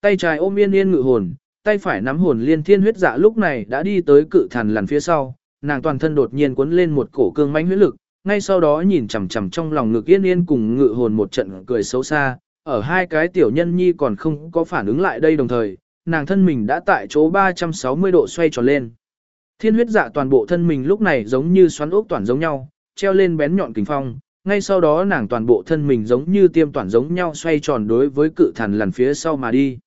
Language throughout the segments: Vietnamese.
tay trái ôm yên yên ngự hồn, tay phải nắm hồn liên thiên huyết dạ lúc này đã đi tới cự thần lằn phía sau, nàng toàn thân đột nhiên cuốn lên một cổ cương mãnh huyết lực, ngay sau đó nhìn chằm chằm trong lòng ngực yên yên cùng ngự hồn một trận cười xấu xa, ở hai cái tiểu nhân nhi còn không có phản ứng lại đây đồng thời, nàng thân mình đã tại chỗ 360 độ xoay tròn lên. Thiên huyết dạ toàn bộ thân mình lúc này giống như xoắn ốc toàn giống nhau, treo lên bén nhọn kình phong, ngay sau đó nàng toàn bộ thân mình giống như tiêm toàn giống nhau xoay tròn đối với cự thần lằn phía sau mà đi.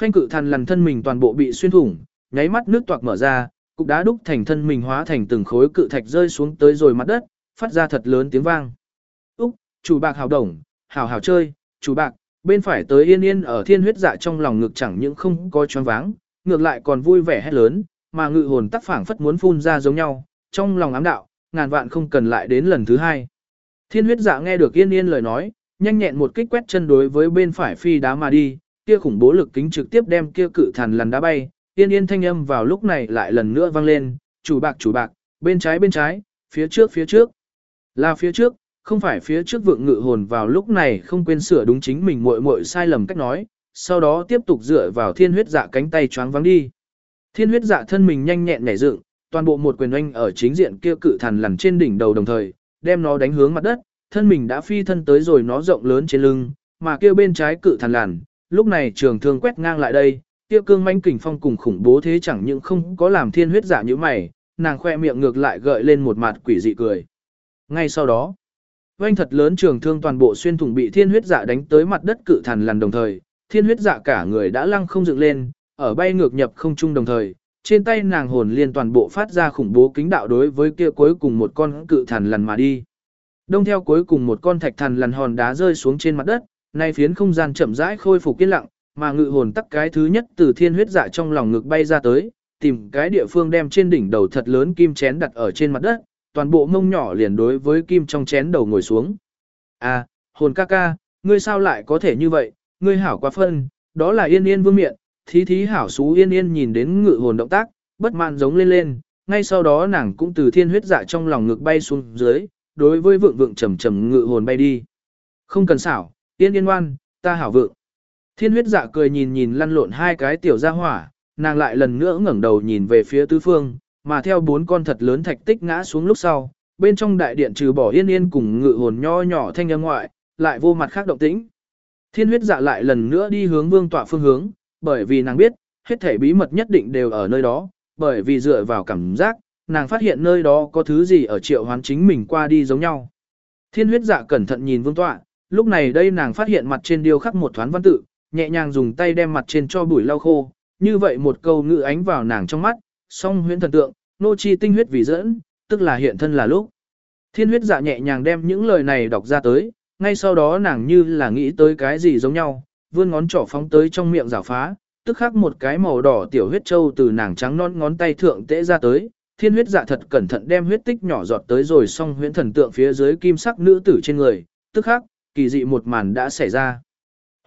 Phanh cự thần lằn thân mình toàn bộ bị xuyên thủng, nháy mắt nước toạc mở ra, cục đá đúc thành thân mình hóa thành từng khối cự thạch rơi xuống tới rồi mặt đất, phát ra thật lớn tiếng vang. Úc, chủ bạc hào đồng, hào hào chơi, chủ bạc, bên phải tới yên yên ở thiên huyết dạ trong lòng ngực chẳng những không có choáng váng, ngược lại còn vui vẻ hét lớn, mà ngự hồn tắc phảng phất muốn phun ra giống nhau, trong lòng ám đạo, ngàn vạn không cần lại đến lần thứ hai. Thiên huyết dạ nghe được yên yên lời nói, nhanh nhẹn một kích quét chân đối với bên phải phi đá mà đi, kia khủng bố lực kính trực tiếp đem kia cự thần lần đá bay, yên yên thanh âm vào lúc này lại lần nữa vang lên, chủ bạc chủ bạc, bên trái bên trái, phía trước phía trước, là phía trước, không phải phía trước vượng ngự hồn vào lúc này không quên sửa đúng chính mình muội muội sai lầm cách nói, sau đó tiếp tục dựa vào thiên huyết dạ cánh tay choáng vắng đi. Thiên huyết dạ thân mình nhanh nhẹn nhảy dựng, toàn bộ một quyền oanh ở chính diện kia cự thần lằn trên đỉnh đầu đồng thời, đem nó đánh hướng mặt đất, thân mình đã phi thân tới rồi nó rộng lớn trên lưng, mà kia bên trái cự thần lằn, lúc này trường thương quét ngang lại đây, tiêu cương manh kình phong cùng khủng bố thế chẳng những không có làm thiên huyết giả như mày, nàng khoe miệng ngược lại gợi lên một mặt quỷ dị cười. Ngay sau đó, oanh thật lớn trường thương toàn bộ xuyên thủng bị thiên huyết giả đánh tới mặt đất cự thần lằn đồng thời, thiên huyết dạ cả người đã lăng không dựng lên, ở bay ngược nhập không trung đồng thời, trên tay nàng hồn liên toàn bộ phát ra khủng bố kính đạo đối với kia cuối cùng một con cự thần lằn mà đi. Đông theo cuối cùng một con thạch thần lằn hòn đá rơi xuống trên mặt đất, nay phiến không gian chậm rãi khôi phục yên lặng, mà ngự hồn tắc cái thứ nhất từ thiên huyết dạ trong lòng ngực bay ra tới, tìm cái địa phương đem trên đỉnh đầu thật lớn kim chén đặt ở trên mặt đất, toàn bộ mông nhỏ liền đối với kim trong chén đầu ngồi xuống. À, hồn ca ca, ngươi sao lại có thể như vậy, ngươi hảo quá phân, đó là yên yên vương miệng, thí thí hảo xú yên yên nhìn đến ngự hồn động tác, bất mãn giống lên lên, ngay sau đó nàng cũng từ thiên huyết dạ trong lòng ngực bay xuống dưới, đối với vượng vượng trầm trầm ngự hồn bay đi. Không cần xảo, yên yên ngoan, ta hảo vượng. Thiên huyết dạ cười nhìn nhìn lăn lộn hai cái tiểu gia hỏa, nàng lại lần nữa ngẩng đầu nhìn về phía tứ phương, mà theo bốn con thật lớn thạch tích ngã xuống lúc sau, bên trong đại điện trừ bỏ yên yên cùng ngự hồn nho nhỏ thanh âm ngoại, lại vô mặt khác động tĩnh. Thiên huyết dạ lại lần nữa đi hướng vương tọa phương hướng, bởi vì nàng biết, hết thể bí mật nhất định đều ở nơi đó, bởi vì dựa vào cảm giác, nàng phát hiện nơi đó có thứ gì ở triệu hoán chính mình qua đi giống nhau. Thiên huyết dạ cẩn thận nhìn vương tọa, lúc này đây nàng phát hiện mặt trên điêu khắc một thoáng văn tự, nhẹ nhàng dùng tay đem mặt trên cho bụi lau khô, như vậy một câu ngữ ánh vào nàng trong mắt, song huyễn thần tượng, nô chi tinh huyết vì dẫn, tức là hiện thân là lúc. Thiên huyết dạ nhẹ nhàng đem những lời này đọc ra tới, ngay sau đó nàng như là nghĩ tới cái gì giống nhau, vươn ngón trỏ phóng tới trong miệng rào phá, tức khắc một cái màu đỏ tiểu huyết châu từ nàng trắng non ngón tay thượng tễ ra tới, thiên huyết dạ thật cẩn thận đem huyết tích nhỏ giọt tới rồi xong huyễn thần tượng phía dưới kim sắc nữ tử trên người, tức khắc, kỳ dị một màn đã xảy ra.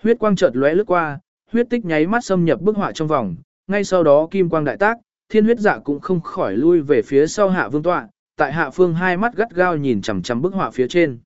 Huyết quang chợt lóe lướt qua, huyết tích nháy mắt xâm nhập bức họa trong vòng, ngay sau đó kim quang đại tác, thiên huyết dạ cũng không khỏi lui về phía sau hạ vương tọa, tại hạ phương hai mắt gắt gao nhìn chằm chằm bức họa phía trên.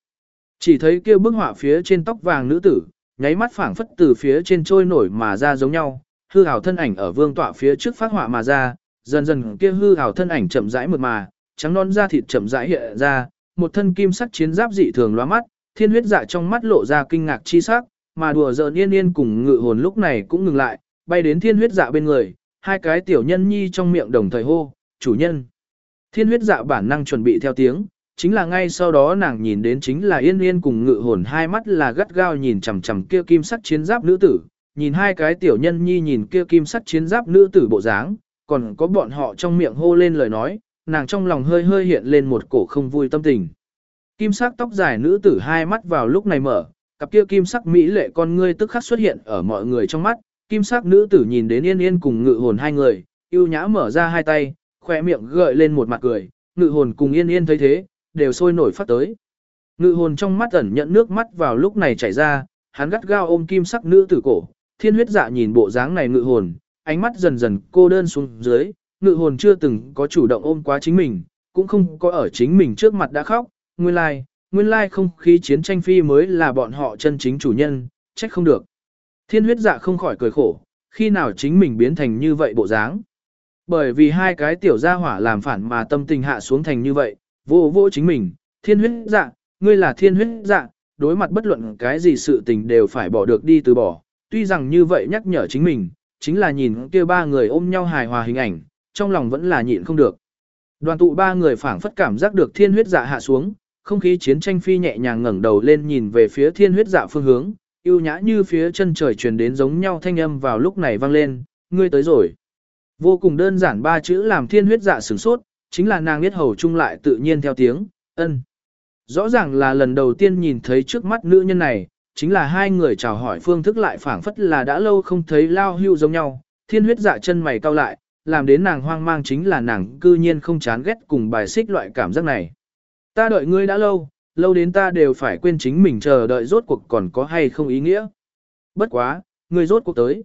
Chỉ thấy kia bức họa phía trên tóc vàng nữ tử, nháy mắt phảng phất từ phía trên trôi nổi mà ra giống nhau, hư ảo thân ảnh ở vương tọa phía trước phát họa mà ra, dần dần kia hư ảo thân ảnh chậm rãi mượt mà, trắng non da thịt chậm rãi hiện ra, một thân kim sắc chiến giáp dị thường lóa mắt, thiên huyết dạ trong mắt lộ ra kinh ngạc chi sắc, mà đùa giỡn yên yên cùng ngự hồn lúc này cũng ngừng lại, bay đến thiên huyết dạ bên người, hai cái tiểu nhân nhi trong miệng đồng thời hô, chủ nhân. Thiên huyết dạ bản năng chuẩn bị theo tiếng, chính là ngay sau đó nàng nhìn đến chính là yên yên cùng ngự hồn hai mắt là gắt gao nhìn chằm chằm kia kim sắc chiến giáp nữ tử, nhìn hai cái tiểu nhân nhi nhìn kia kim sắc chiến giáp nữ tử bộ dáng, còn có bọn họ trong miệng hô lên lời nói, nàng trong lòng hơi hơi hiện lên một cổ không vui tâm tình. Kim sắc tóc dài nữ tử hai mắt vào lúc này mở, cặp kia kim sắc mỹ lệ con ngươi tức khắc xuất hiện ở mọi người trong mắt, kim sắc nữ tử nhìn đến yên yên cùng ngự hồn hai người, yêu nhã mở ra hai tay, khoe miệng gợi lên một mặt cười, ngự hồn cùng yên yên thấy thế, đều sôi nổi phát tới. Ngự hồn trong mắt ẩn nhận nước mắt vào lúc này chảy ra, hắn gắt gao ôm kim sắc nữ tử cổ, thiên huyết dạ nhìn bộ dáng này ngự hồn, ánh mắt dần dần cô đơn xuống dưới, ngự hồn chưa từng có chủ động ôm quá chính mình, cũng không có ở chính mình trước mặt đã khóc, nguyên lai, like, nguyên lai like không khí chiến tranh phi mới là bọn họ chân chính chủ nhân, trách không được. Thiên huyết dạ không khỏi cười khổ, khi nào chính mình biến thành như vậy bộ dáng. Bởi vì hai cái tiểu gia hỏa làm phản mà tâm tình hạ xuống thành như vậy, vô vô chính mình, thiên huyết dạ, ngươi là thiên huyết dạ, đối mặt bất luận cái gì sự tình đều phải bỏ được đi từ bỏ, tuy rằng như vậy nhắc nhở chính mình, chính là nhìn kia ba người ôm nhau hài hòa hình ảnh, trong lòng vẫn là nhịn không được. Đoàn tụ ba người phảng phất cảm giác được thiên huyết dạ hạ xuống, không khí chiến tranh phi nhẹ nhàng ngẩng đầu lên nhìn về phía thiên huyết dạ phương hướng, yêu nhã như phía chân trời truyền đến giống nhau thanh âm vào lúc này vang lên, ngươi tới rồi. Vô cùng đơn giản ba chữ làm thiên huyết dạ sửng sốt, chính là nàng biết hầu chung lại tự nhiên theo tiếng, ân. Rõ ràng là lần đầu tiên nhìn thấy trước mắt nữ nhân này, chính là hai người chào hỏi phương thức lại phảng phất là đã lâu không thấy lao hưu giống nhau, thiên huyết dạ chân mày cau lại, làm đến nàng hoang mang chính là nàng cư nhiên không chán ghét cùng bài xích loại cảm giác này. Ta đợi ngươi đã lâu, lâu đến ta đều phải quên chính mình chờ đợi rốt cuộc còn có hay không ý nghĩa. Bất quá, ngươi rốt cuộc tới.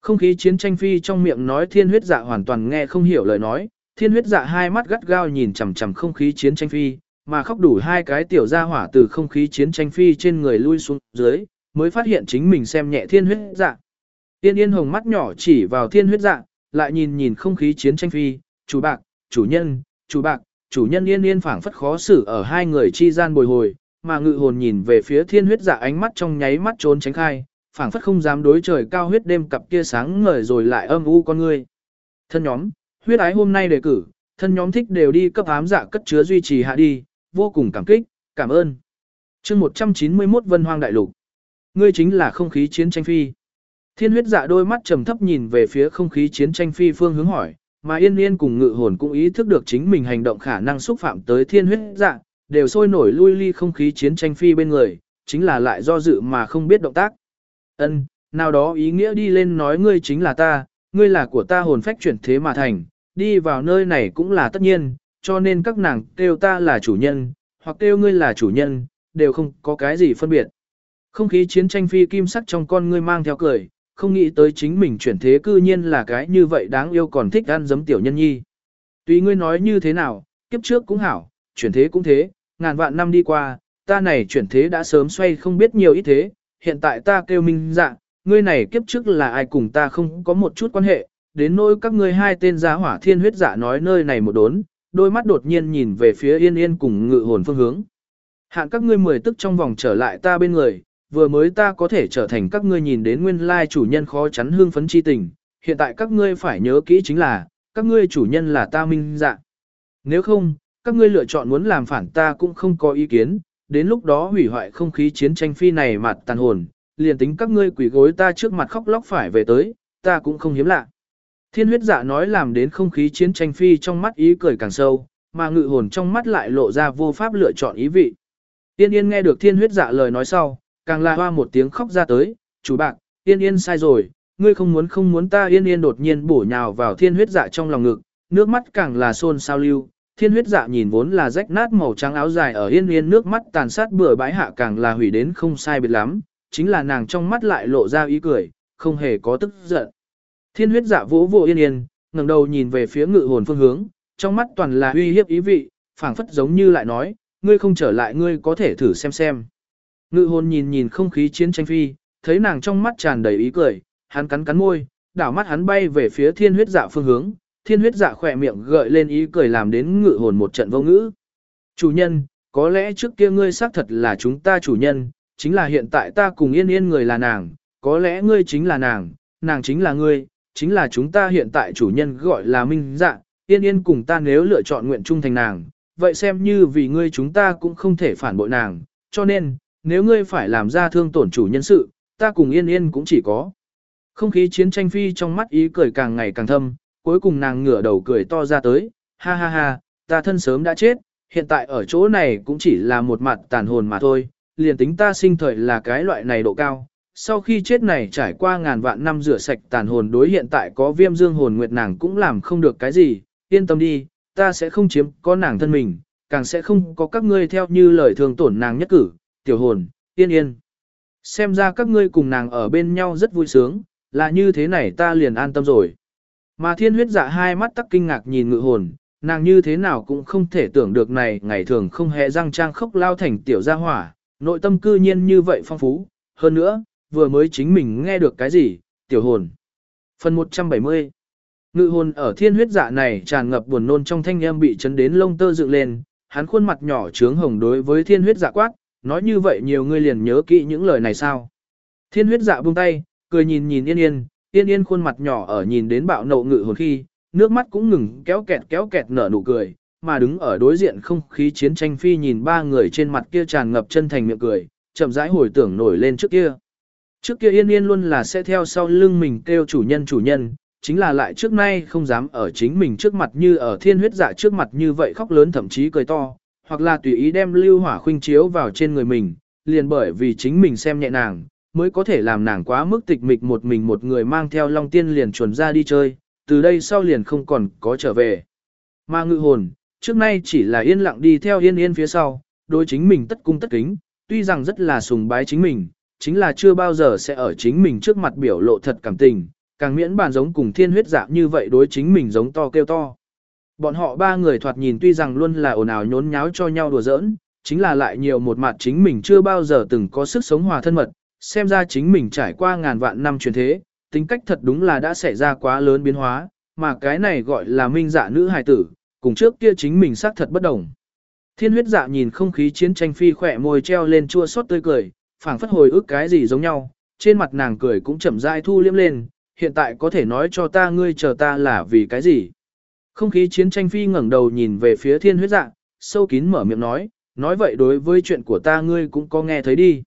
Không khí chiến tranh phi trong miệng nói thiên huyết dạ hoàn toàn nghe không hiểu lời nói, thiên huyết dạ hai mắt gắt gao nhìn chằm chằm không khí chiến tranh phi, mà khóc đủ hai cái tiểu gia hỏa từ không khí chiến tranh phi trên người lui xuống dưới, mới phát hiện chính mình xem nhẹ thiên huyết dạ. Tiên yên hồng mắt nhỏ chỉ vào thiên huyết dạ, lại nhìn nhìn không khí chiến tranh phi, chủ bạc, chủ nhân, chủ bạc, chủ nhân yên yên phảng phất khó xử ở hai người chi gian bồi hồi, mà ngự hồn nhìn về phía thiên huyết dạ ánh mắt trong nháy mắt trốn tránh khai, phảng phất không dám đối trời cao huyết đêm cặp kia sáng ngời rồi lại âm u con ngươi. Thân nhóm, huyết ái hôm nay đề cử, thân nhóm thích đều đi cấp ám dạ cất chứa duy trì hạ đi, vô cùng cảm kích, cảm ơn. chương 191 Vân Hoang Đại Lục. Ngươi chính là không khí chiến tranh phi. Thiên huyết dạ đôi mắt trầm thấp nhìn về phía không khí chiến tranh phi phương hướng hỏi, mà yên yên cùng ngự hồn cũng ý thức được chính mình hành động khả năng xúc phạm tới thiên huyết dạ, đều sôi nổi lui ly không khí chiến tranh phi bên người, chính là lại do dự mà không biết động tác. Ân, nào đó ý nghĩa đi lên nói ngươi chính là ta, ngươi là của ta hồn phách chuyển thế mà thành, đi vào nơi này cũng là tất nhiên, cho nên các nàng kêu ta là chủ nhân, hoặc kêu ngươi là chủ nhân, đều không có cái gì phân biệt. Không khí chiến tranh phi kim sắc trong con ngươi mang theo cười, không nghĩ tới chính mình chuyển thế cư nhiên là cái như vậy đáng yêu còn thích ăn giấm tiểu nhân nhi. Tùy ngươi nói như thế nào, kiếp trước cũng hảo, chuyển thế cũng thế, ngàn vạn năm đi qua, ta này chuyển thế đã sớm xoay không biết nhiều ít thế, hiện tại ta kêu minh dạ, ngươi này kiếp trước là ai cùng ta không có một chút quan hệ, đến nỗi các ngươi hai tên giá hỏa thiên huyết giả nói nơi này một đốn, đôi mắt đột nhiên nhìn về phía yên yên cùng ngự hồn phương hướng. Hạn các ngươi mười tức trong vòng trở lại ta bên người, vừa mới ta có thể trở thành các ngươi nhìn đến nguyên lai chủ nhân khó chắn hương phấn chi tình, hiện tại các ngươi phải nhớ kỹ chính là, các ngươi chủ nhân là ta minh dạ. Nếu không, các ngươi lựa chọn muốn làm phản ta cũng không có ý kiến, đến lúc đó hủy hoại không khí chiến tranh phi này mặt tàn hồn, liền tính các ngươi quỷ gối ta trước mặt khóc lóc phải về tới, ta cũng không hiếm lạ. Thiên huyết dạ nói làm đến không khí chiến tranh phi trong mắt ý cười càng sâu, mà ngự hồn trong mắt lại lộ ra vô pháp lựa chọn ý vị. Tiên yên nghe được thiên huyết dạ lời nói sau, càng là hoa một tiếng khóc ra tới, chủ bạc, yên yên sai rồi, ngươi không muốn không muốn ta yên yên đột nhiên bổ nhào vào thiên huyết dạ trong lòng ngực, nước mắt càng là xôn sao lưu. Thiên huyết dạ nhìn vốn là rách nát màu trắng áo dài ở yên yên nước mắt tàn sát bừa bãi hạ càng là hủy đến không sai biệt lắm, chính là nàng trong mắt lại lộ ra ý cười, không hề có tức giận. Thiên huyết dạ vỗ vỗ yên yên, ngẩng đầu nhìn về phía ngự hồn phương hướng, trong mắt toàn là uy hiếp ý vị, phảng phất giống như lại nói, ngươi không trở lại ngươi có thể thử xem xem. Ngự hồn nhìn nhìn không khí chiến tranh phi, thấy nàng trong mắt tràn đầy ý cười, hắn cắn cắn môi, đảo mắt hắn bay về phía thiên huyết dạ phương hướng, thiên huyết dạ khỏe miệng gợi lên ý cười làm đến ngự hồn một trận vô ngữ. Chủ nhân, có lẽ trước kia ngươi xác thật là chúng ta chủ nhân, chính là hiện tại ta cùng yên yên người là nàng, có lẽ ngươi chính là nàng, nàng chính là ngươi, chính là chúng ta hiện tại chủ nhân gọi là minh dạ, yên yên cùng ta nếu lựa chọn nguyện trung thành nàng, vậy xem như vì ngươi chúng ta cũng không thể phản bội nàng, cho nên, nếu ngươi phải làm ra thương tổn chủ nhân sự, ta cùng yên yên cũng chỉ có. Không khí chiến tranh phi trong mắt ý cười càng ngày càng thâm, cuối cùng nàng ngửa đầu cười to ra tới, ha ha ha, ta thân sớm đã chết, hiện tại ở chỗ này cũng chỉ là một mặt tàn hồn mà thôi, liền tính ta sinh thời là cái loại này độ cao. Sau khi chết này trải qua ngàn vạn năm rửa sạch tàn hồn đối hiện tại có viêm dương hồn nguyệt nàng cũng làm không được cái gì, yên tâm đi, ta sẽ không chiếm có nàng thân mình, càng sẽ không có các ngươi theo như lời thường tổn nàng nhất cử, tiểu hồn, yên yên. Xem ra các ngươi cùng nàng ở bên nhau rất vui sướng, là như thế này ta liền an tâm rồi. Mà thiên huyết dạ hai mắt tắc kinh ngạc nhìn ngự hồn, nàng như thế nào cũng không thể tưởng được này ngày thường không hề răng trang khốc lao thành tiểu gia hỏa, nội tâm cư nhiên như vậy phong phú, hơn nữa, vừa mới chính mình nghe được cái gì, tiểu hồn. Phần 170 Ngự hồn ở thiên huyết dạ này tràn ngập buồn nôn trong thanh âm bị chấn đến lông tơ dựng lên, hắn khuôn mặt nhỏ trướng hồng đối với thiên huyết dạ quát, nói như vậy nhiều người liền nhớ kỹ những lời này sao. Thiên huyết dạ buông tay, cười nhìn nhìn yên yên, yên yên khuôn mặt nhỏ ở nhìn đến bạo nộ ngự hồn khi, nước mắt cũng ngừng kéo kẹt kéo kẹt nở nụ cười, mà đứng ở đối diện không khí chiến tranh phi nhìn ba người trên mặt kia tràn ngập chân thành miệng cười, chậm rãi hồi tưởng nổi lên trước kia. Trước kia yên yên luôn là sẽ theo sau lưng mình kêu chủ nhân chủ nhân, chính là lại trước nay không dám ở chính mình trước mặt như ở thiên huyết dạ trước mặt như vậy khóc lớn thậm chí cười to, hoặc là tùy ý đem lưu hỏa khuynh chiếu vào trên người mình, liền bởi vì chính mình xem nhẹ nàng, mới có thể làm nàng quá mức tịch mịch một mình một người mang theo long tiên liền chuẩn ra đi chơi, từ đây sau liền không còn có trở về. Mà ngự hồn, trước nay chỉ là yên lặng đi theo yên yên phía sau, đối chính mình tất cung tất kính, tuy rằng rất là sùng bái chính mình, chính là chưa bao giờ sẽ ở chính mình trước mặt biểu lộ thật cảm tình, càng miễn bàn giống cùng thiên huyết dạng như vậy đối chính mình giống to kêu to. Bọn họ ba người thoạt nhìn tuy rằng luôn là ồn ào nhốn nháo cho nhau đùa giỡn, chính là lại nhiều một mặt chính mình chưa bao giờ từng có sức sống hòa thân mật, xem ra chính mình trải qua ngàn vạn năm truyền thế, tính cách thật đúng là đã xảy ra quá lớn biến hóa, mà cái này gọi là minh dạ nữ hài tử, cùng trước kia chính mình xác thật bất đồng. Thiên huyết dạ nhìn không khí chiến tranh phi khỏe môi treo lên chua xót tươi cười, phảng phất hồi ức cái gì giống nhau, trên mặt nàng cười cũng chậm rãi thu liếm lên, hiện tại có thể nói cho ta ngươi chờ ta là vì cái gì. Không khí chiến tranh phi ngẩng đầu nhìn về phía thiên huyết dạ, sâu kín mở miệng nói, nói vậy đối với chuyện của ta ngươi cũng có nghe thấy đi.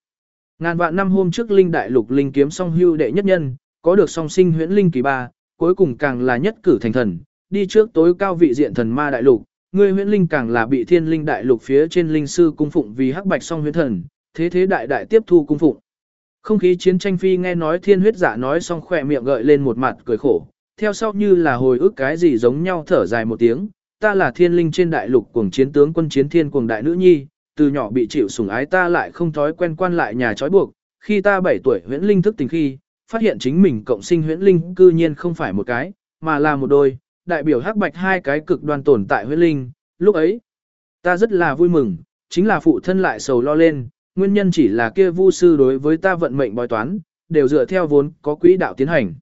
Ngàn vạn năm hôm trước linh đại lục linh kiếm song hưu đệ nhất nhân, có được song sinh huyễn linh kỳ ba, cuối cùng càng là nhất cử thành thần, đi trước tối cao vị diện thần ma đại lục, ngươi huyễn linh càng là bị thiên linh đại lục phía trên linh sư cung phụng vì hắc bạch song huyễn thần, thế thế đại đại tiếp thu cung phụng. Không khí chiến tranh phi nghe nói thiên huyết giả nói xong khỏe miệng gợi lên một mặt cười khổ, theo sau như là hồi ức cái gì giống nhau thở dài một tiếng, ta là thiên linh trên đại lục cuồng chiến tướng quân chiến thiên cuồng đại nữ nhi, từ nhỏ bị chịu sủng ái ta lại không thói quen quan lại nhà trói buộc, khi ta 7 tuổi huyễn linh thức tình khi, phát hiện chính mình cộng sinh huyễn linh cư nhiên không phải một cái, mà là một đôi, đại biểu hắc bạch hai cái cực đoan tồn tại huyễn linh, lúc ấy, ta rất là vui mừng, chính là phụ thân lại sầu lo lên, nguyên nhân chỉ là kia vu sư đối với ta vận mệnh bói toán, đều dựa theo vốn có quỹ đạo tiến hành.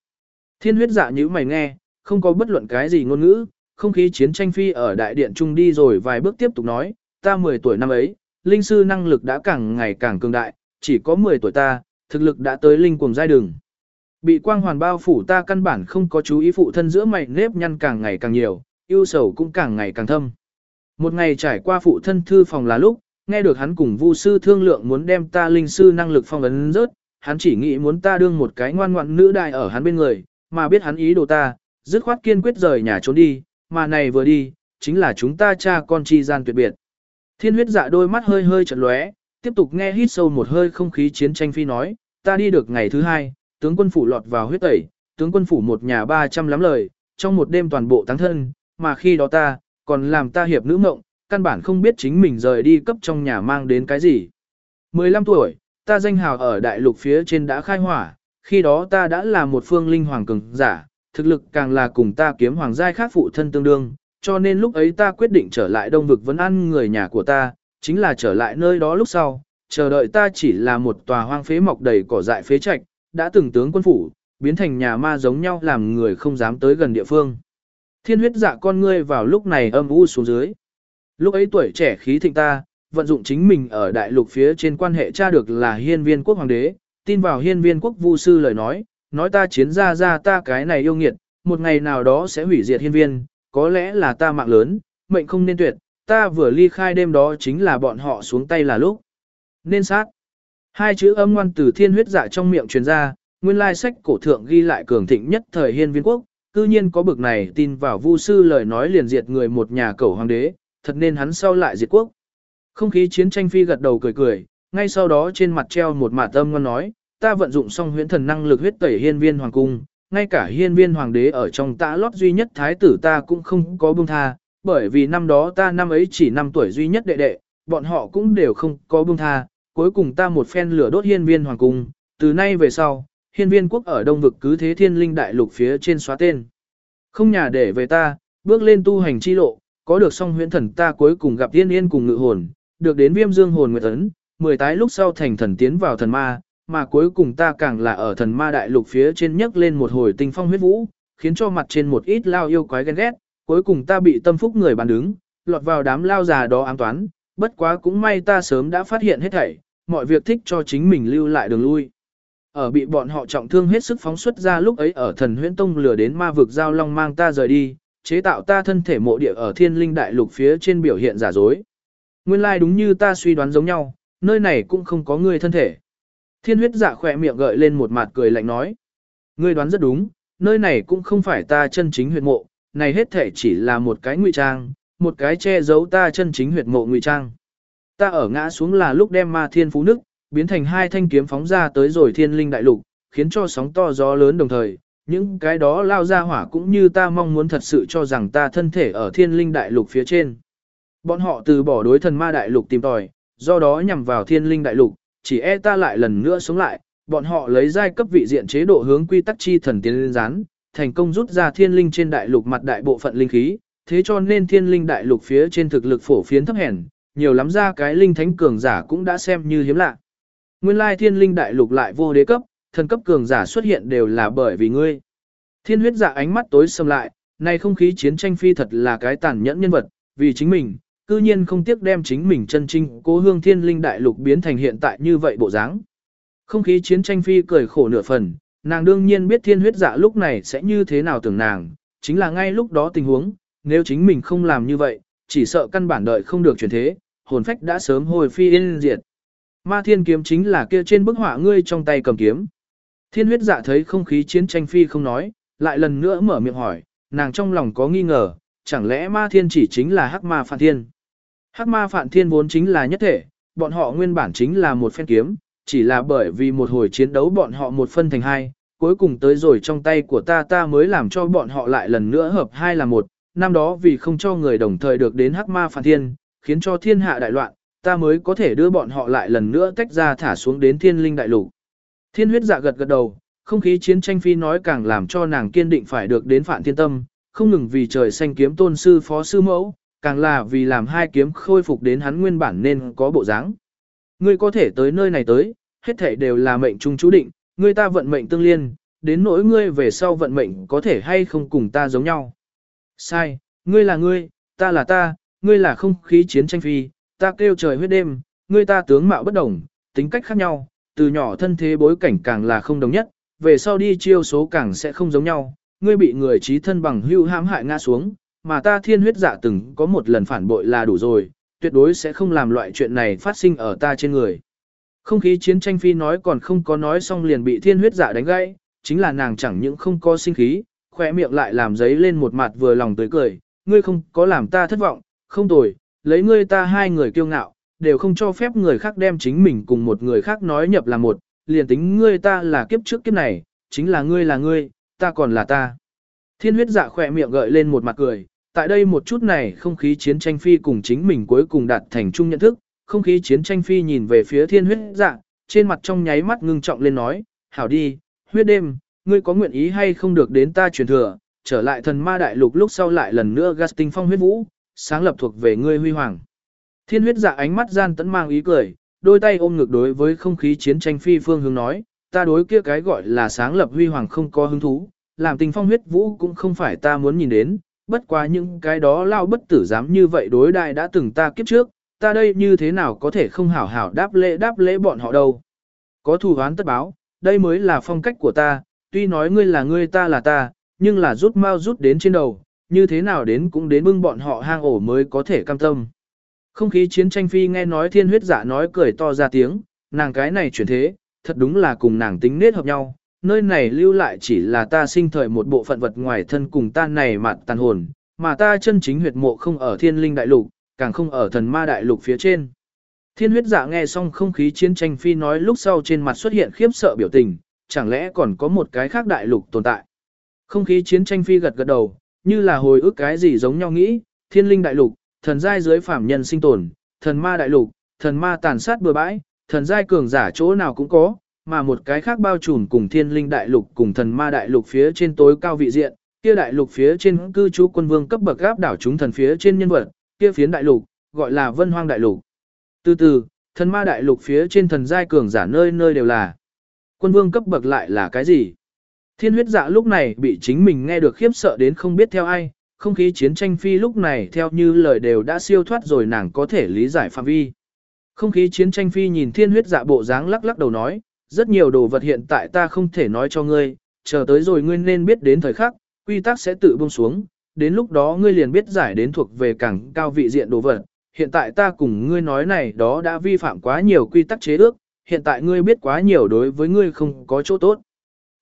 Thiên huyết dạ như mày nghe, không có bất luận cái gì ngôn ngữ, không khí chiến tranh phi ở đại điện trung đi rồi vài bước tiếp tục nói, ta 10 tuổi năm ấy, linh sư năng lực đã càng ngày càng cường đại, chỉ có 10 tuổi ta, thực lực đã tới linh cuồng giai đường. Bị quang hoàn bao phủ ta căn bản không có chú ý phụ thân giữa mày nếp nhăn càng ngày càng nhiều, yêu sầu cũng càng ngày càng thâm. Một ngày trải qua phụ thân thư phòng là lúc, nghe được hắn cùng vu sư thương lượng muốn đem ta linh sư năng lực phong ấn rớt, hắn chỉ nghĩ muốn ta đương một cái ngoan ngoãn nữ đại ở hắn bên người, mà biết hắn ý đồ ta, dứt khoát kiên quyết rời nhà trốn đi, mà này vừa đi, chính là chúng ta cha con chi gian tuyệt biệt. Thiên huyết dạ đôi mắt hơi hơi chật lóe, tiếp tục nghe hít sâu một hơi không khí chiến tranh phi nói, ta đi được ngày thứ hai, tướng quân phủ lọt vào huyết tẩy, tướng quân phủ một nhà 300 lắm lời, trong một đêm toàn bộ tăng thân, mà khi đó ta, còn làm ta hiệp nữ mộng, căn bản không biết chính mình rời đi cấp trong nhà mang đến cái gì. 15 tuổi, ta danh hào ở đại lục phía trên đã khai hỏa, khi đó ta đã là một phương linh hoàng cường giả, thực lực càng là cùng ta kiếm hoàng giai khác phụ thân tương đương, cho nên lúc ấy ta quyết định trở lại đông vực vấn ăn người nhà của ta, chính là trở lại nơi đó lúc sau, chờ đợi ta chỉ là một tòa hoang phế mọc đầy cỏ dại phế trạch, đã từng tướng quân phủ, biến thành nhà ma giống nhau làm người không dám tới gần địa phương. Thiên huyết dạ con ngươi vào lúc này âm u xuống dưới. Lúc ấy tuổi trẻ khí thịnh ta, vận dụng chính mình ở đại lục phía trên quan hệ tra được là hiên viên quốc hoàng đế, tin vào hiên viên quốc vu sư lời nói, nói ta chiến ra ra ta cái này yêu nghiệt, một ngày nào đó sẽ hủy diệt hiên viên, có lẽ là ta mạng lớn, mệnh không nên tuyệt, ta vừa ly khai đêm đó chính là bọn họ xuống tay là lúc. Nên sát. Hai chữ âm ngoan từ thiên huyết dạ trong miệng truyền ra, nguyên lai sách cổ thượng ghi lại cường thịnh nhất thời hiên viên quốc, cư nhiên có bực này tin vào vu sư lời nói liền diệt người một nhà cầu hoàng đế, thật nên hắn sau lại diệt quốc. Không khí chiến tranh phi gật đầu cười cười, ngay sau đó trên mặt treo một mạt tâm ngon nói, ta vận dụng xong huyễn thần năng lực huyết tẩy hiên viên hoàng cung, ngay cả hiên viên hoàng đế ở trong tã lót duy nhất thái tử ta cũng không có buông tha, bởi vì năm đó ta năm ấy chỉ năm tuổi duy nhất đệ đệ, bọn họ cũng đều không có buông tha, cuối cùng ta một phen lửa đốt hiên viên hoàng cung, từ nay về sau, hiên viên quốc ở đông vực cứ thế thiên linh đại lục phía trên xóa tên. Không nhà để về ta, bước lên tu hành chi lộ, có được song huyễn thần ta cuối cùng gặp tiên yên cùng ngự hồn, được đến viêm dương hồn nguyệt ấn, mười tái lúc sau thành thần tiến vào thần ma, mà cuối cùng ta càng là ở thần ma đại lục phía trên nhấc lên một hồi tinh phong huyết vũ, khiến cho mặt trên một ít lao yêu quái ghen ghét, cuối cùng ta bị tâm phúc người bàn đứng, lọt vào đám lao già đó ám toán, bất quá cũng may ta sớm đã phát hiện hết thảy, mọi việc thích cho chính mình lưu lại đường lui. Ở bị bọn họ trọng thương hết sức phóng xuất ra lúc ấy ở thần huyễn tông lừa đến ma vực giao long mang ta rời đi, chế tạo ta thân thể mộ địa ở thiên linh đại lục phía trên biểu hiện giả dối. Nguyên lai like đúng như ta suy đoán giống nhau, nơi này cũng không có người thân thể. Thiên huyết dạ khỏe miệng gợi lên một mặt cười lạnh nói. Ngươi đoán rất đúng, nơi này cũng không phải ta chân chính huyệt mộ, này hết thể chỉ là một cái ngụy trang, một cái che giấu ta chân chính huyệt mộ ngụy trang. Ta ở ngã xuống là lúc đem ma thiên phú nức, biến thành hai thanh kiếm phóng ra tới rồi thiên linh đại lục, khiến cho sóng to gió lớn đồng thời, những cái đó lao ra hỏa cũng như ta mong muốn thật sự cho rằng ta thân thể ở thiên linh đại lục phía trên. Bọn họ từ bỏ đối thần ma đại lục tìm tòi, do đó nhằm vào thiên linh đại lục, chỉ e ta lại lần nữa sống lại, bọn họ lấy giai cấp vị diện chế độ hướng quy tắc chi thần tiến lên rán, thành công rút ra thiên linh trên đại lục mặt đại bộ phận linh khí, thế cho nên thiên linh đại lục phía trên thực lực phổ phiến thấp hèn, nhiều lắm ra cái linh thánh cường giả cũng đã xem như hiếm lạ. Nguyên lai thiên linh đại lục lại vô đế cấp, thần cấp cường giả xuất hiện đều là bởi vì ngươi. Thiên huyết giả ánh mắt tối sầm lại, này không khí chiến tranh phi thật là cái tàn nhẫn nhân vật, vì chính mình, cư nhiên không tiếc đem chính mình chân trinh cố hương thiên linh đại lục biến thành hiện tại như vậy bộ dáng. Không khí chiến tranh phi cười khổ nửa phần, nàng đương nhiên biết thiên huyết dạ lúc này sẽ như thế nào tưởng nàng, chính là ngay lúc đó tình huống, nếu chính mình không làm như vậy, chỉ sợ căn bản đợi không được chuyển thế, hồn phách đã sớm hồi phi yên diệt. Ma thiên kiếm chính là kia trên bức họa ngươi trong tay cầm kiếm. Thiên huyết dạ thấy không khí chiến tranh phi không nói, lại lần nữa mở miệng hỏi, nàng trong lòng có nghi ngờ, chẳng lẽ ma thiên chỉ chính là hắc ma phản thiên. Hắc ma phản thiên vốn chính là nhất thể, bọn họ nguyên bản chính là một phen kiếm, chỉ là bởi vì một hồi chiến đấu bọn họ một phân thành hai, cuối cùng tới rồi trong tay của ta ta mới làm cho bọn họ lại lần nữa hợp hai là một, năm đó vì không cho người đồng thời được đến hắc ma phản thiên, khiến cho thiên hạ đại loạn, ta mới có thể đưa bọn họ lại lần nữa tách ra thả xuống đến thiên linh đại lục. Thiên huyết dạ gật gật đầu, không khí chiến tranh phi nói càng làm cho nàng kiên định phải được đến phản thiên tâm, không ngừng vì trời xanh kiếm tôn sư phó sư mẫu, càng là vì làm hai kiếm khôi phục đến hắn nguyên bản nên có bộ dáng. Ngươi có thể tới nơi này tới, hết thảy đều là mệnh trung chú định, ngươi ta vận mệnh tương liên, đến nỗi ngươi về sau vận mệnh có thể hay không cùng ta giống nhau. Sai, ngươi là ngươi, ta là ta, ngươi là không khí chiến tranh phi, ta kêu trời huyết đêm, ngươi ta tướng mạo bất đồng, tính cách khác nhau, từ nhỏ thân thế bối cảnh càng là không đồng nhất, về sau đi chiêu số càng sẽ không giống nhau, ngươi bị người trí thân bằng hưu hãm hại ngã xuống, mà ta thiên huyết dạ từng có một lần phản bội là đủ rồi, tuyệt đối sẽ không làm loại chuyện này phát sinh ở ta trên người. Không khí chiến tranh phi nói còn không có nói xong liền bị thiên huyết dạ đánh gãy, chính là nàng chẳng những không có sinh khí, khỏe miệng lại làm giấy lên một mặt vừa lòng tới cười, ngươi không có làm ta thất vọng, không tồi, lấy ngươi ta hai người kiêu ngạo, đều không cho phép người khác đem chính mình cùng một người khác nói nhập là một, liền tính ngươi ta là kiếp trước kiếp này, chính là ngươi là ngươi, ta còn là ta. Thiên huyết dạ khỏe miệng gợi lên một mặt cười, tại đây một chút này không khí chiến tranh phi cùng chính mình cuối cùng đạt thành chung nhận thức, không khí chiến tranh phi nhìn về phía thiên huyết dạ, trên mặt trong nháy mắt ngưng trọng lên nói, hảo đi, huyết đêm, ngươi có nguyện ý hay không được đến ta truyền thừa, trở lại thần ma đại lục lúc sau lại lần nữa Gasting phong huyết vũ, sáng lập thuộc về ngươi huy hoàng. Thiên huyết dạ ánh mắt gian tẫn mang ý cười, đôi tay ôm ngược đối với không khí chiến tranh phi phương hướng nói, ta đối kia cái gọi là sáng lập huy hoàng không có hứng thú, làm tình phong huyết vũ cũng không phải ta muốn nhìn đến, bất quá những cái đó lao bất tử dám như vậy đối đại đã từng ta kiếp trước, ta đây như thế nào có thể không hảo hảo đáp lễ đáp lễ bọn họ đâu. Có thù oán tất báo, đây mới là phong cách của ta, tuy nói ngươi là ngươi ta là ta, nhưng là rút mau rút đến trên đầu, như thế nào đến cũng đến bưng bọn họ hang ổ mới có thể cam tâm. Không khí chiến tranh phi nghe nói thiên huyết giả nói cười to ra tiếng, nàng cái này chuyển thế, thật đúng là cùng nàng tính nết hợp nhau, nơi này lưu lại chỉ là ta sinh thời một bộ phận vật ngoài thân cùng ta này mặt tàn hồn, mà ta chân chính huyệt mộ không ở thiên linh đại lục, càng không ở thần ma đại lục phía trên. Thiên huyết giả nghe xong không khí chiến tranh phi nói lúc sau trên mặt xuất hiện khiếp sợ biểu tình, chẳng lẽ còn có một cái khác đại lục tồn tại. Không khí chiến tranh phi gật gật đầu, như là hồi ức cái gì giống nhau nghĩ, thiên linh đại lục, thần giai dưới phạm nhân sinh tồn, thần ma đại lục, thần ma tàn sát bừa bãi, thần giai cường giả chỗ nào cũng có, mà một cái khác bao trùm cùng thiên linh đại lục cùng thần ma đại lục phía trên tối cao vị diện, kia đại lục phía trên cư trú quân vương cấp bậc áp đảo chúng thần phía trên nhân vật, kia phiến đại lục, gọi là vân hoang đại lục. Từ từ, thần ma đại lục phía trên thần giai cường giả nơi nơi đều là. quân vương cấp bậc lại là cái gì? Thiên huyết dạ lúc này bị chính mình nghe được khiếp sợ đến không biết theo ai, không khí chiến tranh phi lúc này theo như lời đều đã siêu thoát rồi nàng có thể lý giải phạm vi. Không khí chiến tranh phi nhìn thiên huyết dạ bộ dáng lắc lắc đầu nói, rất nhiều đồ vật hiện tại ta không thể nói cho ngươi, chờ tới rồi ngươi nên biết đến thời khắc, quy tắc sẽ tự buông xuống, đến lúc đó ngươi liền biết giải đến thuộc về càng cao vị diện đồ vật. Hiện tại ta cùng ngươi nói này đó đã vi phạm quá nhiều quy tắc chế ước, hiện tại ngươi biết quá nhiều đối với ngươi không có chỗ tốt.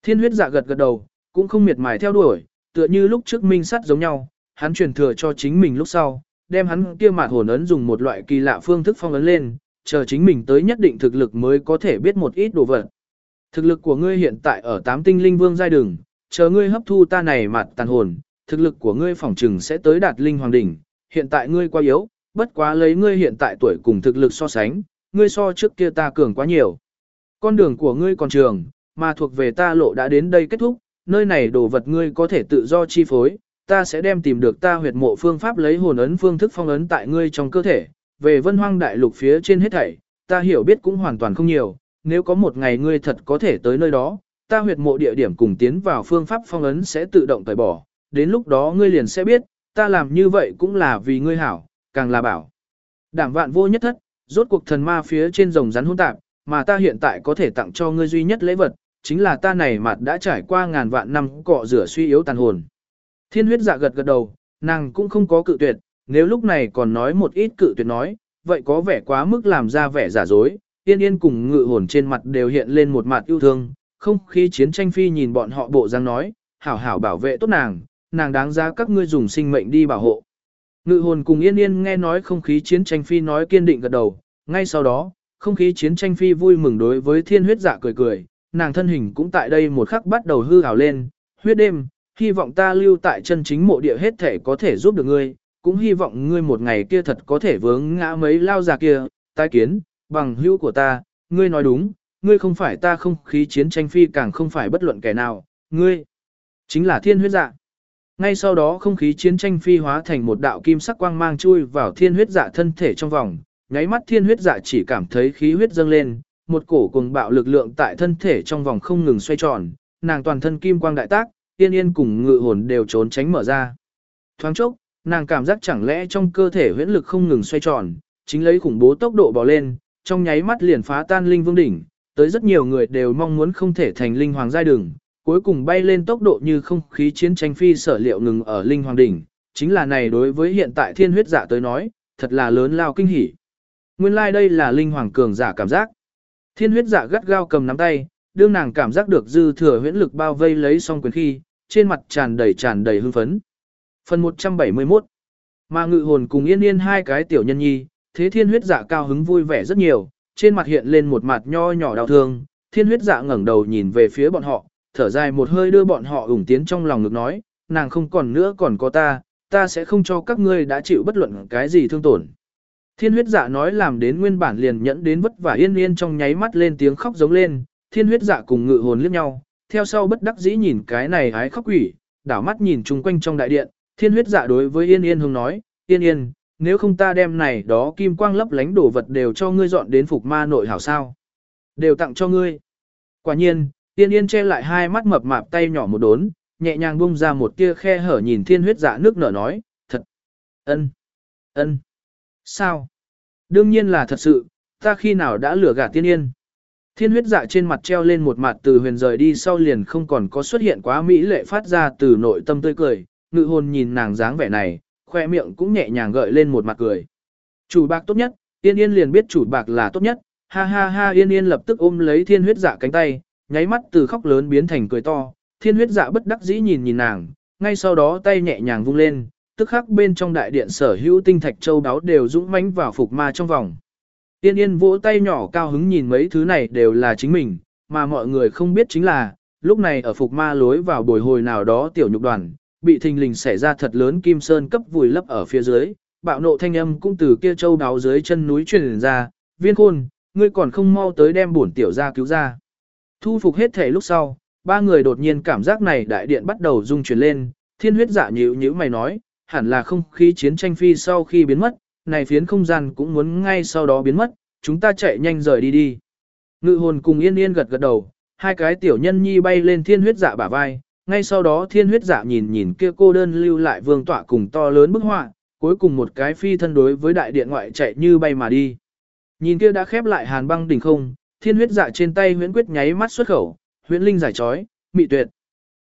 Thiên huyết dạ gật gật đầu, cũng không miệt mài theo đuổi, tựa như lúc trước minh sắt giống nhau, hắn truyền thừa cho chính mình lúc sau, đem hắn kia mạt hồn ấn dùng một loại kỳ lạ phương thức phong ấn lên, chờ chính mình tới nhất định thực lực mới có thể biết một ít đồ vật. Thực lực của ngươi hiện tại ở tám tinh linh vương giai đường, chờ ngươi hấp thu ta này mặt tàn hồn, thực lực của ngươi phỏng trừng sẽ tới đạt linh hoàng đỉnh, hiện tại ngươi quá yếu, bất quá lấy ngươi hiện tại tuổi cùng thực lực so sánh, ngươi so trước kia ta cường quá nhiều. Con đường của ngươi còn trường, mà thuộc về ta lộ đã đến đây kết thúc, nơi này đồ vật ngươi có thể tự do chi phối, ta sẽ đem tìm được ta huyệt mộ phương pháp lấy hồn ấn phương thức phong ấn tại ngươi trong cơ thể, về vân hoang đại lục phía trên hết thảy, ta hiểu biết cũng hoàn toàn không nhiều, nếu có một ngày ngươi thật có thể tới nơi đó, ta huyệt mộ địa điểm cùng tiến vào phương pháp phong ấn sẽ tự động tẩy bỏ, đến lúc đó ngươi liền sẽ biết, ta làm như vậy cũng là vì ngươi hảo, càng là bảo. Đảm vạn vô nhất thất, rốt cuộc thần ma phía trên rồng rắn hỗn tạp, mà ta hiện tại có thể tặng cho ngươi duy nhất lễ vật, chính là ta này mặt đã trải qua ngàn vạn năm cọ rửa suy yếu tàn hồn. Thiên huyết dạ gật gật đầu, nàng cũng không có cự tuyệt, nếu lúc này còn nói một ít cự tuyệt nói, vậy có vẻ quá mức làm ra vẻ giả dối, yên yên cùng ngự hồn trên mặt đều hiện lên một mặt yêu thương, không khí chiến tranh phi nhìn bọn họ bộ dáng nói, hảo hảo bảo vệ tốt nàng, nàng đáng giá các ngươi dùng sinh mệnh đi bảo hộ. Ngự hồn cùng yên yên nghe nói không khí chiến tranh phi nói kiên định gật đầu, ngay sau đó, không khí chiến tranh phi vui mừng đối với thiên huyết dạ cười cười, nàng thân hình cũng tại đây một khắc bắt đầu hư ảo lên, huyết đêm, hy vọng ta lưu tại chân chính mộ địa hết thể có thể giúp được ngươi, cũng hy vọng ngươi một ngày kia thật có thể vướng ngã mấy lao già kia, tai kiến, bằng hữu của ta, ngươi nói đúng, ngươi không phải ta không khí chiến tranh phi càng không phải bất luận kẻ nào, ngươi chính là thiên huyết dạ. Ngay sau đó không khí chiến tranh phi hóa thành một đạo kim sắc quang mang chui vào thiên huyết dạ thân thể trong vòng, nháy mắt thiên huyết dạ chỉ cảm thấy khí huyết dâng lên, một cổ cùng bạo lực lượng tại thân thể trong vòng không ngừng xoay tròn, nàng toàn thân kim quang đại tác, tiên yên cùng ngự hồn đều trốn tránh mở ra. Thoáng chốc, nàng cảm giác chẳng lẽ trong cơ thể huyễn lực không ngừng xoay tròn, chính lấy khủng bố tốc độ bò lên, trong nháy mắt liền phá tan linh vương đỉnh, tới rất nhiều người đều mong muốn không thể thành linh hoàng giai đường, cuối cùng bay lên tốc độ như không khí chiến tranh phi sở liệu ngừng ở linh hoàng đỉnh, chính là này đối với hiện tại thiên huyết giả tới nói, thật là lớn lao kinh hỉ. Nguyên lai like đây là linh hoàng cường giả cảm giác. Thiên huyết giả gắt gao cầm nắm tay, đương nàng cảm giác được dư thừa huyễn lực bao vây lấy song quyền khi, trên mặt tràn đầy tràn đầy hưng phấn. Phần 171 Mà ngự hồn cùng yên yên hai cái tiểu nhân nhi, thế thiên huyết dạ cao hứng vui vẻ rất nhiều, trên mặt hiện lên một mặt nho nhỏ đau thương, thiên huyết dạ ngẩng đầu nhìn về phía bọn họ, thở dài một hơi đưa bọn họ ủng tiến trong lòng ngực nói, nàng không còn nữa còn có ta, ta sẽ không cho các ngươi đã chịu bất luận cái gì thương tổn. Thiên huyết dạ nói làm đến nguyên bản liền nhẫn đến vất vả yên yên trong nháy mắt lên tiếng khóc giống lên, thiên huyết dạ cùng ngự hồn liếc nhau, theo sau bất đắc dĩ nhìn cái này hái khóc quỷ, đảo mắt nhìn chung quanh trong đại điện, thiên huyết dạ đối với yên yên hùng nói, yên yên, nếu không ta đem này đó kim quang lấp lánh đồ vật đều cho ngươi dọn đến phục ma nội hảo sao. Đều tặng cho ngươi. Quả nhiên, yên yên che lại hai mắt mập mạp tay nhỏ một đốn, nhẹ nhàng bung ra một tia khe hở nhìn thiên huyết dạ nước nở nói, thật, ân, ân, sao? Đương nhiên là thật sự, ta khi nào đã lừa gạt tiên yên. Thiên huyết dạ trên mặt treo lên một mặt từ huyền rời đi sau liền không còn có xuất hiện quá mỹ lệ phát ra từ nội tâm tươi cười, ngự hồn nhìn nàng dáng vẻ này, khoe miệng cũng nhẹ nhàng gợi lên một mặt cười. Chủ bạc tốt nhất, yên yên liền biết chủ bạc là tốt nhất, ha ha ha yên yên lập tức ôm lấy thiên huyết dạ cánh tay, nháy mắt từ khóc lớn biến thành cười to, thiên huyết dạ bất đắc dĩ nhìn nhìn nàng, ngay sau đó tay nhẹ nhàng vung lên, tức khắc bên trong đại điện sở hữu tinh thạch châu đáo đều dũng mãnh vào phục ma trong vòng. Yên yên vỗ tay nhỏ cao hứng nhìn mấy thứ này đều là chính mình, mà mọi người không biết chính là, lúc này ở phục ma lối vào bồi hồi nào đó tiểu nhục đoàn, bị thình lình xảy ra thật lớn kim sơn cấp vùi lấp ở phía dưới, bạo nộ thanh âm cũng từ kia châu đáo dưới chân núi truyền ra, viên khôn, ngươi còn không mau tới đem bổn tiểu ra cứu ra. Thu phục hết thể lúc sau, ba người đột nhiên cảm giác này đại điện bắt đầu rung chuyển lên, thiên huyết dạ nhữ nhữ mày nói, hẳn là không khí chiến tranh phi sau khi biến mất, này phiến không gian cũng muốn ngay sau đó biến mất, chúng ta chạy nhanh rời đi đi. Ngự hồn cùng yên yên gật gật đầu, hai cái tiểu nhân nhi bay lên thiên huyết dạ bả vai, ngay sau đó thiên huyết dạ nhìn nhìn kia cô đơn lưu lại vương tọa cùng to lớn bức họa, cuối cùng một cái phi thân đối với đại điện ngoại chạy như bay mà đi. Nhìn kia đã khép lại hàn băng đỉnh không, thiên huyết dạ trên tay huyễn quyết nháy mắt xuất khẩu, huyễn linh giải trói, mị tuyệt.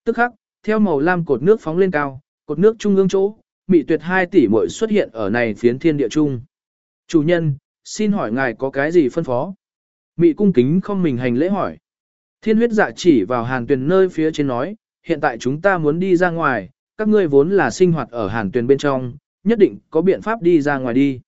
Tức khắc, theo màu lam cột nước phóng lên cao, cột nước trung ương chỗ, mị tuyệt 2 tỷ muội xuất hiện ở này phiến thiên địa trung. Chủ nhân, xin hỏi ngài có cái gì phân phó? Mị cung kính không mình hành lễ hỏi. Thiên huyết dạ chỉ vào hàn tuyền nơi phía trên nói, hiện tại chúng ta muốn đi ra ngoài, các ngươi vốn là sinh hoạt ở hàn tuyền bên trong, nhất định có biện pháp đi ra ngoài đi.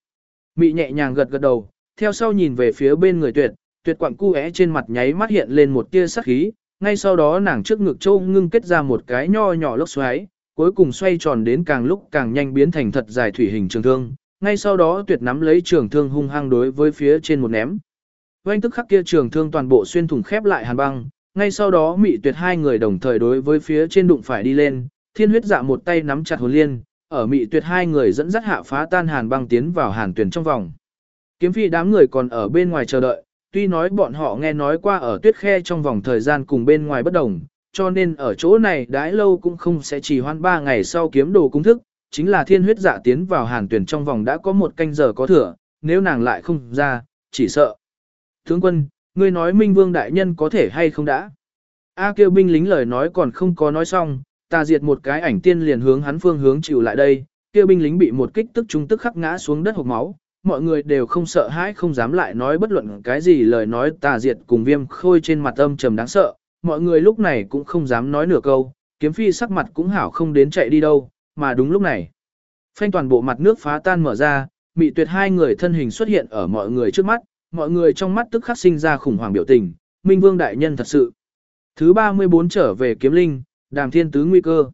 Mị nhẹ nhàng gật gật đầu, theo sau nhìn về phía bên người tuyệt, tuyệt quặng cu é trên mặt nháy mắt hiện lên một tia sắc khí, ngay sau đó nàng trước ngực châu ngưng kết ra một cái nho nhỏ lốc xoáy, cuối cùng xoay tròn đến càng lúc càng nhanh biến thành thật dài thủy hình trường thương, ngay sau đó tuyệt nắm lấy trường thương hung hăng đối với phía trên một ném. Oanh tức khắc kia trường thương toàn bộ xuyên thủng khép lại hàn băng, ngay sau đó mị tuyệt hai người đồng thời đối với phía trên đụng phải đi lên, thiên huyết dạ một tay nắm chặt hồn liên, ở mị tuyệt hai người dẫn dắt hạ phá tan hàn băng tiến vào hàn tuyển trong vòng. Kiếm phi đám người còn ở bên ngoài chờ đợi, tuy nói bọn họ nghe nói qua ở tuyết khe trong vòng thời gian cùng bên ngoài bất đồng, cho nên ở chỗ này đãi lâu cũng không sẽ chỉ hoan ba ngày sau kiếm đồ cung thức, chính là thiên huyết dạ tiến vào hàn tuyển trong vòng đã có một canh giờ có thừa, nếu nàng lại không ra, chỉ sợ. Tướng quân, ngươi nói Minh Vương Đại Nhân có thể hay không đã? A kêu binh lính lời nói còn không có nói xong, ta diệt một cái ảnh tiên liền hướng hắn phương hướng chịu lại đây, kêu binh lính bị một kích tức trung tức khắc ngã xuống đất hộc máu, mọi người đều không sợ hãi không dám lại nói bất luận cái gì lời nói tà diệt cùng viêm khôi trên mặt âm trầm đáng sợ, mọi người lúc này cũng không dám nói nửa câu, kiếm phi sắc mặt cũng hảo không đến chạy đi đâu, mà đúng lúc này. Phanh toàn bộ mặt nước phá tan mở ra, mị tuyệt hai người thân hình xuất hiện ở mọi người trước mắt, mọi người trong mắt tức khắc sinh ra khủng hoảng biểu tình, Minh Vương Đại Nhân thật sự. Thứ 34 trở về kiếm linh, đàm thiên tứ nguy cơ.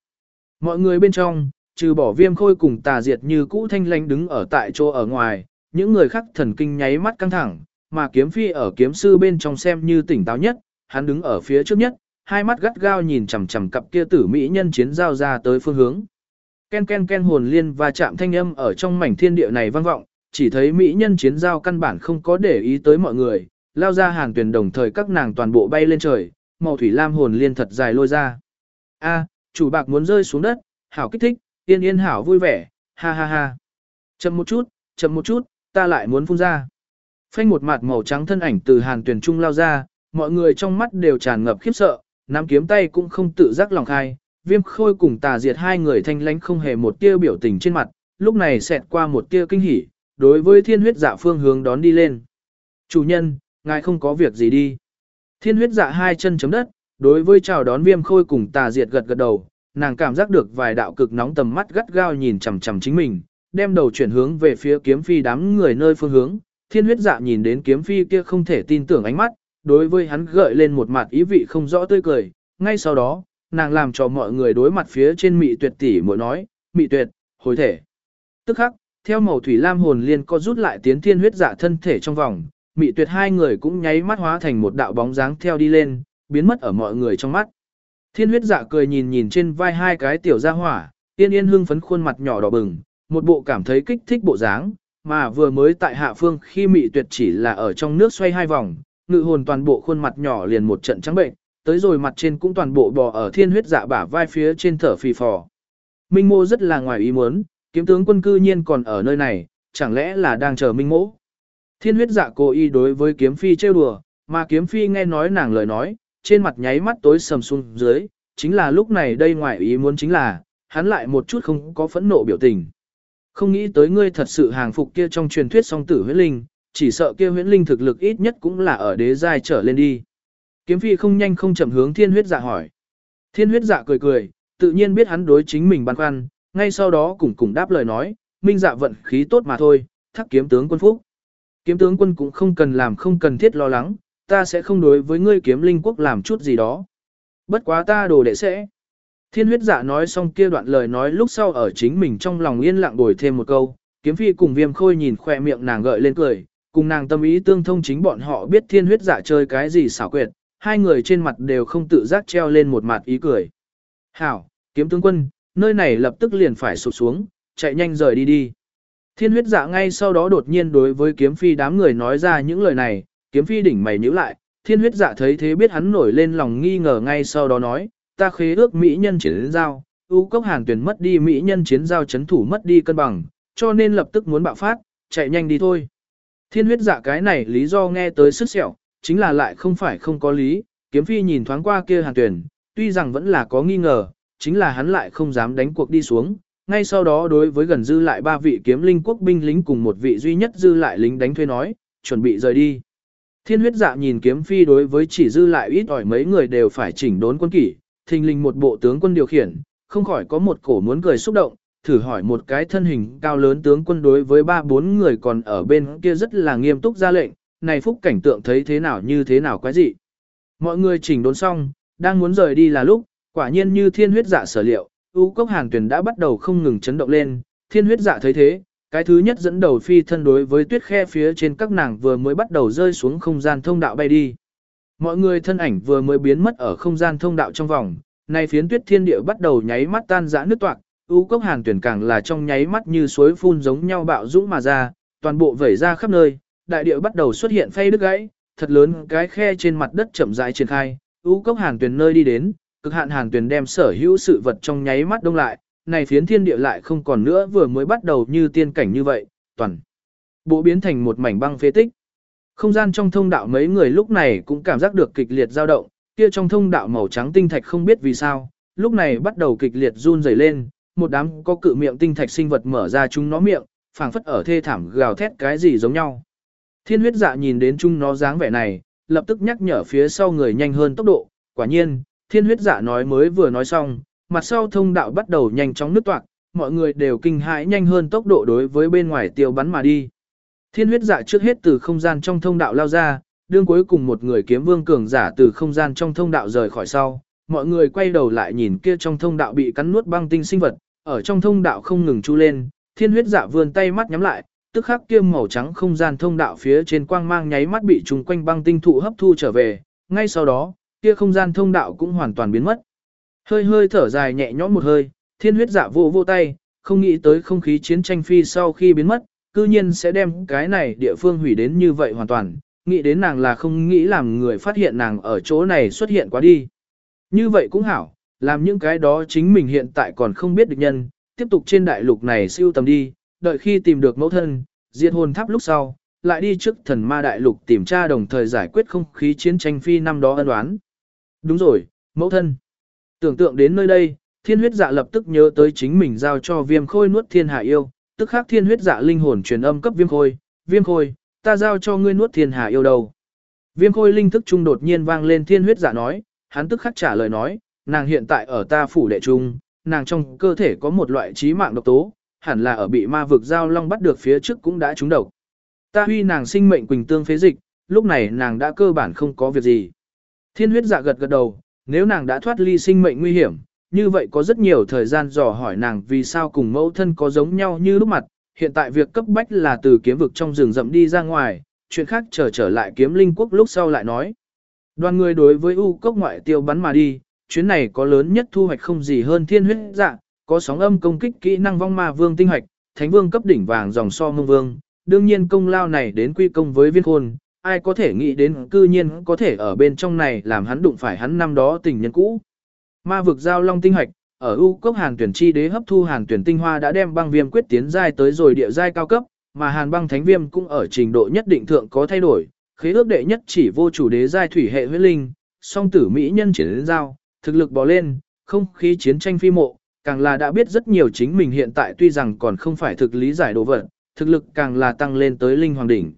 Mọi người bên trong, trừ bỏ viêm khôi cùng tà diệt như cũ thanh lánh đứng ở tại chỗ ở ngoài, những người khác thần kinh nháy mắt căng thẳng, mà kiếm phi ở kiếm sư bên trong xem như tỉnh táo nhất, hắn đứng ở phía trước nhất, hai mắt gắt gao nhìn chằm chằm cặp kia tử mỹ nhân chiến giao ra tới phương hướng. Ken ken ken hồn liên và chạm thanh âm ở trong mảnh thiên địa này vang vọng, chỉ thấy mỹ nhân chiến giao căn bản không có để ý tới mọi người, lao ra hàng tuyển đồng thời các nàng toàn bộ bay lên trời, màu thủy lam hồn liên thật dài lôi ra. A, chủ bạc muốn rơi xuống đất, hảo kích thích, yên yên hảo vui vẻ, ha ha ha. Chậm một chút, chậm một chút, ta lại muốn phun ra. Phanh một mặt màu trắng thân ảnh từ hàng tuyển trung lao ra, mọi người trong mắt đều tràn ngập khiếp sợ, nắm kiếm tay cũng không tự giác lòng khai, viêm khôi cùng tà diệt hai người thanh lánh không hề một tia biểu tình trên mặt, lúc này xẹt qua một tia kinh hỉ, đối với thiên huyết dạ phương hướng đón đi lên. Chủ nhân, ngài không có việc gì đi. Thiên huyết dạ hai chân chấm đất, đối với chào đón viêm khôi cùng tà diệt gật gật đầu, nàng cảm giác được vài đạo cực nóng tầm mắt gắt gao nhìn chằm chằm chính mình, đem đầu chuyển hướng về phía kiếm phi đám người nơi phương hướng. Thiên huyết dạ nhìn đến kiếm phi kia không thể tin tưởng ánh mắt, đối với hắn gợi lên một mặt ý vị không rõ tươi cười, ngay sau đó, nàng làm cho mọi người đối mặt phía trên mị tuyệt tỷ muội nói, mị tuyệt, hồi thể. Tức khắc, theo màu thủy lam hồn liên co rút lại tiến thiên huyết dạ thân thể trong vòng, mị tuyệt hai người cũng nháy mắt hóa thành một đạo bóng dáng theo đi lên, biến mất ở mọi người trong mắt. Thiên huyết dạ cười nhìn nhìn trên vai hai cái tiểu gia hỏa, tiên yên hưng phấn khuôn mặt nhỏ đỏ bừng, một bộ cảm thấy kích thích bộ dáng, mà vừa mới tại hạ phương khi mị tuyệt chỉ là ở trong nước xoay hai vòng, ngự hồn toàn bộ khuôn mặt nhỏ liền một trận trắng bệnh, tới rồi mặt trên cũng toàn bộ bò ở thiên huyết dạ bả vai phía trên thở phì phò. Minh mô rất là ngoài ý muốn, kiếm tướng quân cư nhiên còn ở nơi này, chẳng lẽ là đang chờ minh mỗ. Thiên huyết dạ cố ý đối với kiếm phi trêu đùa, mà kiếm phi nghe nói nàng lời nói, trên mặt nháy mắt tối sầm xuống dưới, chính là lúc này đây ngoại ý muốn chính là, hắn lại một chút không có phẫn nộ biểu tình. Không nghĩ tới ngươi thật sự hàng phục kia trong truyền thuyết song tử huyết linh, chỉ sợ kia huyễn linh thực lực ít nhất cũng là ở đế giai trở lên đi. Kiếm phi không nhanh không chậm hướng thiên huyết dạ hỏi. Thiên huyết dạ cười cười, tự nhiên biết hắn đối chính mình băn khoăn, ngay sau đó cùng cùng đáp lời nói, minh dạ vận khí tốt mà thôi, thắc kiếm tướng quân phúc. Kiếm tướng quân cũng không cần làm không cần thiết lo lắng, ta sẽ không đối với ngươi kiếm linh quốc làm chút gì đó. Bất quá ta đồ đệ sẽ. Thiên huyết dạ nói xong kia đoạn lời nói lúc sau ở chính mình trong lòng yên lặng đổi thêm một câu, kiếm phi cùng viêm khôi nhìn khoe miệng nàng gợi lên cười, cùng nàng tâm ý tương thông chính bọn họ biết thiên huyết dạ chơi cái gì xảo quyệt, hai người trên mặt đều không tự giác treo lên một mặt ý cười. Hảo, kiếm tướng quân, nơi này lập tức liền phải sụp xuống, chạy nhanh rời đi đi. Thiên huyết dạ ngay sau đó đột nhiên đối với kiếm phi đám người nói ra những lời này, kiếm phi đỉnh mày nhíu lại, thiên huyết dạ thấy thế biết hắn nổi lên lòng nghi ngờ ngay sau đó nói, ta khế ước mỹ nhân chiến giao, ưu cốc hàn tuyển mất đi mỹ nhân chiến giao chấn thủ mất đi cân bằng, cho nên lập tức muốn bạo phát, chạy nhanh đi thôi. Thiên huyết dạ cái này lý do nghe tới sức sẹo, chính là lại không phải không có lý, kiếm phi nhìn thoáng qua kia hàn tuyển, tuy rằng vẫn là có nghi ngờ, chính là hắn lại không dám đánh cuộc đi xuống. Ngay sau đó đối với gần dư lại ba vị kiếm linh quốc binh lính cùng một vị duy nhất dư lại lính đánh thuê nói, chuẩn bị rời đi. Thiên huyết dạ nhìn kiếm phi đối với chỉ dư lại ít ỏi mấy người đều phải chỉnh đốn quân kỷ, thình lình một bộ tướng quân điều khiển, không khỏi có một cổ muốn cười xúc động, thử hỏi một cái thân hình cao lớn tướng quân đối với ba bốn người còn ở bên kia rất là nghiêm túc ra lệnh, này phúc cảnh tượng thấy thế nào như thế nào quái dị. Mọi người chỉnh đốn xong, đang muốn rời đi là lúc, quả nhiên như thiên huyết dạ sở liệu, U cốc hàn tuyển đã bắt đầu không ngừng chấn động lên, thiên huyết dạ thấy thế, cái thứ nhất dẫn đầu phi thân đối với tuyết khe phía trên các nàng vừa mới bắt đầu rơi xuống không gian thông đạo bay đi. Mọi người thân ảnh vừa mới biến mất ở không gian thông đạo trong vòng, này phiến tuyết thiên địa bắt đầu nháy mắt tan rã nước toạc, U cốc hàn tuyển càng là trong nháy mắt như suối phun giống nhau bạo dũng mà ra, toàn bộ vẩy ra khắp nơi, đại địa bắt đầu xuất hiện phay đứt gãy, thật lớn cái khe trên mặt đất chậm rãi triển khai, U cốc hàn tuyển nơi đi đến, cực hạn hàn tuyển đem sở hữu sự vật trong nháy mắt đông lại, này phiến thiên địa lại không còn nữa vừa mới bắt đầu như tiên cảnh như vậy, toàn bộ biến thành một mảnh băng phế tích. Không gian trong thông đạo mấy người lúc này cũng cảm giác được kịch liệt dao động, kia trong thông đạo màu trắng tinh thạch không biết vì sao, lúc này bắt đầu kịch liệt run rẩy lên, một đám có cự miệng tinh thạch sinh vật mở ra chúng nó miệng, phảng phất ở thê thảm gào thét cái gì giống nhau. Thiên huyết dạ nhìn đến chúng nó dáng vẻ này, lập tức nhắc nhở phía sau người nhanh hơn tốc độ, quả nhiên, thiên huyết dạ nói mới vừa nói xong, mặt sau thông đạo bắt đầu nhanh chóng nứt toạc, mọi người đều kinh hãi nhanh hơn tốc độ đối với bên ngoài tiêu bắn mà đi. Thiên huyết dạ trước hết từ không gian trong thông đạo lao ra, đương cuối cùng một người kiếm vương cường giả từ không gian trong thông đạo rời khỏi sau, mọi người quay đầu lại nhìn kia trong thông đạo bị cắn nuốt băng tinh sinh vật, ở trong thông đạo không ngừng chu lên, thiên huyết dạ vươn tay mắt nhắm lại, tức khắc kia màu trắng không gian thông đạo phía trên quang mang nháy mắt bị trùng quanh băng tinh thụ hấp thu trở về, ngay sau đó, kia không gian thông đạo cũng hoàn toàn biến mất. Hơi hơi thở dài nhẹ nhõm một hơi, thiên huyết dạ vô vô tay, không nghĩ tới không khí chiến tranh phi sau khi biến mất, cư nhiên sẽ đem cái này địa phương hủy đến như vậy hoàn toàn, nghĩ đến nàng là không nghĩ làm người phát hiện nàng ở chỗ này xuất hiện quá đi. Như vậy cũng hảo, làm những cái đó chính mình hiện tại còn không biết được nhân, tiếp tục trên đại lục này siêu tầm đi, đợi khi tìm được mẫu thân, diệt hồn tháp lúc sau, lại đi trước thần ma đại lục tìm tra đồng thời giải quyết không khí chiến tranh phi năm đó ân đoán. Đúng rồi, mẫu thân. Tưởng tượng đến nơi đây, thiên huyết dạ lập tức nhớ tới chính mình giao cho viêm khôi nuốt thiên hạ yêu, tức khắc thiên huyết dạ linh hồn truyền âm cấp viêm khôi, viêm khôi, ta giao cho ngươi nuốt thiên hạ yêu đầu Viêm khôi linh thức trung đột nhiên vang lên thiên huyết dạ nói, hắn tức khắc trả lời nói, nàng hiện tại ở ta phủ đệ trung, nàng trong cơ thể có một loại trí mạng độc tố, hẳn là ở bị ma vực giao long bắt được phía trước cũng đã trúng độc. Ta huy nàng sinh mệnh quỳnh tương phế dịch, lúc này nàng đã cơ bản không có việc gì. Thiên huyết dạ gật gật đầu, nếu nàng đã thoát ly sinh mệnh nguy hiểm, như vậy có rất nhiều thời gian dò hỏi nàng vì sao cùng mẫu thân có giống nhau như lúc mặt. Hiện tại việc cấp bách là từ kiếm vực trong rừng rậm đi ra ngoài, chuyện khác chờ trở, trở lại kiếm linh quốc lúc sau lại nói. Đoàn người đối với U cốc ngoại tiêu bắn mà đi, chuyến này có lớn nhất thu hoạch không gì hơn thiên huyết dạ, có sóng âm công kích kỹ năng vong ma vương tinh hoạch, thánh vương cấp đỉnh vàng dòng so mông vương, đương nhiên công lao này đến quy công với viên khôn, ai có thể nghĩ đến cư nhiên có thể ở bên trong này làm hắn đụng phải hắn năm đó tình nhân cũ. Ma vực giao long tinh hạch ở U cốc hàn tuyển chi đế hấp thu hàn tuyển tinh hoa đã đem băng viêm quyết tiến giai tới rồi địa giai cao cấp, mà hàn băng thánh viêm cũng ở trình độ nhất định thượng có thay đổi, khế ước đệ nhất chỉ vô chủ đế giai thủy hệ huyết linh, song tử mỹ nhân triển đến giao, thực lực bò lên, không khí chiến tranh phi mộ, càng là đã biết rất nhiều chính mình hiện tại tuy rằng còn không phải thực lý giải đồ vật, thực lực càng là tăng lên tới linh hoàng đỉnh.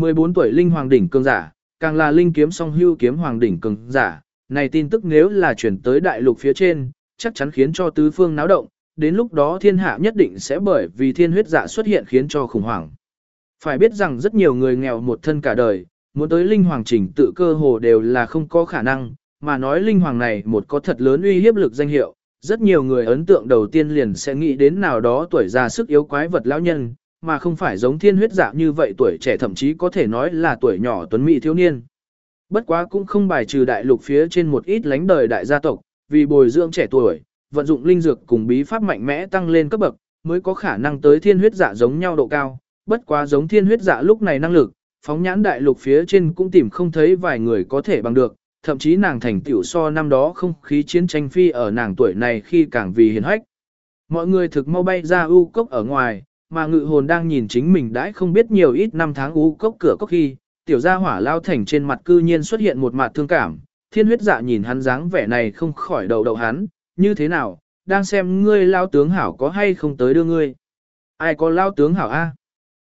14 tuổi linh hoàng đỉnh cường giả, càng là linh kiếm song hưu kiếm hoàng đỉnh cường giả, này tin tức nếu là chuyển tới đại lục phía trên, chắc chắn khiến cho tứ phương náo động, đến lúc đó thiên hạ nhất định sẽ bởi vì thiên huyết dạ xuất hiện khiến cho khủng hoảng. Phải biết rằng rất nhiều người nghèo một thân cả đời, muốn tới linh hoàng trình tự cơ hồ đều là không có khả năng, mà nói linh hoàng này một có thật lớn uy hiếp lực danh hiệu, rất nhiều người ấn tượng đầu tiên liền sẽ nghĩ đến nào đó tuổi già sức yếu quái vật lão nhân, mà không phải giống thiên huyết dạ như vậy tuổi trẻ thậm chí có thể nói là tuổi nhỏ tuấn mỹ thiếu niên. Bất quá cũng không bài trừ đại lục phía trên một ít lánh đời đại gia tộc, vì bồi dưỡng trẻ tuổi, vận dụng linh dược cùng bí pháp mạnh mẽ tăng lên cấp bậc, mới có khả năng tới thiên huyết dạ giống nhau độ cao. Bất quá giống thiên huyết dạ lúc này năng lực, phóng nhãn đại lục phía trên cũng tìm không thấy vài người có thể bằng được, thậm chí nàng thành tiểu so năm đó không khí chiến tranh phi ở nàng tuổi này khi càng vì hiền hách. Mọi người thực mau bay ra ưu cốc ở ngoài, mà ngự hồn đang nhìn chính mình đãi không biết nhiều ít năm tháng ú cốc cửa cốc khi, tiểu gia hỏa lao thành trên mặt cư nhiên xuất hiện một mặt thương cảm, thiên huyết dạ nhìn hắn dáng vẻ này không khỏi đầu đầu hắn, như thế nào, đang xem ngươi lao tướng hảo có hay không tới đưa ngươi. Ai có lao tướng hảo a?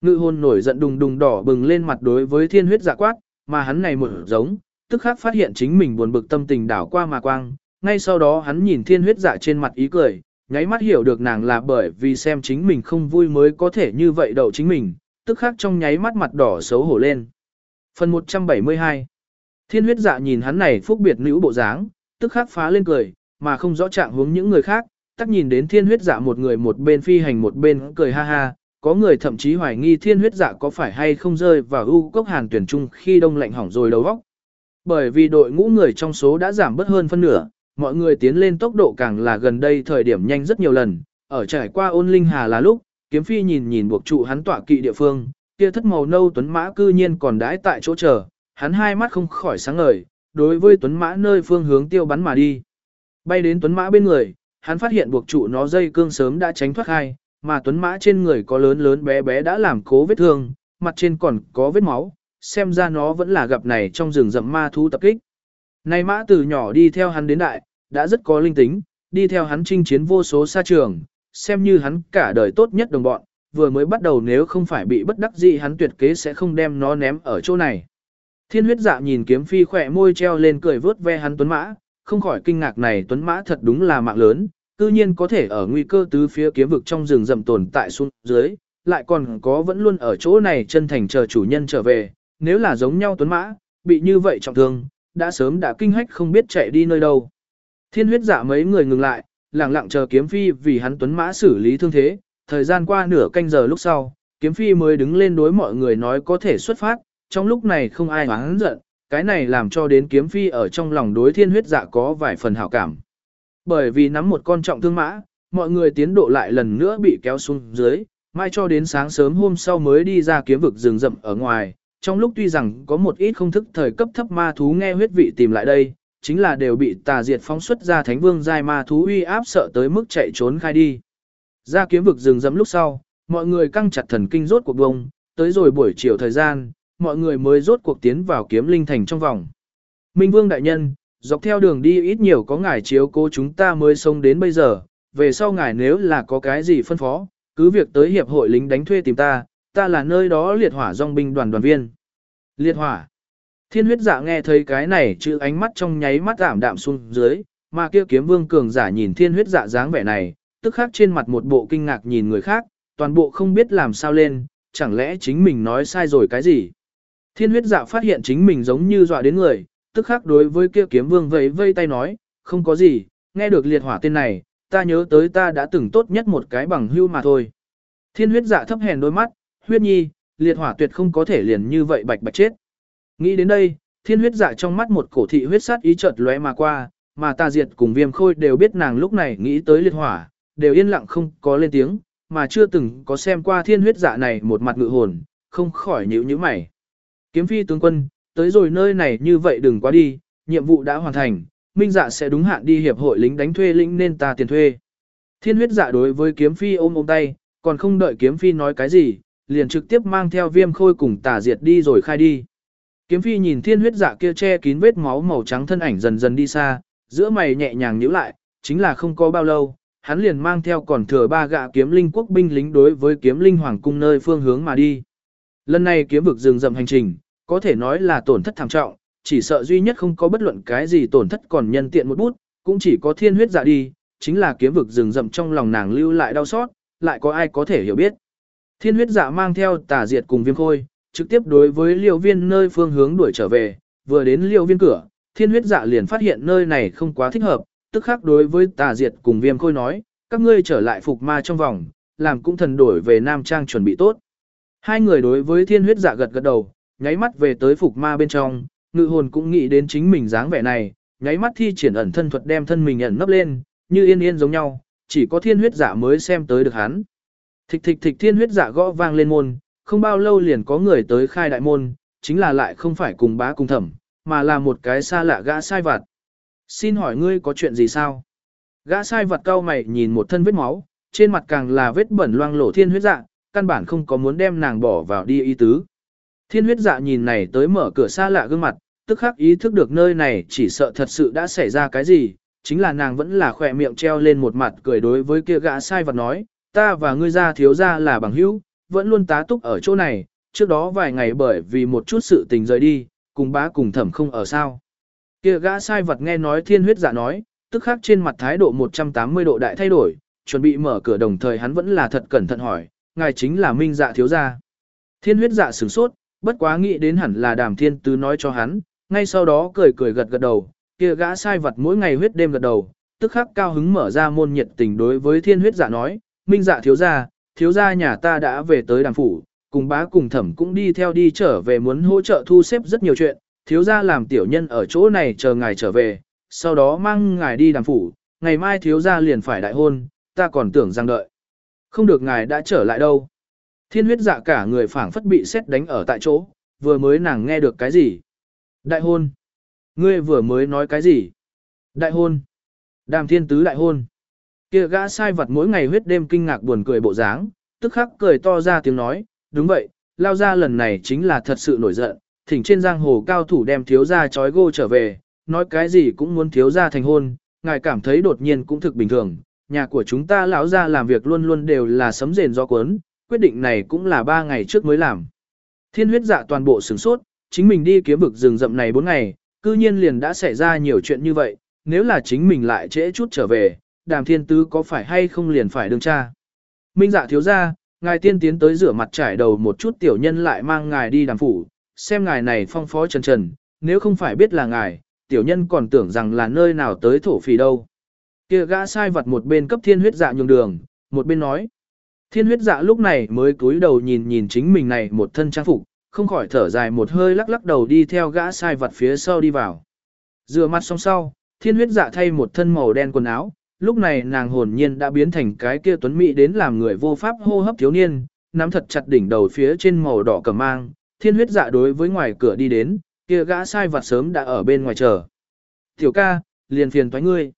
Ngự hồn nổi giận đùng đùng đỏ bừng lên mặt đối với thiên huyết dạ quát, mà hắn này một giống, tức khắc phát hiện chính mình buồn bực tâm tình đảo qua mà quang, ngay sau đó hắn nhìn thiên huyết dạ trên mặt ý cười, nháy mắt hiểu được nàng là bởi vì xem chính mình không vui mới có thể như vậy đậu chính mình, tức khắc trong nháy mắt mặt đỏ xấu hổ lên. Phần 172 Thiên huyết dạ nhìn hắn này phúc biệt nữ bộ dáng, tức khắc phá lên cười, mà không rõ trạng hướng những người khác, tắc nhìn đến thiên huyết dạ một người một bên phi hành một bên cười ha ha, có người thậm chí hoài nghi thiên huyết dạ có phải hay không rơi vào ưu cốc hàn tuyển trung khi đông lạnh hỏng rồi đầu óc. Bởi vì đội ngũ người trong số đã giảm bớt hơn phân nửa, mọi người tiến lên tốc độ càng là gần đây thời điểm nhanh rất nhiều lần, ở trải qua ôn linh hà là lúc, kiếm phi nhìn nhìn buộc trụ hắn tọa kỵ địa phương, kia thất màu nâu tuấn mã cư nhiên còn đãi tại chỗ chờ, hắn hai mắt không khỏi sáng ngời, đối với tuấn mã nơi phương hướng tiêu bắn mà đi. Bay đến tuấn mã bên người, hắn phát hiện buộc trụ nó dây cương sớm đã tránh thoát hai, mà tuấn mã trên người có lớn lớn bé bé đã làm cố vết thương, mặt trên còn có vết máu, xem ra nó vẫn là gặp này trong rừng rậm ma thú tập kích. Này mã từ nhỏ đi theo hắn đến đại, đã rất có linh tính, đi theo hắn chinh chiến vô số xa trường, xem như hắn cả đời tốt nhất đồng bọn, vừa mới bắt đầu nếu không phải bị bất đắc dĩ hắn tuyệt kế sẽ không đem nó ném ở chỗ này. Thiên huyết dạ nhìn kiếm phi khỏe môi treo lên cười vớt ve hắn tuấn mã, không khỏi kinh ngạc này tuấn mã thật đúng là mạng lớn, cư nhiên có thể ở nguy cơ tứ phía kiếm vực trong rừng rậm tồn tại xuống dưới, lại còn có vẫn luôn ở chỗ này chân thành chờ chủ nhân trở về, nếu là giống nhau tuấn mã, bị như vậy trọng thương, đã sớm đã kinh hách không biết chạy đi nơi đâu. Thiên huyết dạ mấy người ngừng lại, lặng lặng chờ kiếm phi vì hắn tuấn mã xử lý thương thế, thời gian qua nửa canh giờ lúc sau, kiếm phi mới đứng lên đối mọi người nói có thể xuất phát, trong lúc này không ai hoáng giận, cái này làm cho đến kiếm phi ở trong lòng đối thiên huyết dạ có vài phần hảo cảm. Bởi vì nắm một con trọng thương mã, mọi người tiến độ lại lần nữa bị kéo xuống dưới, mai cho đến sáng sớm hôm sau mới đi ra kiếm vực rừng rậm ở ngoài, trong lúc tuy rằng có một ít không thức thời cấp thấp ma thú nghe huyết vị tìm lại đây, chính là đều bị tà diệt phóng xuất ra thánh vương giai ma thú uy áp sợ tới mức chạy trốn khai đi. Ra kiếm vực rừng rậm lúc sau, mọi người căng chặt thần kinh rốt cuộc bông, tới rồi buổi chiều thời gian, mọi người mới rốt cuộc tiến vào kiếm linh thành trong vòng. Minh vương đại nhân, dọc theo đường đi ít nhiều có ngài chiếu cố chúng ta mới sống đến bây giờ, về sau ngài nếu là có cái gì phân phó, cứ việc tới hiệp hội lính đánh thuê tìm ta, ta là nơi đó liệt hỏa dòng binh đoàn đoàn viên. Liệt hỏa. Thiên huyết dạ nghe thấy cái này chữ ánh mắt trong nháy mắt giảm đạm xuống dưới, mà kia kiếm vương cường giả nhìn thiên huyết dạ dáng vẻ này, tức khắc trên mặt một bộ kinh ngạc nhìn người khác, toàn bộ không biết làm sao lên, chẳng lẽ chính mình nói sai rồi cái gì. Thiên huyết dạ phát hiện chính mình giống như dọa đến người, tức khắc đối với kia kiếm vương vẫy vây tay nói, không có gì, nghe được liệt hỏa tên này, ta nhớ tới ta đã từng tốt nhất một cái bằng hưu mà thôi. Thiên huyết dạ thấp hèn đôi mắt, huyết nhi, liệt hỏa tuyệt không có thể liền như vậy bạch bạch chết. Nghĩ đến đây, thiên huyết dạ trong mắt một cổ thị huyết sát ý chợt lóe mà qua, mà ta diệt cùng viêm khôi đều biết nàng lúc này nghĩ tới liệt hỏa, đều yên lặng không có lên tiếng, mà chưa từng có xem qua thiên huyết dạ này một mặt ngự hồn, không khỏi nhíu nhíu mày. Kiếm phi tướng quân, tới rồi nơi này như vậy đừng quá đi, nhiệm vụ đã hoàn thành, minh dạ sẽ đúng hạn đi hiệp hội lính đánh thuê lĩnh nên ta tiền thuê. Thiên huyết dạ đối với kiếm phi ôm ôm tay, còn không đợi kiếm phi nói cái gì, liền trực tiếp mang theo viêm khôi cùng tà diệt đi rồi khai đi. Kiếm phi nhìn thiên huyết dạ kia che kín vết máu màu trắng thân ảnh dần dần đi xa, giữa mày nhẹ nhàng nhíu lại, chính là không có bao lâu, hắn liền mang theo còn thừa ba gạ kiếm linh quốc binh lính đối với kiếm linh hoàng cung nơi phương hướng mà đi. Lần này kiếm vực rừng rậm hành trình, có thể nói là tổn thất thảm trọng, chỉ sợ duy nhất không có bất luận cái gì tổn thất còn nhân tiện một bút, cũng chỉ có thiên huyết dạ đi, chính là kiếm vực rừng rậm trong lòng nàng lưu lại đau xót, lại có ai có thể hiểu biết. Thiên huyết dạ mang theo tà diệt cùng viêm khôi, trực tiếp đối với liều viên nơi phương hướng đuổi trở về, vừa đến liều viên cửa, thiên huyết dạ liền phát hiện nơi này không quá thích hợp, tức khắc đối với tà diệt cùng viêm khôi nói, các ngươi trở lại phục ma trong vòng, làm cũng thần đổi về nam trang chuẩn bị tốt. Hai người đối với thiên huyết dạ gật gật đầu, nháy mắt về tới phục ma bên trong, ngự hồn cũng nghĩ đến chính mình dáng vẻ này, nháy mắt thi triển ẩn thân thuật đem thân mình ẩn nấp lên, như yên yên giống nhau, chỉ có thiên huyết dạ mới xem tới được hắn. Thịch thịch thịch thiên huyết dạ gõ vang lên môn, không bao lâu liền có người tới khai đại môn, chính là lại không phải cùng bá cùng thẩm, mà là một cái xa lạ gã sai vặt. Xin hỏi ngươi có chuyện gì sao? Gã sai vặt cao mày nhìn một thân vết máu, trên mặt càng là vết bẩn loang lổ thiên huyết dạ, căn bản không có muốn đem nàng bỏ vào đi y tứ. Thiên huyết dạ nhìn này tới mở cửa xa lạ gương mặt, tức khắc ý thức được nơi này chỉ sợ thật sự đã xảy ra cái gì, chính là nàng vẫn là khỏe miệng treo lên một mặt cười đối với kia gã sai vật nói, ta và ngươi ra thiếu ra là bằng hữu, vẫn luôn tá túc ở chỗ này, trước đó vài ngày bởi vì một chút sự tình rời đi, cùng bá cùng thẩm không ở sao. Kia gã sai vật nghe nói thiên huyết dạ nói, tức khắc trên mặt thái độ 180 độ đại thay đổi, chuẩn bị mở cửa đồng thời hắn vẫn là thật cẩn thận hỏi, ngài chính là minh dạ thiếu gia. Thiên huyết dạ sửng sốt, bất quá nghĩ đến hẳn là đàm thiên tứ nói cho hắn, ngay sau đó cười cười gật gật đầu, kia gã sai vật mỗi ngày huyết đêm gật đầu, tức khắc cao hứng mở ra môn nhiệt tình đối với thiên huyết dạ nói, minh dạ thiếu gia, thiếu gia nhà ta đã về tới đàm phủ, cùng bá cùng thẩm cũng đi theo đi trở về muốn hỗ trợ thu xếp rất nhiều chuyện, thiếu gia làm tiểu nhân ở chỗ này chờ ngài trở về, sau đó mang ngài đi đàm phủ, ngày mai thiếu gia liền phải đại hôn, ta còn tưởng rằng đợi. Không được ngài đã trở lại đâu. Thiên huyết dạ cả người phảng phất bị xét đánh ở tại chỗ, vừa mới nàng nghe được cái gì? Đại hôn. Ngươi vừa mới nói cái gì? Đại hôn. Đàm thiên tứ đại hôn. Kia gã sai vật mỗi ngày huyết đêm kinh ngạc buồn cười bộ dáng, tức khắc cười to ra tiếng nói, đúng vậy, lao ra lần này chính là thật sự nổi giận, thỉnh trên giang hồ cao thủ đem thiếu gia trói gô trở về, nói cái gì cũng muốn thiếu gia thành hôn, ngài cảm thấy đột nhiên cũng thực bình thường, nhà của chúng ta lão ra làm việc luôn luôn đều là sấm rền do cuốn, quyết định này cũng là ba ngày trước mới làm. Thiên huyết dạ toàn bộ sửng sốt, chính mình đi kiếm vực rừng rậm này bốn ngày, cư nhiên liền đã xảy ra nhiều chuyện như vậy, nếu là chính mình lại trễ chút trở về, đàm thiên tứ có phải hay không liền phải đương cha. Minh dạ thiếu ra, ngài tiên tiến tới rửa mặt trải đầu một chút tiểu nhân lại mang ngài đi đàm phủ, xem ngài này phong phó trần trần, nếu không phải biết là ngài, tiểu nhân còn tưởng rằng là nơi nào tới thổ phì đâu. Kia gã sai vật một bên cấp thiên huyết dạ nhường đường, một bên nói. Thiên huyết dạ lúc này mới cúi đầu nhìn nhìn chính mình này một thân trang phục, không khỏi thở dài một hơi lắc lắc đầu đi theo gã sai vật phía sau đi vào. Rửa mặt xong sau, thiên huyết dạ thay một thân màu đen quần áo, lúc này nàng hồn nhiên đã biến thành cái kia tuấn mỹ đến làm người vô pháp hô hấp thiếu niên, nắm thật chặt đỉnh đầu phía trên màu đỏ cẩm mang, thiên huyết dạ đối với ngoài cửa đi đến, kia gã sai vật sớm đã ở bên ngoài chờ. Tiểu ca, liền phiền toái ngươi.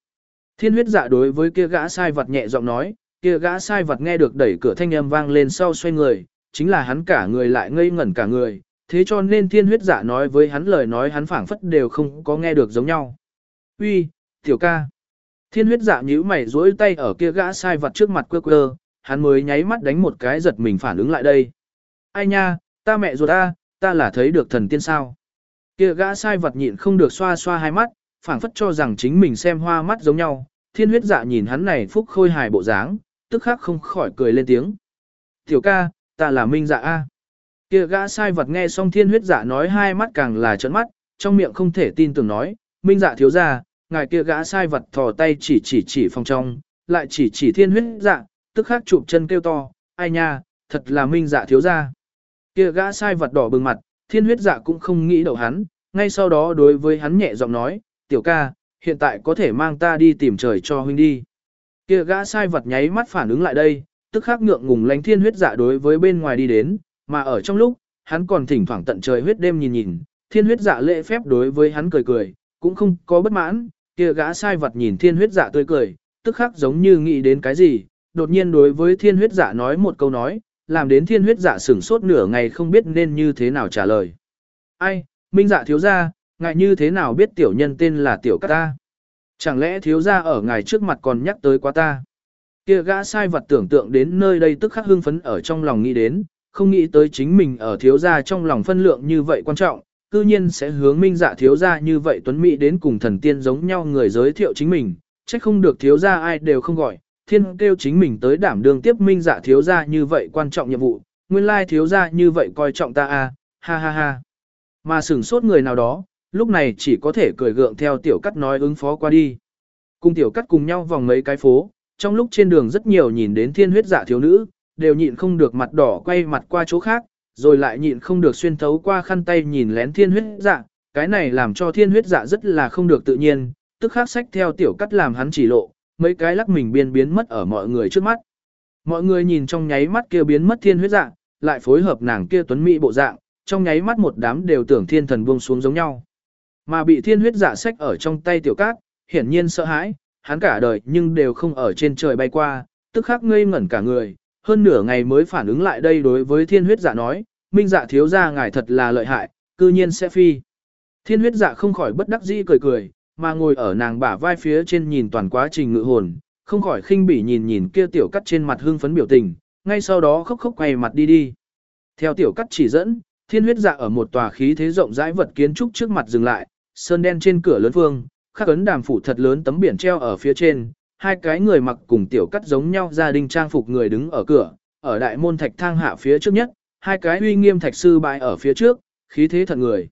Thiên huyết dạ đối với kia gã sai vật nhẹ giọng nói, kia gã sai vật nghe được đẩy cửa thanh âm vang lên sau xoay người, chính là hắn cả người lại ngây ngẩn cả người, thế cho nên thiên huyết dạ nói với hắn lời nói hắn phảng phất đều không có nghe được giống nhau. Uy, tiểu ca. Thiên huyết dạ nhíu mày duỗi tay ở kia gã sai vật trước mặt quơ quơ, hắn mới nháy mắt đánh một cái giật mình phản ứng lại đây. Ai nha, ta mẹ ruột ta, ta là thấy được thần tiên sao. Kia gã sai vật nhịn không được xoa xoa hai mắt, phảng phất cho rằng chính mình xem hoa mắt giống nhau, thiên huyết dạ nhìn hắn này phúc khôi hài bộ dáng, tức khắc không khỏi cười lên tiếng. Tiểu ca, ta là minh dạ A. Kia gã sai vật nghe xong thiên huyết dạ nói hai mắt càng là trợn mắt, trong miệng không thể tin tưởng nói, minh dạ thiếu gia ngài kia gã sai vật thò tay chỉ chỉ chỉ phòng trong, lại chỉ chỉ thiên huyết dạ, tức khắc chụp chân kêu to, ai nha, thật là minh dạ thiếu ra. Kia gã sai vật đỏ bừng mặt, thiên huyết dạ cũng không nghĩ đầu hắn, ngay sau đó đối với hắn nhẹ giọng nói, tiểu ca, hiện tại có thể mang ta đi tìm trời cho huynh đi. Kia gã sai vật nháy mắt phản ứng lại đây, tức khắc ngượng ngùng lánh thiên huyết dạ đối với bên ngoài đi đến, mà ở trong lúc, hắn còn thỉnh thoảng tận trời huyết đêm nhìn nhìn, thiên huyết dạ lễ phép đối với hắn cười cười, cũng không có bất mãn, kia gã sai vật nhìn thiên huyết dạ tươi cười, tức khắc giống như nghĩ đến cái gì, đột nhiên đối với thiên huyết dạ nói một câu nói, làm đến thiên huyết dạ sửng sốt nửa ngày không biết nên như thế nào trả lời. Ai, minh dạ thiếu ra, ngài như thế nào biết tiểu nhân tên là tiểu cát ta? Chẳng lẽ thiếu gia ở ngài trước mặt còn nhắc tới quá ta? Kia gã sai vật tưởng tượng đến nơi đây tức khắc hưng phấn ở trong lòng nghĩ đến, không nghĩ tới chính mình ở thiếu gia trong lòng phân lượng như vậy quan trọng, cư nhiên sẽ hướng minh dạ thiếu gia như vậy tuấn mỹ đến cùng thần tiên giống nhau người giới thiệu chính mình, trách không được thiếu gia ai đều không gọi, thiên kêu chính mình tới đảm đương tiếp minh dạ thiếu gia như vậy quan trọng nhiệm vụ, nguyên lai thiếu gia như vậy coi trọng ta a, ha ha ha. Mà sửng sốt người nào đó, lúc này chỉ có thể cười gượng theo tiểu cắt nói ứng phó qua đi. Cùng tiểu cắt cùng nhau vòng mấy cái phố, trong lúc trên đường rất nhiều nhìn đến thiên huyết dạ thiếu nữ, đều nhịn không được mặt đỏ quay mặt qua chỗ khác, rồi lại nhịn không được xuyên thấu qua khăn tay nhìn lén thiên huyết dạ, cái này làm cho thiên huyết dạ rất là không được tự nhiên, tức khắc sách theo tiểu cắt làm hắn chỉ lộ, mấy cái lắc mình biên biến mất ở mọi người trước mắt. Mọi người nhìn trong nháy mắt kia biến mất thiên huyết dạ, lại phối hợp nàng kia tuấn mỹ bộ dạng, trong nháy mắt một đám đều tưởng thiên thần buông xuống giống nhau. Mà bị thiên huyết dạ sách ở trong tay tiểu cát, hiển nhiên sợ hãi, hắn cả đời nhưng đều không ở trên trời bay qua, tức khắc ngây ngẩn cả người, hơn nửa ngày mới phản ứng lại đây đối với thiên huyết dạ nói, minh dạ thiếu ra ngài thật là lợi hại, cư nhiên sẽ phi. Thiên huyết dạ không khỏi bất đắc dĩ cười cười, mà ngồi ở nàng bả vai phía trên nhìn toàn quá trình ngự hồn, không khỏi khinh bỉ nhìn nhìn kia tiểu cắt trên mặt hưng phấn biểu tình, ngay sau đó khóc khóc quay mặt đi đi. Theo tiểu cắt chỉ dẫn, thiên huyết dạ ở một tòa khí thế rộng rãi vật kiến trúc trước mặt dừng lại, sơn đen trên cửa lớn phương, khắc ấn đàm phủ thật lớn tấm biển treo ở phía trên, hai cái người mặc cùng tiểu cắt giống nhau gia đình trang phục người đứng ở cửa, ở đại môn thạch thang hạ phía trước nhất, hai cái uy nghiêm thạch sư bại ở phía trước, khí thế thật người.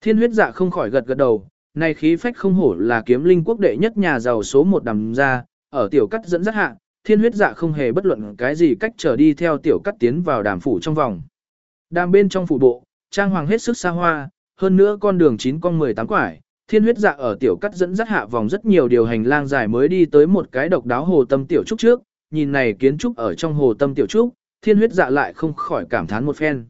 Thiên huyết dạ không khỏi gật gật đầu, này khí phách không hổ là kiếm linh quốc đệ nhất nhà giàu số một đầm ra, ở tiểu cắt dẫn dắt hạ, thiên huyết dạ không hề bất luận cái gì cách trở đi theo tiểu cắt tiến vào đàm phủ trong vòng. Đàm bên trong phủ bộ, trang hoàng hết sức xa hoa, hơn nữa con đường chín con 18 quải, thiên huyết dạ ở tiểu cắt dẫn dắt hạ vòng rất nhiều điều hành lang dài mới đi tới một cái độc đáo hồ tâm tiểu trúc trước, nhìn này kiến trúc ở trong hồ tâm tiểu trúc, thiên huyết dạ lại không khỏi cảm thán một phen.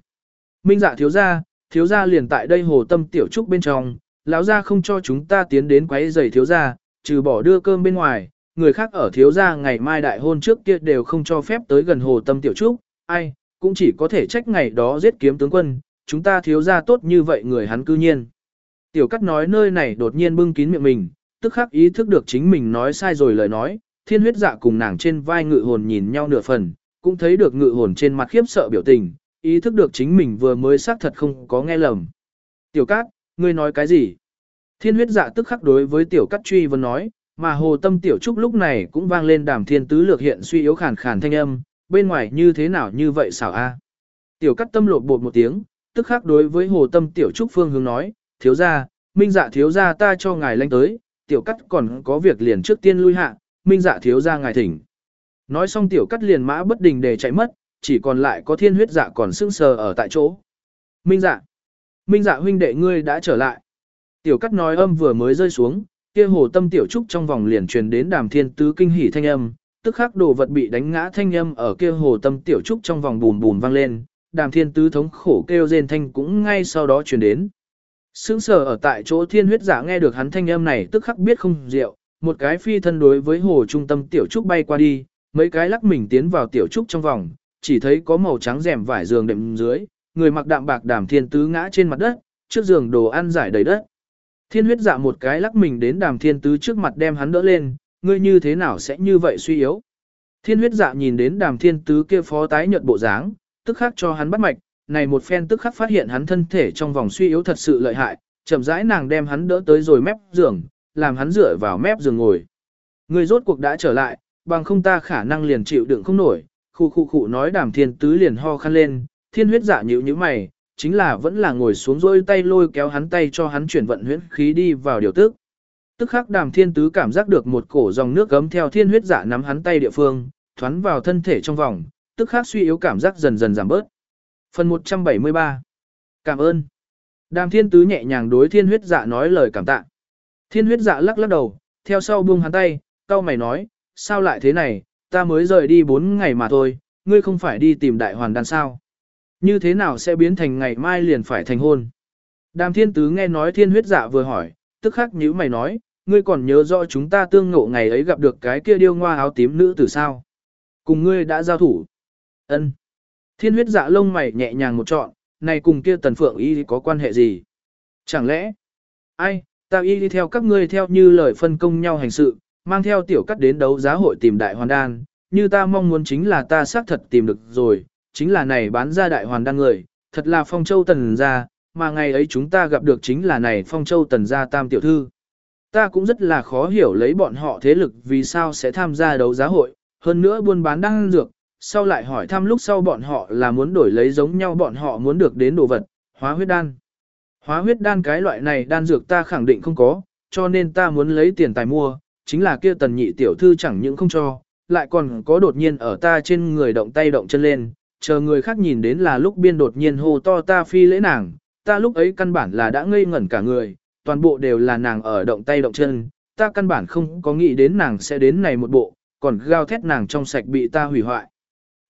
Minh dạ thiếu gia, thiếu gia liền tại đây hồ tâm tiểu trúc bên trong, lão gia không cho chúng ta tiến đến quấy giày thiếu gia, trừ bỏ đưa cơm bên ngoài, người khác ở thiếu gia ngày mai đại hôn trước kia đều không cho phép tới gần hồ tâm tiểu trúc, ai, cũng chỉ có thể trách ngày đó giết kiếm tướng quân, chúng ta thiếu gia tốt như vậy người hắn cư nhiên. Tiểu cắt nói nơi này đột nhiên bưng kín miệng mình, tức khắc ý thức được chính mình nói sai rồi lời nói, thiên huyết dạ cùng nàng trên vai ngự hồn nhìn nhau nửa phần, cũng thấy được ngự hồn trên mặt khiếp sợ biểu tình, ý thức được chính mình vừa mới xác thật không có nghe lầm. Tiểu cát, ngươi nói cái gì? Thiên huyết dạ tức khắc đối với tiểu cát truy vấn nói, mà hồ tâm tiểu trúc lúc này cũng vang lên đàm thiên tứ lược hiện suy yếu khàn khàn thanh âm, bên ngoài như thế nào như vậy xảo a? Tiểu cát tâm lột bột một tiếng, tức khắc đối với hồ tâm tiểu trúc phương hướng nói, thiếu gia, minh dạ thiếu gia ta cho ngài lanh tới, tiểu cát còn có việc liền trước tiên lui hạ, minh dạ thiếu gia ngài thỉnh. Nói xong tiểu cát liền mã bất đình để chạy mất, chỉ còn lại có thiên huyết dạ còn sững sờ ở tại chỗ. Minh dạ, minh dạ huynh đệ ngươi đã trở lại. Tiểu cắt nói âm vừa mới rơi xuống, kia hồ tâm tiểu trúc trong vòng liền truyền đến đàm thiên tứ kinh hỉ thanh âm, tức khắc đồ vật bị đánh ngã thanh âm ở kia hồ tâm tiểu trúc trong vòng bùn bùn vang lên, đàm thiên tứ thống khổ kêu rên thanh cũng ngay sau đó truyền đến. Sững sờ ở tại chỗ thiên huyết giả nghe được hắn thanh âm này tức khắc biết không rượu, một cái phi thân đối với hồ trung tâm tiểu trúc bay qua đi, mấy cái lắc mình tiến vào tiểu trúc trong vòng, chỉ thấy có màu trắng rèm vải giường đệm dưới, người mặc đạm bạc đàm thiên tứ ngã trên mặt đất, trước giường đồ ăn giải đầy đất. Thiên huyết dạ một cái lắc mình đến đàm thiên tứ trước mặt đem hắn đỡ lên, ngươi như thế nào sẽ như vậy suy yếu. Thiên huyết dạ nhìn đến đàm thiên tứ kia phó tái nhợt bộ dáng, tức khắc cho hắn bắt mạch, này một phen tức khắc phát hiện hắn thân thể trong vòng suy yếu thật sự lợi hại, chậm rãi nàng đem hắn đỡ tới rồi mép giường, làm hắn dựa vào mép giường ngồi. người rốt cuộc đã trở lại, bằng không ta khả năng liền chịu đựng không nổi, khu khu khu nói đàm thiên tứ liền ho khăn lên, thiên huyết dạ nhữ như mày, chính là vẫn là ngồi xuống rôi tay lôi kéo hắn tay cho hắn chuyển vận huyễn khí đi vào điều tức. Tức khắc đàm thiên tứ cảm giác được một cổ dòng nước gấm theo thiên huyết dạ nắm hắn tay địa phương, thoắn vào thân thể trong vòng, tức khắc suy yếu cảm giác dần dần giảm bớt. Phần 173 Cảm ơn. Đàm thiên tứ nhẹ nhàng đối thiên huyết dạ nói lời cảm tạ. Thiên huyết dạ lắc lắc đầu, theo sau buông hắn tay, cau mày nói, sao lại thế này, ta mới rời đi 4 ngày mà thôi, ngươi không phải đi tìm đại hoàn đan sao. Như thế nào sẽ biến thành ngày mai liền phải thành hôn? Đàm thiên tứ nghe nói thiên huyết dạ vừa hỏi, tức khắc nhíu mày nói, ngươi còn nhớ rõ chúng ta tương ngộ ngày ấy gặp được cái kia điêu ngoa áo tím nữ từ sao? Cùng ngươi đã giao thủ. Ân. Thiên huyết dạ lông mày nhẹ nhàng một trọn, này cùng kia tần phượng y có quan hệ gì? Chẳng lẽ? Ai, ta y đi theo các ngươi theo như lời phân công nhau hành sự, mang theo tiểu cắt đến đấu giá hội tìm đại hoàn đan, như ta mong muốn chính là ta xác thật tìm được rồi, chính là này bán ra đại hoàn đan người, thật là phong châu tần gia, mà ngày ấy chúng ta gặp được chính là này phong châu tần gia tam tiểu thư. Ta cũng rất là khó hiểu lấy bọn họ thế lực vì sao sẽ tham gia đấu giá hội, hơn nữa buôn bán đan dược, sau lại hỏi thăm lúc sau bọn họ là muốn đổi lấy giống nhau bọn họ muốn được đến đồ vật, hóa huyết đan. Hóa huyết đan cái loại này đan dược ta khẳng định không có, cho nên ta muốn lấy tiền tài mua, chính là kia tần nhị tiểu thư chẳng những không cho, lại còn có đột nhiên ở ta trên người động tay động chân lên, chờ người khác nhìn đến là lúc biên đột nhiên hô to ta phi lễ nàng, ta lúc ấy căn bản là đã ngây ngẩn cả người, toàn bộ đều là nàng ở động tay động chân, ta căn bản không có nghĩ đến nàng sẽ đến này một bộ, còn gao thét nàng trong sạch bị ta hủy hoại.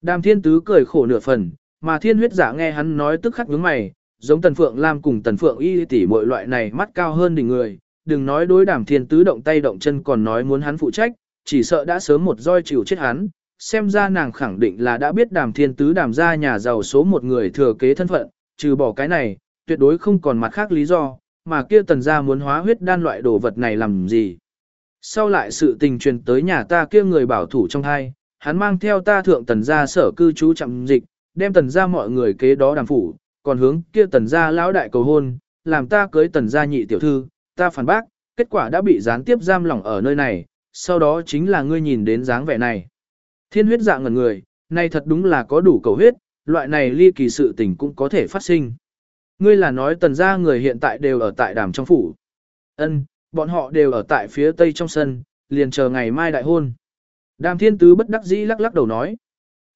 Đàm thiên tứ cười khổ nửa phần, mà thiên huyết giả nghe hắn nói tức khắc nhướng mày, giống Tần Phượng Lam cùng Tần Phượng Y tỷ mọi loại này mắt cao hơn đỉnh người, đừng nói đối đàm thiên tứ động tay động chân còn nói muốn hắn phụ trách, chỉ sợ đã sớm một roi chịu chết hắn, xem ra nàng khẳng định là đã biết đàm thiên tứ đàm ra nhà giàu số một người thừa kế thân phận, trừ bỏ cái này, tuyệt đối không còn mặt khác lý do, mà kia tần gia muốn hóa huyết đan loại đồ vật này làm gì. Sau lại sự tình truyền tới nhà ta kia người bảo thủ trong hai, hắn mang theo ta thượng tần gia sở cư trú chậm dịch, đem tần gia mọi người kế đó đàm phủ, còn hướng kia tần gia lão đại cầu hôn, làm ta cưới tần gia nhị tiểu thư, ta phản bác, kết quả đã bị gián tiếp giam lỏng ở nơi này, sau đó chính là ngươi nhìn đến dáng vẻ này. Thiên huyết dạng ngẩn người, này thật đúng là có đủ cầu huyết, loại này ly kỳ sự tình cũng có thể phát sinh. Ngươi là nói tần gia người hiện tại đều ở tại đàm trong phủ. Ân, bọn họ đều ở tại phía tây trong sân, liền chờ ngày mai đại hôn. Đàm thiên tứ bất đắc dĩ lắc lắc đầu nói.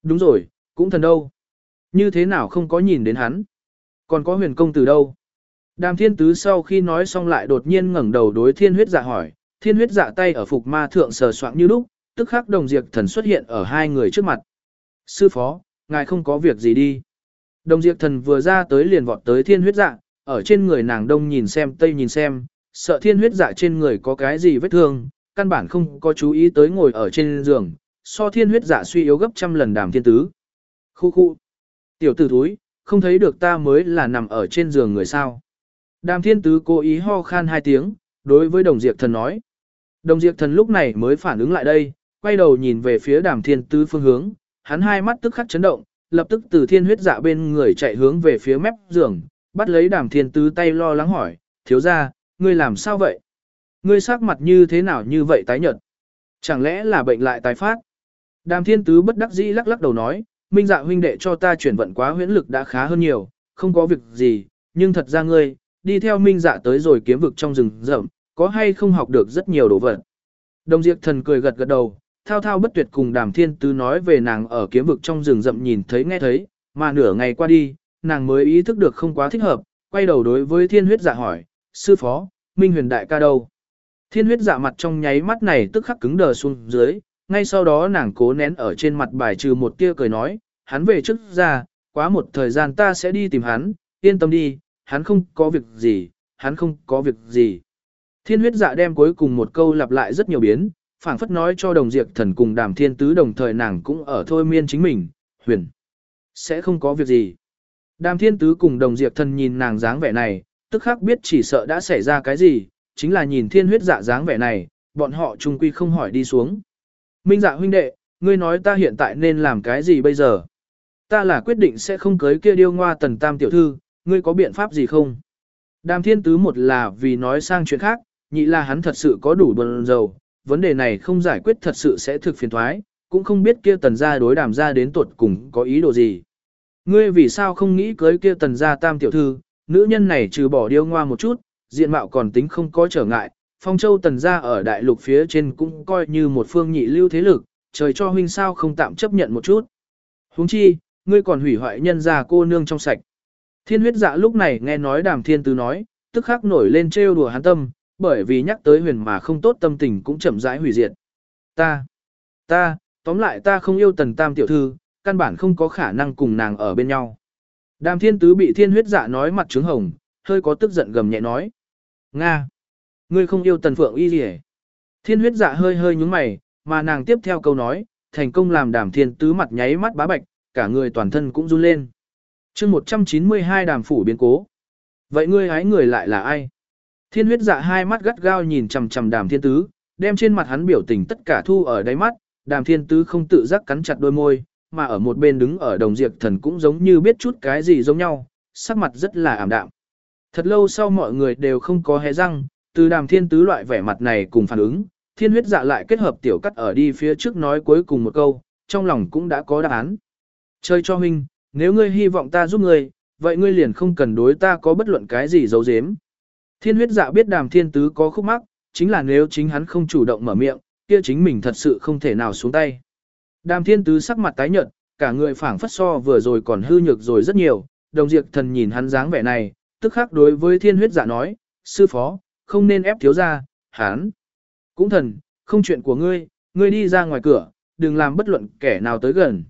Đúng rồi, cũng thần đâu. Như thế nào không có nhìn đến hắn. Còn có huyền công từ đâu. Đàm thiên tứ sau khi nói xong lại đột nhiên ngẩng đầu đối thiên huyết dạ hỏi. Thiên huyết dạ tay ở phục ma thượng sờ soạng như lúc, tức khắc đồng diệt thần xuất hiện ở hai người trước mặt. Sư phó, ngài không có việc gì đi. Đồng diệt thần vừa ra tới liền vọt tới thiên huyết dạ, ở trên người nàng đông nhìn xem tây nhìn xem, sợ thiên huyết dạ trên người có cái gì vết thương, căn bản không có chú ý tới ngồi ở trên giường, so thiên huyết giả suy yếu gấp trăm lần đàm thiên tứ. Khu khu. Tiểu tử thúi, không thấy được ta mới là nằm ở trên giường người sao. Đàm thiên tứ cố ý ho khan hai tiếng, đối với đồng diệt thần nói. Đồng diệt thần lúc này mới phản ứng lại đây, quay đầu nhìn về phía đàm thiên tứ phương hướng, hắn hai mắt tức khắc chấn động, lập tức từ thiên huyết dạ bên người chạy hướng về phía mép giường, bắt lấy đàm thiên tứ tay lo lắng hỏi, thiếu ra, ngươi làm sao vậy? Ngươi sắc mặt như thế nào như vậy tái nhợt? Chẳng lẽ là bệnh lại tái phát? Đàm thiên tứ bất đắc dĩ lắc lắc đầu nói, minh dạ huynh đệ cho ta chuyển vận quá huyễn lực đã khá hơn nhiều, không có việc gì, nhưng thật ra ngươi, đi theo minh dạ tới rồi kiếm vực trong rừng rậm, có hay không học được rất nhiều đồ vật. Đồng diệt thần cười gật gật đầu, thao thao bất tuyệt cùng đàm thiên tứ nói về nàng ở kiếm vực trong rừng rậm nhìn thấy nghe thấy, mà nửa ngày qua đi, nàng mới ý thức được không quá thích hợp, quay đầu đối với thiên huyết dạ hỏi, sư phó, minh huyền đại ca đâu? Thiên huyết dạ mặt trong nháy mắt này tức khắc cứng đờ xuống dưới, ngay sau đó nàng cố nén ở trên mặt bài trừ một tia cười nói, hắn về trước ra, quá một thời gian ta sẽ đi tìm hắn, yên tâm đi, hắn không có việc gì, hắn không có việc gì. Thiên huyết dạ đem cuối cùng một câu lặp lại rất nhiều biến, phảng phất nói cho đồng diệt thần cùng đàm thiên tứ đồng thời nàng cũng ở thôi miên chính mình, huyền. Sẽ không có việc gì. Đàm thiên tứ cùng đồng diệt thần nhìn nàng dáng vẻ này, tức khắc biết chỉ sợ đã xảy ra cái gì, chính là nhìn thiên huyết dạ dáng vẻ này, bọn họ trung quy không hỏi đi xuống. Minh dạ huynh đệ, ngươi nói ta hiện tại nên làm cái gì bây giờ? Ta là quyết định sẽ không cưới kia điêu ngoa tần tam tiểu thư, ngươi có biện pháp gì không? Đàm thiên tứ một là vì nói sang chuyện khác, nhị là hắn thật sự có đủ bần dầu, vấn đề này không giải quyết thật sự sẽ thực phiền thoái, cũng không biết kia tần gia đối đàm gia đến tuột cùng có ý đồ gì. Ngươi vì sao không nghĩ cưới kia tần gia tam tiểu thư, nữ nhân này trừ bỏ điêu ngoa một chút, diện mạo còn tính không có trở ngại, phong châu tần gia ở đại lục phía trên cũng coi như một phương nhị lưu thế lực, trời cho huynh sao không tạm chấp nhận một chút. huống chi, ngươi còn hủy hoại nhân gia cô nương trong sạch. Thiên huyết dạ lúc này nghe nói đàm thiên tứ nói, tức khắc nổi lên trêu đùa hắn tâm, bởi vì nhắc tới huyền mà không tốt tâm tình cũng chậm rãi hủy diệt. Ta, ta, tóm lại ta không yêu tần tam tiểu thư, căn bản không có khả năng cùng nàng ở bên nhau. Đàm thiên tứ bị thiên huyết dạ nói mặt trứng hồng, hơi có tức giận gầm nhẹ nói. Nga, ngươi không yêu tần phượng y gì Thiên huyết dạ hơi hơi nhúng mày, mà nàng tiếp theo câu nói, thành công làm đàm thiên tứ mặt nháy mắt bá bạch, cả người toàn thân cũng run lên. chương 192 đàm phủ biến cố. Vậy ngươi hái người lại là ai? Thiên huyết dạ hai mắt gắt gao nhìn chầm chầm đàm thiên tứ, đem trên mặt hắn biểu tình tất cả thu ở đáy mắt, đàm thiên tứ không tự giác cắn chặt đôi môi, mà ở một bên đứng ở đồng diệt thần cũng giống như biết chút cái gì giống nhau, sắc mặt rất là ảm đạm. Thật lâu sau mọi người đều không có hé răng, từ đàm thiên tứ loại vẻ mặt này cùng phản ứng, thiên huyết dạ lại kết hợp tiểu cắt ở đi phía trước nói cuối cùng một câu, trong lòng cũng đã có đáp án. Chơi cho huynh, nếu ngươi hy vọng ta giúp ngươi, vậy ngươi liền không cần đối ta có bất luận cái gì giấu giếm. Thiên huyết dạ biết đàm thiên tứ có khúc mắc, chính là nếu chính hắn không chủ động mở miệng, kia chính mình thật sự không thể nào xuống tay. Đàm thiên tứ sắc mặt tái nhợt, cả người phảng phất so vừa rồi còn hư nhược rồi rất nhiều, đồng diệt thần nhìn hắn dáng vẻ này, tức khắc đối với thiên huyết dạ nói, sư phó, không nên ép thiếu ra, hắn. Cũng thần, không chuyện của ngươi, ngươi đi ra ngoài cửa, đừng làm bất luận kẻ nào tới gần.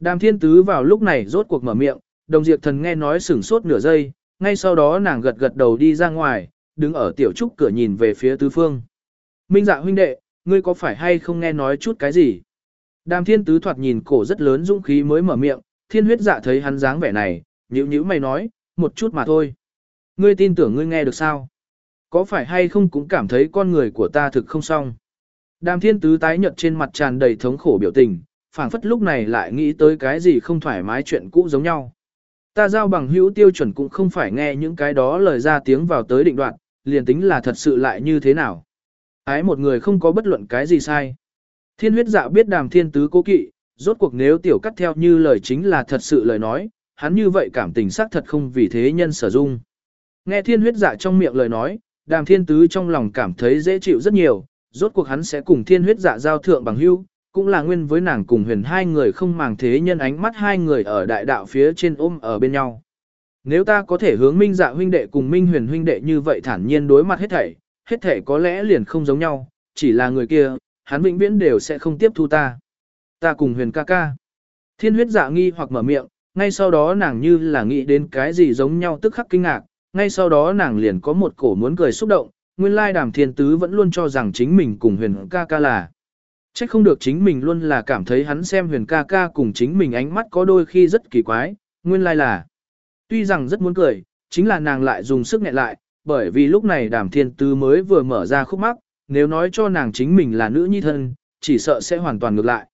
Đàm thiên tứ vào lúc này rốt cuộc mở miệng, đồng diệt thần nghe nói sửng sốt nửa giây, ngay sau đó nàng gật gật đầu đi ra ngoài, đứng ở tiểu trúc cửa nhìn về phía tứ phương. Minh dạ huynh đệ, ngươi có phải hay không nghe nói chút cái gì? Đàm thiên tứ thoạt nhìn cổ rất lớn dũng khí mới mở miệng, thiên huyết dạ thấy hắn dáng vẻ này, nhữ nhữ mày nói, một chút mà thôi. Ngươi tin tưởng ngươi nghe được sao? Có phải hay không cũng cảm thấy con người của ta thực không xong? Đàm thiên tứ tái nhợt trên mặt tràn đầy thống khổ biểu tình, phảng phất lúc này lại nghĩ tới cái gì không thoải mái chuyện cũ giống nhau. Ta giao bằng hữu tiêu chuẩn cũng không phải nghe những cái đó lời ra tiếng vào tới định đoạn, liền tính là thật sự lại như thế nào. Ái một người không có bất luận cái gì sai. Thiên huyết dạ biết đàm thiên tứ cố kỵ, rốt cuộc nếu tiểu cắt theo như lời chính là thật sự lời nói, hắn như vậy cảm tình xác thật không vì thế nhân sở dung. Nghe thiên huyết dạ trong miệng lời nói, đàm thiên tứ trong lòng cảm thấy dễ chịu rất nhiều, rốt cuộc hắn sẽ cùng thiên huyết dạ giao thượng bằng hữu, cũng là nguyên với nàng cùng huyền hai người không màng thế nhân ánh mắt hai người ở đại đạo phía trên ôm ở bên nhau. Nếu ta có thể hướng minh dạ huynh đệ cùng minh huyền huynh đệ như vậy thản nhiên đối mặt hết thảy, hết thảy có lẽ liền không giống nhau, chỉ là người kia, hắn vĩnh viễn đều sẽ không tiếp thu ta. Ta cùng huyền ca ca. Thiên huyết dạ nghi hoặc mở miệng, ngay sau đó nàng như là nghĩ đến cái gì giống nhau tức khắc kinh ngạc, ngay sau đó nàng liền có một cổ muốn cười xúc động, nguyên lai đàm thiên tứ vẫn luôn cho rằng chính mình cùng huyền ca ca là. Chắc không được chính mình luôn là cảm thấy hắn xem huyền ca ca cùng chính mình ánh mắt có đôi khi rất kỳ quái, nguyên lai là. Tuy rằng rất muốn cười, chính là nàng lại dùng sức nghẹn lại, bởi vì lúc này đàm thiên tứ mới vừa mở ra khúc mắc, nếu nói cho nàng chính mình là nữ nhi thân, chỉ sợ sẽ hoàn toàn ngược lại.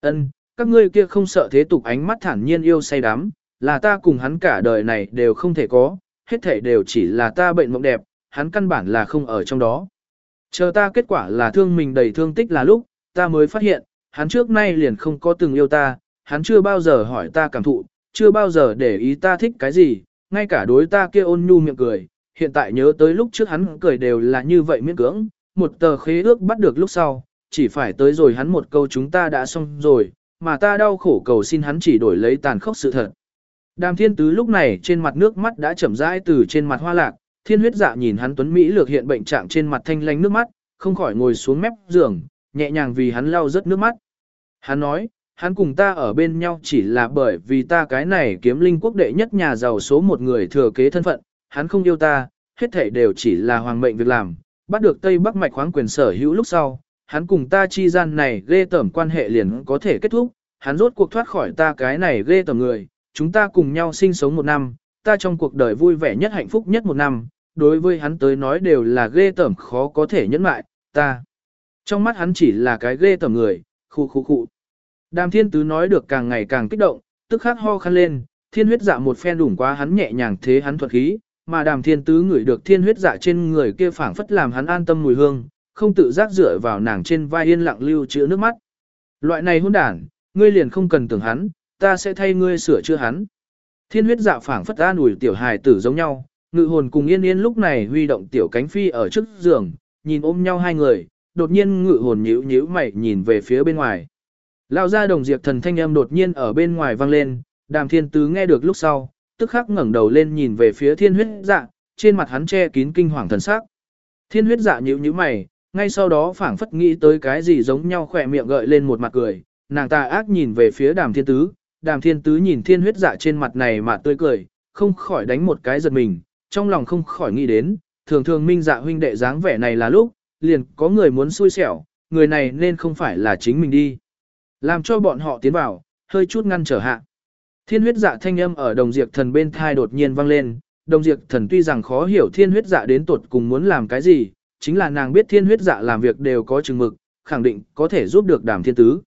Ân, các ngươi kia không sợ thế tục ánh mắt thản nhiên yêu say đắm, là ta cùng hắn cả đời này đều không thể có, hết thể đều chỉ là ta bệnh mộng đẹp, hắn căn bản là không ở trong đó. Chờ ta kết quả là thương mình đầy thương tích là lúc, ta mới phát hiện, hắn trước nay liền không có từng yêu ta, hắn chưa bao giờ hỏi ta cảm thụ, chưa bao giờ để ý ta thích cái gì, ngay cả đối ta kia ôn nhu miệng cười, hiện tại nhớ tới lúc trước hắn cười đều là như vậy miễn cưỡng, một tờ khế ước bắt được lúc sau, chỉ phải tới rồi hắn một câu chúng ta đã xong rồi, mà ta đau khổ cầu xin hắn chỉ đổi lấy tàn khốc sự thật. Đàm thiên tứ lúc này trên mặt nước mắt đã chậm rãi từ trên mặt hoa lạc, thiên huyết dạ nhìn hắn tuấn Mỹ lược hiện bệnh trạng trên mặt thanh lanh nước mắt, không khỏi ngồi xuống mép giường, nhẹ nhàng vì hắn lau rớt nước mắt. Hắn nói, hắn cùng ta ở bên nhau chỉ là bởi vì ta cái này kiếm linh quốc đệ nhất nhà giàu số một người thừa kế thân phận, hắn không yêu ta, hết thảy đều chỉ là hoàng mệnh việc làm, bắt được Tây Bắc mạch khoáng quyền sở hữu lúc sau, hắn cùng ta chi gian này ghê tởm quan hệ liền có thể kết thúc, hắn rốt cuộc thoát khỏi ta cái này ghê tởm người, chúng ta cùng nhau sinh sống một năm, ta trong cuộc đời vui vẻ nhất hạnh phúc nhất một năm, đối với hắn tới nói đều là ghê tởm khó có thể nhẫn mại, ta. Trong mắt hắn chỉ là cái ghê tởm người, khu khu khu. Đàm thiên tứ nói được càng ngày càng kích động, tức khắc ho khăn lên, thiên huyết dạ một phen đủng quá hắn nhẹ nhàng thế hắn thuật khí, mà đàm thiên tứ ngửi được thiên huyết dạ trên người kia phảng phất làm hắn an tâm mùi hương, không tự giác dựa vào nàng trên vai yên lặng lưu chữa nước mắt. Loại này hôn đản, ngươi liền không cần tưởng hắn, ta sẽ thay ngươi sửa chữa hắn. Thiên huyết dạ phảng phất an ủi tiểu hài tử giống nhau, ngự hồn cùng yên yên lúc này huy động tiểu cánh phi ở trước giường, nhìn ôm nhau hai người, đột nhiên ngự hồn nhíu nhíu mày nhìn về phía bên ngoài. Lão gia đồng diệt thần thanh âm đột nhiên ở bên ngoài vang lên, đàm thiên tứ nghe được lúc sau, tức khắc ngẩng đầu lên nhìn về phía thiên huyết dạ, trên mặt hắn che kín kinh hoàng thần sắc. Thiên huyết dạ nhíu nhíu mày, ngay sau đó phảng phất nghĩ tới cái gì giống nhau khỏe miệng gợi lên một mặt cười, nàng ta ác nhìn về phía đàm thiên tứ, đàm thiên tứ nhìn thiên huyết dạ trên mặt này mà tươi cười, không khỏi đánh một cái giật mình, trong lòng không khỏi nghĩ đến, thường thường minh dạ huynh đệ dáng vẻ này là lúc, liền có người muốn xui xẻo, người này nên không phải là chính mình đi. Làm cho bọn họ tiến vào, hơi chút ngăn trở hạ. Thiên huyết dạ thanh âm ở đồng diệt thần bên thai đột nhiên vang lên, đồng diệt thần tuy rằng khó hiểu thiên huyết dạ đến tuột cùng muốn làm cái gì, chính là nàng biết thiên huyết dạ làm việc đều có chừng mực, khẳng định có thể giúp được đàm thiên tứ.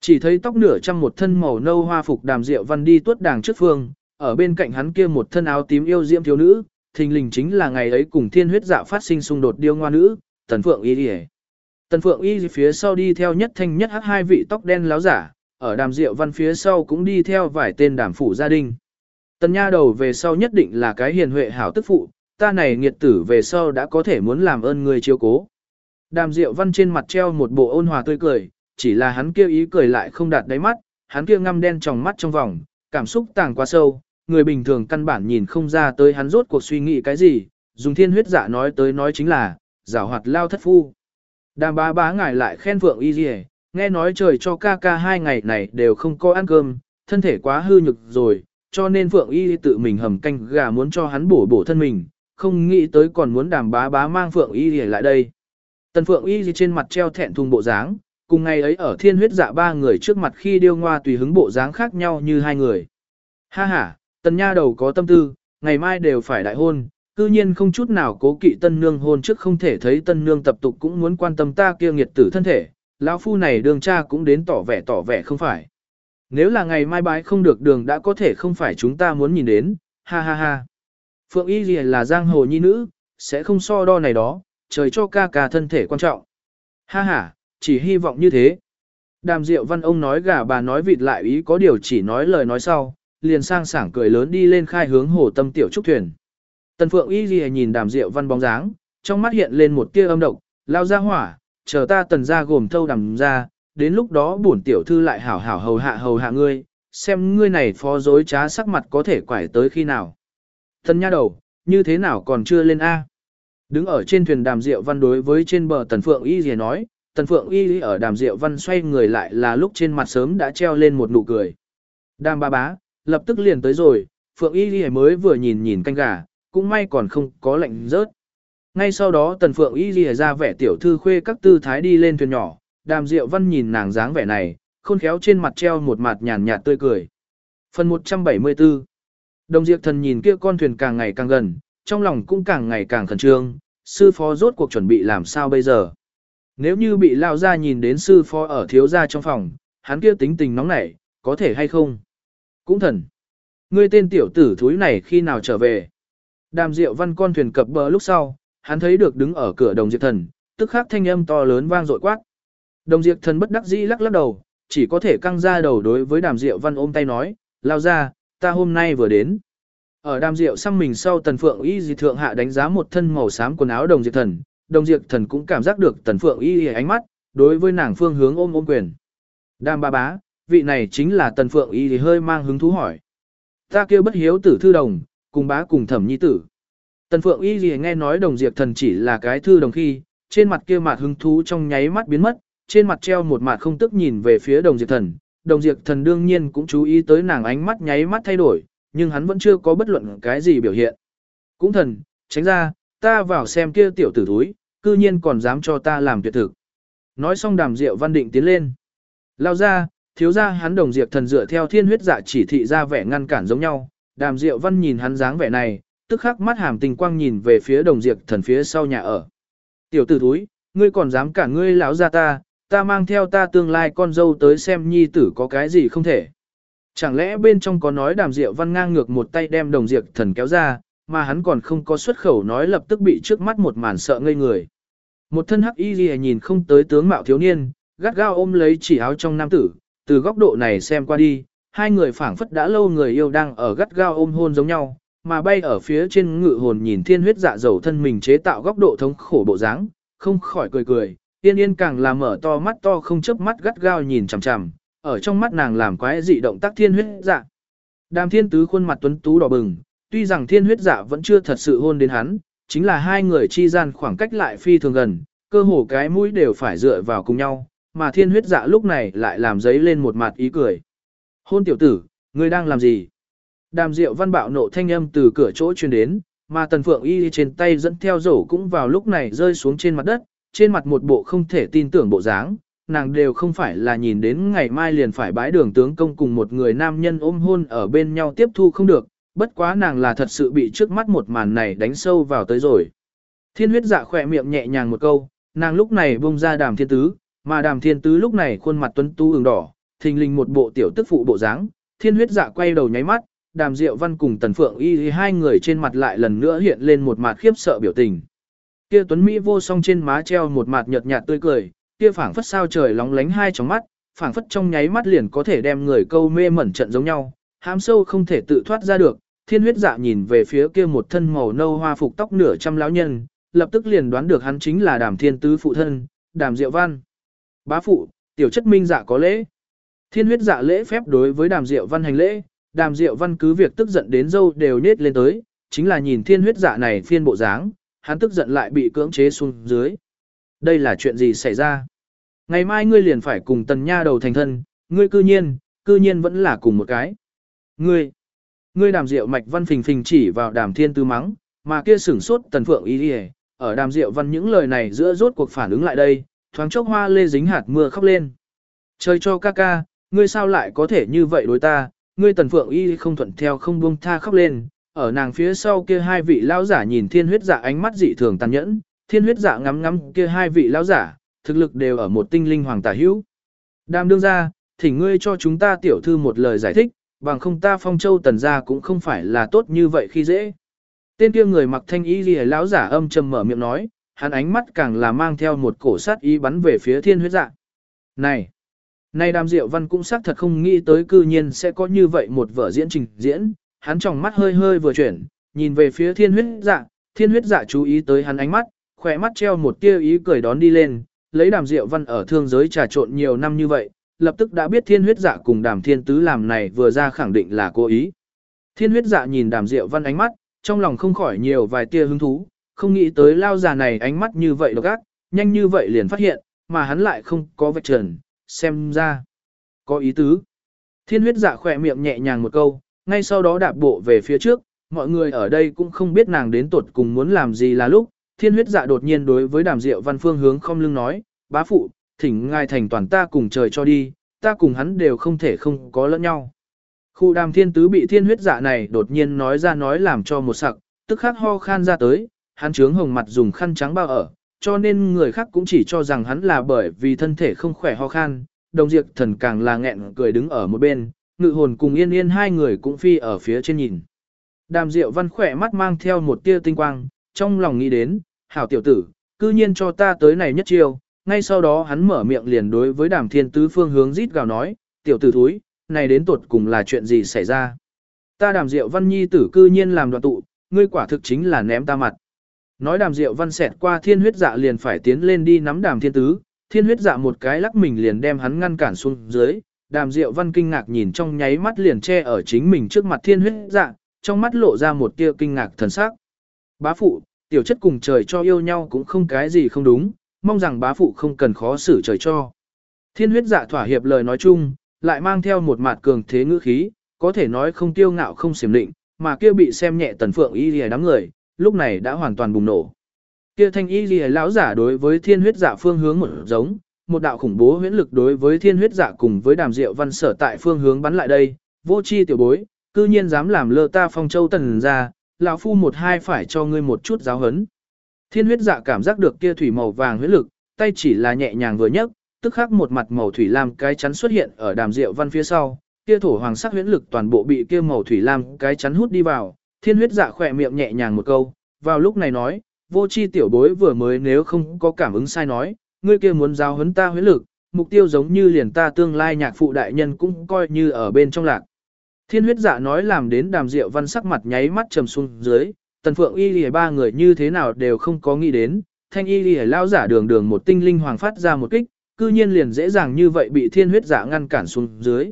Chỉ thấy tóc nửa trăm một thân màu nâu hoa phục đàm diệu văn đi tuốt đàng trước phương, ở bên cạnh hắn kia một thân áo tím yêu diễm thiếu nữ, thình lình chính là ngày ấy cùng thiên huyết dạ phát sinh xung đột điêu ngoa nữ, tần phượng y đi Tần phượng y phía sau đi theo nhất thanh nhất hắc hai vị tóc đen láo giả, ở đàm diệu văn phía sau cũng đi theo vài tên đàm phủ gia đình. Tần nha đầu về sau nhất định là cái hiền huệ hảo tức phụ, ta này nghiệt tử về sau đã có thể muốn làm ơn người chiếu cố. Đàm Diệu Văn trên mặt treo một bộ ôn hòa tươi cười, chỉ là hắn kia ý cười lại không đạt đáy mắt, hắn kia ngăm đen trong mắt trong vòng, cảm xúc tàng quá sâu, người bình thường căn bản nhìn không ra tới hắn rốt cuộc suy nghĩ cái gì, dùng thiên huyết dạ nói tới nói chính là, giả hoạt lao thất phu. Đàm bá bá ngài lại khen Phượng Y Dì nghe nói trời cho ca ca hai ngày này đều không có ăn cơm, thân thể quá hư nhực rồi, cho nên Phượng Y tự mình hầm canh gà muốn cho hắn bổ bổ thân mình, không nghĩ tới còn muốn đàm bá bá mang Phượng Y lại đây. Tần Phượng Y trên mặt treo thẹn thùng bộ dáng, cùng ngày ấy ở thiên huyết dạ ba người trước mặt khi điêu ngoa tùy hứng bộ dáng khác nhau như hai người. Ha ha, tần nha đầu có tâm tư, ngày mai đều phải đại hôn, cư nhiên không chút nào cố kỵ tân nương hôn trước không thể thấy tân nương tập tục cũng muốn quan tâm ta kia nghiệt tử thân thể, lão phu này đường cha cũng đến tỏ vẻ tỏ vẻ không phải. Nếu là ngày mai bái không được đường đã có thể không phải chúng ta muốn nhìn đến, ha ha ha. Phượng Y Ghi là giang hồ nhi nữ, sẽ không so đo này đó, trời cho ca ca thân thể quan trọng. Ha ha, chỉ hy vọng như thế. Đàm Diệu Văn ông nói gà bà nói vịt lại ý có điều chỉ nói lời nói sau, liền sang sảng cười lớn đi lên khai hướng hồ tâm tiểu trúc thuyền. Tần Phượng Y Ghi nhìn Đàm Diệu Văn bóng dáng, trong mắt hiện lên một tia âm độc, lao ra hỏa, chờ ta tần ra gồm thâu đàm ra, đến lúc đó bổn tiểu thư lại hảo hảo hầu hạ hầu hạ ngươi, xem ngươi này phó dối trá sắc mặt có thể quải tới khi nào thân nha đầu, như thế nào còn chưa lên A. Đứng ở trên thuyền đàm diệu văn đối với trên bờ tần phượng y gì nói, tần phượng y ở đàm diệu văn xoay người lại là lúc trên mặt sớm đã treo lên một nụ cười. Đàm ba bá, lập tức liền tới rồi, phượng y gì mới vừa nhìn nhìn canh gà, cũng may còn không có lệnh rớt. Ngay sau đó tần phượng y gì ra vẻ tiểu thư khuê các tư thái đi lên thuyền nhỏ, đàm diệu văn nhìn nàng dáng vẻ này, khôn khéo trên mặt treo một mặt nhàn nhạt tươi cười. Phần 174 Đồng diệp thần nhìn kia con thuyền càng ngày càng gần, trong lòng cũng càng ngày càng khẩn trương, sư phó rốt cuộc chuẩn bị làm sao bây giờ. Nếu như bị lao ra nhìn đến sư phó ở thiếu gia trong phòng, hắn kia tính tình nóng nảy, có thể hay không? Cũng thần. Ngươi tên tiểu tử thúi này khi nào trở về? Đàm diệu văn con thuyền cập bờ lúc sau, hắn thấy được đứng ở cửa đồng diệp thần, tức khắc thanh âm to lớn vang dội quát. Đồng diệp thần bất đắc dĩ lắc lắc đầu, chỉ có thể căng ra đầu đối với đàm diệu văn ôm tay nói, lao ra, ta hôm nay vừa đến. Ở đàm diệu xăm mình sau tần phượng y dị thượng hạ đánh giá một thân màu xám quần áo đồng diệt thần, đồng diệt thần cũng cảm giác được tần phượng y ánh mắt, đối với nàng phương hướng ôm ôm quyền. Đàm ba bá, vị này chính là tần phượng y thì hơi mang hứng thú hỏi. Ta kêu bất hiếu tử thư đồng, cùng bá cùng thẩm nhi tử. Tần phượng y gì nghe nói đồng diệt thần chỉ là cái thư đồng khi, trên mặt kia mặt hứng thú trong nháy mắt biến mất, trên mặt treo một mặt không tức nhìn về phía đồng diệt thần. Đồng diệt thần đương nhiên cũng chú ý tới nàng ánh mắt nháy mắt thay đổi, nhưng hắn vẫn chưa có bất luận cái gì biểu hiện. Cũng thần, tránh ra, ta vào xem kia tiểu tử thúi, cư nhiên còn dám cho ta làm tuyệt thực. Nói xong đàm diệu văn định tiến lên. Lao ra, thiếu ra hắn đồng diệt thần dựa theo thiên huyết dạ chỉ thị ra vẻ ngăn cản giống nhau. Đàm diệu văn nhìn hắn dáng vẻ này, tức khắc mắt hàm tình quang nhìn về phía đồng diệt thần phía sau nhà ở. Tiểu tử thúi, ngươi còn dám cả ngươi lão ra ta, ta mang theo ta tương lai con dâu tới xem nhi tử có cái gì không thể. Chẳng lẽ bên trong có nói đàm diệu văn ngang ngược một tay đem đồng diệt thần kéo ra, mà hắn còn không có xuất khẩu nói lập tức bị trước mắt một màn sợ ngây người. Một thân hắc y gì nhìn không tới tướng mạo thiếu niên, gắt gao ôm lấy chỉ áo trong nam tử, từ góc độ này xem qua đi, hai người phảng phất đã lâu người yêu đang ở gắt gao ôm hôn giống nhau, mà bay ở phía trên ngự hồn nhìn thiên huyết dạ dầu thân mình chế tạo góc độ thống khổ bộ dáng, không khỏi cười cười, yên yên càng là mở to mắt to không chớp mắt gắt gao nhìn chằm chằm, ở trong mắt nàng làm quái dị động tác thiên huyết dạ. Đàm thiên tứ khuôn mặt tuấn tú đỏ bừng, tuy rằng thiên huyết dạ vẫn chưa thật sự hôn đến hắn, chính là hai người chi gian khoảng cách lại phi thường gần, cơ hồ cái mũi đều phải dựa vào cùng nhau, mà thiên huyết dạ lúc này lại làm giấy lên một mặt ý cười. Hôn tiểu tử, ngươi đang làm gì? Đàm diệu văn bạo nộ thanh âm từ cửa chỗ truyền đến, mà tần phượng y trên tay dẫn theo rổ cũng vào lúc này rơi xuống trên mặt đất, trên mặt một bộ không thể tin tưởng bộ dáng, nàng đều không phải là nhìn đến ngày mai liền phải bái đường tướng công cùng một người nam nhân ôm hôn ở bên nhau tiếp thu không được, bất quá nàng là thật sự bị trước mắt một màn này đánh sâu vào tới rồi. Thiên huyết dạ khỏe miệng nhẹ nhàng một câu, nàng lúc này bông ra đàm thiên tứ, mà đàm thiên tứ lúc này khuôn mặt tuấn tu ửng đỏ, thình lình một bộ tiểu tức phụ bộ dáng. thiên huyết dạ quay đầu nháy mắt, đàm diệu văn cùng tần phượng y hai người trên mặt lại lần nữa hiện lên một mặt khiếp sợ biểu tình. Kia tuấn Mỹ vô song trên má treo một mặt nhợt nhạt tươi cười, kia phảng phất sao trời lóng lánh hai tròng mắt, phảng phất trong nháy mắt liền có thể đem người câu mê mẩn trận giống nhau, hám sâu không thể tự thoát ra được. Thiên huyết dạ nhìn về phía kia một thân màu nâu hoa phục tóc nửa trăm lão nhân, lập tức liền đoán được hắn chính là đàm thiên tứ phụ thân, đàm diệu văn. Bá phụ, tiểu chất minh dạ có lễ. Thiên huyết dạ lễ phép đối với đàm diệu văn hành lễ, đàm diệu văn cứ việc tức giận đến dâu đều nết lên tới, chính là nhìn thiên huyết dạ này phiên bộ dáng, hắn tức giận lại bị cưỡng chế xuống dưới. Đây là chuyện gì xảy ra? Ngày mai ngươi liền phải cùng tần nha đầu thành thân, ngươi cư nhiên, cư nhiên vẫn là cùng một cái. Ngươi, ngươi đàm diệu mạch văn phình phình chỉ vào đàm thiên tư mắng, mà kia sửng sốt tần phượng ý đi ở đàm diệu văn những lời này giữa rốt cuộc phản ứng lại đây, thoáng chốc hoa lê dính hạt mưa khóc lên. Trời cho ca ca, ngươi sao lại có thể như vậy đối ta, ngươi tần phượng y không thuận theo không buông tha khóc lên, ở nàng phía sau kia hai vị lão giả nhìn thiên huyết dạ ánh mắt dị thường tàn nhẫn, thiên huyết dạ ngắm ngắm kia hai vị lão giả, thực lực đều ở một tinh linh hoàng tả hữu. Đàm đương ra, thỉnh ngươi cho chúng ta tiểu thư một lời giải thích, bằng không ta phong châu tần gia cũng không phải là tốt như vậy khi dễ. Tên kia người mặc thanh y lìa lão giả âm trầm mở miệng nói, hắn ánh mắt càng là mang theo một cổ sát ý bắn về phía thiên huyết dạ. Này! Này đàm diệu văn cũng xác thật không nghĩ tới cư nhiên sẽ có như vậy một vở diễn trình diễn, hắn tròng mắt hơi hơi vừa chuyển, nhìn về phía thiên huyết dạ, thiên huyết dạ chú ý tới hắn ánh mắt, khỏe mắt treo một tia ý cười đón đi lên, lấy đàm diệu văn ở thương giới trà trộn nhiều năm như vậy, lập tức đã biết thiên huyết dạ cùng đàm thiên tứ làm này vừa ra khẳng định là cố ý. Thiên huyết dạ nhìn đàm diệu văn ánh mắt, trong lòng không khỏi nhiều vài tia hứng thú, không nghĩ tới lao già này ánh mắt như vậy độc ác, nhanh như vậy liền phát hiện, mà hắn lại không có vạch trần, xem ra, có ý tứ. Thiên huyết dạ khỏe miệng nhẹ nhàng một câu, ngay sau đó đạp bộ về phía trước, mọi người ở đây cũng không biết nàng đến tuột cùng muốn làm gì là lúc, thiên huyết dạ đột nhiên đối với đàm diệu văn phương hướng không lưng nói, bá phụ, thỉnh ngài thành toàn ta cùng trời cho đi, ta cùng hắn đều không thể không có lẫn nhau. Khu đàm thiên tứ bị thiên huyết dạ này đột nhiên nói ra nói làm cho một sặc, tức khắc ho khan ra tới, hắn trướng hồng mặt dùng khăn trắng bao ở, cho nên người khác cũng chỉ cho rằng hắn là bởi vì thân thể không khỏe ho khan, đồng diệt thần càng là nghẹn cười đứng ở một bên, ngự hồn cùng yên yên hai người cũng phi ở phía trên nhìn. Đàm diệu văn khỏe mắt mang theo một tia tinh quang, trong lòng nghĩ đến, hảo tiểu tử, cư nhiên cho ta tới này nhất chiêu, ngay sau đó hắn mở miệng liền đối với đàm thiên tứ phương hướng rít gào nói, tiểu tử thúi, này đến tuột cùng là chuyện gì xảy ra. Ta đàm diệu văn nhi tử cư nhiên làm đoạn tụ, ngươi quả thực chính là ném ta mặt. Nói đàm diệu văn xẹt qua thiên huyết dạ liền phải tiến lên đi nắm đàm thiên tứ, thiên huyết dạ một cái lắc mình liền đem hắn ngăn cản xuống dưới, đàm diệu văn kinh ngạc nhìn trong nháy mắt liền che ở chính mình trước mặt thiên huyết dạ, trong mắt lộ ra một tia kinh ngạc thần sắc. Bá phụ, tiểu chất cùng trời cho yêu nhau cũng không cái gì không đúng, mong rằng bá phụ không cần khó xử trời cho. Thiên huyết dạ thỏa hiệp lời nói chung, lại mang theo một mặt cường thế ngữ khí, có thể nói không tiêu ngạo không xiểm định, mà kia bị xem nhẹ tần phượng y lìa đám người, lúc này đã hoàn toàn bùng nổ. Kia thanh y lìa lão giả đối với thiên huyết dạ phương hướng một giống, một đạo khủng bố huyễn lực đối với thiên huyết dạ cùng với đàm diệu văn sở tại phương hướng bắn lại đây, vô chi tiểu bối, cư nhiên dám làm lơ ta phong châu tần ra, lão phu một hai phải cho ngươi một chút giáo hấn. Thiên huyết dạ cảm giác được kia thủy màu vàng huyết lực, tay chỉ là nhẹ nhàng vừa nhấc, tức khắc một mặt màu thủy lam cái chắn xuất hiện ở đàm diệu văn phía sau, kia thổ hoàng sắc huyễn lực toàn bộ bị kia màu thủy lam cái chắn hút đi vào, thiên huyết dạ khỏe miệng nhẹ nhàng một câu, vào lúc này nói, vô chi tiểu bối vừa mới nếu không có cảm ứng sai nói, ngươi kia muốn giáo huấn ta huyễn lực, mục tiêu giống như liền ta tương lai nhạc phụ đại nhân cũng coi như ở bên trong lạc. Thiên huyết dạ nói làm đến đàm diệu văn sắc mặt nháy mắt trầm xuống dưới, tần phượng y lìa ba người như thế nào đều không có nghĩ đến, thanh y lìa lao giả đường đường một tinh linh hoàng phát ra một kích, cư nhiên liền dễ dàng như vậy bị thiên huyết dạ ngăn cản xuống dưới.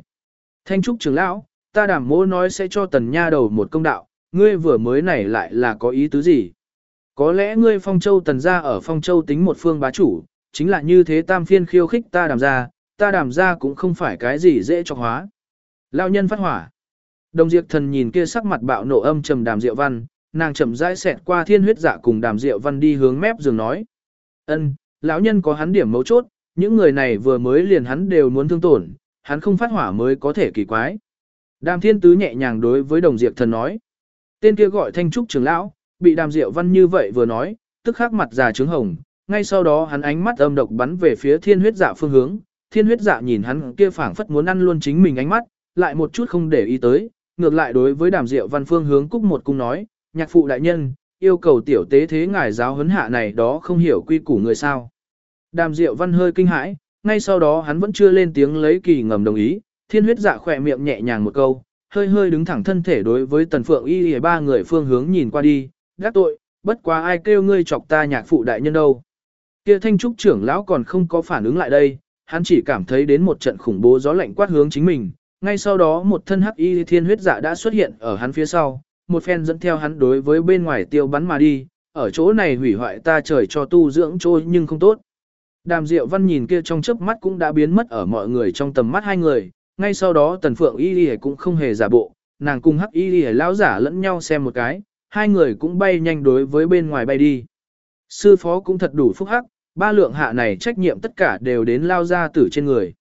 Thanh trúc trưởng lão, ta đảm mô nói sẽ cho tần nha đầu một công đạo, ngươi vừa mới này lại là có ý tứ gì? Có lẽ ngươi phong châu tần gia ở phong châu tính một phương bá chủ, chính là như thế tam phiên khiêu khích ta đàm ra, ta đàm ra cũng không phải cái gì dễ cho hóa. Lao nhân phát hỏa. Đồng diệt thần nhìn kia sắc mặt bạo nộ âm trầm đàm diệu văn, nàng chậm rãi xẹt qua thiên huyết dạ cùng đàm diệu văn đi hướng mép giường nói. ân lão nhân có hắn điểm mấu chốt, những người này vừa mới liền hắn đều muốn thương tổn, hắn không phát hỏa mới có thể kỳ quái. Đàm thiên tứ nhẹ nhàng đối với đồng diệt thần nói. Tên kia gọi thanh trúc trưởng lão, bị đàm diệu văn như vậy vừa nói, tức khắc mặt già trứng hồng, ngay sau đó hắn ánh mắt âm độc bắn về phía thiên huyết dạ phương hướng, thiên huyết dạ nhìn hắn kia phảng phất muốn ăn luôn chính mình ánh mắt, lại một chút không để ý tới, ngược lại đối với đàm diệu văn phương hướng cúc một cung nói, nhạc phụ đại nhân, yêu cầu tiểu tế thế ngài giáo huấn hạ này đó không hiểu quy củ người sao. Đàm diệu văn hơi kinh hãi, ngay sau đó hắn vẫn chưa lên tiếng lấy kỳ ngầm đồng ý, thiên huyết dạ khỏe miệng nhẹ nhàng một câu, hơi hơi đứng thẳng thân thể đối với tần phượng y y ba người phương hướng nhìn qua đi, gác tội, bất quá ai kêu ngươi chọc ta nhạc phụ đại nhân đâu. Kia thanh trúc trưởng lão còn không có phản ứng lại đây, hắn chỉ cảm thấy đến một trận khủng bố gió lạnh quát hướng chính mình, ngay sau đó một thân hắc y thiên huyết dạ đã xuất hiện ở hắn phía sau, một phen dẫn theo hắn đối với bên ngoài tiêu bắn mà đi, ở chỗ này hủy hoại ta trời cho tu dưỡng trôi nhưng không tốt. Đàm Diệu Văn nhìn kia trong chớp mắt cũng đã biến mất ở mọi người trong tầm mắt hai người, ngay sau đó tần phượng y y cũng không hề giả bộ, nàng cùng hắc y y lão giả lẫn nhau xem một cái, hai người cũng bay nhanh đối với bên ngoài bay đi. Sư phó cũng thật đủ phúc hắc, ba lượng hạ này trách nhiệm tất cả đều đến lao ra tử trên người.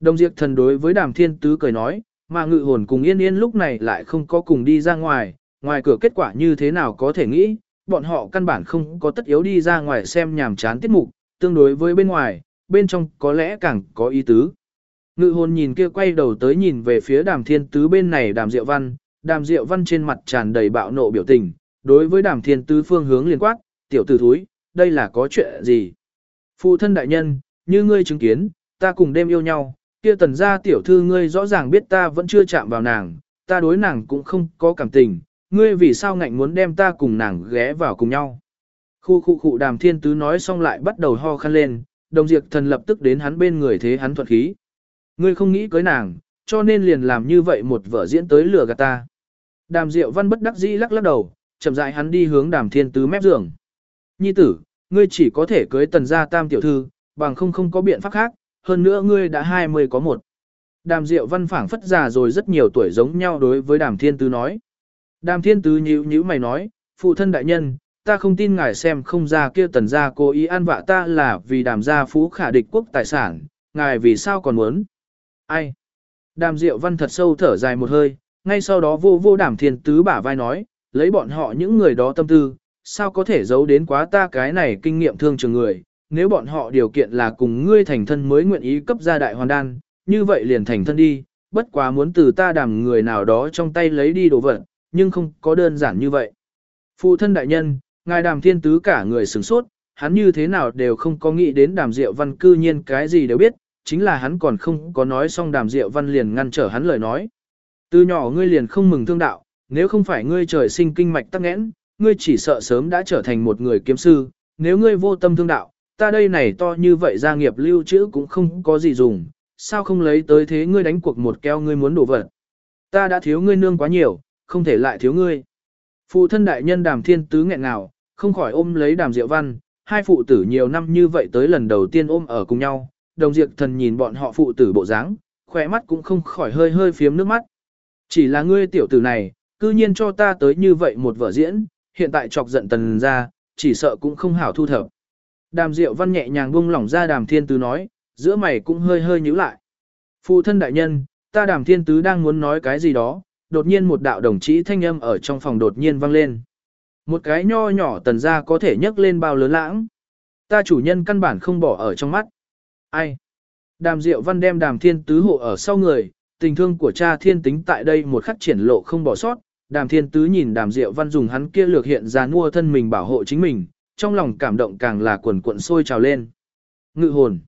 Đồng diệt thần đối với đàm thiên tứ cười nói, mà ngự hồn cùng yên yên lúc này lại không có cùng đi ra ngoài, ngoài cửa kết quả như thế nào có thể nghĩ, bọn họ căn bản không có tất yếu đi ra ngoài xem nhàm chán tiết mục, tương đối với bên ngoài, bên trong có lẽ càng có ý tứ. Ngự hồn nhìn kia quay đầu tới nhìn về phía đàm thiên tứ bên này đàm diệu văn, đàm diệu văn trên mặt tràn đầy bạo nộ biểu tình, đối với đàm thiên tứ phương hướng liền quát, tiểu tử thúi, đây là có chuyện gì? Phụ thân đại nhân, như ngươi chứng kiến, ta cùng đêm yêu nhau, kia tần gia tiểu thư ngươi rõ ràng biết ta vẫn chưa chạm vào nàng, ta đối nàng cũng không có cảm tình, ngươi vì sao ngạnh muốn đem ta cùng nàng ghé vào cùng nhau. Khu khu khu đàm thiên tứ nói xong lại bắt đầu ho khăn lên, đồng diệt thần lập tức đến hắn bên người thế hắn thuật khí. Ngươi không nghĩ cưới nàng, cho nên liền làm như vậy một vở diễn tới lừa gạt ta. Đàm diệu văn bất đắc dĩ lắc lắc đầu, chậm rãi hắn đi hướng đàm thiên tứ mép giường. Nhi tử, ngươi chỉ có thể cưới tần gia tam tiểu thư, bằng không không có biện pháp khác, hơn nữa ngươi đã 20 có một. Đàm Diệu Văn phảng phất già rồi rất nhiều tuổi giống nhau đối với Đàm Thiên Tứ nói. Đàm Thiên Tứ nhíu nhíu mày nói, phụ thân đại nhân, ta không tin ngài xem không ra kia tần gia cố ý an vạ ta là vì đàm gia phú khả địch quốc tài sản, ngài vì sao còn muốn? Ai? Đàm Diệu Văn thật sâu thở dài một hơi, ngay sau đó vô vô Đàm Thiên Tứ bả vai nói, lấy bọn họ những người đó tâm tư, sao có thể giấu đến quá ta cái này kinh nghiệm thương trường người, nếu bọn họ điều kiện là cùng ngươi thành thân mới nguyện ý cấp ra đại hoàn đan, như vậy liền thành thân đi, bất quá muốn từ ta đàm người nào đó trong tay lấy đi đồ vật, nhưng không có đơn giản như vậy. Phụ thân đại nhân, ngài đàm thiên tứ cả người sửng sốt, hắn như thế nào đều không có nghĩ đến đàm diệu văn cư nhiên cái gì đều biết, chính là hắn còn không có nói xong đàm diệu văn liền ngăn trở hắn lời nói. Từ nhỏ ngươi liền không mừng thương đạo, nếu không phải ngươi trời sinh kinh mạch tắc nghẽn, ngươi chỉ sợ sớm đã trở thành một người kiếm sư, nếu ngươi vô tâm thương đạo, ta đây này to như vậy gia nghiệp lưu trữ cũng không có gì dùng, sao không lấy tới thế ngươi đánh cuộc một keo ngươi muốn đổ vật. Ta đã thiếu ngươi nương quá nhiều, không thể lại thiếu ngươi. Phụ thân đại nhân đàm thiên tứ nghẹn nào, không khỏi ôm lấy đàm diệu văn, hai phụ tử nhiều năm như vậy tới lần đầu tiên ôm ở cùng nhau, đồng diệt thần nhìn bọn họ phụ tử bộ dáng, khỏe mắt cũng không khỏi hơi hơi phiếm nước mắt. Chỉ là ngươi tiểu tử này, cư nhiên cho ta tới như vậy một vở diễn, hiện tại chọc giận tần ra, chỉ sợ cũng không hảo thu thập. Đàm Diệu Văn nhẹ nhàng buông lỏng ra Đàm Thiên Tứ nói, giữa mày cũng hơi hơi nhíu lại. Phụ thân đại nhân, ta Đàm Thiên Tứ đang muốn nói cái gì đó, đột nhiên một đạo đồng chí thanh âm ở trong phòng đột nhiên vang lên. Một cái nho nhỏ tần ra có thể nhấc lên bao lớn lãng. Ta chủ nhân căn bản không bỏ ở trong mắt. Ai? Đàm Diệu Văn đem Đàm Thiên Tứ hộ ở sau người, tình thương của cha thiên tính tại đây một khắc triển lộ không bỏ sót. Đàm Thiên Tứ nhìn Đàm Diệu Văn dùng hắn kia lược hiện ra mua thân mình bảo hộ chính mình, trong lòng cảm động càng là quần cuộn sôi trào lên. Ngự hồn.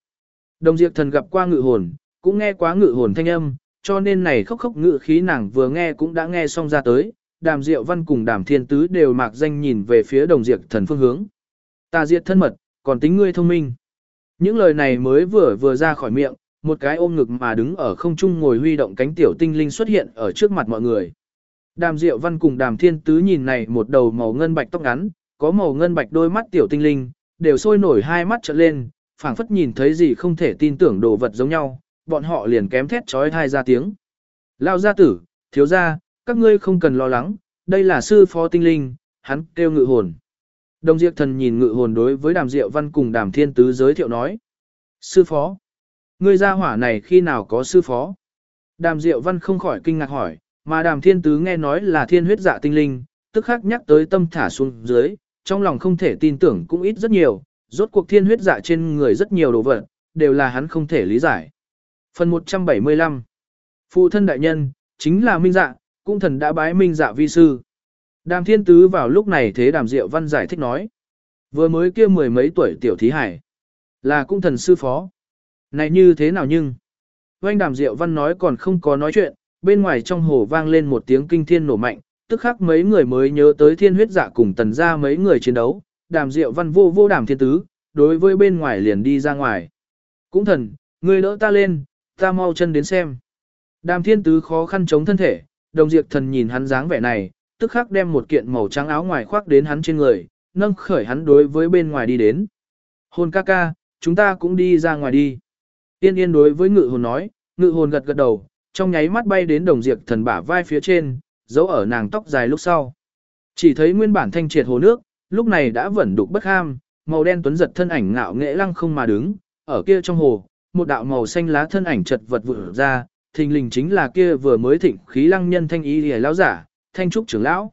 Đồng Diệp Thần gặp qua ngự hồn, cũng nghe quá ngự hồn thanh âm, cho nên này khóc khóc ngự khí nàng vừa nghe cũng đã nghe xong ra tới, đàm diệu văn cùng đàm thiên tứ đều mạc danh nhìn về phía đồng diệt thần phương hướng. Ta diệt thân mật, còn tính ngươi thông minh. Những lời này mới vừa vừa ra khỏi miệng, một cái ôm ngực mà đứng ở không trung ngồi huy động cánh tiểu tinh linh xuất hiện ở trước mặt mọi người. Đàm diệu văn cùng đàm thiên tứ nhìn này một đầu màu ngân bạch tóc ngắn, có màu ngân bạch đôi mắt tiểu tinh linh, đều sôi nổi hai mắt trợn lên, phảng phất nhìn thấy gì không thể tin tưởng đồ vật giống nhau, bọn họ liền kém thét trói thai ra tiếng. Lao gia tử, thiếu gia, các ngươi không cần lo lắng, đây là sư phó tinh linh, hắn kêu ngự hồn. Đồng Diệp Thần nhìn ngự hồn đối với Đàm Diệu Văn cùng Đàm Thiên Tứ giới thiệu nói. Sư phó, ngươi gia hỏa này khi nào có sư phó? Đàm Diệu Văn không khỏi kinh ngạc hỏi, mà Đàm Thiên Tứ nghe nói là thiên huyết dạ tinh linh, tức khắc nhắc tới tâm thả xuống dưới, trong lòng không thể tin tưởng cũng ít rất nhiều, rốt cuộc thiên huyết dạ trên người rất nhiều đồ vật, đều là hắn không thể lý giải. Phần 175 Phụ thân đại nhân, chính là Minh Dạ, cung thần đã bái Minh Dạ vi sư. Đàm thiên tứ vào lúc này thế đàm diệu văn giải thích nói. Vừa mới kia mười mấy tuổi tiểu thí hải. Là cung thần sư phó. Này như thế nào nhưng? Oanh đàm diệu văn nói còn không có nói chuyện, bên ngoài trong hồ vang lên một tiếng kinh thiên nổ mạnh, tức khắc mấy người mới nhớ tới thiên huyết dạ cùng tần ra mấy người chiến đấu, đàm diệu văn vô vô đàm thiên tứ, đối với bên ngoài liền đi ra ngoài. Cũng thần, người đỡ ta lên, ta mau chân đến xem. Đàm thiên tứ khó khăn chống thân thể, đồng diệt thần nhìn hắn dáng vẻ này, tức khắc đem một kiện màu trắng áo ngoài khoác đến hắn trên người, nâng khởi hắn đối với bên ngoài đi đến. Hồn ca ca, chúng ta cũng đi ra ngoài đi. Tiên yên đối với ngự hồn nói, ngự hồn gật gật đầu, trong nháy mắt bay đến đồng diệt thần bả vai phía trên, giấu ở nàng tóc dài lúc sau. Chỉ thấy nguyên bản thanh triệt hồ nước, lúc này đã vẩn đục bất ham, màu đen tuấn giật thân ảnh ngạo nghệ lăng không mà đứng, ở kia trong hồ, một đạo màu xanh lá thân ảnh chật vật vụt ra, thình lình chính là kia vừa mới thịnh khí lăng nhân thanh y lìa lão giả, thanh trúc trưởng lão.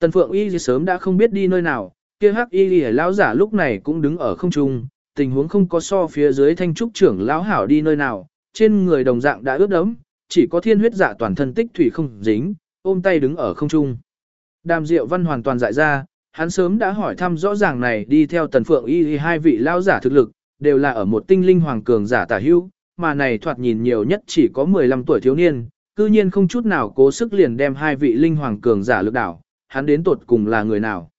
Tần Phượng y sớm đã không biết đi nơi nào, kia hắc y lìa lão giả lúc này cũng đứng ở không trung, tình huống không có so phía dưới thanh trúc trưởng lão hảo đi nơi nào, trên người đồng dạng đã ướt đẫm, chỉ có thiên huyết dạ toàn thân tích thủy không dính, ôm tay đứng ở không trung. Đàm Diệu Văn hoàn toàn dại ra, hắn sớm đã hỏi thăm rõ ràng này đi theo Tần Phượng y hai vị lão giả thực lực, đều là ở một tinh linh hoàng cường giả tả hữu, mà này thoạt nhìn nhiều nhất chỉ có 15 tuổi thiếu niên, cư nhiên không chút nào cố sức liền đem hai vị linh hoàng cường giả lực đảo, hắn đến tột cùng là người nào.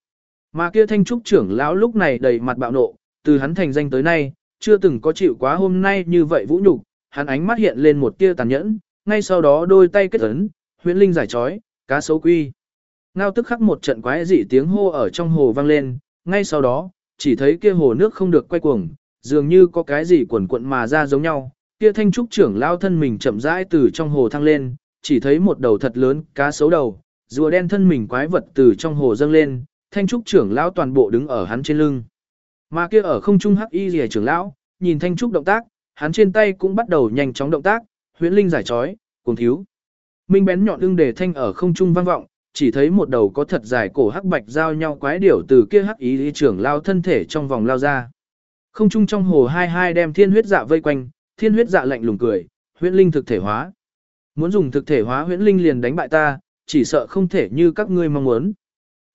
Mà kia thanh trúc trưởng lão lúc này đầy mặt bạo nộ, từ hắn thành danh tới nay, chưa từng có chịu quá hôm nay như vậy vũ nhục, hắn ánh mắt hiện lên một tia tàn nhẫn, ngay sau đó đôi tay kết ấn, huyễn linh giải trói, cá sấu quy. Ngao tức khắc một trận quái dị tiếng hô ở trong hồ vang lên, ngay sau đó, chỉ thấy kia hồ nước không được quay cuồng, dường như có cái gì quẩn quận mà ra giống nhau, kia thanh trúc trưởng lao thân mình chậm rãi từ trong hồ thăng lên, chỉ thấy một đầu thật lớn, cá sấu đầu, rùa đen thân mình quái vật từ trong hồ dâng lên, thanh trúc trưởng lão toàn bộ đứng ở hắn trên lưng. Mà kia ở không trung hắc y rìa trưởng lão, nhìn thanh trúc động tác, hắn trên tay cũng bắt đầu nhanh chóng động tác, huyễn linh giải trói, cuồng thiếu. Minh bén nhọn ưng đề thanh ở không trung vang vọng, chỉ thấy một đầu có thật dài cổ hắc bạch giao nhau quái điểu từ kia hắc y trưởng lao thân thể trong vòng lao ra. Không trung trong hồ hai hai đem thiên huyết dạ vây quanh, thiên huyết dạ lạnh lùng cười, huyễn linh thực thể hóa. Muốn dùng thực thể hóa huyễn linh liền đánh bại ta, chỉ sợ không thể như các ngươi mong muốn.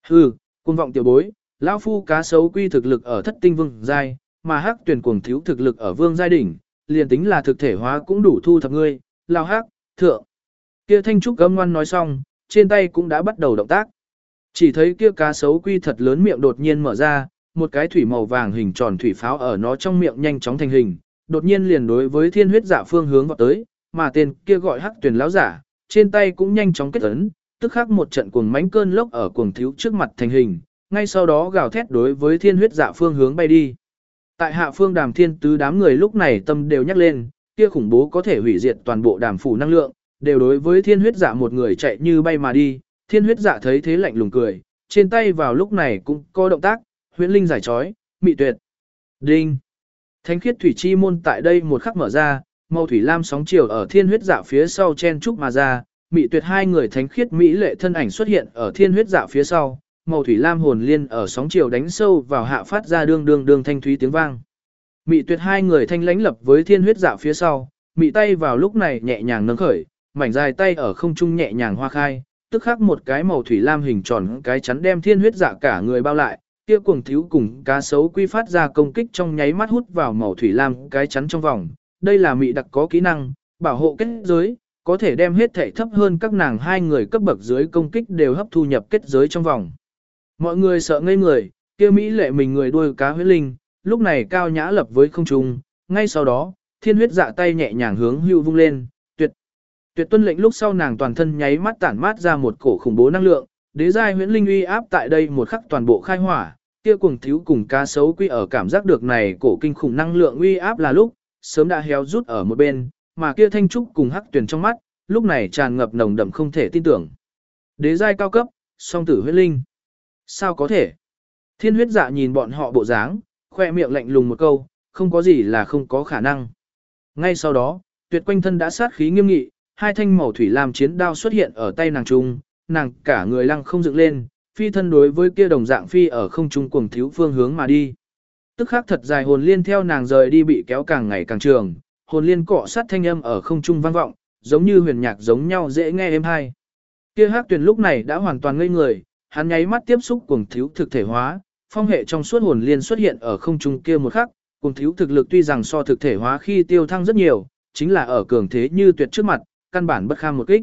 Hừ, cuồng vọng tiểu bối, lão phu cá sấu quy thực lực ở thất tinh vương giai, mà hắc tuyển cuồng thiếu thực lực ở vương giai đỉnh, liền tính là thực thể hóa cũng đủ thu thập ngươi, lao hắc, thượng. Kia thanh trúc gâm ngoan nói xong, trên tay cũng đã bắt đầu động tác. Chỉ thấy kia cá sấu quy thật lớn miệng đột nhiên mở ra, một cái thủy màu vàng hình tròn thủy pháo ở nó trong miệng nhanh chóng thành hình, đột nhiên liền đối với thiên huyết giả phương hướng vào tới, mà tên kia gọi hắc tuyển lão giả, trên tay cũng nhanh chóng kết ấn, tức khắc một trận cuồng mánh cơn lốc ở cuồng thiếu trước mặt thành hình, ngay sau đó gào thét đối với thiên huyết dạ phương hướng bay đi. Tại hạ phương đàm thiên tứ đám người lúc này tâm đều nhắc lên, kia khủng bố có thể hủy diệt toàn bộ đàm phủ năng lượng, đều đối với thiên huyết giả một người chạy như bay mà đi, thiên huyết giả thấy thế lạnh lùng cười, trên tay vào lúc này cũng có động tác, huyễn linh giải trói, mị tuyệt. Đinh! Thánh khiết thủy chi môn tại đây một khắc mở ra, màu thủy lam sóng chiều ở thiên huyết dạ phía sau chen trúc mà ra, mị tuyệt hai người thánh khiết mỹ lệ thân ảnh xuất hiện ở thiên huyết dạ phía sau, màu thủy lam hồn liên ở sóng chiều đánh sâu vào hạ phát ra đương đương đương thanh thúy tiếng vang. Mị tuyệt hai người thanh lãnh lập với thiên huyết dạ phía sau, mị tay vào lúc này nhẹ nhàng nâng khởi, mảnh dài tay ở không trung nhẹ nhàng hoa khai, tức khắc một cái màu thủy lam hình tròn cái chắn đem thiên huyết dạ cả người bao lại, kia cuồng thiếu cùng cá sấu quy phát ra công kích trong nháy mắt hút vào màu thủy lam cái chắn trong vòng. Đây là mị đặc có kỹ năng, bảo hộ kết giới, có thể đem hết thể thấp hơn các nàng hai người cấp bậc dưới công kích đều hấp thu nhập kết giới trong vòng. Mọi người sợ ngây người, kia Mỹ lệ mình người đuôi cá huyết linh, lúc này cao nhã lập với không trung, ngay sau đó, thiên huyết dạ tay nhẹ nhàng hướng hưu vung lên, tuyệt. Tuyệt tuân lệnh lúc sau nàng toàn thân nháy mắt tản mát ra một cổ khủng bố năng lượng, đế giai huyễn linh uy áp tại đây một khắc toàn bộ khai hỏa, kia cuồng thiếu cùng cá sấu quy ở cảm giác được này cổ kinh khủng năng lượng uy áp là lúc, sớm đã héo rút ở một bên, mà kia thanh trúc cùng hắc tuyển trong mắt, lúc này tràn ngập nồng đậm không thể tin tưởng. Đế giai cao cấp, song tử huyết linh. Sao có thể? Thiên huyết dạ nhìn bọn họ bộ dáng, khoe miệng lạnh lùng một câu, không có gì là không có khả năng. Ngay sau đó, tuyệt quanh thân đã sát khí nghiêm nghị, hai thanh màu thủy lam chiến đao xuất hiện ở tay nàng trung, nàng cả người lăng không dựng lên, phi thân đối với kia đồng dạng phi ở không trung cuồng thiếu phương hướng mà đi. Tức khắc thật dài hồn liên theo nàng rời đi bị kéo càng ngày càng trường, hồn liên cọ sát thanh âm ở không trung vang vọng, giống như huyền nhạc giống nhau dễ nghe êm hay. Kia hắc tuyển lúc này đã hoàn toàn ngây người, hắn nháy mắt tiếp xúc cuồng thiếu thực thể hóa, phong hệ trong suốt hồn liên xuất hiện ở không trung kia một khắc, cuồng thiếu thực lực tuy rằng so thực thể hóa khi tiêu thăng rất nhiều, chính là ở cường thế như tuyệt trước mặt, căn bản bất kham một kích.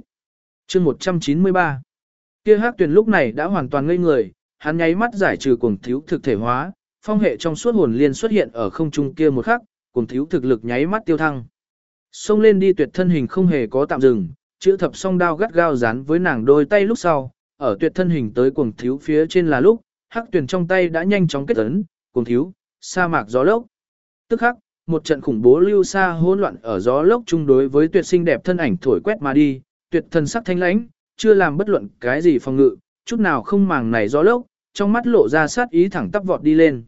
Chương 193 Kia hắc Tuyền lúc này đã hoàn toàn ngây người, hắn nháy mắt giải trừ cuồng thiếu thực thể hóa, phong hệ trong suốt hồn liên xuất hiện ở không trung kia một khắc, cuồng thiếu thực lực nháy mắt tiêu thăng. Xông lên đi tuyệt thân hình không hề có tạm dừng, chữ thập song đao gắt gao dán với nàng đôi tay lúc sau, ở tuyệt thân hình tới cuồng thiếu phía trên là lúc, hắc tuyển trong tay đã nhanh chóng kết ấn, cuồng thiếu, sa mạc gió lốc. Tức khắc, một trận khủng bố lưu xa hỗn loạn ở gió lốc chung đối với tuyệt sinh đẹp thân ảnh thổi quét mà đi, tuyệt thân sắc thanh lãnh, chưa làm bất luận cái gì phòng ngự, chút nào không màng này gió lốc, trong mắt lộ ra sát ý thẳng tắp vọt đi lên.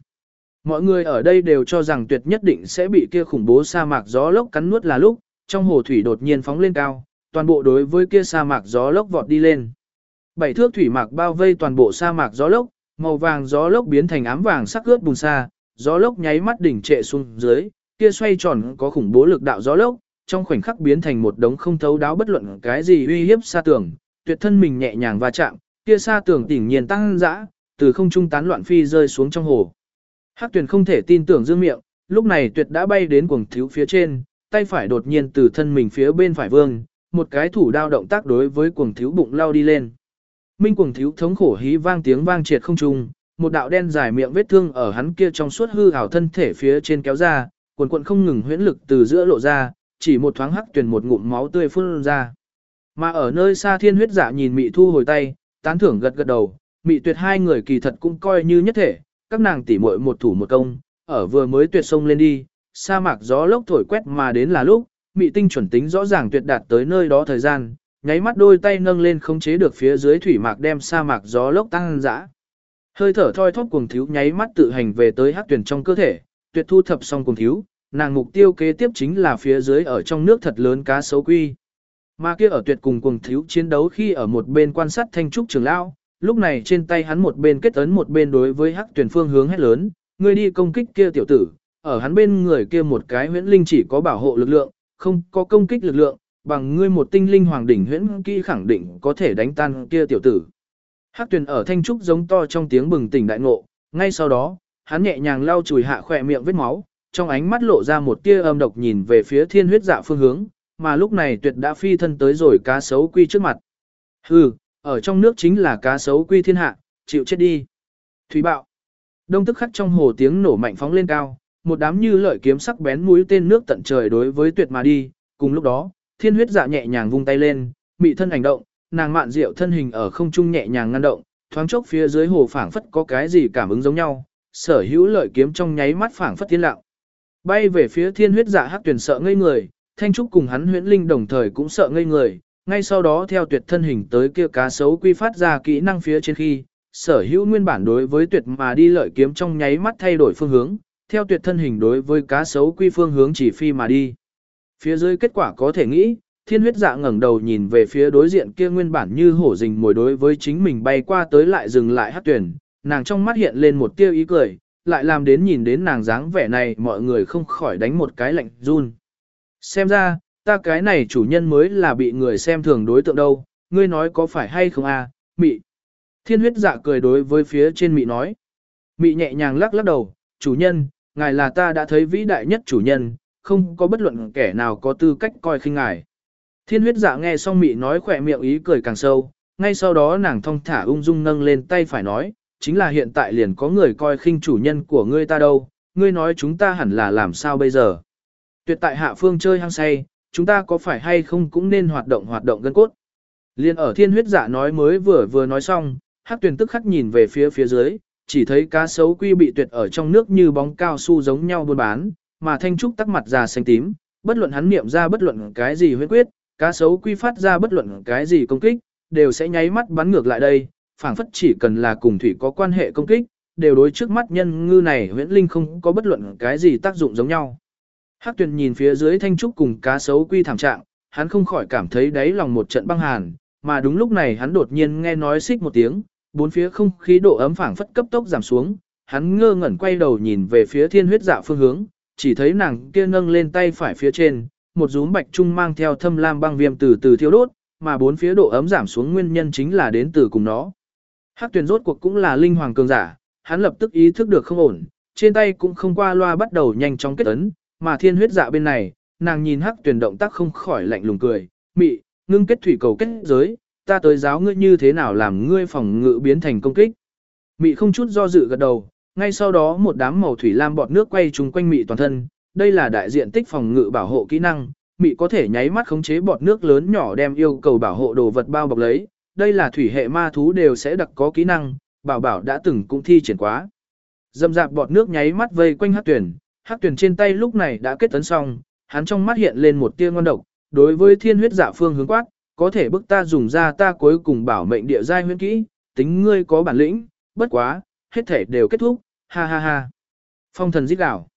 Mọi người ở đây đều cho rằng tuyệt nhất định sẽ bị kia khủng bố sa mạc gió lốc cắn nuốt là lúc, trong hồ thủy đột nhiên phóng lên cao, toàn bộ đối với kia sa mạc gió lốc vọt đi lên. Bảy thước thủy mạc bao vây toàn bộ sa mạc gió lốc, màu vàng gió lốc biến thành ám vàng sắc ướt bùn sa, gió lốc nháy mắt đỉnh trệ xuống dưới, kia xoay tròn có khủng bố lực đạo gió lốc, trong khoảnh khắc biến thành một đống không thấu đáo bất luận cái gì uy hiếp sa tường, tuyệt thân mình nhẹ nhàng va chạm, kia sa tường tỉnh nhiên tăng dã, từ không trung tán loạn phi rơi xuống trong hồ. Hắc tuyển không thể tin tưởng dương miệng, lúc này tuyệt đã bay đến cuồng thiếu phía trên, tay phải đột nhiên từ thân mình phía bên phải vương, một cái thủ đao động tác đối với cuồng thiếu bụng lao đi lên. Minh cuồng thiếu thống khổ hí vang tiếng vang triệt không trung, một đạo đen dài miệng vết thương ở hắn kia trong suốt hư ảo thân thể phía trên kéo ra, cuồn cuộn không ngừng huyễn lực từ giữa lộ ra, chỉ một thoáng hắc tuyển một ngụm máu tươi phun ra. Mà ở nơi xa thiên huyết dạ nhìn mị thu hồi tay, tán thưởng gật gật đầu, mị tuyệt hai người kỳ thật cũng coi như nhất thể, các nàng tỉ muội một thủ một công, ở vừa mới tuyệt sông lên đi, sa mạc gió lốc thổi quét mà đến là lúc, mị tinh chuẩn tính rõ ràng tuyệt đạt tới nơi đó thời gian, nháy mắt đôi tay nâng lên khống chế được phía dưới thủy mạc đem sa mạc gió lốc tăng dã. Hơi thở thoi thóp cuồng thiếu nháy mắt tự hành về tới hắc tuyển trong cơ thể, tuyệt thu thập xong cuồng thiếu, nàng mục tiêu kế tiếp chính là phía dưới ở trong nước thật lớn cá sấu quy. Mà kia ở tuyệt cùng cuồng thiếu chiến đấu khi ở một bên quan sát thanh trúc trường lão, lúc này trên tay hắn một bên kết ấn một bên đối với hắc tuyển phương hướng hét lớn, người đi công kích kia tiểu tử, ở hắn bên người kia một cái huyễn linh chỉ có bảo hộ lực lượng, không có công kích lực lượng, bằng ngươi một tinh linh hoàng đỉnh huyễn kỹ khẳng định có thể đánh tan kia tiểu tử. Hắc tuyển ở thanh trúc giống to trong tiếng bừng tỉnh đại ngộ, ngay sau đó, hắn nhẹ nhàng lau chùi hạ khỏe miệng vết máu, trong ánh mắt lộ ra một tia âm độc nhìn về phía thiên huyết dạ phương hướng, mà lúc này tuyệt đã phi thân tới rồi cá sấu quy trước mặt. Hừ, ở trong nước chính là cá sấu quy thiên hạ, chịu chết đi. Thủy bạo. Đông tức khắc trong hồ tiếng nổ mạnh phóng lên cao, một đám như lợi kiếm sắc bén mũi tên nước tận trời đối với tuyệt mà đi, cùng lúc đó, thiên huyết dạ nhẹ nhàng vung tay lên, mị thân hành động, nàng mạn diệu thân hình ở không trung nhẹ nhàng ngăn động, thoáng chốc phía dưới hồ phảng phất có cái gì cảm ứng giống nhau, sở hữu lợi kiếm trong nháy mắt phảng phất thiên lặng. Bay về phía thiên huyết dạ hắc tuyển sợ ngây người, thanh trúc cùng hắn huyễn linh đồng thời cũng sợ ngây người, ngay sau đó theo tuyệt thân hình tới kia cá sấu quy phát ra kỹ năng phía trên khi, sở hữu nguyên bản đối với tuyệt mà đi lợi kiếm trong nháy mắt thay đổi phương hướng, theo tuyệt thân hình đối với cá sấu quy phương hướng chỉ phi mà đi. Phía dưới kết quả có thể nghĩ, thiên huyết dạ ngẩng đầu nhìn về phía đối diện kia nguyên bản như hổ rình mồi đối với chính mình bay qua tới lại dừng lại hát tuyển, nàng trong mắt hiện lên một tia ý cười, lại làm đến nhìn đến nàng dáng vẻ này mọi người không khỏi đánh một cái lạnh run. Xem ra, ta cái này chủ nhân mới là bị người xem thường đối tượng đâu, ngươi nói có phải hay không à, mị. Thiên huyết dạ cười đối với phía trên mị nói. Mị nhẹ nhàng lắc lắc đầu, chủ nhân, ngài là ta đã thấy vĩ đại nhất chủ nhân, không có bất luận kẻ nào có tư cách coi khinh ngài. Thiên huyết dạ nghe xong mị nói khỏe miệng ý cười càng sâu, ngay sau đó nàng thong thả ung dung nâng lên tay phải nói, chính là hiện tại liền có người coi khinh chủ nhân của ngươi ta đâu, ngươi nói chúng ta hẳn là làm sao bây giờ. Tuyệt tại hạ phương chơi hăng say, chúng ta có phải hay không cũng nên hoạt động hoạt động gân cốt. Liên ở thiên huyết dạ nói mới vừa vừa nói xong, hắc tuyển tức khắc nhìn về phía phía dưới, chỉ thấy cá sấu quy bị tuyệt ở trong nước như bóng cao su giống nhau buôn bán, mà thanh trúc tắc mặt già xanh tím, bất luận hắn niệm ra bất luận cái gì huyết quyết, cá sấu quy phát ra bất luận cái gì công kích, đều sẽ nháy mắt bắn ngược lại đây, phảng phất chỉ cần là cùng thủy có quan hệ công kích, đều đối trước mắt nhân ngư này huyễn linh không có bất luận cái gì tác dụng giống nhau. Hắc tuyền nhìn phía dưới thanh trúc cùng cá sấu quy thảm trạng, hắn không khỏi cảm thấy đáy lòng một trận băng hàn, mà đúng lúc này hắn đột nhiên nghe nói xích một tiếng, bốn phía không khí độ ấm phảng phất cấp tốc giảm xuống, hắn ngơ ngẩn quay đầu nhìn về phía thiên huyết dạ phương hướng, chỉ thấy nàng kia nâng lên tay phải phía trên, một rúm bạch trung mang theo thâm lam băng viêm từ từ thiêu đốt, mà bốn phía độ ấm giảm xuống nguyên nhân chính là đến từ cùng nó. Hắc tuyển rốt cuộc cũng là linh hoàng cường giả, hắn lập tức ý thức được không ổn, trên tay cũng không qua loa bắt đầu nhanh chóng kết ấn, mà thiên huyết dạ bên này, nàng nhìn hắc tuyển động tác không khỏi lạnh lùng cười, mị, ngưng kết thủy cầu kết giới, ta tới giáo ngươi như thế nào làm ngươi phòng ngự biến thành công kích. Mị không chút do dự gật đầu, ngay sau đó một đám màu thủy lam bọt nước quay trúng quanh mị toàn thân, đây là đại diện tích phòng ngự bảo hộ kỹ năng, mị có thể nháy mắt khống chế bọt nước lớn nhỏ đem yêu cầu bảo hộ đồ vật bao bọc lấy, đây là thủy hệ ma thú đều sẽ đặc có kỹ năng, bảo bảo đã từng cũng thi triển quá. Dâm dạp bọt nước nháy mắt vây quanh hát tuyển, hắc tuyển trên tay lúc này đã kết tấn xong, hắn trong mắt hiện lên một tia ngon độc, đối với thiên huyết dạ phương hướng quát, có thể bức ta dùng ra ta cuối cùng bảo mệnh địa giai huyễn kỹ, tính ngươi có bản lĩnh, bất quá, hết thể đều kết thúc, ha ha ha. Phong thần giết gào.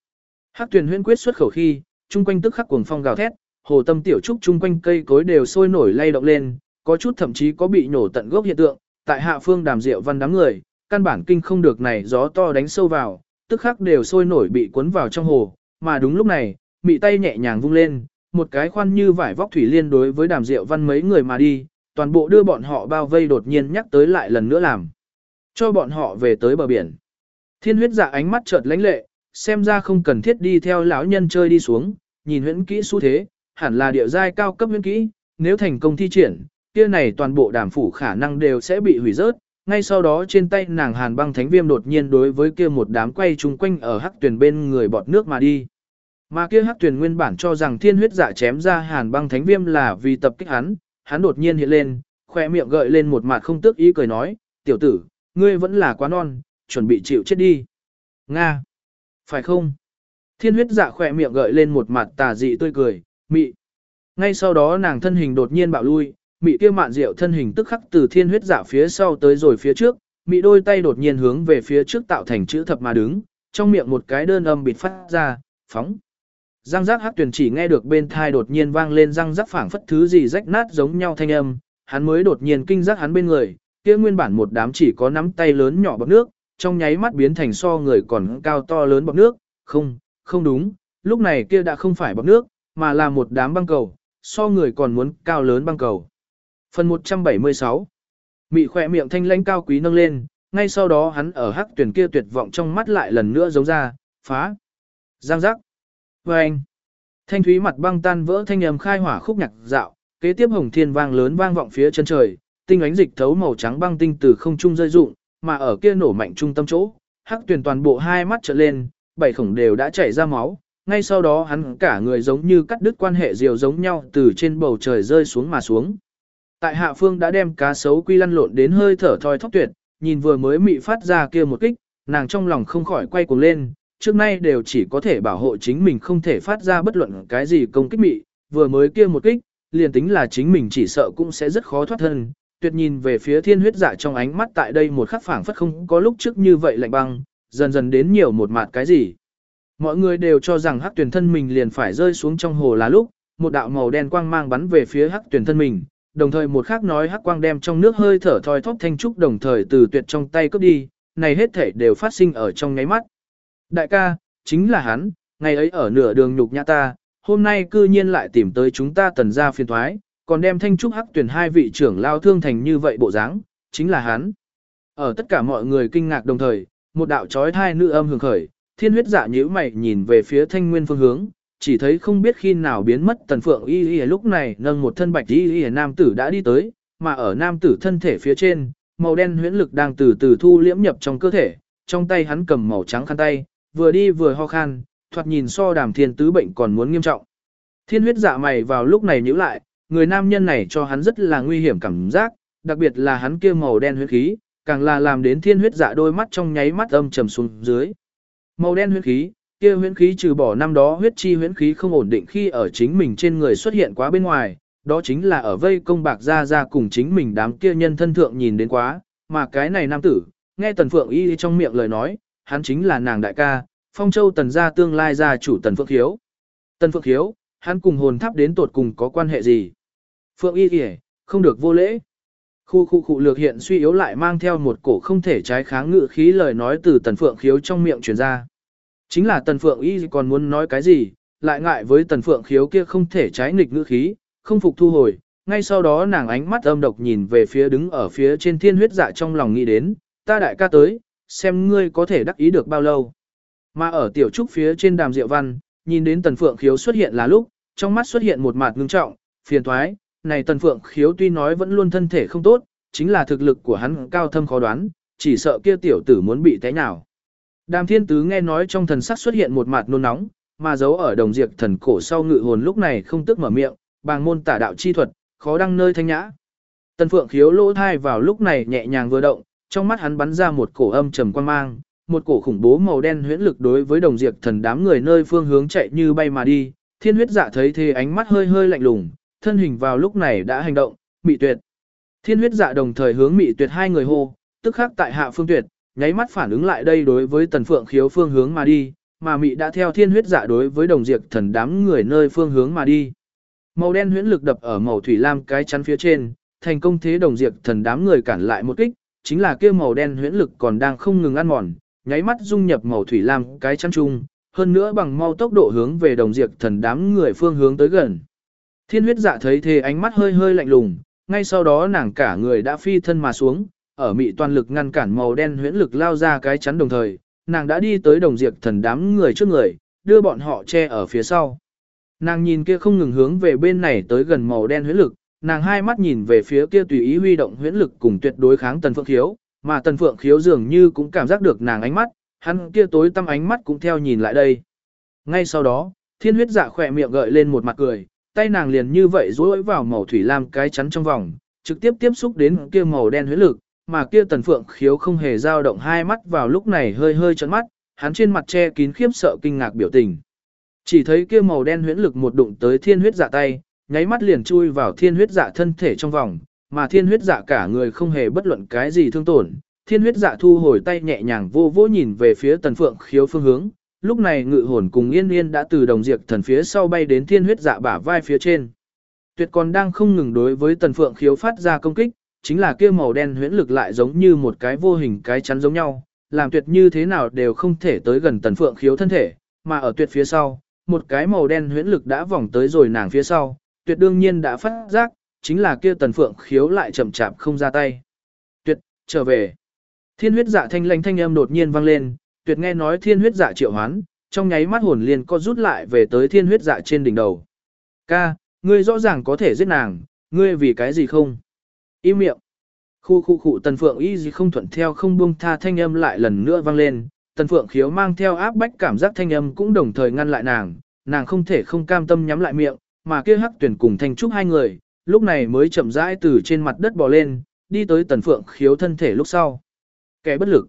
Hắc tuyển huyên quyết xuất khẩu khi, chung quanh tức khắc cuồng phong gào thét, hồ tâm tiểu trúc chung quanh cây cối đều sôi nổi lay động lên, có chút thậm chí có bị nổ tận gốc hiện tượng, tại hạ phương đàm rượu văn đám người, căn bản kinh không được này gió to đánh sâu vào, tức khắc đều sôi nổi bị cuốn vào trong hồ, mà đúng lúc này, mị tay nhẹ nhàng vung lên, một cái khoan như vải vóc thủy liên đối với đàm rượu văn mấy người mà đi, toàn bộ đưa bọn họ bao vây đột nhiên nhắc tới lại lần nữa làm. Cho bọn họ về tới bờ biển. Thiên huyết dạ ánh mắt chợt lánh lệ, xem ra không cần thiết đi theo lão nhân chơi đi xuống, nhìn huyễn kỹ xu thế, hẳn là địa giai cao cấp huyễn kỹ, nếu thành công thi triển, kia này toàn bộ đàm phủ khả năng đều sẽ bị hủy rớt. Ngay sau đó trên tay nàng hàn băng thánh viêm đột nhiên đối với kia một đám quay chung quanh ở hắc tuyển bên người bọt nước mà đi. Mà kia hắc tuyển nguyên bản cho rằng thiên huyết dạ chém ra hàn băng thánh viêm là vì tập kích hắn, hắn đột nhiên hiện lên, khoe miệng gợi lên một mặt không tước ý cười nói, tiểu tử, ngươi vẫn là quá non, chuẩn bị chịu chết đi. Nga! Phải không? Thiên huyết dạ khỏe miệng gợi lên một mặt tà dị tươi cười, mị. Ngay sau đó nàng thân hình đột nhiên bạo lui, mị kia mạn rượu thân hình tức khắc từ thiên huyết dạ phía sau tới rồi phía trước, mị đôi tay đột nhiên hướng về phía trước tạo thành chữ thập mà đứng, trong miệng một cái đơn âm bịt phát ra, phóng. Răng rác hát tuyển chỉ nghe được bên thai đột nhiên vang lên răng rác phảng phất thứ gì rách nát giống nhau thanh âm, hắn mới đột nhiên kinh giác hắn bên người, kia nguyên bản một đám chỉ có nắm tay lớn nhỏ bọt nước, trong nháy mắt biến thành so người còn cao to lớn bọt nước, không, không đúng, lúc này kia đã không phải bọt nước, mà là một đám băng cầu, so người còn muốn cao lớn băng cầu. Phần 176 Mị khỏe miệng thanh lãnh cao quý nâng lên, ngay sau đó hắn ở hắc tuyển kia tuyệt vọng trong mắt lại lần nữa giống ra, phá, giang giác. vâng. anh, thanh thúy mặt băng tan vỡ thanh âm khai hỏa khúc nhạc dạo, kế tiếp hồng thiên vang lớn vang vọng phía chân trời, tinh ánh dịch thấu màu trắng băng tinh từ không trung rơi rụng, mà ở kia nổ mạnh trung tâm chỗ, hắc tuyển toàn bộ hai mắt trợn lên, bảy khổng đều đã chảy ra máu, ngay sau đó hắn cả người giống như cắt đứt quan hệ diều giống nhau từ trên bầu trời rơi xuống mà xuống. Tại hạ phương đã đem cá sấu quy lăn lộn đến hơi thở thoi thóp tuyệt, nhìn vừa mới mị phát ra kia một kích, nàng trong lòng không khỏi quay cuồng lên, trước nay đều chỉ có thể bảo hộ chính mình không thể phát ra bất luận cái gì công kích mị, vừa mới kia một kích, liền tính là chính mình chỉ sợ cũng sẽ rất khó thoát thân. Tuyệt nhìn về phía thiên huyết dạ trong ánh mắt tại đây một khắc phảng phất không có lúc trước như vậy lạnh băng, dần dần đến nhiều một mặt cái gì. Mọi người đều cho rằng hắc tuyển thân mình liền phải rơi xuống trong hồ là lúc, một đạo màu đen quang mang bắn về phía hắc tuyển thân mình, đồng thời một khác nói hắc quang đem trong nước hơi thở thoi thóp thanh trúc đồng thời từ tuyệt trong tay cướp đi, này hết thể đều phát sinh ở trong nháy mắt. Đại ca, chính là hắn, ngày ấy ở nửa đường nhục nhã ta, hôm nay cư nhiên lại tìm tới chúng ta tần ra phiền thoái, còn đem thanh trúc hắc tuyển hai vị trưởng lao thương thành như vậy bộ dáng, chính là hắn. Ở tất cả mọi người kinh ngạc đồng thời, một đạo trói thai nữ âm hưởng khởi, thiên huyết dạ nhíu mày nhìn về phía thanh nguyên phương hướng, chỉ thấy không biết khi nào biến mất tần phượng y y lúc này nâng một thân bạch y y nam tử đã đi tới, mà ở nam tử thân thể phía trên, màu đen huyễn lực đang từ từ thu liễm nhập trong cơ thể, trong tay hắn cầm màu trắng khăn tay, vừa đi vừa ho khan, thoạt nhìn so đàm thiên tứ bệnh còn muốn nghiêm trọng. Thiên huyết dạ mày vào lúc này nhíu lại, người nam nhân này cho hắn rất là nguy hiểm cảm giác, đặc biệt là hắn kia màu đen huyết khí, càng là làm đến thiên huyết dạ đôi mắt trong nháy mắt âm trầm xuống dưới. Màu đen huyết khí, kia huyễn khí trừ bỏ năm đó huyết chi huyễn khí không ổn định khi ở chính mình trên người xuất hiện quá bên ngoài, đó chính là ở vây công bạc ra ra cùng chính mình đám kia nhân thân thượng nhìn đến quá, mà cái này nam tử, nghe Tần Phượng Y trong miệng lời nói, hắn chính là nàng đại ca, Phong Châu Tần gia tương lai gia chủ Tần Phượng Hiếu. Tần Phượng Hiếu, hắn cùng hồn tháp đến tột cùng có quan hệ gì? Phượng Y kìa, không được vô lễ. Khu khu khu lược hiện suy yếu lại mang theo một cổ không thể trái kháng ngự khí lời nói từ Tần Phượng Khiếu trong miệng truyền ra. Chính là Tần Phượng Y còn muốn nói cái gì, lại ngại với Tần Phượng Khiếu kia không thể trái nghịch ngữ khí, không phục thu hồi. Ngay sau đó nàng ánh mắt âm độc nhìn về phía đứng ở phía trên thiên huyết dạ trong lòng nghĩ đến, ta đại ca tới, xem ngươi có thể đắc ý được bao lâu. Mà ở tiểu trúc phía trên đàm diệu văn, nhìn đến Tần Phượng Khiếu xuất hiện là lúc, trong mắt xuất hiện một mặt ngưng trọng, phiền thoái, này Tần Phượng Khiếu tuy nói vẫn luôn thân thể không tốt, chính là thực lực của hắn cao thâm khó đoán, chỉ sợ kia tiểu tử muốn bị té nào. Đàm thiên tứ nghe nói trong thần sắc xuất hiện một mặt nôn nóng, mà giấu ở đồng diệt thần cổ sau ngự hồn lúc này không tức mở miệng, bàng môn tả đạo chi thuật, khó đăng nơi thanh nhã. Tần phượng khiếu lỗ thai vào lúc này nhẹ nhàng vừa động, trong mắt hắn bắn ra một cổ âm trầm quan mang, một cổ khủng bố màu đen huyễn lực đối với đồng diệt thần đám người nơi phương hướng chạy như bay mà đi, thiên huyết dạ thấy thế ánh mắt hơi hơi lạnh lùng, thân hình vào lúc này đã hành động, mị tuyệt. Thiên huyết dạ đồng thời hướng mị tuyệt hai người hô, tức khắc tại hạ phương tuyệt, nháy mắt phản ứng lại đây đối với tần phượng khiếu phương hướng mà đi, mà mị đã theo thiên huyết dạ đối với đồng diệt thần đám người nơi phương hướng mà đi. Màu đen huyễn lực đập ở màu thủy lam cái chắn phía trên, thành công thế đồng diệt thần đám người cản lại một kích, chính là kia màu đen huyễn lực còn đang không ngừng ăn mòn, nháy mắt dung nhập màu thủy lam cái chắn chung, hơn nữa bằng mau tốc độ hướng về đồng diệt thần đám người phương hướng tới gần. Thiên huyết dạ thấy thế ánh mắt hơi hơi lạnh lùng, ngay sau đó nàng cả người đã phi thân mà xuống, ở mị toàn lực ngăn cản màu đen huyễn lực lao ra cái chắn đồng thời, nàng đã đi tới đồng diệt thần đám người trước người, đưa bọn họ che ở phía sau. Nàng nhìn kia không ngừng hướng về bên này tới gần màu đen huyễn lực, nàng hai mắt nhìn về phía kia tùy ý huy động huyễn lực cùng tuyệt đối kháng tần phượng khiếu, mà tần phượng khiếu dường như cũng cảm giác được nàng ánh mắt, hắn kia tối tăm ánh mắt cũng theo nhìn lại đây. Ngay sau đó, thiên huyết dạ khỏe miệng gợi lên một mặt cười, tay nàng liền như vậy dối vào màu thủy lam cái chắn trong vòng, trực tiếp tiếp xúc đến kia màu đen huyết lực, mà kia tần phượng khiếu không hề dao động hai mắt vào lúc này hơi hơi trấn mắt, hắn trên mặt che kín khiếp sợ kinh ngạc biểu tình. Chỉ thấy kia màu đen huyễn lực một đụng tới thiên huyết dạ tay, nháy mắt liền chui vào thiên huyết dạ thân thể trong vòng, mà thiên huyết dạ cả người không hề bất luận cái gì thương tổn. Thiên huyết dạ thu hồi tay nhẹ nhàng vô vô nhìn về phía tần phượng khiếu phương hướng, lúc này ngự hồn cùng yên yên đã từ đồng diệt thần phía sau bay đến thiên huyết dạ bả vai phía trên. Tuyệt còn đang không ngừng đối với tần phượng khiếu phát ra công kích, chính là kia màu đen huyễn lực lại giống như một cái vô hình cái chắn giống nhau, làm tuyệt như thế nào đều không thể tới gần tần phượng khiếu thân thể, mà ở tuyệt phía sau, một cái màu đen huyễn lực đã vòng tới rồi nàng phía sau, tuyệt đương nhiên đã phát giác, chính là kia tần phượng khiếu lại chậm chạp không ra tay. Tuyệt, trở về. Thiên huyết dạ thanh lãnh thanh âm đột nhiên vang lên, tuyệt nghe nói thiên huyết dạ triệu hoán, trong nháy mắt hồn liền co rút lại về tới thiên huyết dạ trên đỉnh đầu. Ca, ngươi rõ ràng có thể giết nàng, ngươi vì cái gì không? Im miệng. Khu khu khu tần phượng y gì không thuận theo không buông tha thanh âm lại lần nữa vang lên, tần phượng khiếu mang theo áp bách cảm giác thanh âm cũng đồng thời ngăn lại nàng, nàng không thể không cam tâm nhắm lại miệng, mà kia hắc tuyển cùng thanh trúc hai người, lúc này mới chậm rãi từ trên mặt đất bò lên, đi tới tần phượng khiếu thân thể lúc sau. Kẻ bất lực.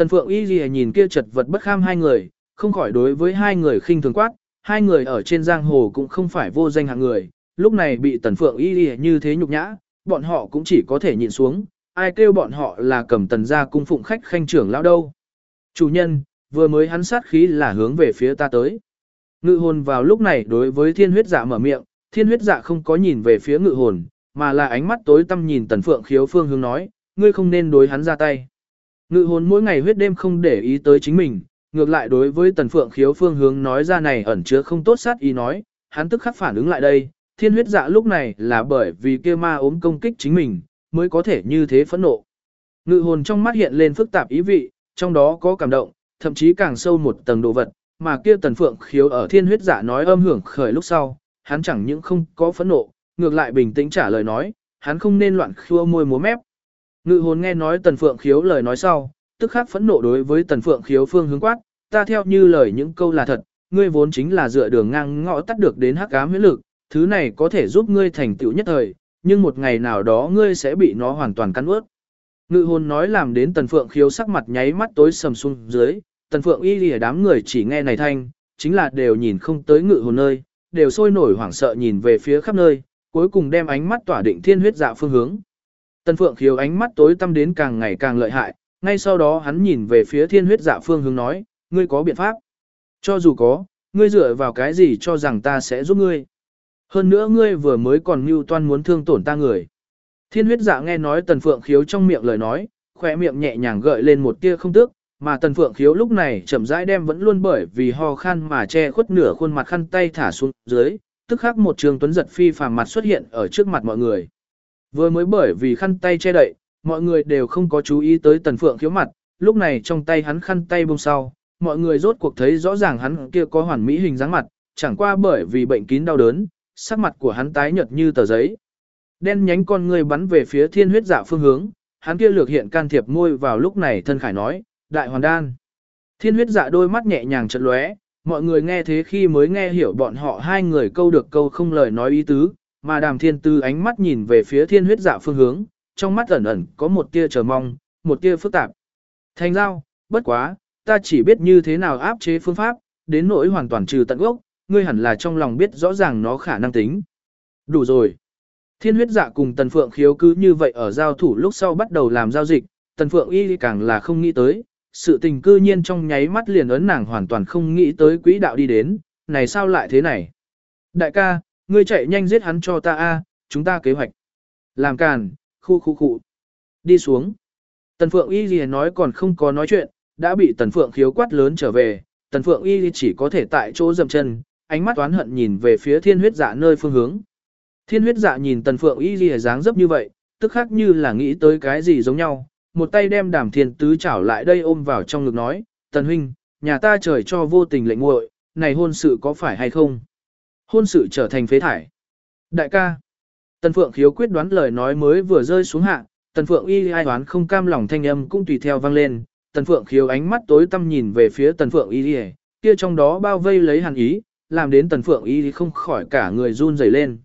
Tần phượng y Ghi nhìn kia chật vật bất kham hai người, không khỏi đối với hai người khinh thường quát, hai người ở trên giang hồ cũng không phải vô danh hạng người, lúc này bị tần phượng y Ghi như thế nhục nhã, bọn họ cũng chỉ có thể nhịn xuống, ai kêu bọn họ là cầm tần gia cung phụng khách khanh trưởng lão đâu. Chủ nhân, vừa mới hắn sát khí là hướng về phía ta tới. Ngự hồn vào lúc này đối với thiên huyết dạ mở miệng, thiên huyết dạ không có nhìn về phía ngự hồn, mà là ánh mắt tối tăm nhìn tần phượng khiếu phương hướng nói, ngươi không nên đối hắn ra tay. Ngự hồn mỗi ngày huyết đêm không để ý tới chính mình, ngược lại đối với tần phượng khiếu phương hướng nói ra này ẩn chứa không tốt sát ý nói, hắn tức khắc phản ứng lại đây, thiên huyết dạ lúc này là bởi vì kia ma ốm công kích chính mình, mới có thể như thế phẫn nộ. Ngự hồn trong mắt hiện lên phức tạp ý vị, trong đó có cảm động, thậm chí càng sâu một tầng đồ vật, mà kia tần phượng khiếu ở thiên huyết dạ nói âm hưởng khởi lúc sau, hắn chẳng những không có phẫn nộ, ngược lại bình tĩnh trả lời nói, hắn không nên loạn khua môi múa mép. Ngự hồn nghe nói tần phượng khiếu lời nói sau, tức khắc phẫn nộ đối với tần phượng khiếu phương hướng quát, ta theo như lời những câu là thật, ngươi vốn chính là dựa đường ngang ngõ tắt được đến hắc ám huyết lực, thứ này có thể giúp ngươi thành tựu nhất thời, nhưng một ngày nào đó ngươi sẽ bị nó hoàn toàn cắn ướt. Ngự hồn nói làm đến tần phượng khiếu sắc mặt nháy mắt tối sầm xuống dưới, tần phượng y lìa đám người chỉ nghe này thanh, chính là đều nhìn không tới ngự hồn nơi, đều sôi nổi hoảng sợ nhìn về phía khắp nơi, cuối cùng đem ánh mắt tỏa định thiên huyết dạ phương hướng. Tần phượng khiếu ánh mắt tối tăm đến càng ngày càng lợi hại, ngay sau đó hắn nhìn về phía thiên huyết dạ phương hướng nói, ngươi có biện pháp. Cho dù có, ngươi dựa vào cái gì cho rằng ta sẽ giúp ngươi. Hơn nữa ngươi vừa mới còn mưu toan muốn thương tổn ta người. Thiên huyết dạ nghe nói tần phượng khiếu trong miệng lời nói, khỏe miệng nhẹ nhàng gợi lên một tia không tước, mà tần phượng khiếu lúc này chậm rãi đem vẫn luôn bởi vì ho khan mà che khuất nửa khuôn mặt khăn tay thả xuống dưới, tức khắc một trường tuấn giật phi phàm mặt xuất hiện ở trước mặt mọi người. Vừa mới bởi vì khăn tay che đậy, mọi người đều không có chú ý tới tần phượng khiếu mặt, lúc này trong tay hắn khăn tay bông sau, mọi người rốt cuộc thấy rõ ràng hắn kia có hoàn mỹ hình dáng mặt, chẳng qua bởi vì bệnh kín đau đớn, sắc mặt của hắn tái nhợt như tờ giấy. Đen nhánh con người bắn về phía thiên huyết dạ phương hướng, hắn kia lược hiện can thiệp môi vào lúc này thân khải nói, đại hoàn đan. Thiên huyết dạ đôi mắt nhẹ nhàng chật lóe, mọi người nghe thế khi mới nghe hiểu bọn họ hai người câu được câu không lời nói ý tứ, mà đàm thiên tư ánh mắt nhìn về phía thiên huyết dạ phương hướng, trong mắt ẩn ẩn có một tia chờ mong, một tia phức tạp. Thành giao, bất quá, ta chỉ biết như thế nào áp chế phương pháp, đến nỗi hoàn toàn trừ tận gốc, ngươi hẳn là trong lòng biết rõ ràng nó khả năng tính. Đủ rồi. Thiên huyết dạ cùng Tần Phượng khiếu cứ như vậy ở giao thủ lúc sau bắt đầu làm giao dịch, Tần Phượng y càng là không nghĩ tới, sự tình cư nhiên trong nháy mắt liền ấn nàng hoàn toàn không nghĩ tới quỹ đạo đi đến, này sao lại thế này? Đại ca, ngươi chạy nhanh giết hắn cho ta a, chúng ta kế hoạch. Làm càn, khu khu khu. Đi xuống. Tần Phượng y gì nói còn không có nói chuyện, đã bị Tần Phượng khiếu quát lớn trở về, Tần Phượng y chỉ có thể tại chỗ dậm chân, ánh mắt oán hận nhìn về phía thiên huyết dạ nơi phương hướng. Thiên huyết dạ nhìn Tần Phượng y gì dáng dấp như vậy, tức khác như là nghĩ tới cái gì giống nhau, một tay đem đàm thiên tứ chảo lại đây ôm vào trong ngực nói, Tần huynh, nhà ta trời cho vô tình lệnh nguội, này hôn sự có phải hay không? Hôn sự trở thành phế thải. Đại ca, Tần Phượng khiếu quyết đoán lời nói mới vừa rơi xuống hạ, Tần Phượng y ai đoán không cam lòng thanh âm cũng tùy theo vang lên, Tần Phượng khiếu ánh mắt tối tăm nhìn về phía Tần Phượng y kia trong đó bao vây lấy hàn ý, làm đến Tần Phượng y không khỏi cả người run rẩy lên.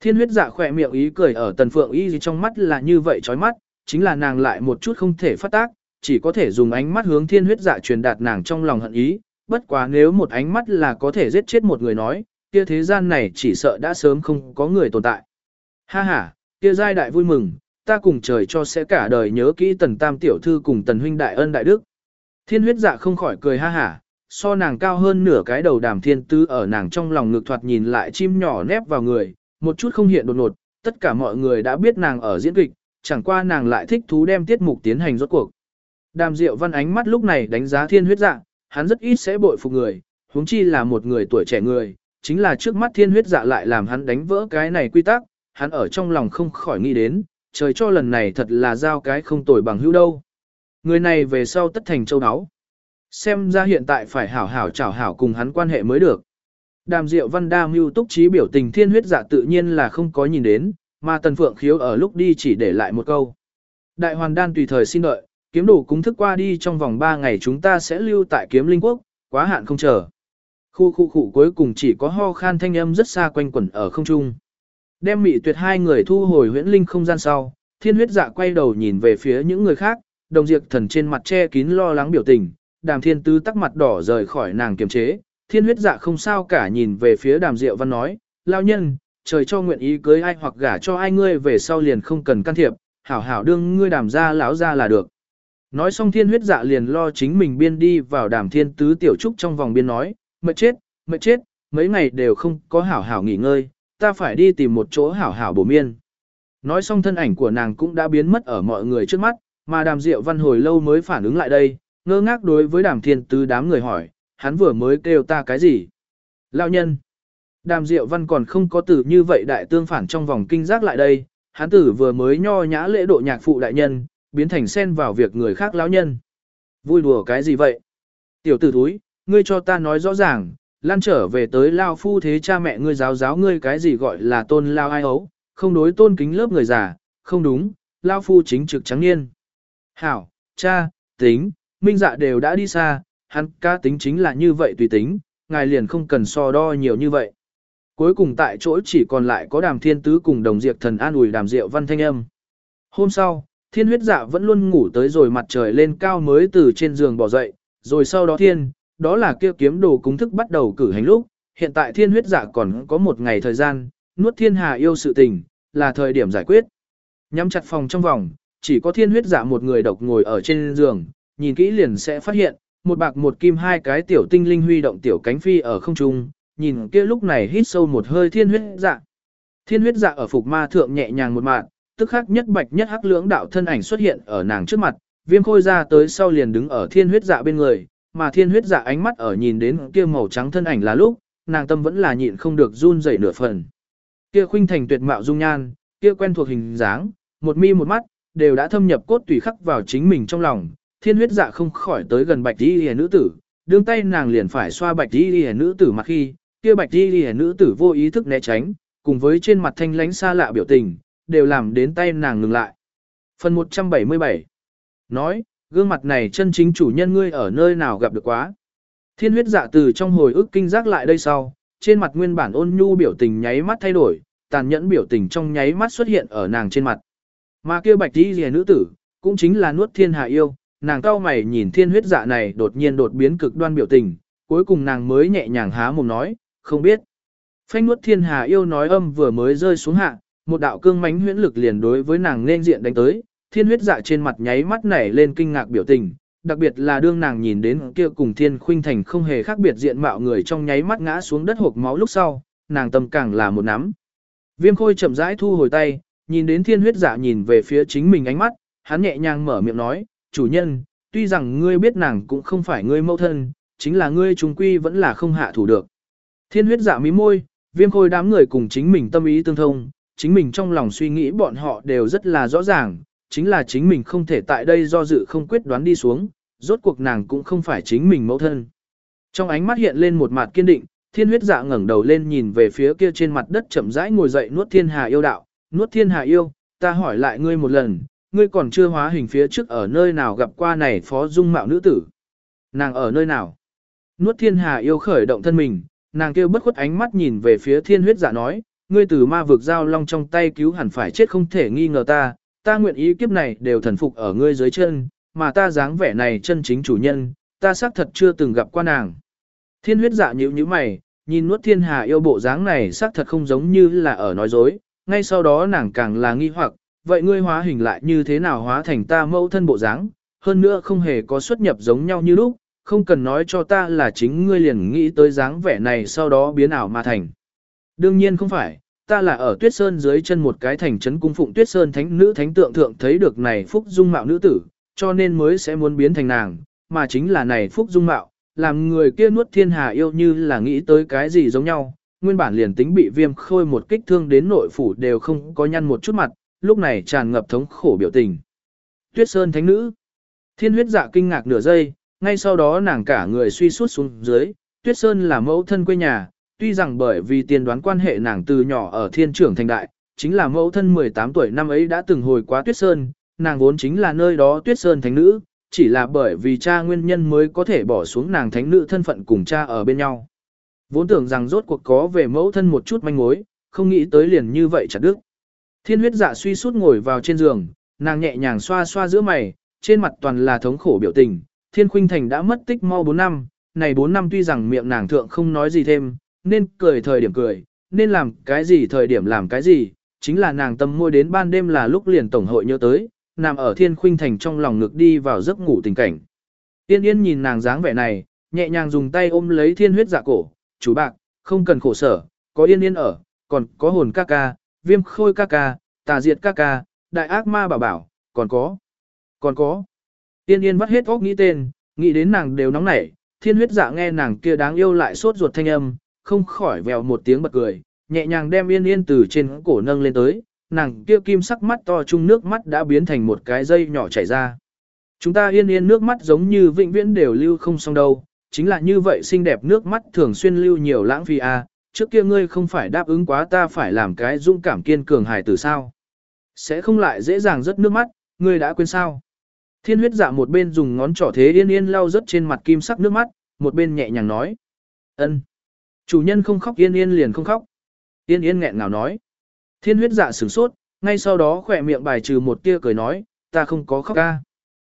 Thiên huyết dạ khỏe miệng ý cười ở Tần Phượng y trong mắt là như vậy chói mắt, chính là nàng lại một chút không thể phát tác, chỉ có thể dùng ánh mắt hướng thiên huyết dạ truyền đạt nàng trong lòng hận ý, bất quá nếu một ánh mắt là có thể giết chết một người nói, kia thế gian này chỉ sợ đã sớm không có người tồn tại. Ha ha, kia giai đại vui mừng, ta cùng trời cho sẽ cả đời nhớ kỹ tần tam tiểu thư cùng tần huynh đại ân đại đức. Thiên huyết dạ không khỏi cười ha ha, so nàng cao hơn nửa cái đầu đàm thiên tư ở nàng trong lòng ngực thoạt nhìn lại chim nhỏ nép vào người, một chút không hiện đột ngột, tất cả mọi người đã biết nàng ở diễn kịch, chẳng qua nàng lại thích thú đem tiết mục tiến hành rốt cuộc. Đàm Diệu Văn ánh mắt lúc này đánh giá thiên huyết dạ, hắn rất ít sẽ bội phục người, huống chi là một người tuổi trẻ người, chính là trước mắt thiên huyết dạ lại làm hắn đánh vỡ cái này quy tắc, hắn ở trong lòng không khỏi nghĩ đến, trời cho lần này thật là giao cái không tồi bằng hữu đâu. Người này về sau tất thành châu áo. Xem ra hiện tại phải hảo hảo chảo hảo cùng hắn quan hệ mới được. Đàm Diệu Văn đa mưu túc trí biểu tình thiên huyết dạ tự nhiên là không có nhìn đến, mà Tần Phượng khiếu ở lúc đi chỉ để lại một câu. Đại hoàn đan tùy thời xin đợi, kiếm đủ cúng thức qua đi trong vòng 3 ngày chúng ta sẽ lưu tại kiếm linh quốc, quá hạn không chờ. Khu khu khu cuối cùng chỉ có ho khan thanh âm rất xa quanh quẩn ở không trung. Đem mị tuyệt hai người thu hồi huyễn linh không gian sau, thiên huyết dạ quay đầu nhìn về phía những người khác, đồng diệt thần trên mặt che kín lo lắng biểu tình, đàm thiên tứ tắc mặt đỏ rời khỏi nàng kiềm chế, thiên huyết dạ không sao cả nhìn về phía đàm diệu văn nói, lao nhân, trời cho nguyện ý cưới ai hoặc gả cho ai ngươi về sau liền không cần can thiệp, hảo hảo đương ngươi đàm ra lão ra là được. Nói xong thiên huyết dạ liền lo chính mình biên đi vào đàm thiên tứ tiểu trúc trong vòng biên nói, mệt chết, mệt chết, mấy ngày đều không có hảo hảo nghỉ ngơi, ta phải đi tìm một chỗ hảo hảo bổ miên. Nói xong thân ảnh của nàng cũng đã biến mất ở mọi người trước mắt, mà đàm diệu văn hồi lâu mới phản ứng lại đây, ngơ ngác đối với đàm thiên tứ đám người hỏi, hắn vừa mới kêu ta cái gì? Lão nhân. Đàm diệu văn còn không có từ như vậy đại tương phản trong vòng kinh giác lại đây, hắn tử vừa mới nho nhã lễ độ nhạc phụ đại nhân, biến thành xen vào việc người khác lão nhân. Vui đùa cái gì vậy? Tiểu tử thúi, ngươi cho ta nói rõ ràng, lan trở về tới lao phu thế cha mẹ ngươi giáo giáo ngươi cái gì gọi là tôn lao ai ấu, không đối tôn kính lớp người già, không đúng, lao phu chính trực trắng niên. Hảo, cha, tính, minh dạ đều đã đi xa, hắn ca tính chính là như vậy tùy tính, ngài liền không cần so đo nhiều như vậy. Cuối cùng tại chỗ chỉ còn lại có đàm thiên tứ cùng đồng diệt thần an ủi đàm diệu văn thanh âm. Hôm sau, thiên huyết dạ vẫn luôn ngủ tới rồi mặt trời lên cao mới từ trên giường bỏ dậy, rồi sau đó thiên, đó là kia kiếm đồ cúng thức bắt đầu cử hành lúc, hiện tại thiên huyết giả còn có một ngày thời gian, nuốt thiên hà yêu sự tình, là thời điểm giải quyết. Nhắm chặt phòng trong vòng, chỉ có thiên huyết giả một người độc ngồi ở trên giường, nhìn kỹ liền sẽ phát hiện, một bạc một kim hai cái tiểu tinh linh huy động tiểu cánh phi ở không trung, nhìn kia lúc này hít sâu một hơi thiên huyết dạ. Thiên huyết dạ ở phục ma thượng nhẹ nhàng một mạng, tức khắc nhất bạch nhất hắc lưỡng đạo thân ảnh xuất hiện ở nàng trước mặt, viêm khôi ra tới sau liền đứng ở thiên huyết dạ bên người, mà thiên huyết dạ ánh mắt ở nhìn đến kia màu trắng thân ảnh là lúc, nàng tâm vẫn là nhịn không được run rẩy nửa phần. Kia khuynh thành tuyệt mạo dung nhan, kia quen thuộc hình dáng, một mi một mắt, đều đã thâm nhập cốt tùy khắc vào chính mình trong lòng, thiên huyết dạ không khỏi tới gần bạch đi hề nữ tử, đương tay nàng liền phải xoa bạch đi hề nữ tử mặt khi, kia bạch đi hề nữ tử vô ý thức né tránh, cùng với trên mặt thanh lánh xa lạ biểu tình, đều làm đến tay nàng ngừng lại. Phần 177 Nói, gương mặt này chân chính chủ nhân ngươi ở nơi nào gặp được quá. Thiên huyết dạ từ trong hồi ức kinh giác lại đây sau, trên mặt nguyên bản ôn nhu biểu tình nháy mắt thay đổi, tàn nhẫn biểu tình trong nháy mắt xuất hiện ở nàng trên mặt. Mà kia bạch đi rìa nữ tử, cũng chính là nuốt thiên hạ yêu, nàng cao mày nhìn thiên huyết dạ này đột nhiên đột biến cực đoan biểu tình, cuối cùng nàng mới nhẹ nhàng há mồm nói, không biết. Phanh nuốt thiên hà yêu nói âm vừa mới rơi xuống hạ, một đạo cương mánh huyễn lực liền đối với nàng nên diện đánh tới, thiên huyết dạ trên mặt nháy mắt nảy lên kinh ngạc biểu tình, đặc biệt là đương nàng nhìn đến kia cùng thiên khuynh thành không hề khác biệt diện mạo người trong nháy mắt ngã xuống đất hộp máu lúc sau, nàng tâm càng là một nắm. Viêm khôi chậm rãi thu hồi tay, nhìn đến thiên huyết dạ nhìn về phía chính mình ánh mắt, hắn nhẹ nhàng mở miệng nói, chủ nhân, tuy rằng ngươi biết nàng cũng không phải ngươi mẫu thân, chính là ngươi chúng quy vẫn là không hạ thủ được. Thiên huyết dạ mí môi, viêm khôi đám người cùng chính mình tâm ý tương thông, chính mình trong lòng suy nghĩ bọn họ đều rất là rõ ràng, chính là chính mình không thể tại đây do dự không quyết đoán đi xuống, rốt cuộc nàng cũng không phải chính mình mẫu thân. Trong ánh mắt hiện lên một mặt kiên định, thiên huyết dạ ngẩng đầu lên nhìn về phía kia trên mặt đất chậm rãi ngồi dậy nuốt thiên hà yêu đạo, nuốt thiên hà yêu, ta hỏi lại ngươi một lần, ngươi còn chưa hóa hình phía trước ở nơi nào gặp qua này phó dung mạo nữ tử. Nàng ở nơi nào? Nuốt thiên hà yêu khởi động thân mình, nàng kêu bất khuất ánh mắt nhìn về phía thiên huyết dạ nói, ngươi từ ma vực giao long trong tay cứu hẳn phải chết không thể nghi ngờ ta, ta nguyện ý kiếp này đều thần phục ở ngươi dưới chân, mà ta dáng vẻ này chân chính chủ nhân, ta xác thật chưa từng gặp qua nàng. Thiên huyết dạ nhíu nhíu mày, nhìn nuốt thiên hà yêu bộ dáng này xác thật không giống như là ở nói dối, ngay sau đó nàng càng là nghi hoặc, vậy ngươi hóa hình lại như thế nào hóa thành ta mẫu thân bộ dáng, hơn nữa không hề có xuất nhập giống nhau như lúc, không cần nói cho ta là chính ngươi liền nghĩ tới dáng vẻ này sau đó biến ảo mà thành. Đương nhiên không phải, ta là ở tuyết sơn dưới chân một cái thành trấn cung phụng tuyết sơn thánh nữ thánh tượng thượng thấy được này phúc dung mạo nữ tử, cho nên mới sẽ muốn biến thành nàng, mà chính là này phúc dung mạo, làm người kia nuốt thiên hà yêu như là nghĩ tới cái gì giống nhau, nguyên bản liền tính bị viêm khôi một kích thương đến nội phủ đều không có nhăn một chút mặt, lúc này tràn ngập thống khổ biểu tình. Tuyết Sơn Thánh Nữ Thiên huyết dạ kinh ngạc nửa giây, ngay sau đó nàng cả người suy suốt xuống dưới, Tuyết Sơn là mẫu thân quê nhà, tuy rằng bởi vì tiên đoán quan hệ nàng từ nhỏ ở thiên trưởng thành đại, chính là mẫu thân 18 tuổi năm ấy đã từng hồi quá Tuyết Sơn, nàng vốn chính là nơi đó Tuyết Sơn Thánh Nữ, chỉ là bởi vì cha nguyên nhân mới có thể bỏ xuống nàng thánh nữ thân phận cùng cha ở bên nhau. Vốn tưởng rằng rốt cuộc có về mẫu thân một chút manh mối, không nghĩ tới liền như vậy chặt đức. Thiên huyết dạ suy sút ngồi vào trên giường, nàng nhẹ nhàng xoa xoa giữa mày, trên mặt toàn là thống khổ biểu tình. Thiên khuynh thành đã mất tích mau 4 năm, này 4 năm tuy rằng miệng nàng thượng không nói gì thêm, nên cười thời điểm cười, nên làm cái gì thời điểm làm cái gì, chính là nàng tâm môi đến ban đêm là lúc liền tổng hội nhớ tới, nằm ở thiên khuynh thành trong lòng ngực đi vào giấc ngủ tình cảnh. Tiên yên nhìn nàng dáng vẻ này, nhẹ nhàng dùng tay ôm lấy thiên huyết dạ cổ, chú bạc, không cần khổ sở, có yên yên ở, còn có hồn ca ca, viêm khôi ca ca, tà diệt ca ca, đại ác ma bảo bảo, còn có, còn có. Tiên yên vắt hết óc nghĩ tên, nghĩ đến nàng đều nóng nảy, thiên huyết dạ nghe nàng kia đáng yêu lại sốt ruột thanh âm, không khỏi vèo một tiếng bật cười, nhẹ nhàng đem yên yên từ trên cổ nâng lên tới, nàng kia kim sắc mắt to chung nước mắt đã biến thành một cái dây nhỏ chảy ra. Chúng ta yên yên nước mắt giống như vĩnh viễn đều lưu không xong đâu, chính là như vậy xinh đẹp nước mắt thường xuyên lưu nhiều lãng phí à, trước kia ngươi không phải đáp ứng quá ta phải làm cái dũng cảm kiên cường hài tử sao. Sẽ không lại dễ dàng rớt nước mắt, ngươi đã quên sao. Thiên huyết dạ một bên dùng ngón trỏ thế yên yên lau rớt trên mặt kim sắc nước mắt, một bên nhẹ nhàng nói. ân Chủ nhân không khóc yên yên liền không khóc. Yên yên nghẹn ngào nói. Thiên huyết dạ sửng sốt, ngay sau đó khỏe miệng bài trừ một tia cười nói, ta không có khóc ca.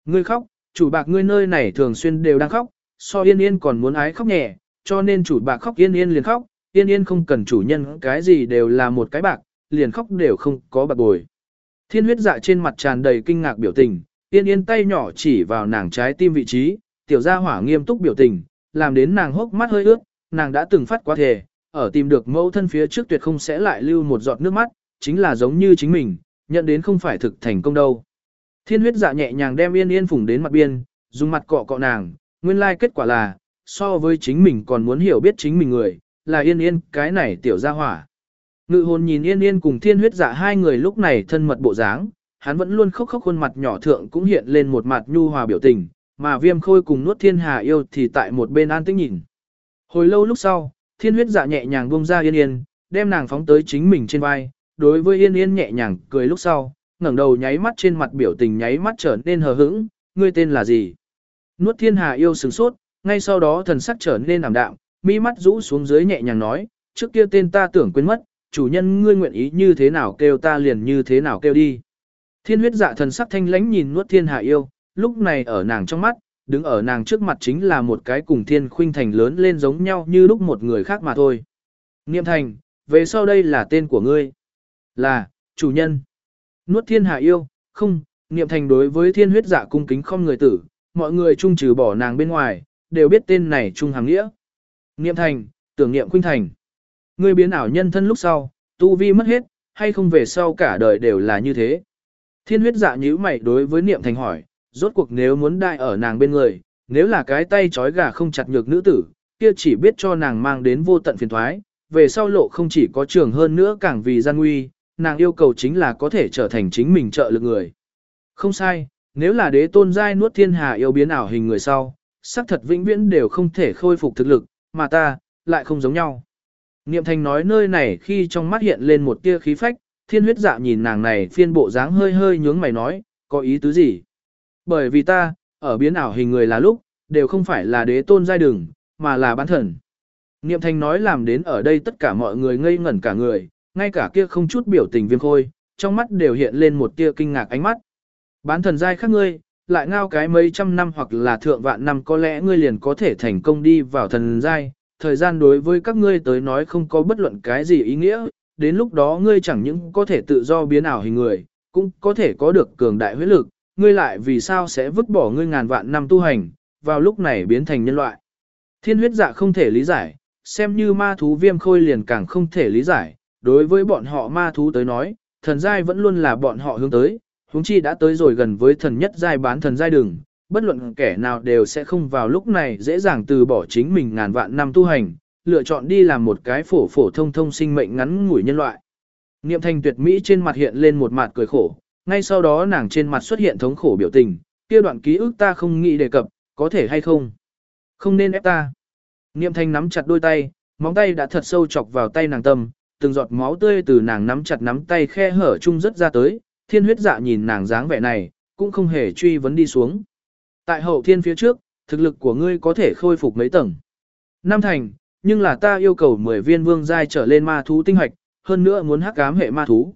Ngươi khóc, chủ bạc ngươi nơi này thường xuyên đều đang khóc, so yên yên còn muốn ái khóc nhẹ, cho nên chủ bạc khóc yên yên liền khóc, yên yên không cần chủ nhân cái gì đều là một cái bạc, liền khóc đều không có bạc bồi. Thiên huyết dạ trên mặt tràn đầy kinh ngạc biểu tình, yên yên tay nhỏ chỉ vào nàng trái tim vị trí, tiểu gia hỏa nghiêm túc biểu tình, làm đến nàng hốc mắt hơi ướt, nàng đã từng phát quá thề, ở tìm được mẫu thân phía trước tuyệt không sẽ lại lưu một giọt nước mắt, chính là giống như chính mình, nhận đến không phải thực thành công đâu. Thiên huyết dạ nhẹ nhàng đem yên yên phủng đến mặt biên, dùng mặt cọ cọ nàng, nguyên lai kết quả là, so với chính mình còn muốn hiểu biết chính mình người, là yên yên cái này tiểu gia hỏa. Ngự hồn nhìn yên yên cùng thiên huyết dạ hai người lúc này thân mật bộ dáng, hắn vẫn luôn khóc khóc khuôn mặt nhỏ thượng cũng hiện lên một mặt nhu hòa biểu tình, mà viêm khôi cùng nuốt thiên hà yêu thì tại một bên an tĩnh nhìn. Hồi lâu lúc sau, thiên huyết dạ nhẹ nhàng buông ra yên yên, đem nàng phóng tới chính mình trên vai, đối với yên yên nhẹ nhàng cười lúc sau, ngẩng đầu nháy mắt trên mặt biểu tình nháy mắt trở nên hờ hững, ngươi tên là gì? Nuốt thiên hà yêu sừng sốt, ngay sau đó thần sắc trở nên ảm đạm, mi mắt rũ xuống dưới nhẹ nhàng nói, trước kia tên ta tưởng quên mất, chủ nhân ngươi nguyện ý như thế nào kêu ta liền như thế nào kêu đi. Thiên huyết dạ thần sắc thanh lãnh nhìn nuốt thiên hà yêu, lúc này ở nàng trong mắt, đứng ở nàng trước mặt chính là một cái cùng thiên khuynh thành lớn lên giống nhau như lúc một người khác mà thôi. Niệm thành, về sau đây là tên của ngươi. Là, chủ nhân. Nuốt thiên hạ yêu, không, niệm thành đối với thiên huyết giả cung kính không người tử, mọi người chung trừ bỏ nàng bên ngoài, đều biết tên này chung hàng nghĩa. Niệm thành, tưởng niệm khuynh thành. Ngươi biến ảo nhân thân lúc sau, tu vi mất hết, hay không về sau cả đời đều là như thế. Thiên huyết dạ nhíu mày đối với niệm thành hỏi, rốt cuộc nếu muốn đại ở nàng bên người, nếu là cái tay trói gà không chặt nhược nữ tử, kia chỉ biết cho nàng mang đến vô tận phiền thoái, về sau lộ không chỉ có trường hơn nữa càng vì gian nguy, nàng yêu cầu chính là có thể trở thành chính mình trợ lực người. Không sai, nếu là đế tôn giai nuốt thiên hà yêu biến ảo hình người sau, xác thật vĩnh viễn đều không thể khôi phục thực lực, mà ta, lại không giống nhau. Niệm thành nói nơi này khi trong mắt hiện lên một tia khí phách, thiên huyết dạ nhìn nàng này phiên bộ dáng hơi hơi nhướng mày nói, có ý tứ gì? Bởi vì ta, ở biến ảo hình người là lúc, đều không phải là đế tôn giai đường, mà là bán thần. Niệm thành nói làm đến ở đây tất cả mọi người ngây ngẩn cả người, ngay cả kia không chút biểu tình viêm khôi, trong mắt đều hiện lên một tia kinh ngạc ánh mắt. Bán thần giai khác ngươi, lại ngao cái mấy trăm năm hoặc là thượng vạn năm có lẽ ngươi liền có thể thành công đi vào thần giai, thời gian đối với các ngươi tới nói không có bất luận cái gì ý nghĩa, đến lúc đó ngươi chẳng những có thể tự do biến ảo hình người, cũng có thể có được cường đại huyết lực, ngươi lại vì sao sẽ vứt bỏ ngươi ngàn vạn năm tu hành, vào lúc này biến thành nhân loại. Thiên huyết dạ không thể lý giải, xem như ma thú viêm khôi liền càng không thể lý giải, đối với bọn họ ma thú tới nói, thần giai vẫn luôn là bọn họ hướng tới, huống chi đã tới rồi gần với thần nhất giai bán thần giai đường, bất luận kẻ nào đều sẽ không vào lúc này dễ dàng từ bỏ chính mình ngàn vạn năm tu hành, lựa chọn đi làm một cái phổ phổ thông thông sinh mệnh ngắn ngủi nhân loại. Niệm thành tuyệt mỹ trên mặt hiện lên một mặt cười khổ, ngay sau đó nàng trên mặt xuất hiện thống khổ biểu tình, kia đoạn ký ức ta không nghĩ đề cập, có thể hay không? Không nên ép ta. Niệm Thanh nắm chặt đôi tay, móng tay đã thật sâu chọc vào tay nàng tâm, từng giọt máu tươi từ nàng nắm chặt nắm tay khe hở chung rất ra tới, thiên huyết dạ nhìn nàng dáng vẻ này, cũng không hề truy vấn đi xuống. Tại hậu thiên phía trước, thực lực của ngươi có thể khôi phục mấy tầng. Năm thành, nhưng là ta yêu cầu 10 viên vương giai trở lên ma thú tinh hoạch, hơn nữa muốn hắc ám hệ ma thú.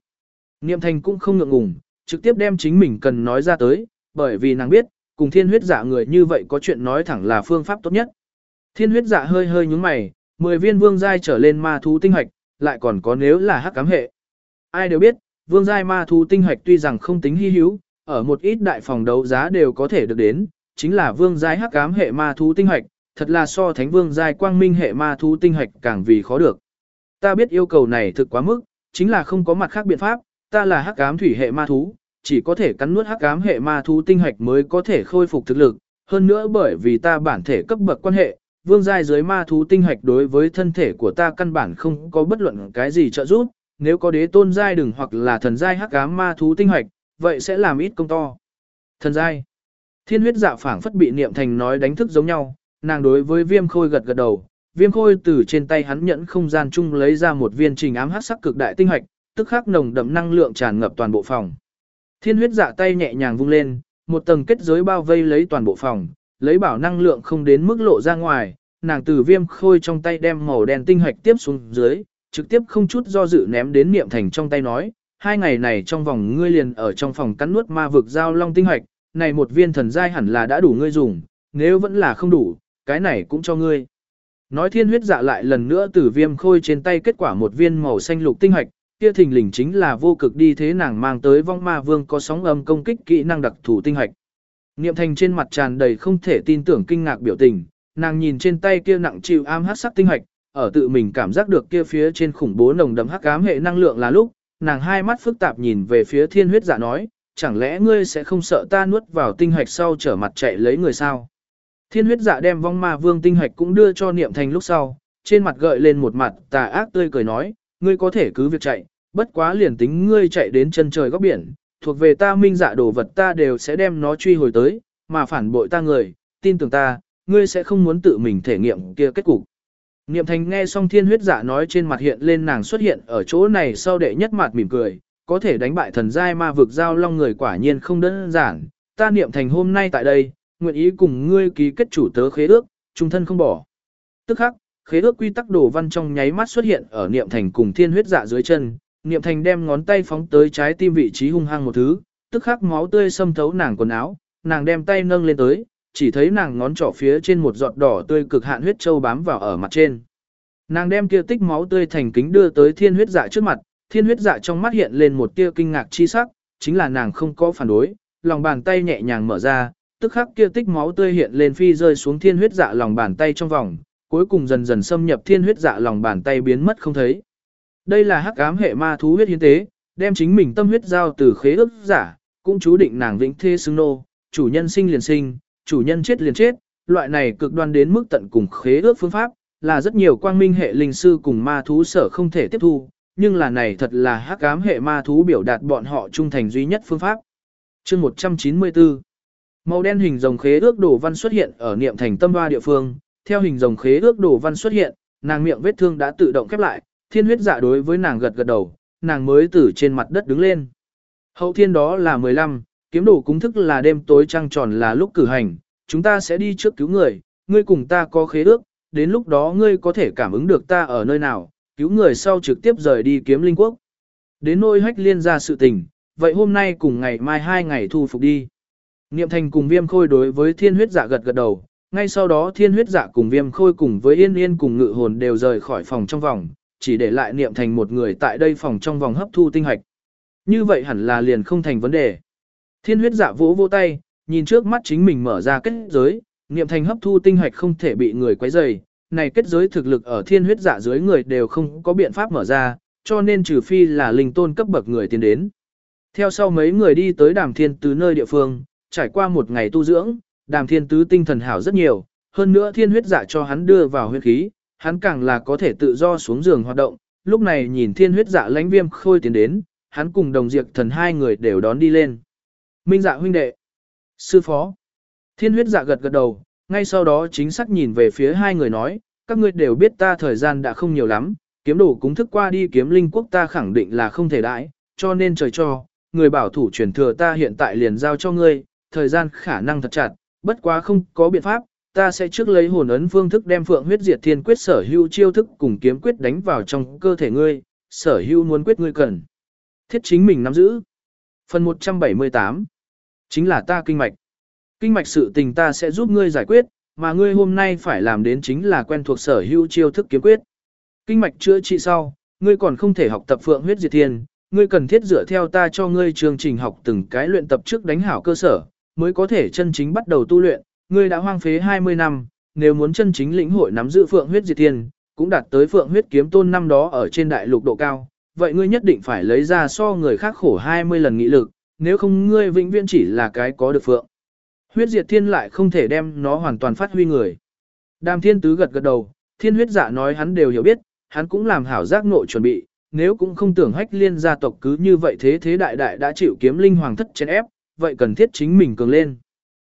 Niệm thành cũng không ngượng ngùng, trực tiếp đem chính mình cần nói ra tới, bởi vì nàng biết, cùng thiên huyết dạ người như vậy có chuyện nói thẳng là phương pháp tốt nhất. Thiên huyết dạ hơi hơi nhúng mày, 10 viên vương giai trở lên ma thú tinh hoạch, lại còn có nếu là hắc cám hệ. Ai đều biết, vương giai ma thú tinh hoạch tuy rằng không tính hy hữu, ở một ít đại phòng đấu giá đều có thể được đến, chính là vương giai hắc cám hệ ma thú tinh hoạch, thật là so thánh vương giai quang minh hệ ma thú tinh hoạch càng vì khó được. Ta biết yêu cầu này thực quá mức, chính là không có mặt khác biện pháp, ta là hắc ám thủy hệ ma thú, chỉ có thể cắn nuốt hắc ám hệ ma thú tinh hạch mới có thể khôi phục thực lực, hơn nữa bởi vì ta bản thể cấp bậc quan hệ, vương giai dưới ma thú tinh hạch đối với thân thể của ta căn bản không có bất luận cái gì trợ giúp, nếu có đế tôn giai đừng hoặc là thần giai hắc ám ma thú tinh hạch vậy sẽ làm ít công to. Thần giai. Thiên huyết dạ phảng phất bị niệm thành nói đánh thức giống nhau, nàng đối với viêm khôi gật gật đầu, viêm khôi từ trên tay hắn nhẫn không gian chung lấy ra một viên trình ám hắc sắc cực đại tinh hạch tức khắc nồng đậm năng lượng tràn ngập toàn bộ phòng. Thiên huyết dạ tay nhẹ nhàng vung lên, một tầng kết giới bao vây lấy toàn bộ phòng, lấy bảo năng lượng không đến mức lộ ra ngoài, nàng từ viêm khôi trong tay đem màu đen tinh hạch tiếp xuống dưới, trực tiếp không chút do dự ném đến niệm thành trong tay nói, hai ngày này trong vòng ngươi liền ở trong phòng cắn nuốt ma vực giao long tinh hạch, này một viên thần giai hẳn là đã đủ ngươi dùng, nếu vẫn là không đủ, cái này cũng cho ngươi. Nói thiên huyết dạ lại lần nữa từ viêm khôi trên tay kết quả một viên màu xanh lục tinh hạch kia thình lình chính là vô cực đi thế nàng mang tới vong ma vương có sóng âm công kích kỹ năng đặc thù tinh hạch. Niệm thành trên mặt tràn đầy không thể tin tưởng kinh ngạc biểu tình, nàng nhìn trên tay kia nặng chịu am hát sắc tinh hạch, ở tự mình cảm giác được kia phía trên khủng bố nồng đậm hắc ám hệ năng lượng là lúc, nàng hai mắt phức tạp nhìn về phía thiên huyết dạ nói, chẳng lẽ ngươi sẽ không sợ ta nuốt vào tinh hạch sau trở mặt chạy lấy người sao? Thiên huyết dạ đem vong ma vương tinh hạch cũng đưa cho niệm thành lúc sau, trên mặt gợi lên một mặt tà ác tươi cười nói, ngươi có thể cứ việc chạy, bất quá liền tính ngươi chạy đến chân trời góc biển, thuộc về ta minh dạ đồ vật ta đều sẽ đem nó truy hồi tới, mà phản bội ta người, tin tưởng ta, ngươi sẽ không muốn tự mình thể nghiệm kia kết cục. Niệm thành nghe xong thiên huyết giả nói trên mặt hiện lên nàng xuất hiện ở chỗ này sau đệ nhất mặt mỉm cười, có thể đánh bại thần giai ma vực giao long người quả nhiên không đơn giản, ta niệm thành hôm nay tại đây, nguyện ý cùng ngươi ký kết chủ tớ khế ước, trung thân không bỏ. Tức khắc, khế ước quy tắc đồ văn trong nháy mắt xuất hiện ở niệm thành cùng thiên huyết dạ dưới chân, niệm thành đem ngón tay phóng tới trái tim vị trí hung hăng một thứ, tức khắc máu tươi xâm thấu nàng quần áo, nàng đem tay nâng lên tới, chỉ thấy nàng ngón trỏ phía trên một giọt đỏ tươi cực hạn huyết châu bám vào ở mặt trên. Nàng đem kia tích máu tươi thành kính đưa tới thiên huyết dạ trước mặt, thiên huyết dạ trong mắt hiện lên một tia kinh ngạc chi sắc, chính là nàng không có phản đối, lòng bàn tay nhẹ nhàng mở ra, tức khắc kia tích máu tươi hiện lên phi rơi xuống thiên huyết dạ lòng bàn tay trong vòng, cuối cùng dần dần xâm nhập thiên huyết dạ lòng bàn tay biến mất không thấy. Đây là hắc ám hệ ma thú huyết hiến tế, đem chính mình tâm huyết giao từ khế ước giả, cũng chú định nàng vĩnh thế xứng nô, chủ nhân sinh liền sinh, chủ nhân chết liền chết, loại này cực đoan đến mức tận cùng khế ước phương pháp, là rất nhiều quang minh hệ linh sư cùng ma thú sở không thể tiếp thu, nhưng là này thật là hắc ám hệ ma thú biểu đạt bọn họ trung thành duy nhất phương pháp. Chương 194 Màu đen hình rồng khế ước đồ văn xuất hiện ở niệm thành tâm hoa địa phương, theo hình rồng khế ước đồ văn xuất hiện, nàng miệng vết thương đã tự động khép lại, thiên huyết dạ đối với nàng gật gật đầu, nàng mới từ trên mặt đất đứng lên. Hậu thiên đó là 15, kiếm đồ cúng thức là đêm tối trăng tròn là lúc cử hành, chúng ta sẽ đi trước cứu người, ngươi cùng ta có khế ước, đến lúc đó ngươi có thể cảm ứng được ta ở nơi nào, cứu người sau trực tiếp rời đi kiếm linh quốc. Đến nôi hách liên ra sự tình, vậy hôm nay cùng ngày mai hai ngày thu phục đi. Niệm thành cùng viêm khôi đối với thiên huyết dạ gật gật đầu, ngay sau đó thiên huyết dạ cùng viêm khôi cùng với yên yên cùng ngự hồn đều rời khỏi phòng trong vòng, chỉ để lại niệm thành một người tại đây phòng trong vòng hấp thu tinh hạch. Như vậy hẳn là liền không thành vấn đề. Thiên huyết dạ vỗ vỗ tay, nhìn trước mắt chính mình mở ra kết giới, niệm thành hấp thu tinh hạch không thể bị người quấy rầy. Này kết giới thực lực ở thiên huyết dạ dưới người đều không có biện pháp mở ra, cho nên trừ phi là linh tôn cấp bậc người tiến đến. Theo sau mấy người đi tới đàm thiên từ nơi địa phương, trải qua một ngày tu dưỡng, đàm thiên tứ tinh thần hảo rất nhiều, hơn nữa thiên huyết dạ cho hắn đưa vào huyết khí, hắn càng là có thể tự do xuống giường hoạt động, lúc này nhìn thiên huyết dạ lãnh viêm khôi tiến đến, hắn cùng đồng diệt thần hai người đều đón đi lên. Minh dạ huynh đệ, sư phó, thiên huyết dạ gật gật đầu, ngay sau đó chính xác nhìn về phía hai người nói, các ngươi đều biết ta thời gian đã không nhiều lắm, kiếm đồ cúng thức qua đi kiếm linh quốc ta khẳng định là không thể đãi, cho nên trời cho, người bảo thủ truyền thừa ta hiện tại liền giao cho ngươi, thời gian khả năng thật chặt, bất quá không có biện pháp, ta sẽ trước lấy hồn ấn phương thức đem phượng huyết diệt thiên quyết sở hữu chiêu thức cùng kiếm quyết đánh vào trong cơ thể ngươi, sở hữu muốn quyết ngươi cần. Thiết chính mình nắm giữ. Phần 178 Chính là ta kinh mạch. Kinh mạch sự tình ta sẽ giúp ngươi giải quyết, mà ngươi hôm nay phải làm đến chính là quen thuộc sở hữu chiêu thức kiếm quyết. Kinh mạch chữa trị sau, ngươi còn không thể học tập phượng huyết diệt thiên, ngươi cần thiết dựa theo ta cho ngươi chương trình học từng cái luyện tập trước đánh hảo cơ sở, mới có thể chân chính bắt đầu tu luyện, ngươi đã hoang phế 20 năm, nếu muốn chân chính lĩnh hội nắm giữ phượng huyết diệt thiên, cũng đạt tới phượng huyết kiếm tôn năm đó ở trên đại lục độ cao, vậy ngươi nhất định phải lấy ra so người khác khổ 20 lần nghị lực, nếu không ngươi vĩnh viễn chỉ là cái có được phượng. Huyết diệt thiên lại không thể đem nó hoàn toàn phát huy người. Đàm thiên tứ gật gật đầu, thiên huyết giả nói hắn đều hiểu biết, hắn cũng làm hảo giác nội chuẩn bị, nếu cũng không tưởng hách liên gia tộc cứ như vậy thế thế đại đại đã chịu kiếm linh hoàng thất chèn ép, vậy cần thiết chính mình cường lên.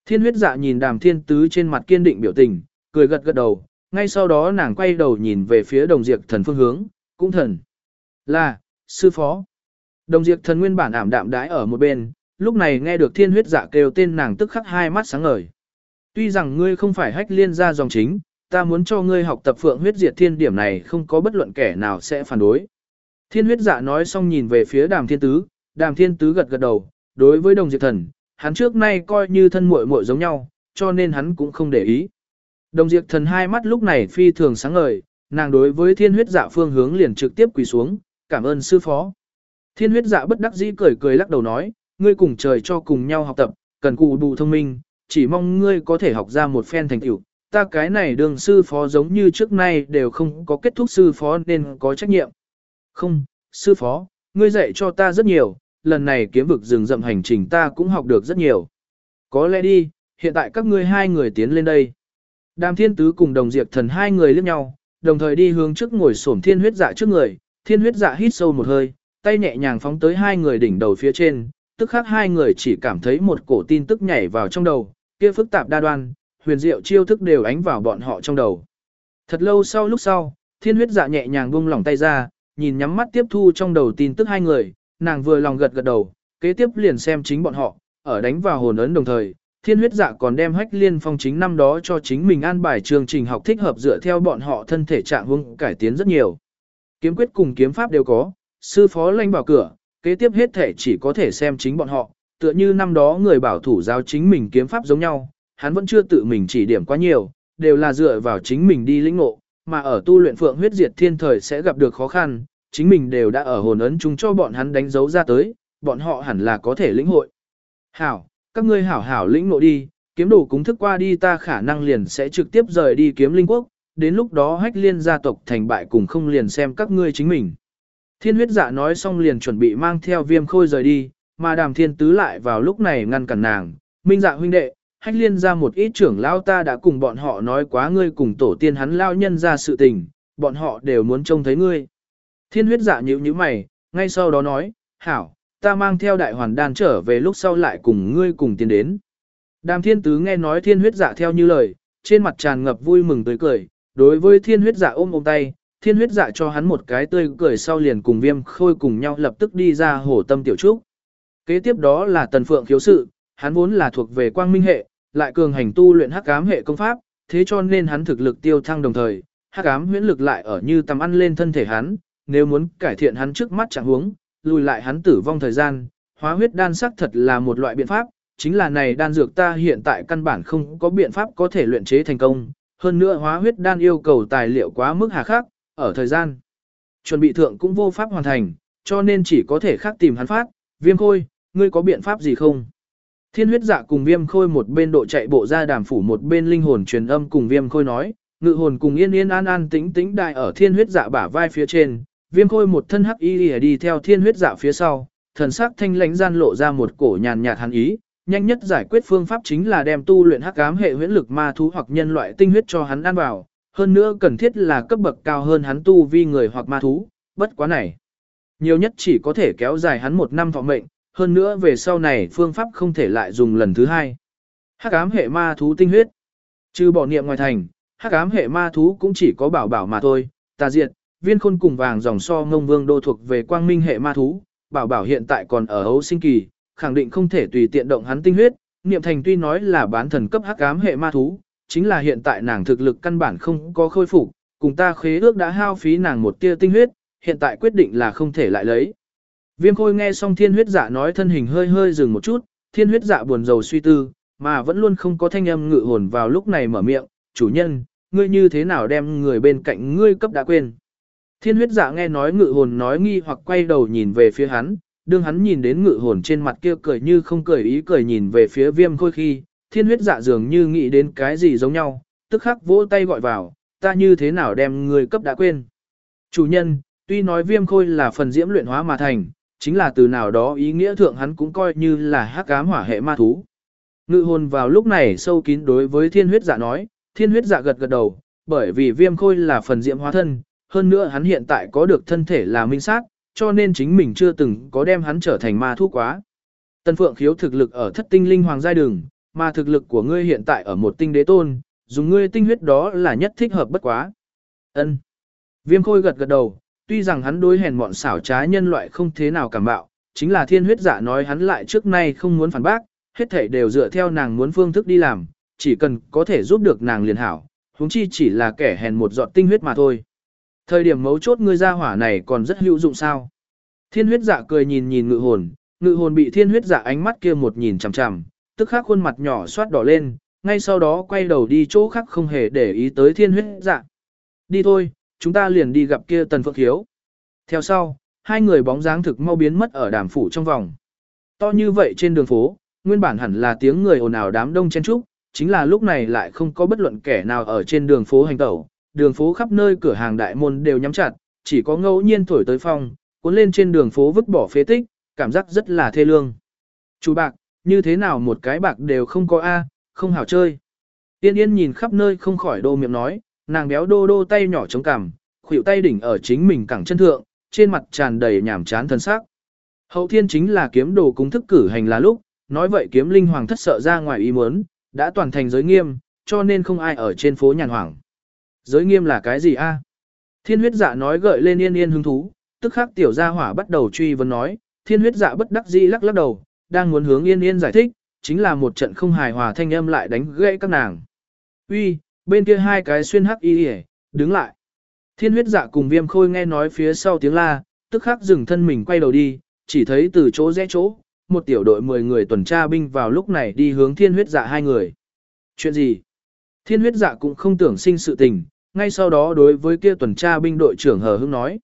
Thiên huyết dạ nhìn đàm thiên tứ trên mặt kiên định biểu tình, cười gật gật đầu, ngay sau đó nàng quay đầu nhìn về phía đồng diệt thần phương hướng, cũng thần. Là, sư phó. Đồng diệt thần nguyên bản ảm đạm đái ở một bên, lúc này nghe được thiên huyết dạ kêu tên nàng tức khắc hai mắt sáng ngời. Tuy rằng ngươi không phải hách liên gia dòng chính, ta muốn cho ngươi học tập phượng huyết diệt thiên điểm này không có bất luận kẻ nào sẽ phản đối. Thiên huyết dạ nói xong nhìn về phía đàm thiên tứ, đàm thiên tứ gật gật đầu, đối với đồng diệt thần, hắn trước nay coi như thân muội muội giống nhau, cho nên hắn cũng không để ý. Đồng diệt thần hai mắt lúc này phi thường sáng ngời, nàng đối với thiên huyết dạ phương hướng liền trực tiếp quỳ xuống, cảm ơn sư phó. Thiên huyết dạ bất đắc dĩ cười cười lắc đầu nói, ngươi cùng trời cho cùng nhau học tập, cần cù đủ thông minh, chỉ mong ngươi có thể học ra một phen thành tựu. Ta cái này đường sư phó giống như trước nay đều không có kết thúc sư phó nên có trách nhiệm. Không, sư phó, ngươi dạy cho ta rất nhiều, lần này kiếm vực rừng rậm hành trình ta cũng học được rất nhiều. Có lẽ đi, hiện tại các ngươi hai người tiến lên đây. Đàm thiên tứ cùng đồng diệt thần hai người liếc nhau, đồng thời đi hướng trước ngồi xổm thiên huyết dạ trước người, thiên huyết dạ hít sâu một hơi, tay nhẹ nhàng phóng tới hai người đỉnh đầu phía trên, tức khác hai người chỉ cảm thấy một cổ tin tức nhảy vào trong đầu, kia phức tạp đa đoan, huyền diệu chiêu thức đều ánh vào bọn họ trong đầu. Thật lâu sau lúc sau, thiên huyết dạ nhẹ nhàng buông lỏng tay ra, nhìn nhắm mắt tiếp thu trong đầu tin tức hai người, nàng vừa lòng gật gật đầu, kế tiếp liền xem chính bọn họ, ở đánh vào hồn ấn đồng thời, thiên huyết dạ còn đem hách liên phong chính năm đó cho chính mình an bài chương trình học thích hợp dựa theo bọn họ thân thể trạng hung cải tiến rất nhiều. Kiếm quyết cùng kiếm pháp đều có, sư phó lanh vào cửa, kế tiếp hết thể chỉ có thể xem chính bọn họ, tựa như năm đó người bảo thủ giáo chính mình kiếm pháp giống nhau, hắn vẫn chưa tự mình chỉ điểm quá nhiều, đều là dựa vào chính mình đi lĩnh ngộ, mà ở tu luyện phượng huyết diệt thiên thời sẽ gặp được khó khăn, chính mình đều đã ở hồn ấn chung cho bọn hắn đánh dấu ra tới, bọn họ hẳn là có thể lĩnh hội. Hảo, các ngươi hảo hảo lĩnh nội đi, kiếm đồ cúng thức qua đi ta khả năng liền sẽ trực tiếp rời đi kiếm linh quốc, đến lúc đó hách liên gia tộc thành bại cùng không liền xem các ngươi chính mình. Thiên huyết dạ nói xong liền chuẩn bị mang theo viêm khôi rời đi, mà đàm thiên tứ lại vào lúc này ngăn cản nàng, minh dạ huynh đệ, hách liên ra một ít trưởng lao ta đã cùng bọn họ nói quá ngươi cùng tổ tiên hắn lao nhân ra sự tình, bọn họ đều muốn trông thấy ngươi. Thiên huyết dạ nhíu nhíu mày, ngay sau đó nói, hảo, ta mang theo đại hoàn đan trở về lúc sau lại cùng ngươi cùng tiến đến. Đàm thiên tứ nghe nói thiên huyết dạ theo như lời, trên mặt tràn ngập vui mừng tươi cười, đối với thiên huyết dạ ôm ôm tay, thiên huyết dạ cho hắn một cái tươi cười sau liền cùng viêm khôi cùng nhau lập tức đi ra hồ tâm tiểu trúc. Kế tiếp đó là tần phượng khiếu sự, hắn vốn là thuộc về quang minh hệ, lại cường hành tu luyện hắc ám hệ công pháp, thế cho nên hắn thực lực tiêu thăng đồng thời, hắc ám huyễn lực lại ở như tầm ăn lên thân thể hắn, nếu muốn cải thiện hắn trước mắt trạng huống, lùi lại hắn tử vong thời gian, hóa huyết đan sắc thật là một loại biện pháp, chính là này đan dược ta hiện tại căn bản không có biện pháp có thể luyện chế thành công, hơn nữa hóa huyết đan yêu cầu tài liệu quá mức hà khắc, ở thời gian chuẩn bị thượng cũng vô pháp hoàn thành, cho nên chỉ có thể khác tìm hắn phát, viêm khôi, ngươi có biện pháp gì không? Thiên huyết dạ cùng viêm khôi một bên độ chạy bộ ra đàm phủ một bên linh hồn truyền âm cùng viêm khôi nói, ngự hồn cùng yên yên an an tĩnh tĩnh đại ở thiên huyết dạ bả vai phía trên, viêm khôi một thân hắc y đi theo thiên huyết dạ phía sau, thần sắc thanh lãnh gian lộ ra một cổ nhàn nhạt hắn ý, nhanh nhất giải quyết phương pháp chính là đem tu luyện hắc ám hệ huyễn lực ma thú hoặc nhân loại tinh huyết cho hắn ăn vào, hơn nữa cần thiết là cấp bậc cao hơn hắn tu vi người hoặc ma thú, bất quá này. Nhiều nhất chỉ có thể kéo dài hắn một năm thọ mệnh, hơn nữa về sau này phương pháp không thể lại dùng lần thứ hai. Hắc ám hệ ma thú tinh huyết. Trừ bỏ niệm ngoài thành, hắc ám hệ ma thú cũng chỉ có bảo bảo mà thôi, tà diệt, viên khôn cùng vàng dòng so ngông vương đô thuộc về quang minh hệ ma thú, bảo bảo hiện tại còn ở hấu sinh kỳ, khẳng định không thể tùy tiện động hắn tinh huyết, niệm thành tuy nói là bán thần cấp hắc ám hệ ma thú, chính là hiện tại nàng thực lực căn bản không có khôi phục, cùng ta khế ước đã hao phí nàng một tia tinh huyết, hiện tại quyết định là không thể lại lấy. Viêm khôi nghe xong thiên huyết dạ nói thân hình hơi hơi dừng một chút, thiên huyết dạ buồn rầu suy tư, mà vẫn luôn không có thanh âm ngự hồn vào lúc này mở miệng, chủ nhân, ngươi như thế nào đem người bên cạnh ngươi cấp đã quên. Thiên huyết dạ nghe nói ngự hồn nói nghi hoặc quay đầu nhìn về phía hắn, đương hắn nhìn đến ngự hồn trên mặt kia cười như không cười ý cười nhìn về phía viêm khôi khi, thiên huyết dạ dường như nghĩ đến cái gì giống nhau, tức khắc vỗ tay gọi vào, ta như thế nào đem người cấp đã quên. Chủ nhân, tuy nói viêm khôi là phần diễm luyện hóa mà thành, chính là từ nào đó ý nghĩa thượng hắn cũng coi như là hắc ám hỏa hệ ma thú. Ngự hồn vào lúc này sâu kín đối với thiên huyết dạ nói, thiên huyết dạ gật gật đầu, bởi vì viêm khôi là phần diễm hóa thân, hơn nữa hắn hiện tại có được thân thể là minh sát, cho nên chính mình chưa từng có đem hắn trở thành ma thú quá. Tân Phượng khiếu thực lực ở thất tinh linh hoàng giai đường, mà thực lực của ngươi hiện tại ở một tinh đế tôn, dùng ngươi tinh huyết đó là nhất thích hợp bất quá. Ân. Viêm khôi gật gật đầu, tuy rằng hắn đối hèn mọn xảo trá nhân loại không thế nào cảm bạo, chính là thiên huyết giả nói hắn lại trước nay không muốn phản bác, hết thảy đều dựa theo nàng muốn phương thức đi làm, chỉ cần có thể giúp được nàng liền hảo, huống chi chỉ là kẻ hèn một giọt tinh huyết mà thôi. Thời điểm mấu chốt ngươi ra hỏa này còn rất hữu dụng sao. Thiên huyết dạ cười nhìn nhìn ngự hồn, ngự hồn bị thiên huyết dạ ánh mắt kia một nhìn chằm chằm, tức khắc khuôn mặt nhỏ soát đỏ lên, ngay sau đó quay đầu đi chỗ khác không hề để ý tới thiên huyết dạ. Đi thôi, chúng ta liền đi gặp kia tần phượng hiếu. Theo sau, hai người bóng dáng thực mau biến mất ở đàm phủ trong vòng. To như vậy trên đường phố, nguyên bản hẳn là tiếng người ồn ào đám đông chen trúc, chính là lúc này lại không có bất luận kẻ nào ở trên đường phố hành tẩu, đường phố khắp nơi cửa hàng đại môn đều nhắm chặt, chỉ có ngẫu nhiên thổi tới phong, cuốn lên trên đường phố vứt bỏ phế tích, cảm giác rất là thê lương. Chú bạc, như thế nào một cái bạc đều không có A, không hảo chơi. Tiên yên nhìn khắp nơi không khỏi đô miệng nói, nàng béo đô đô tay nhỏ chống cằm, khuỷu tay đỉnh ở chính mình cẳng chân thượng, trên mặt tràn đầy nhảm chán thân sắc. Hậu thiên chính là kiếm đồ cung thức cử hành là lúc, nói vậy kiếm linh hoàng thất sợ ra ngoài ý muốn, đã toàn thành giới nghiêm, cho nên không ai ở trên phố nhàn hoảng. Giới nghiêm là cái gì a? Thiên huyết dạ nói gợi lên yên yên hứng thú, tức khắc tiểu gia hỏa bắt đầu truy vấn nói, thiên huyết dạ bất đắc dĩ lắc lắc đầu, đang muốn hướng yên yên giải thích, chính là một trận không hài hòa thanh âm lại đánh gãy các nàng. Uy, bên kia hai cái xuyên hắc y y, đứng lại. Thiên huyết dạ cùng viêm khôi nghe nói phía sau tiếng la, tức khắc dừng thân mình quay đầu đi, chỉ thấy từ chỗ rẽ chỗ, một tiểu đội 10 người tuần tra binh vào lúc này đi hướng thiên huyết dạ hai người. Chuyện gì? Thiên huyết dạ cũng không tưởng sinh sự tình, ngay sau đó đối với kia tuần tra binh đội trưởng hờ hững nói.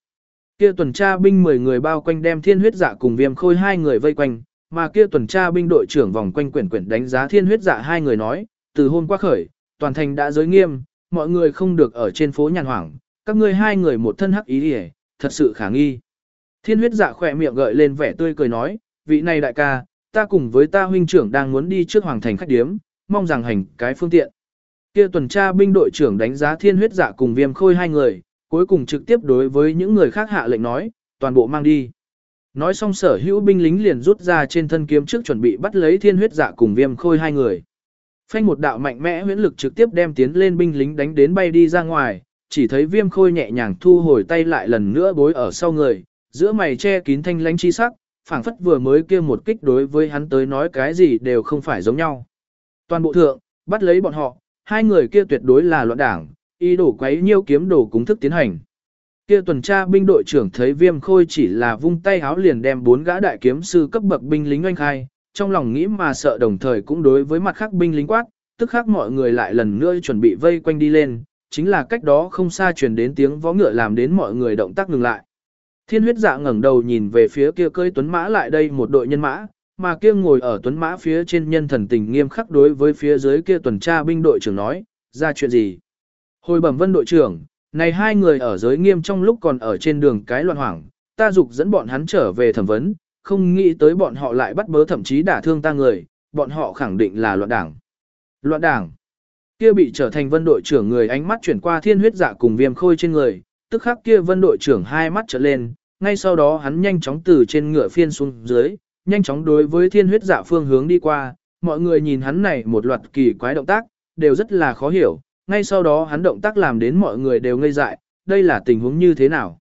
Kia tuần tra binh 10 người bao quanh đem thiên huyết dạ cùng viêm khôi hai người vây quanh, mà kia tuần tra binh đội trưởng vòng quanh quyển quyển đánh giá thiên huyết dạ hai người nói, từ hôm qua khởi, toàn thành đã giới nghiêm, mọi người không được ở trên phố nhàn hoảng, các ngươi hai người một thân hắc ý đi thật sự khả nghi. Thiên huyết dạ khỏe miệng gợi lên vẻ tươi cười nói, vị này đại ca, ta cùng với ta huynh trưởng đang muốn đi trước hoàng thành khách điếm, mong rằng hành cái phương tiện. Kia tuần tra binh đội trưởng đánh giá thiên huyết dạ cùng viêm khôi hai người, cuối cùng trực tiếp đối với những người khác hạ lệnh nói, toàn bộ mang đi. Nói xong sở hữu binh lính liền rút ra trên thân kiếm trước chuẩn bị bắt lấy thiên huyết dạ cùng viêm khôi hai người. Phanh một đạo mạnh mẽ huyễn lực trực tiếp đem tiến lên binh lính đánh đến bay đi ra ngoài, chỉ thấy viêm khôi nhẹ nhàng thu hồi tay lại lần nữa bối ở sau người, giữa mày che kín thanh lánh chi sắc, phảng phất vừa mới kia một kích đối với hắn tới nói cái gì đều không phải giống nhau. Toàn bộ thượng, bắt lấy bọn họ, hai người kia tuyệt đối là loạn đảng, ý đồ quấy nhiêu kiếm đồ cúng thức tiến hành. Kia tuần tra binh đội trưởng thấy viêm khôi chỉ là vung tay háo liền đem bốn gã đại kiếm sư cấp bậc binh lính oanh khai, trong lòng nghĩ mà sợ đồng thời cũng đối với mặt khác binh lính quát, tức khác mọi người lại lần nữa chuẩn bị vây quanh đi lên, chính là cách đó không xa truyền đến tiếng vó ngựa làm đến mọi người động tác ngừng lại. Thiên huyết dạ ngẩng đầu nhìn về phía kia cơi tuấn mã lại đây một đội nhân mã, mà kia ngồi ở tuấn mã phía trên nhân thần tình nghiêm khắc đối với phía dưới kia tuần tra binh đội trưởng nói, ra chuyện gì? Hồi bẩm vân đội trưởng, này hai người ở giới nghiêm trong lúc còn ở trên đường cái loạn hoảng, ta dục dẫn bọn hắn trở về thẩm vấn, không nghĩ tới bọn họ lại bắt bớ thậm chí đả thương ta người, bọn họ khẳng định là loạn đảng. Loạn đảng. Kia bị trở thành vân đội trưởng người ánh mắt chuyển qua thiên huyết dạ cùng viêm khôi trên người, tức khắc kia vân đội trưởng hai mắt trở lên, ngay sau đó hắn nhanh chóng từ trên ngựa phiên xuống dưới, nhanh chóng đối với thiên huyết dạ phương hướng đi qua, mọi người nhìn hắn này một loạt kỳ quái động tác, đều rất là khó hiểu, ngay sau đó hắn động tác làm đến mọi người đều ngây dại, đây là tình huống như thế nào.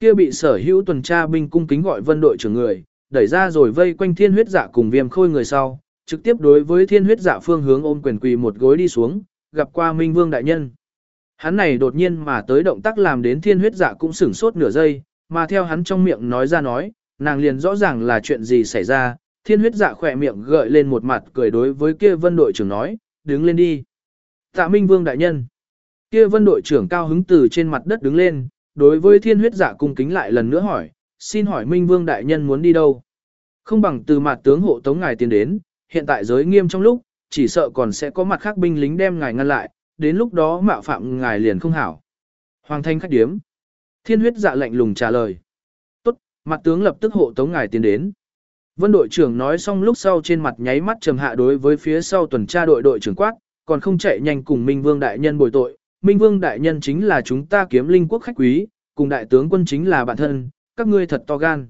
Kia bị sở hữu tuần tra binh cung kính gọi vân đội trưởng người, đẩy ra rồi vây quanh thiên huyết dạ cùng viêm khôi người sau, trực tiếp đối với thiên huyết dạ phương hướng ôm quyền quỳ một gối đi xuống, gặp qua Minh Vương Đại Nhân. Hắn này đột nhiên mà tới động tác làm đến thiên huyết dạ cũng sửng sốt nửa giây, mà theo hắn trong miệng nói ra nói, nàng liền rõ ràng là chuyện gì xảy ra, thiên huyết dạ khỏe miệng gợi lên một mặt cười đối với kia vân đội trưởng nói, đứng lên đi. Tạ Minh Vương Đại Nhân. Kia vân đội trưởng cao hứng từ trên mặt đất đứng lên, đối với thiên huyết dạ cung kính lại lần nữa hỏi, xin hỏi Minh Vương Đại Nhân muốn đi đâu? Không bằng từ mặt tướng hộ tống ngài tiến đến, hiện tại giới nghiêm trong lúc, chỉ sợ còn sẽ có mặt khác binh lính đem ngài ngăn lại, đến lúc đó mạo phạm ngài liền không hảo. Hoàng thanh khách điếm. Thiên huyết dạ lạnh lùng trả lời. Mặt tướng lập tức hộ tống ngài tiến đến. Vân đội trưởng nói xong lúc sau trên mặt nháy mắt trầm hạ đối với phía sau tuần tra đội đội trưởng quát, còn không chạy nhanh cùng Minh Vương đại nhân bồi tội. Minh Vương đại nhân chính là chúng ta kiếm linh quốc khách quý, cùng đại tướng quân chính là bạn thân, các ngươi thật to gan.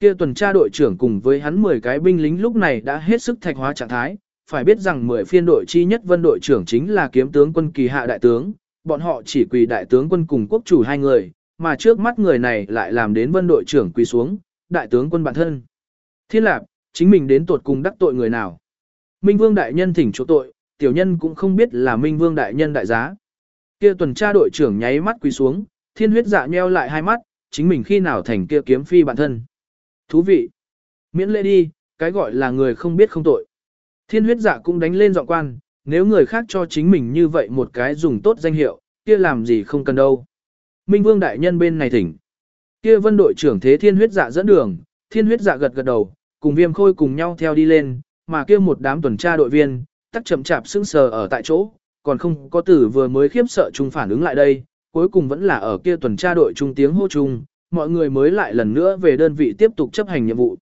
Kia tuần tra đội trưởng cùng với hắn 10 cái binh lính lúc này đã hết sức thạch hóa trạng thái, phải biết rằng 10 phiên đội chi nhất vân đội trưởng chính là kiếm tướng quân kỳ hạ đại tướng, bọn họ chỉ quỳ đại tướng quân cùng quốc chủ hai người, mà trước mắt người này lại làm đến vân đội trưởng quỳ xuống, đại tướng quân bản thân. Thiên lạc chính mình đến tuột cùng đắc tội người nào. Minh vương đại nhân thỉnh chỗ tội, tiểu nhân cũng không biết là minh vương đại nhân đại giá. Kia tuần tra đội trưởng nháy mắt quỳ xuống, thiên huyết dạ nheo lại hai mắt, chính mình khi nào thành kia kiếm phi bản thân. Thú vị. Miễn lễ đi, cái gọi là người không biết không tội. Thiên huyết dạ cũng đánh lên giọng quan, nếu người khác cho chính mình như vậy một cái dùng tốt danh hiệu, kia làm gì không cần đâu. Minh vương đại nhân bên này thỉnh. Kia vân đội trưởng thế thiên huyết dạ dẫn đường, thiên huyết dạ gật gật đầu, cùng viêm khôi cùng nhau theo đi lên, mà kia một đám tuần tra đội viên, tắc chậm chạp sững sờ ở tại chỗ, còn không có tử vừa mới khiếp sợ chung phản ứng lại đây, cuối cùng vẫn là ở kia tuần tra đội trung tiếng hô chung, mọi người mới lại lần nữa về đơn vị tiếp tục chấp hành nhiệm vụ.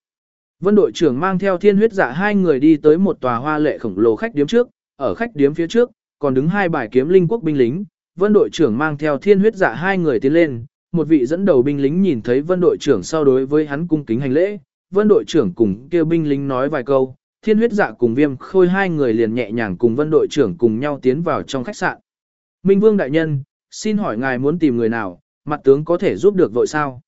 Vân đội trưởng mang theo thiên huyết dạ hai người đi tới một tòa hoa lệ khổng lồ khách điếm trước, ở khách điếm phía trước, còn đứng hai bài kiếm linh quốc binh lính. Vân đội trưởng mang theo thiên huyết dạ hai người tiến lên, một vị dẫn đầu binh lính nhìn thấy vân đội trưởng sau đối với hắn cung kính hành lễ. Vân đội trưởng cùng kêu binh lính nói vài câu, thiên huyết dạ cùng viêm khôi hai người liền nhẹ nhàng cùng vân đội trưởng cùng nhau tiến vào trong khách sạn. Minh vương đại nhân, xin hỏi ngài muốn tìm người nào, mặt tướng có thể giúp được vội sao?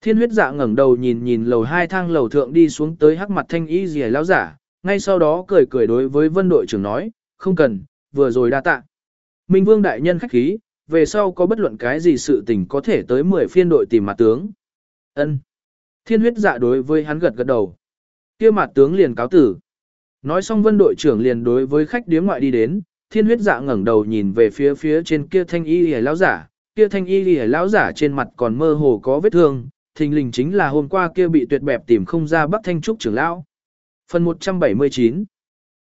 Thiên huyết dạ ngẩng đầu nhìn nhìn lầu hai thang lầu thượng đi xuống tới hắc mặt thanh y dì lão giả, ngay sau đó cười cười đối với vân đội trưởng nói, không cần, vừa rồi đa tạ. Minh vương đại nhân khách khí, về sau có bất luận cái gì sự tình có thể tới 10 phiên đội tìm mặt tướng. Ân. Thiên huyết dạ đối với hắn gật gật đầu. Kia mặt tướng liền cáo tử. Nói xong vân đội trưởng liền đối với khách điếm ngoại đi đến, thiên huyết dạ ngẩng đầu nhìn về phía phía trên kia thanh y lìa lão giả, kia thanh y lìa lão giả trên mặt còn mơ hồ có vết thương, thình lình chính là hôm qua kia bị tuyệt bẹp tìm không ra Bắc Thanh Trúc trưởng lão. Phần 179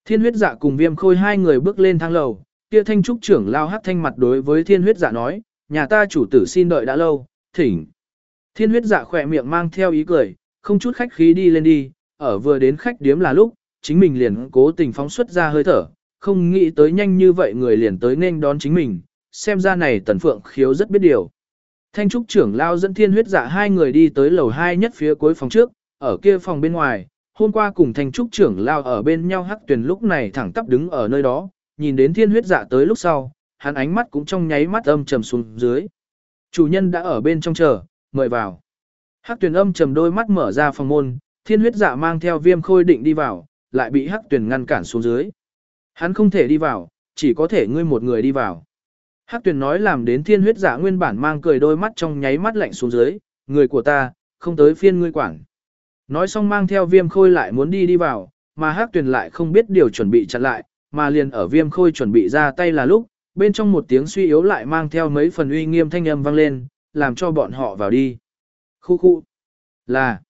Thiên huyết dạ cùng viêm khôi hai người bước lên thang lầu, kia thanh trúc trưởng lao hát thanh mặt đối với thiên huyết dạ nói, nhà ta chủ tử xin đợi đã lâu, thỉnh. Thiên huyết dạ khỏe miệng mang theo ý cười, không chút khách khí đi lên đi, ở vừa đến khách điếm là lúc, chính mình liền cố tình phóng xuất ra hơi thở, không nghĩ tới nhanh như vậy người liền tới nên đón chính mình, xem ra này tần phượng khiếu rất biết điều. Thanh trúc trưởng lao dẫn thiên huyết dạ hai người đi tới lầu hai nhất phía cuối phòng trước, ở kia phòng bên ngoài, hôm qua cùng thanh trúc trưởng lao ở bên nhau hắc tuyển lúc này thẳng tắp đứng ở nơi đó, nhìn đến thiên huyết dạ tới lúc sau, hắn ánh mắt cũng trong nháy mắt âm trầm xuống dưới. Chủ nhân đã ở bên trong chờ, mời vào. Hắc tuyển âm trầm đôi mắt mở ra phòng môn, thiên huyết dạ mang theo viêm khôi định đi vào, lại bị hắc tuyển ngăn cản xuống dưới. Hắn không thể đi vào, chỉ có thể ngươi một người đi vào. Hắc tuyển nói làm đến thiên huyết dạ nguyên bản mang cười đôi mắt trong nháy mắt lạnh xuống dưới, người của ta, không tới phiên ngươi quản. Nói xong mang theo viêm khôi lại muốn đi đi vào, mà hắc tuyển lại không biết điều chuẩn bị chặn lại, mà liền ở viêm khôi chuẩn bị ra tay là lúc, bên trong một tiếng suy yếu lại mang theo mấy phần uy nghiêm thanh âm vang lên, làm cho bọn họ vào đi. Khu khu. Là.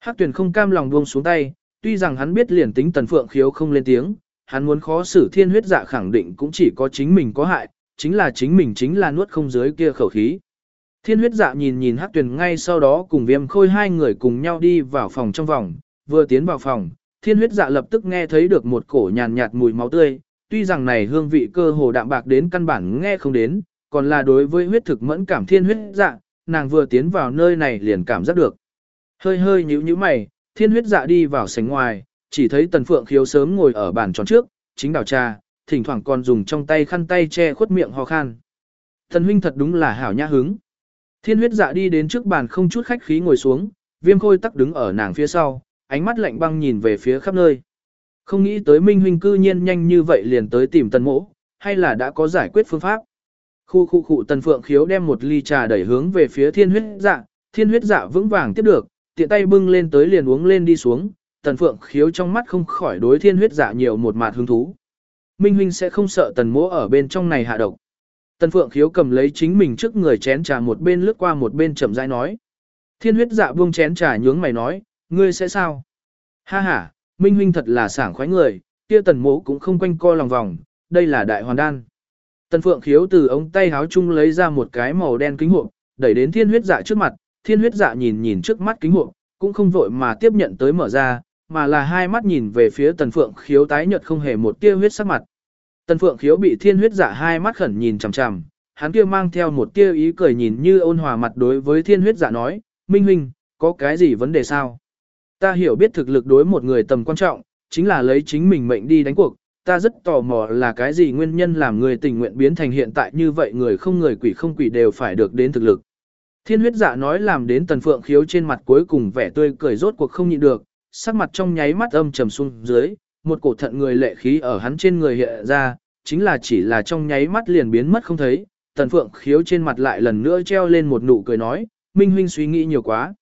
Hắc tuyển không cam lòng buông xuống tay, tuy rằng hắn biết liền tính tần phượng khiếu không lên tiếng, hắn muốn khó xử thiên huyết dạ khẳng định cũng chỉ có chính mình có hại, chính là chính mình chính là nuốt không dưới kia khẩu khí. Thiên huyết dạ nhìn nhìn hắc tuyển ngay sau đó cùng viêm khôi hai người cùng nhau đi vào phòng trong vòng, vừa tiến vào phòng, thiên huyết dạ lập tức nghe thấy được một cổ nhàn nhạt mùi máu tươi, tuy rằng này hương vị cơ hồ đạm bạc đến căn bản nghe không đến, còn là đối với huyết thực mẫn cảm thiên huyết dạ, nàng vừa tiến vào nơi này liền cảm giác được. Hơi hơi nhíu nhíu mày, thiên huyết dạ đi vào sảnh ngoài, chỉ thấy tần phượng khiếu sớm ngồi ở bàn tròn trước, chính đào trà, thỉnh thoảng còn dùng trong tay khăn tay che khuất miệng ho khan. Thần huynh thật đúng là hảo nhã hứng. Thiên huyết dạ đi đến trước bàn không chút khách khí ngồi xuống, viêm khôi tắc đứng ở nàng phía sau, ánh mắt lạnh băng nhìn về phía khắp nơi. Không nghĩ tới Minh huynh cư nhiên nhanh như vậy liền tới tìm tần mỗ, hay là đã có giải quyết phương pháp. Khu khu khu tần phượng khiếu đem một ly trà đẩy hướng về phía thiên huyết dạ, thiên huyết dạ vững vàng tiếp được, tiện tay bưng lên tới liền uống lên đi xuống, tần phượng khiếu trong mắt không khỏi đối thiên huyết dạ nhiều một mạt hứng thú. Minh huynh sẽ không sợ tần mỗ ở bên trong này hạ độc. Tần phượng khiếu cầm lấy chính mình trước người chén trà một bên lướt qua một bên chậm rãi nói. Thiên huyết dạ buông chén trà nhướng mày nói, ngươi sẽ sao? Ha ha, Minh huynh thật là sảng khoái người, kia tần mỗ cũng không quanh co lòng vòng, đây là đại hoàn đan. Tần phượng khiếu từ ống tay háo chung lấy ra một cái màu đen kính hộp, đẩy đến thiên huyết dạ trước mặt, thiên huyết dạ nhìn nhìn trước mắt kính hộp, cũng không vội mà tiếp nhận tới mở ra, mà là hai mắt nhìn về phía tần phượng khiếu tái nhợt không hề một tia huyết sắc mặt. Tần phượng khiếu bị thiên huyết dạ hai mắt khẩn nhìn chằm chằm, hắn kia mang theo một tia ý cười nhìn như ôn hòa mặt đối với thiên huyết dạ nói, Minh huynh, có cái gì vấn đề sao? Ta hiểu biết thực lực đối một người tầm quan trọng, chính là lấy chính mình mệnh đi đánh cuộc, ta rất tò mò là cái gì nguyên nhân làm người tình nguyện biến thành hiện tại như vậy người không người quỷ không quỷ đều phải được đến thực lực. Thiên huyết dạ nói làm đến tần phượng khiếu trên mặt cuối cùng vẻ tươi cười rốt cuộc không nhịn được, sắc mặt trong nháy mắt âm trầm xuống dưới, một cổ thận người lệ khí ở hắn trên người hiện ra, chính là chỉ là trong nháy mắt liền biến mất không thấy, tần phượng khiếu trên mặt lại lần nữa treo lên một nụ cười nói, Minh huynh suy nghĩ nhiều quá.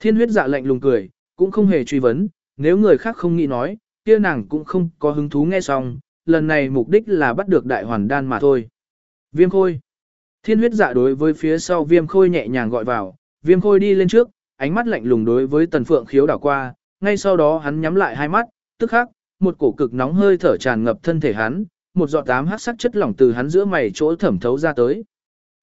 Thiên huyết dạ lạnh lùng cười, cũng không hề truy vấn, nếu người khác không nghĩ nói, kia nàng cũng không có hứng thú nghe xong, lần này mục đích là bắt được đại hoàn đan mà thôi. Viêm khôi. Thiên huyết dạ đối với phía sau viêm khôi nhẹ nhàng gọi vào, viêm khôi đi lên trước, ánh mắt lạnh lùng đối với tần phượng khiếu đảo qua, ngay sau đó hắn nhắm lại hai mắt, tức khắc, một cổ cực nóng hơi thở tràn ngập thân thể hắn, một giọt tám hát sắc chất lỏng từ hắn giữa mày chỗ thẩm thấu ra tới.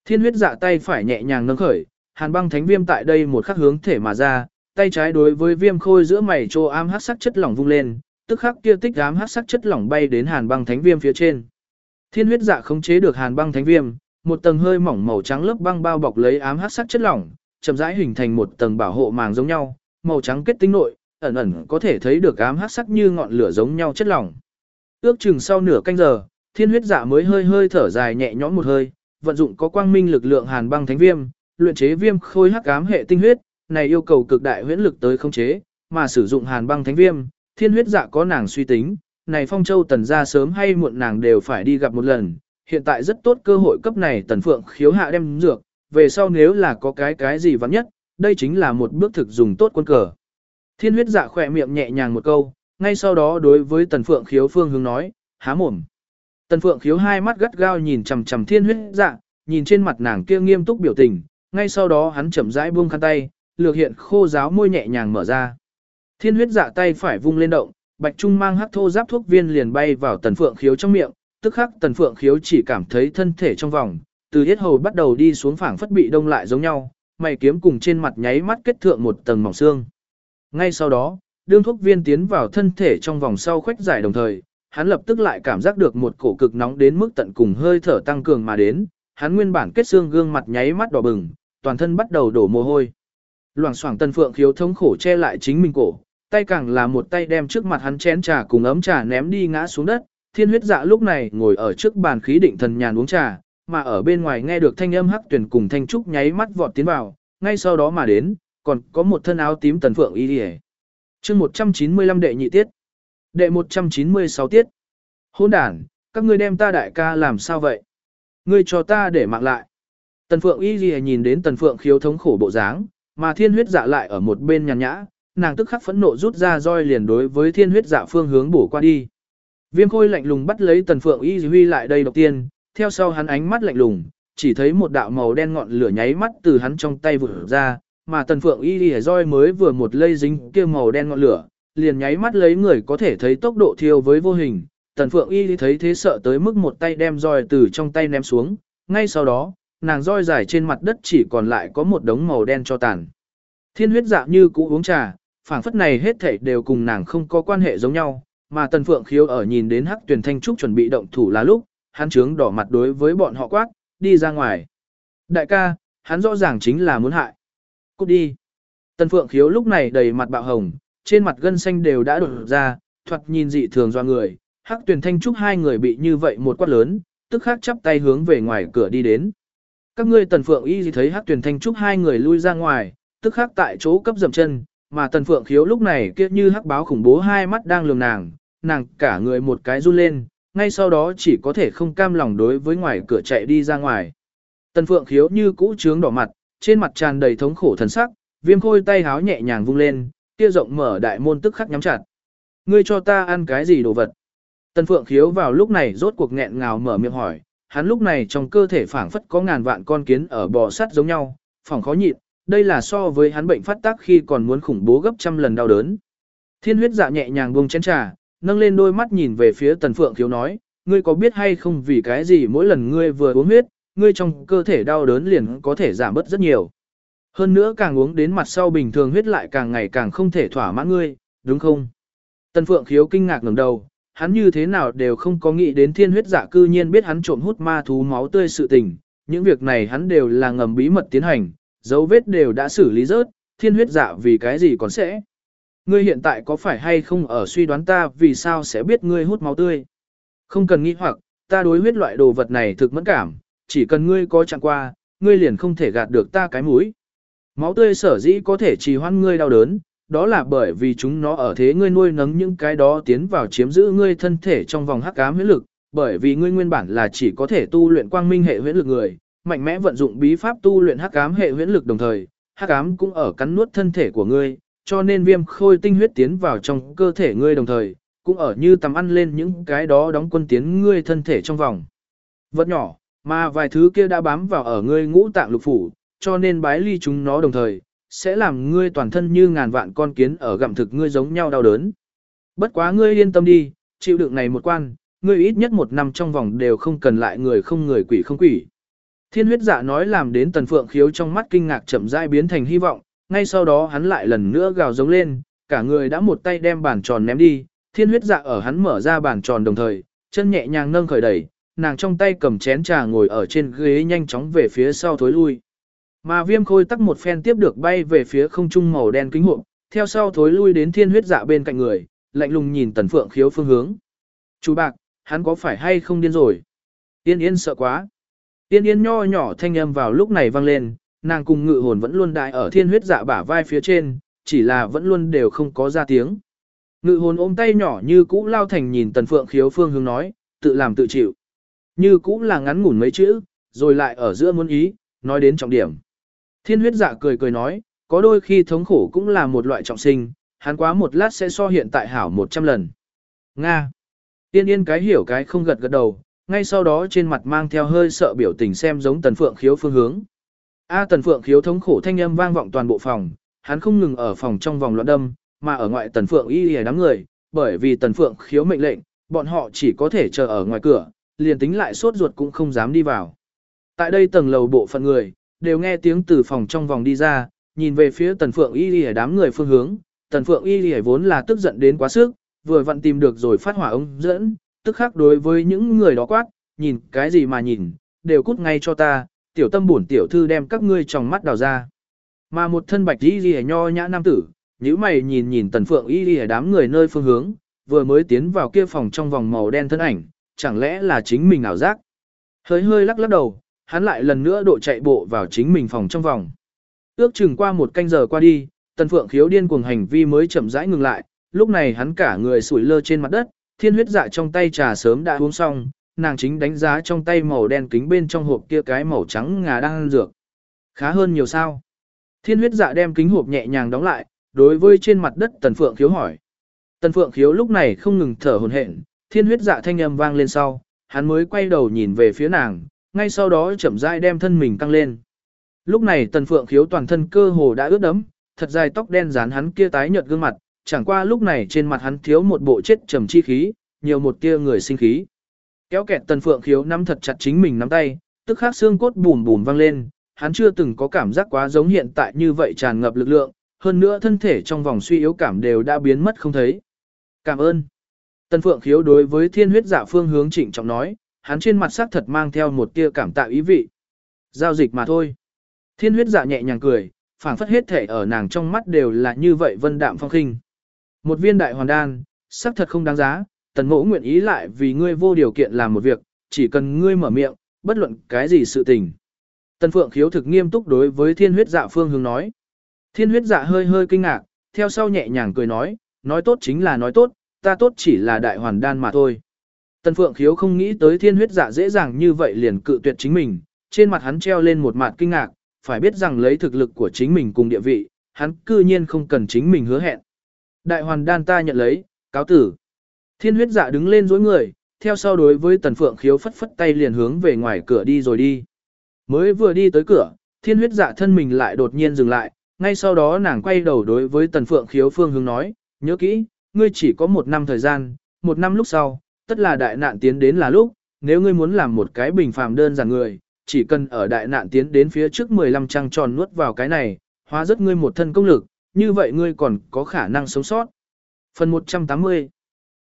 Thiên huyết dạ tay phải nhẹ nhàng nâng khởi, hàn băng thánh viêm tại đây một khắc hướng thể mà ra, tay trái đối với viêm khôi giữa mày trô ám hắc sắc chất lỏng vung lên, tức khắc kia tích ám hắc sắc chất lỏng bay đến hàn băng thánh viêm phía trên. Thiên huyết dạ khống chế được hàn băng thánh viêm, một tầng hơi mỏng màu trắng lớp băng bao bọc lấy ám hắc sắc chất lỏng, chậm rãi hình thành một tầng bảo hộ màng giống nhau, màu trắng kết tinh nội, ẩn ẩn có thể thấy được ám hắc sắc như ngọn lửa giống nhau chất lỏng. Ước chừng sau nửa canh giờ, thiên huyết dạ mới hơi hơi thở dài nhẹ nhõm một hơi, vận dụng có quang minh lực lượng hàn băng thánh viêm, luyện chế viêm khôi hắc ám hệ tinh huyết, này yêu cầu cực đại huyễn lực tới khống chế, mà sử dụng hàn băng thánh viêm, thiên huyết dạ có nàng suy tính, này phong châu tần ra sớm hay muộn nàng đều phải đi gặp một lần, hiện tại rất tốt cơ hội cấp này tần phượng khiếu hạ đem dược, về sau nếu là có cái cái gì vắng nhất, đây chính là một bước thực dùng tốt quân cờ. Thiên huyết dạ khỏe miệng nhẹ nhàng một câu, ngay sau đó đối với tần phượng khiếu phương hướng nói, há mồm. Tần phượng khiếu hai mắt gắt gao nhìn chằm chằm thiên huyết dạ, nhìn trên mặt nàng kia nghiêm túc biểu tình, ngay sau đó hắn chậm rãi buông khăn tay, lược hiện khô giáo môi nhẹ nhàng mở ra. Thiên huyết dạ tay phải vung lên động, bạch trung mang hắc thô giáp thuốc viên liền bay vào tần phượng khiếu trong miệng, tức khắc tần phượng khiếu chỉ cảm thấy thân thể trong vòng, từ hết hầu bắt đầu đi xuống phẳng phất bị đông lại giống nhau, mày kiếm cùng trên mặt nháy mắt kết thượng một tầng mỏng xương. Ngay sau đó, đương thuốc viên tiến vào thân thể trong vòng sau khuếch giải đồng thời, hắn lập tức lại cảm giác được một cổ cực nóng đến mức tận cùng hơi thở tăng cường mà đến, hắn nguyên bản kết xương gương mặt nháy mắt đỏ bừng, toàn thân bắt đầu đổ mồ hôi. Loảng xoảng Tần Phượng khiếu thống khổ che lại chính mình cổ, tay càng là một tay đem trước mặt hắn chén trà cùng ấm trà ném đi ngã xuống đất. Thiên huyết dạ lúc này ngồi ở trước bàn khí định thần nhàn uống trà, mà ở bên ngoài nghe được thanh âm hắc tuyển cùng thanh trúc nháy mắt vọt tiến vào, ngay sau đó mà đến, còn có một thân áo tím Tần Phượng y đi chương 195 đệ nhị tiết. Đệ 196 tiết. Hôn đàn, các ngươi đem ta đại ca làm sao vậy? Ngươi cho ta để mạng lại. Tần Phượng y gì nhìn đến Tần Phượng khiếu thống khổ bộ dáng, mà thiên huyết dạ lại ở một bên nhàn nhã, nàng tức khắc phẫn nộ rút ra roi liền đối với thiên huyết dạ phương hướng bổ qua đi. Viêm khôi lạnh lùng bắt lấy tần phượng y huy lại đây đầu tiên, theo sau hắn ánh mắt lạnh lùng, chỉ thấy một đạo màu đen ngọn lửa nháy mắt từ hắn trong tay vừa ra, mà tần phượng y lìa roi mới vừa một lây dính kia màu đen ngọn lửa, liền nháy mắt lấy người có thể thấy tốc độ thiêu với vô hình. Tần phượng y thấy thế sợ tới mức một tay đem roi từ trong tay ném xuống, ngay sau đó, nàng roi dài trên mặt đất chỉ còn lại có một đống màu đen cho tàn. Thiên huyết dạ như cũ uống trà, phảng phất này hết thảy đều cùng nàng không có quan hệ giống nhau, mà Tần Phượng Khiếu ở nhìn đến Hắc Tuyền Thanh Trúc chuẩn bị động thủ là lúc, hắn trướng đỏ mặt đối với bọn họ quát, đi ra ngoài. Đại ca, hắn rõ ràng chính là muốn hại. Cút đi. Tần Phượng Khiếu lúc này đầy mặt bạo hồng, trên mặt gân xanh đều đã đột ra, thoạt nhìn dị thường do người. Hắc Tuyền Thanh Trúc hai người bị như vậy một quát lớn, tức khắc chắp tay hướng về ngoài cửa đi đến. Các ngươi Tần Phượng Y thấy Hắc Tuyền Thanh Trúc hai người lui ra ngoài, tức khắc tại chỗ cấp dậm chân, mà Tần Phượng Khiếu lúc này kia như hắc báo khủng bố hai mắt đang lườm nàng, nàng cả người một cái run lên, ngay sau đó chỉ có thể không cam lòng đối với ngoài cửa chạy đi ra ngoài. Tần Phượng Khiếu như cũ trướng đỏ mặt, trên mặt tràn đầy thống khổ thần sắc, viêm khôi tay háo nhẹ nhàng vung lên, kia rộng mở đại môn tức khắc nhắm chặt. Ngươi cho ta ăn cái gì đồ vật? Tần Phượng Khiếu vào lúc này rốt cuộc nghẹn ngào mở miệng hỏi, hắn lúc này trong cơ thể phảng phất có ngàn vạn con kiến ở bò sắt giống nhau, phòng khó nhịn, đây là so với hắn bệnh phát tác khi còn muốn khủng bố gấp trăm lần đau đớn. Thiên huyết dạ nhẹ nhàng buông chén trà, nâng lên đôi mắt nhìn về phía tần phượng thiếu nói, ngươi có biết hay không vì cái gì mỗi lần ngươi vừa uống huyết, ngươi trong cơ thể đau đớn liền có thể giảm bớt rất nhiều. Hơn nữa càng uống đến mặt sau bình thường huyết lại càng ngày càng không thể thỏa mãn ngươi, đúng không? Tần phượng khiếu kinh ngạc ngẩng đầu, hắn như thế nào đều không có nghĩ đến thiên huyết giả cư nhiên biết hắn trộm hút ma thú máu tươi sự tình, những việc này hắn đều là ngầm bí mật tiến hành, dấu vết đều đã xử lý rớt, thiên huyết giả vì cái gì còn sẽ. Ngươi hiện tại có phải hay không ở suy đoán ta vì sao sẽ biết ngươi hút máu tươi? Không cần nghĩ hoặc, ta đối huyết loại đồ vật này thực mẫn cảm, chỉ cần ngươi có chẳng qua, ngươi liền không thể gạt được ta cái mũi. Máu tươi sở dĩ có thể trì hoãn ngươi đau đớn, đó là bởi vì chúng nó ở thế ngươi nuôi nấng những cái đó tiến vào chiếm giữ ngươi thân thể trong vòng hắc ám huyết lực, bởi vì ngươi nguyên bản là chỉ có thể tu luyện quang minh hệ huyễn lực người, mạnh mẽ vận dụng bí pháp tu luyện hắc ám hệ huyễn lực đồng thời, hắc ám cũng ở cắn nuốt thân thể của ngươi, cho nên viêm khôi tinh huyết tiến vào trong cơ thể ngươi đồng thời, cũng ở như tầm ăn lên những cái đó đóng quân tiến ngươi thân thể trong vòng. Vật nhỏ, mà vài thứ kia đã bám vào ở ngươi ngũ tạng lục phủ, cho nên bái ly chúng nó đồng thời, sẽ làm ngươi toàn thân như ngàn vạn con kiến ở gặm thực ngươi giống nhau đau đớn. Bất quá ngươi yên tâm đi, chịu đựng này một quan, ngươi ít nhất một năm trong vòng đều không cần lại người không người quỷ không quỷ. Thiên huyết dạ nói làm đến tần phượng khiếu trong mắt kinh ngạc chậm rãi biến thành hy vọng, ngay sau đó hắn lại lần nữa gào giống lên, cả người đã một tay đem bàn tròn ném đi, thiên huyết dạ ở hắn mở ra bàn tròn đồng thời, chân nhẹ nhàng nâng khởi đẩy, nàng trong tay cầm chén trà ngồi ở trên ghế nhanh chóng về phía sau thối lui. Mà viêm khôi tắc một phen tiếp được bay về phía không trung màu đen kính hộp, theo sau thối lui đến thiên huyết dạ bên cạnh người, lạnh lùng nhìn tần phượng khiếu phương hướng. Chú bạc, hắn có phải hay không điên rồi? Yên yên sợ quá. Tiên yên nho nhỏ thanh âm vào lúc này vang lên, nàng cùng ngự hồn vẫn luôn đại ở thiên huyết dạ bả vai phía trên, chỉ là vẫn luôn đều không có ra tiếng. Ngự hồn ôm tay nhỏ như cũ lao thành nhìn tần phượng khiếu phương hướng nói, tự làm tự chịu. Như cũ là ngắn ngủn mấy chữ, rồi lại ở giữa muốn ý, nói đến trọng điểm. Thiên huyết dạ cười cười nói, có đôi khi thống khổ cũng là một loại trọng sinh, hắn quá một lát sẽ so hiện tại hảo 100 lần. Nga. Tiên yên cái hiểu cái không gật gật đầu, ngay sau đó trên mặt mang theo hơi sợ biểu tình xem giống tần phượng khiếu phương hướng. A tần phượng khiếu thống khổ thanh âm vang vọng toàn bộ phòng, hắn không ngừng ở phòng trong vòng loạn đâm, mà ở ngoại tần phượng y hề đám người, bởi vì tần phượng khiếu mệnh lệnh, bọn họ chỉ có thể chờ ở ngoài cửa, liền tính lại sốt ruột cũng không dám đi vào. Tại đây tầng lầu bộ phận người, đều nghe tiếng từ phòng trong vòng đi ra, nhìn về phía tần phượng y y đám người phương hướng, tần phượng y y vốn là tức giận đến quá sức, vừa vặn tìm được rồi phát hỏa ông dẫn, tức khắc đối với những người đó quát, nhìn cái gì mà nhìn, đều cút ngay cho ta, tiểu tâm bổn tiểu thư đem các ngươi trong mắt đào ra. Mà một thân bạch y lìa nho nhã nam tử, nhíu mày nhìn nhìn tần phượng y y đám người nơi phương hướng, vừa mới tiến vào kia phòng trong vòng màu đen thân ảnh, chẳng lẽ là chính mình ảo giác. Hơi hơi lắc lắc đầu, hắn lại lần nữa độ chạy bộ vào chính mình phòng trong vòng. Ước chừng qua một canh giờ qua đi, tần phượng khiếu điên cuồng hành vi mới chậm rãi ngừng lại, lúc này hắn cả người sủi lơ trên mặt đất, thiên huyết dạ trong tay trà sớm đã uống xong, nàng chính đánh giá trong tay màu đen kính bên trong hộp kia cái màu trắng ngà đang ăn dược. Khá hơn nhiều sao. Thiên huyết dạ đem kính hộp nhẹ nhàng đóng lại, đối với trên mặt đất tần phượng khiếu hỏi. Tần phượng khiếu lúc này không ngừng thở hồn hển, thiên huyết dạ thanh âm vang lên sau, hắn mới quay đầu nhìn về phía nàng, ngay sau đó chậm rãi đem thân mình căng lên. Lúc này tần phượng khiếu toàn thân cơ hồ đã ướt đẫm, thật dài tóc đen dán hắn kia tái nhợt gương mặt, chẳng qua lúc này trên mặt hắn thiếu một bộ chết trầm chi khí, nhiều một tia người sinh khí. Kéo kẹt tần phượng khiếu nắm thật chặt chính mình nắm tay, tức khắc xương cốt bùm bùm vang lên, hắn chưa từng có cảm giác quá giống hiện tại như vậy tràn ngập lực lượng, hơn nữa thân thể trong vòng suy yếu cảm đều đã biến mất không thấy. Cảm ơn. Tần phượng khiếu đối với thiên huyết dạ phương hướng trịnh trọng nói, hắn trên mặt sắc thật mang theo một tia cảm tạ ý vị. Giao dịch mà thôi. Thiên huyết dạ nhẹ nhàng cười, phảng phất hết thể ở nàng trong mắt đều là như vậy vân đạm phong khinh. Một viên đại hoàn đan, sắc thật không đáng giá, tần mỗ nguyện ý lại vì ngươi vô điều kiện làm một việc, chỉ cần ngươi mở miệng, bất luận cái gì sự tình. Tần phượng khiếu thực nghiêm túc đối với thiên huyết dạ phương hướng nói. Thiên huyết dạ hơi hơi kinh ngạc, theo sau nhẹ nhàng cười nói, nói tốt chính là nói tốt, ta tốt chỉ là đại hoàn đan mà thôi. Tần phượng khiếu không nghĩ tới thiên huyết dạ dễ dàng như vậy liền cự tuyệt chính mình, trên mặt hắn treo lên một mặt kinh ngạc, phải biết rằng lấy thực lực của chính mình cùng địa vị, hắn cư nhiên không cần chính mình hứa hẹn. Đại hoàn đan ta nhận lấy, cáo tử. Thiên huyết dạ đứng lên dối người, theo sau đối với tần phượng khiếu phất phất tay liền hướng về ngoài cửa đi rồi đi. Mới vừa đi tới cửa, thiên huyết dạ thân mình lại đột nhiên dừng lại, ngay sau đó nàng quay đầu đối với tần phượng khiếu phương hướng nói, nhớ kỹ, ngươi chỉ có một năm thời gian, một năm lúc sau, tất là đại nạn tiến đến là lúc, nếu ngươi muốn làm một cái bình phàm đơn giản người, chỉ cần ở đại nạn tiến đến phía trước 15 trăng tròn nuốt vào cái này, hóa rất ngươi một thân công lực, như vậy ngươi còn có khả năng sống sót. Phần 180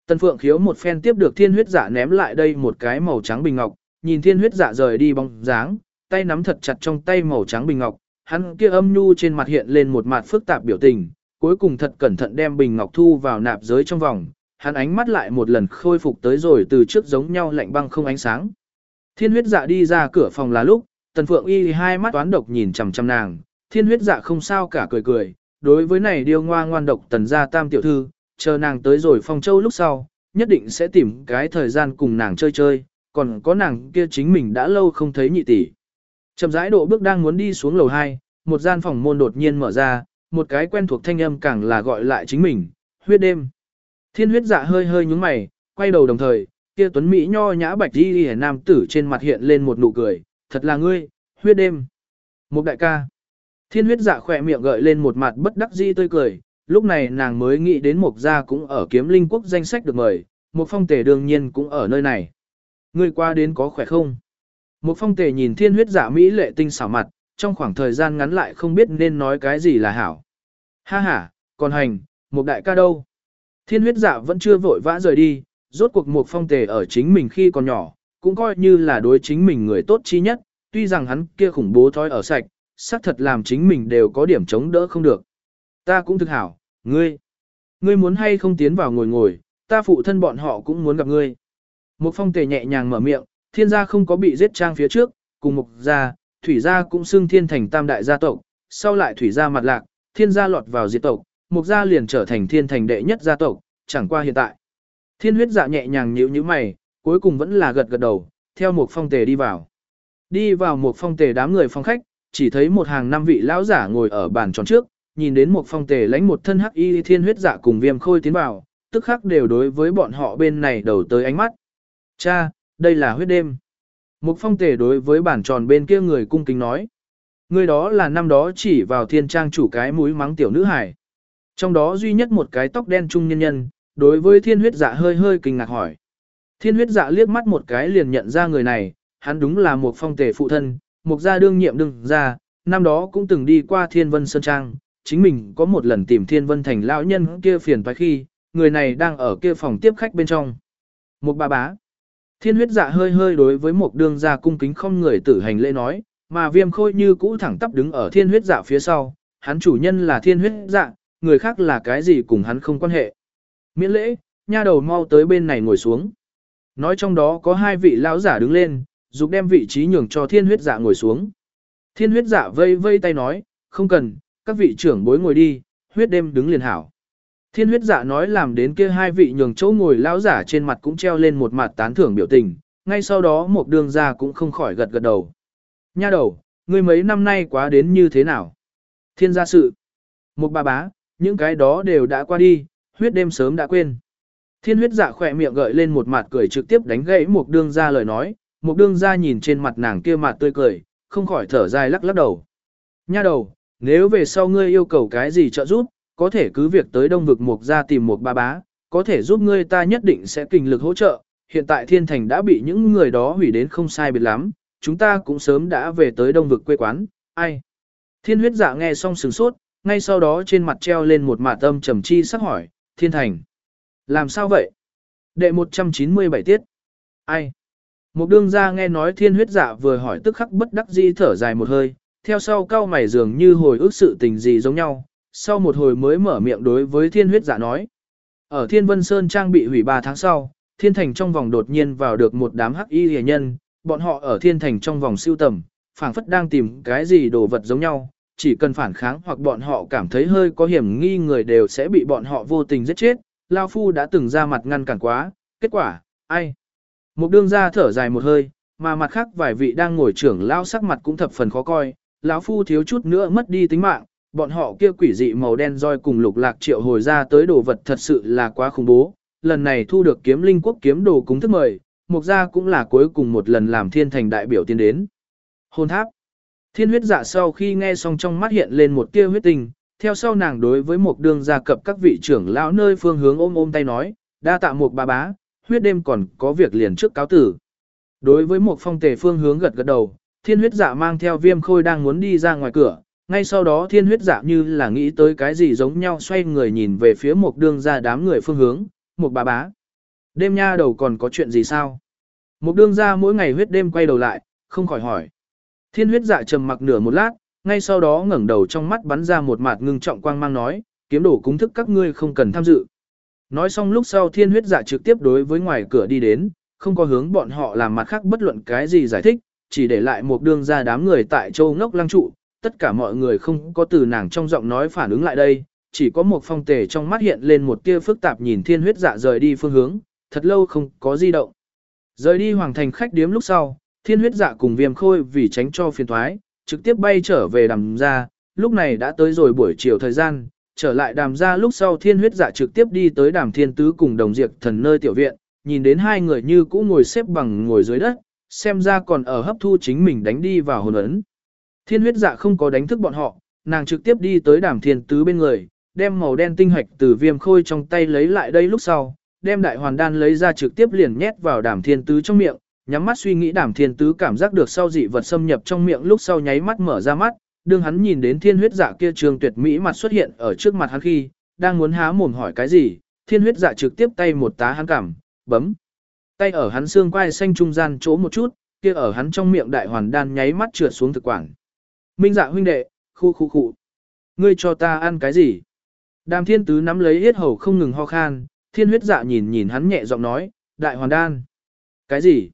tân Phượng khiếu một phen tiếp được thiên huyết giả ném lại đây một cái màu trắng bình ngọc, nhìn thiên huyết giả rời đi bóng dáng, tay nắm thật chặt trong tay màu trắng bình ngọc, hắn kia âm nhu trên mặt hiện lên một mặt phức tạp biểu tình, cuối cùng thật cẩn thận đem bình ngọc thu vào nạp giới trong vòng, hắn ánh mắt lại một lần khôi phục tới rồi từ trước giống nhau lạnh băng không ánh sáng. Thiên huyết dạ đi ra cửa phòng là lúc, tần phượng y hai mắt toán độc nhìn chằm chằm nàng, thiên huyết dạ không sao cả cười cười, đối với này điêu ngoa ngoan độc tần gia tam tiểu thư, chờ nàng tới rồi phong châu lúc sau, nhất định sẽ tìm cái thời gian cùng nàng chơi chơi, còn có nàng kia chính mình đã lâu không thấy nhị tỷ. Chậm rãi độ bước đang muốn đi xuống lầu 2, một gian phòng môn đột nhiên mở ra, một cái quen thuộc thanh âm càng là gọi lại chính mình, huyết đêm. Thiên huyết dạ hơi hơi nhúng mày, quay đầu đồng thời, kia tuấn Mỹ nho nhã bạch đi hề nam tử trên mặt hiện lên một nụ cười, thật là ngươi, huyết đêm. Một đại ca. Thiên huyết dạ khỏe miệng gợi lên một mặt bất đắc dĩ tươi cười, lúc này nàng mới nghĩ đến một gia cũng ở kiếm linh quốc danh sách được mời, một phong tề đương nhiên cũng ở nơi này. Ngươi qua đến có khỏe không? Một phong tề nhìn thiên huyết dạ Mỹ lệ tinh xảo mặt, trong khoảng thời gian ngắn lại không biết nên nói cái gì là hảo. Ha ha, còn hành, một đại ca đâu? Thiên huyết dạ vẫn chưa vội vã rời đi, rốt cuộc một phong tề ở chính mình khi còn nhỏ, cũng coi như là đối chính mình người tốt chi nhất, tuy rằng hắn kia khủng bố thói ở sạch, xác thật làm chính mình đều có điểm chống đỡ không được. Ta cũng thực hảo, ngươi, ngươi muốn hay không tiến vào ngồi ngồi, ta phụ thân bọn họ cũng muốn gặp ngươi. Một phong tề nhẹ nhàng mở miệng, thiên gia không có bị giết trang phía trước, cùng mục gia, thủy gia cũng xưng thiên thành tam đại gia tộc, sau lại thủy gia mặt lạc, thiên gia lọt vào diệt tộc, mục gia liền trở thành thiên thành đệ nhất gia tộc, chẳng qua hiện tại. Thiên huyết dạ nhẹ nhàng nhíu nhíu mày, cuối cùng vẫn là gật gật đầu, theo một phong tề đi vào. Đi vào một phong tề đám người phong khách, chỉ thấy một hàng năm vị lão giả ngồi ở bàn tròn trước, nhìn đến một phong tề lãnh một thân hắc y thiên huyết dạ cùng viêm khôi tiến vào, tức khắc đều đối với bọn họ bên này đầu tới ánh mắt. Cha, đây là huyết đêm. Mục phong tề đối với bàn tròn bên kia người cung kính nói. Người đó là năm đó chỉ vào thiên trang chủ cái mũi mắng tiểu nữ hải. Trong đó duy nhất một cái tóc đen trung nhân nhân, đối với thiên huyết dạ hơi hơi kinh ngạc hỏi. Thiên huyết dạ liếc mắt một cái liền nhận ra người này, hắn đúng là một phong tề phụ thân, một gia đương nhiệm đương ra, năm đó cũng từng đi qua thiên vân sơn trang, chính mình có một lần tìm thiên vân thành lão nhân kia phiền phải khi, người này đang ở kia phòng tiếp khách bên trong. Một bà bá. Thiên huyết dạ hơi hơi đối với một đương gia cung kính không người tử hành lễ nói, mà viêm khôi như cũ thẳng tắp đứng ở thiên huyết dạ phía sau, hắn chủ nhân là thiên huyết dạ, người khác là cái gì cùng hắn không quan hệ. Miễn lễ, nha đầu mau tới bên này ngồi xuống. Nói trong đó có hai vị lão giả đứng lên, dục đem vị trí nhường cho thiên huyết dạ ngồi xuống. Thiên huyết dạ vây vây tay nói, không cần, các vị trưởng bối ngồi đi, huyết đêm đứng liền hảo. Thiên huyết dạ nói làm đến kia hai vị nhường chỗ ngồi lão giả trên mặt cũng treo lên một mặt tán thưởng biểu tình, ngay sau đó một đường ra cũng không khỏi gật gật đầu. Nha đầu, ngươi mấy năm nay quá đến như thế nào? Thiên gia sự. Một bà bá, những cái đó đều đã qua đi, huyết đêm sớm đã quên. Thiên huyết dạ khỏe miệng gợi lên một mặt cười trực tiếp đánh gãy một đương ra lời nói, một đương ra nhìn trên mặt nàng kia mặt tươi cười, không khỏi thở dài lắc lắc đầu. Nha đầu, nếu về sau ngươi yêu cầu cái gì trợ giúp, có thể cứ việc tới đông vực mục ra tìm một ba bá, có thể giúp ngươi ta nhất định sẽ kinh lực hỗ trợ. Hiện tại thiên thành đã bị những người đó hủy đến không sai biệt lắm, chúng ta cũng sớm đã về tới đông vực quê quán, ai? Thiên huyết dạ nghe xong sừng sốt, ngay sau đó trên mặt treo lên một mạt âm trầm chi sắc hỏi, thiên thành. Làm sao vậy? Đệ 197 tiết. Ai? Một đương gia nghe nói thiên huyết dạ vừa hỏi tức khắc bất đắc dĩ thở dài một hơi, theo sau cao mày dường như hồi ức sự tình gì giống nhau, sau một hồi mới mở miệng đối với thiên huyết dạ nói. Ở thiên vân sơn trang bị hủy 3 tháng sau, thiên thành trong vòng đột nhiên vào được một đám hắc y hề nhân, bọn họ ở thiên thành trong vòng siêu tầm, phảng phất đang tìm cái gì đồ vật giống nhau, chỉ cần phản kháng hoặc bọn họ cảm thấy hơi có hiểm nghi người đều sẽ bị bọn họ vô tình giết chết, Lao Phu đã từng ra mặt ngăn cản quá, kết quả, ai? Một đương ra thở dài một hơi, mà mặt khác vài vị đang ngồi trưởng Lao sắc mặt cũng thập phần khó coi, lão Phu thiếu chút nữa mất đi tính mạng, bọn họ kia quỷ dị màu đen roi cùng lục lạc triệu hồi ra tới đồ vật thật sự là quá khủng bố, lần này thu được kiếm linh quốc kiếm đồ cúng thức mời, mục gia cũng là cuối cùng một lần làm thiên thành đại biểu tiến đến. Hôn tháp Thiên huyết dạ sau khi nghe xong trong mắt hiện lên một tia huyết tình, theo sau nàng đối với một đường gia cập các vị trưởng lão nơi phương hướng ôm ôm tay nói, đa tạ một bà bá, huyết đêm còn có việc liền trước cáo tử. Đối với một phong tề phương hướng gật gật đầu, thiên huyết dạ mang theo viêm khôi đang muốn đi ra ngoài cửa, ngay sau đó thiên huyết dạ như là nghĩ tới cái gì giống nhau xoay người nhìn về phía một đường ra đám người phương hướng, một bà bá. Đêm nha đầu còn có chuyện gì sao? Một đương ra mỗi ngày huyết đêm quay đầu lại, không khỏi hỏi. Thiên huyết dạ trầm mặc nửa một lát, ngay sau đó ngẩng đầu trong mắt bắn ra một mạt ngưng trọng quang mang nói, kiếm đổ cúng thức các ngươi không cần tham dự. Nói xong lúc sau thiên huyết dạ trực tiếp đối với ngoài cửa đi đến, không có hướng bọn họ làm mặt khác bất luận cái gì giải thích, chỉ để lại một đương ra đám người tại châu ngốc lăng trụ, tất cả mọi người không có từ nàng trong giọng nói phản ứng lại đây, chỉ có một phong tề trong mắt hiện lên một tia phức tạp nhìn thiên huyết dạ rời đi phương hướng, thật lâu không có di động. Rời đi hoàng thành khách điếm lúc sau, thiên huyết dạ cùng viêm khôi vì tránh cho phiền thoái, trực tiếp bay trở về đàm gia, lúc này đã tới rồi buổi chiều thời gian, trở lại đàm gia lúc sau thiên huyết dạ trực tiếp đi tới đàm thiên tứ cùng đồng diệt thần nơi tiểu viện, nhìn đến hai người như cũ ngồi xếp bằng ngồi dưới đất, xem ra còn ở hấp thu chính mình đánh đi vào hồn ấn. Thiên huyết dạ không có đánh thức bọn họ, nàng trực tiếp đi tới đàm thiên tứ bên người, đem màu đen tinh hạch từ viêm khôi trong tay lấy lại đây lúc sau, đem đại hoàn đan lấy ra trực tiếp liền nhét vào đàm thiên tứ trong miệng, nhắm mắt suy nghĩ đàm thiên tứ cảm giác được sau dị vật xâm nhập trong miệng lúc sau nháy mắt mở ra mắt, đương hắn nhìn đến thiên huyết dạ kia trường tuyệt mỹ mặt xuất hiện ở trước mặt hắn khi, đang muốn há mồm hỏi cái gì, thiên huyết dạ trực tiếp tay một tá hắn cảm, bấm. Tay ở hắn xương quai xanh trung gian chỗ một chút, kia ở hắn trong miệng đại hoàn đan nháy mắt trượt xuống thực quản. Minh dạ huynh đệ, khu khu khu. Ngươi cho ta ăn cái gì? Đàm thiên tứ nắm lấy yết hầu không ngừng ho khan, thiên huyết dạ nhìn nhìn hắn nhẹ giọng nói, đại hoàn đan. Cái gì?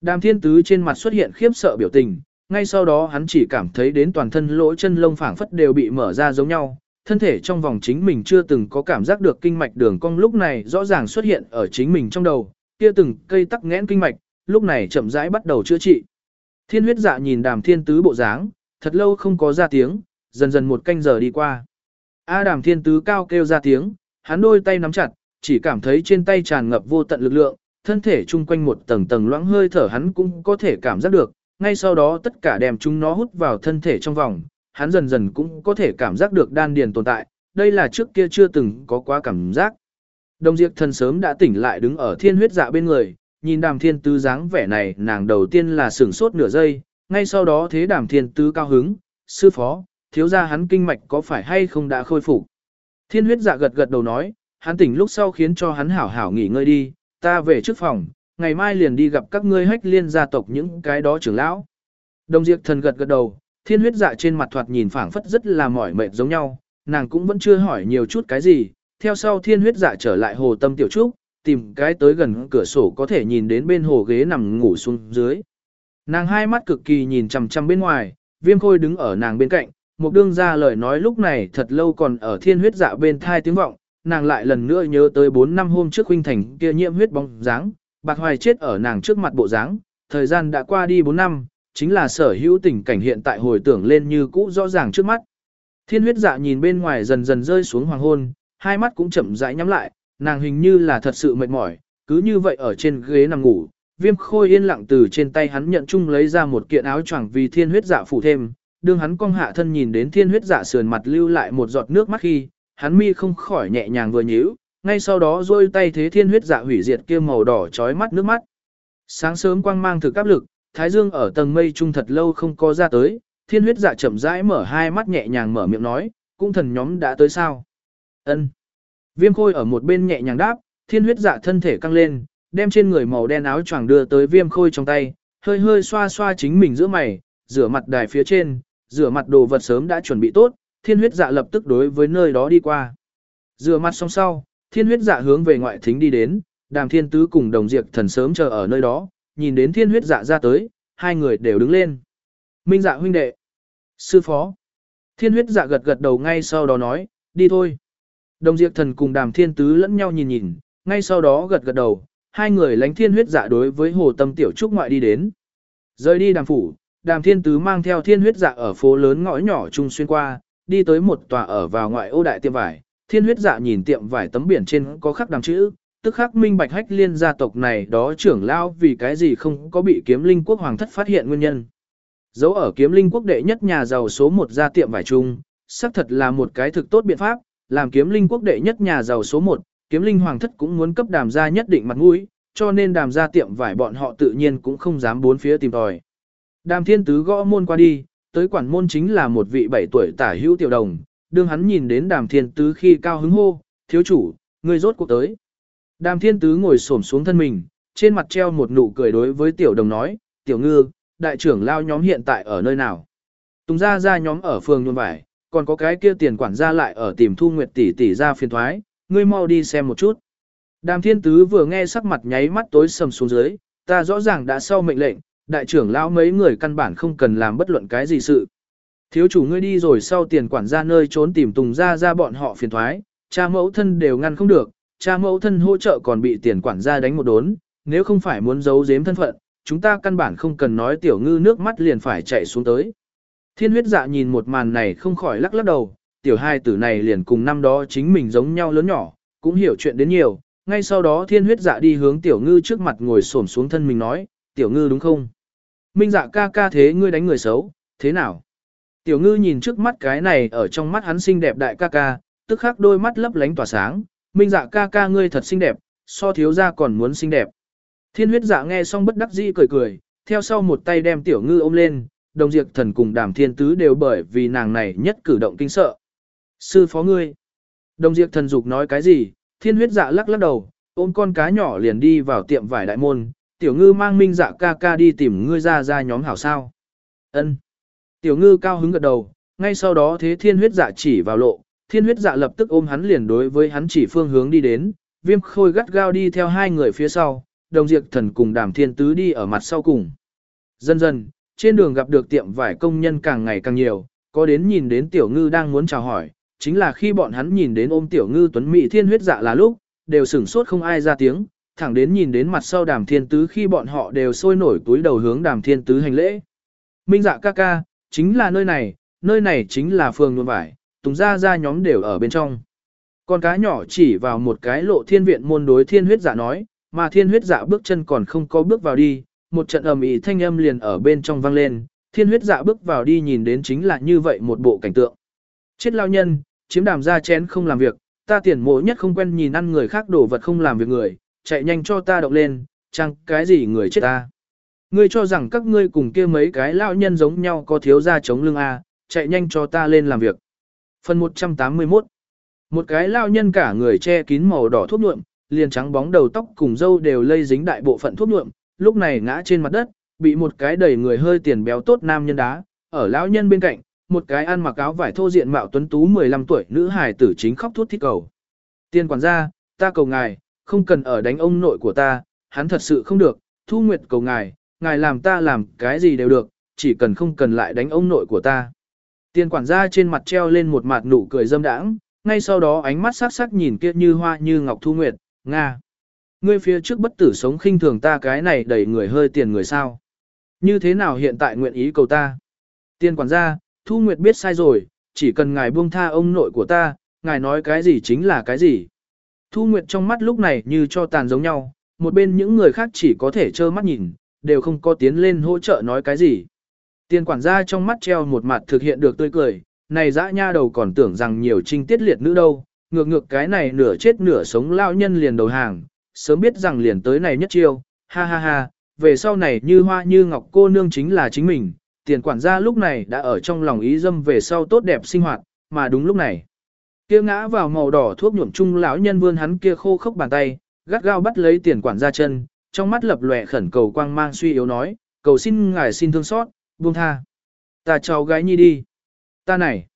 Đàm thiên tứ trên mặt xuất hiện khiếp sợ biểu tình, ngay sau đó hắn chỉ cảm thấy đến toàn thân lỗ chân lông phảng phất đều bị mở ra giống nhau, thân thể trong vòng chính mình chưa từng có cảm giác được kinh mạch đường cong lúc này rõ ràng xuất hiện ở chính mình trong đầu, kia từng cây tắc nghẽn kinh mạch, lúc này chậm rãi bắt đầu chữa trị. Thiên huyết dạ nhìn đàm thiên tứ bộ dáng, thật lâu không có ra tiếng, dần dần một canh giờ đi qua. A đàm thiên tứ cao kêu ra tiếng, hắn đôi tay nắm chặt, chỉ cảm thấy trên tay tràn ngập vô tận lực lượng, thân thể chung quanh một tầng tầng loãng hơi thở hắn cũng có thể cảm giác được, ngay sau đó tất cả đem chúng nó hút vào thân thể trong vòng, hắn dần dần cũng có thể cảm giác được đan điền tồn tại, đây là trước kia chưa từng có quá cảm giác. Đồng Diệp thần sớm đã tỉnh lại đứng ở thiên huyết dạ bên người, nhìn đàm thiên tứ dáng vẻ này nàng đầu tiên là sửng sốt nửa giây, ngay sau đó thế đàm thiên tứ cao hứng, sư phó, thiếu gia hắn kinh mạch có phải hay không đã khôi phục. Thiên huyết dạ gật gật đầu nói, hắn tỉnh lúc sau khiến cho hắn hảo hảo nghỉ ngơi đi, ta về trước phòng, ngày mai liền đi gặp các ngươi hách liên gia tộc những cái đó trưởng lão. Đồng Diệp thần gật gật đầu, thiên huyết dạ trên mặt thoạt nhìn phảng phất rất là mỏi mệt giống nhau, nàng cũng vẫn chưa hỏi nhiều chút cái gì, theo sau thiên huyết dạ trở lại hồ tâm tiểu trúc, tìm cái tới gần cửa sổ có thể nhìn đến bên hồ ghế nằm ngủ xuống dưới. Nàng hai mắt cực kỳ nhìn chằm chằm bên ngoài, viêm khôi đứng ở nàng bên cạnh, một đương ra lời nói lúc này thật lâu còn ở thiên huyết dạ bên thai tiếng vọng, nàng lại lần nữa nhớ tới 4 năm hôm trước huynh thành kia nhiễm huyết bóng dáng, bạc hoài chết ở nàng trước mặt bộ dáng, thời gian đã qua đi 4 năm, chính là sở hữu tình cảnh hiện tại hồi tưởng lên như cũ rõ ràng trước mắt. Thiên huyết dạ nhìn bên ngoài dần dần rơi xuống hoàng hôn, hai mắt cũng chậm rãi nhắm lại, nàng hình như là thật sự mệt mỏi, cứ như vậy ở trên ghế nằm ngủ. Viêm khôi yên lặng từ trên tay hắn nhận chung lấy ra một kiện áo choàng vì thiên huyết dạ phủ thêm, đương hắn cong hạ thân nhìn đến thiên huyết dạ sườn mặt lưu lại một giọt nước mắt khi, hắn mi không khỏi nhẹ nhàng vừa nhíu, ngay sau đó rôi tay thế thiên huyết dạ hủy diệt kia màu đỏ chói mắt nước mắt. Sáng sớm quang mang thực áp lực, thái dương ở tầng mây trung thật lâu không có ra tới, thiên huyết dạ chậm rãi mở hai mắt nhẹ nhàng mở miệng nói, cũng thần nhóm đã tới sao? Ân. Viêm khôi ở một bên nhẹ nhàng đáp, thiên huyết dạ thân thể căng lên, đem trên người màu đen áo choàng đưa tới viêm khôi trong tay, hơi hơi xoa xoa chính mình giữa mày, rửa mặt đài phía trên, rửa mặt đồ vật sớm đã chuẩn bị tốt, thiên huyết dạ lập tức đối với nơi đó đi qua. Rửa mặt xong sau, thiên huyết dạ hướng về ngoại thính đi đến, đàm thiên tứ cùng đồng diệt thần sớm chờ ở nơi đó, nhìn đến thiên huyết dạ ra tới, hai người đều đứng lên. Minh dạ huynh đệ. Sư phó. Thiên huyết dạ gật gật đầu ngay sau đó nói, đi thôi. Đồng diệt thần cùng đàm thiên tứ lẫn nhau nhìn nhìn, ngay sau đó gật gật đầu, hai người lánh thiên huyết dạ đối với hồ tâm tiểu trúc ngoại đi đến. Rời đi đàm phủ, đàm thiên tứ mang theo thiên huyết dạ ở phố lớn ngõ nhỏ chung xuyên qua, đi tới một tòa ở vào ngoại ô đại tiệm vải. Thiên huyết dạ nhìn tiệm vải tấm biển trên có khắc đằng chữ, tức khắc minh bạch hách liên gia tộc này đó trưởng lao vì cái gì không có bị kiếm linh quốc hoàng thất phát hiện nguyên nhân. Dấu ở kiếm linh quốc đệ nhất nhà giàu số một gia tiệm vải chung, xác thật là một cái thực tốt biện pháp, làm kiếm linh quốc đệ nhất nhà giàu số một, kiếm linh hoàng thất cũng muốn cấp đàm gia nhất định mặt mũi, cho nên đàm gia tiệm vải bọn họ tự nhiên cũng không dám bốn phía tìm tòi. Đàm thiên tứ gõ môn qua đi, tới quản môn chính là một vị bảy tuổi tả hữu tiểu đồng, đương hắn nhìn đến đàm thiên tứ khi cao hứng hô, thiếu chủ, người rốt cuộc tới. Đàm thiên tứ ngồi xổm xuống thân mình, trên mặt treo một nụ cười đối với tiểu đồng nói, tiểu ngư, đại trưởng lao nhóm hiện tại ở nơi nào. Tùng ra ra nhóm ở phường nhuôn vải, còn có cái kia tiền quản gia lại ở tìm thu nguyệt tỷ tỷ ra phiền thoái, ngươi mau đi xem một chút. Đàm thiên tứ vừa nghe sắc mặt nháy mắt tối sầm xuống dưới, ta rõ ràng đã sau mệnh lệnh, đại trưởng lão mấy người căn bản không cần làm bất luận cái gì sự. Thiếu chủ ngươi đi rồi sau tiền quản gia nơi trốn tìm tùng ra ra bọn họ phiền thoái, cha mẫu thân đều ngăn không được, cha mẫu thân hỗ trợ còn bị tiền quản gia đánh một đốn, nếu không phải muốn giấu giếm thân phận, chúng ta căn bản không cần nói tiểu ngư nước mắt liền phải chạy xuống tới. Thiên huyết dạ nhìn một màn này không khỏi lắc lắc đầu, tiểu hai tử này liền cùng năm đó chính mình giống nhau lớn nhỏ, cũng hiểu chuyện đến nhiều, ngay sau đó thiên huyết dạ đi hướng tiểu ngư trước mặt ngồi xổm xuống thân mình nói, tiểu ngư đúng không? Minh dạ ca ca thế ngươi đánh người xấu, thế nào? Tiểu ngư nhìn trước mắt cái này ở trong mắt hắn xinh đẹp đại ca ca, tức khắc đôi mắt lấp lánh tỏa sáng, minh dạ ca ca ngươi thật xinh đẹp, so thiếu ra còn muốn xinh đẹp. Thiên huyết dạ nghe xong bất đắc dĩ cười cười, theo sau một tay đem tiểu ngư ôm lên, đồng diệt thần cùng đàm thiên tứ đều bởi vì nàng này nhất cử động kinh sợ. Sư phó ngươi. Đồng diệt thần dục nói cái gì, thiên huyết dạ lắc lắc đầu, ôm con cá nhỏ liền đi vào tiệm vải đại môn, tiểu ngư mang minh dạ ca ca đi tìm ngươi ra ra nhóm hảo sao. ân Tiểu ngư cao hứng gật đầu, ngay sau đó thế thiên huyết dạ chỉ vào lộ, thiên huyết dạ lập tức ôm hắn liền đối với hắn chỉ phương hướng đi đến, viêm khôi gắt gao đi theo hai người phía sau, đồng diệt thần cùng đàm thiên tứ đi ở mặt sau cùng. Dần dần, trên đường gặp được tiệm vải công nhân càng ngày càng nhiều, có đến nhìn đến tiểu ngư đang muốn chào hỏi, chính là khi bọn hắn nhìn đến ôm tiểu ngư tuấn mỹ thiên huyết dạ là lúc, đều sửng sốt không ai ra tiếng, thẳng đến nhìn đến mặt sau đàm thiên tứ khi bọn họ đều sôi nổi túi đầu hướng đàm thiên tứ hành lễ. Minh dạ ca ca, chính là nơi này, nơi này chính là phường nhuộm vải, Tùng Gia Gia nhóm đều ở bên trong. Con cá nhỏ chỉ vào một cái lộ thiên viện môn đối thiên huyết dạ nói, mà thiên huyết dạ bước chân còn không có bước vào đi, một trận ầm ĩ thanh âm liền ở bên trong vang lên, thiên huyết dạ bước vào đi nhìn đến chính là như vậy một bộ cảnh tượng. Chết lao nhân, chiếm đàm ra chén không làm việc, ta tiền mộ nhất không quen nhìn ăn người khác đổ vật không làm việc người, chạy nhanh cho ta động lên, chẳng cái gì người chết ta. Ngươi cho rằng các ngươi cùng kia mấy cái lão nhân giống nhau có thiếu ra chống lưng A, chạy nhanh cho ta lên làm việc. Phần 181 Một cái lao nhân cả người che kín màu đỏ thuốc nhuộm, liền trắng bóng đầu tóc cùng dâu đều lây dính đại bộ phận thuốc nhuộm, lúc này ngã trên mặt đất, bị một cái đầy người hơi tiền béo tốt nam nhân đá, ở lão nhân bên cạnh, một cái ăn mặc áo vải thô diện mạo tuấn tú 15 tuổi nữ hài tử chính khóc thút thít cầu. Tiên quản gia, ta cầu ngài, không cần ở đánh ông nội của ta, hắn thật sự không được, thu nguyệt cầu ngài, ngài làm ta làm cái gì đều được, chỉ cần không cần lại đánh ông nội của ta. Tiên quản gia trên mặt treo lên một mặt nụ cười dâm đãng, ngay sau đó ánh mắt sắc sắc nhìn kia như hoa như ngọc thu nguyệt, Nga. Ngươi phía trước bất tử sống khinh thường ta cái này đẩy người hơi tiền người sao. Như thế nào hiện tại nguyện ý cầu ta? Tiên quản gia, Thu Nguyệt biết sai rồi, chỉ cần ngài buông tha ông nội của ta, ngài nói cái gì chính là cái gì. Thu Nguyệt trong mắt lúc này như cho tàn giống nhau, một bên những người khác chỉ có thể trơ mắt nhìn, đều không có tiến lên hỗ trợ nói cái gì. Tiền quản gia trong mắt treo một mặt thực hiện được tươi cười, này dã nha đầu còn tưởng rằng nhiều trinh tiết liệt nữ đâu, ngược ngược cái này nửa chết nửa sống lao nhân liền đầu hàng, sớm biết rằng liền tới này nhất chiêu, ha ha ha, về sau này như hoa như ngọc cô nương chính là chính mình, tiền quản gia lúc này đã ở trong lòng ý dâm về sau tốt đẹp sinh hoạt, mà đúng lúc này. Kia ngã vào màu đỏ thuốc nhuộm chung lão nhân vươn hắn kia khô khốc bàn tay, gắt gao bắt lấy tiền quản gia chân, trong mắt lập lòe khẩn cầu quang mang suy yếu nói, cầu xin ngài xin thương xót, buông tha. Ta cháu gái nhi đi. Ta này.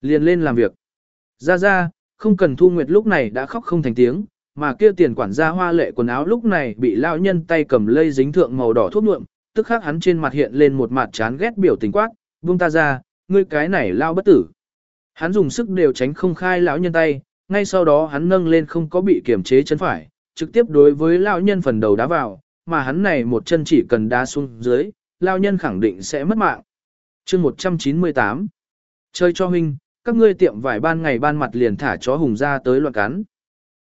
Liền lên làm việc. Ra ra, không cần thu nguyệt lúc này đã khóc không thành tiếng, mà kia tiền quản gia hoa lệ quần áo lúc này bị lão nhân tay cầm lây dính thượng màu đỏ thuốc nhuộm, tức khắc hắn trên mặt hiện lên một mặt chán ghét biểu tình quát, buông ta ra, ngươi cái này lao bất tử. Hắn dùng sức đều tránh không khai lão nhân tay, ngay sau đó hắn nâng lên không có bị kiểm chế chân phải, trực tiếp đối với lão nhân phần đầu đá vào, mà hắn này một chân chỉ cần đá xuống dưới, lão nhân khẳng định sẽ mất mạng. Chương 198 Chơi cho huynh, các ngươi tiệm vải ban ngày ban mặt liền thả chó hùng ra tới loạn cắn.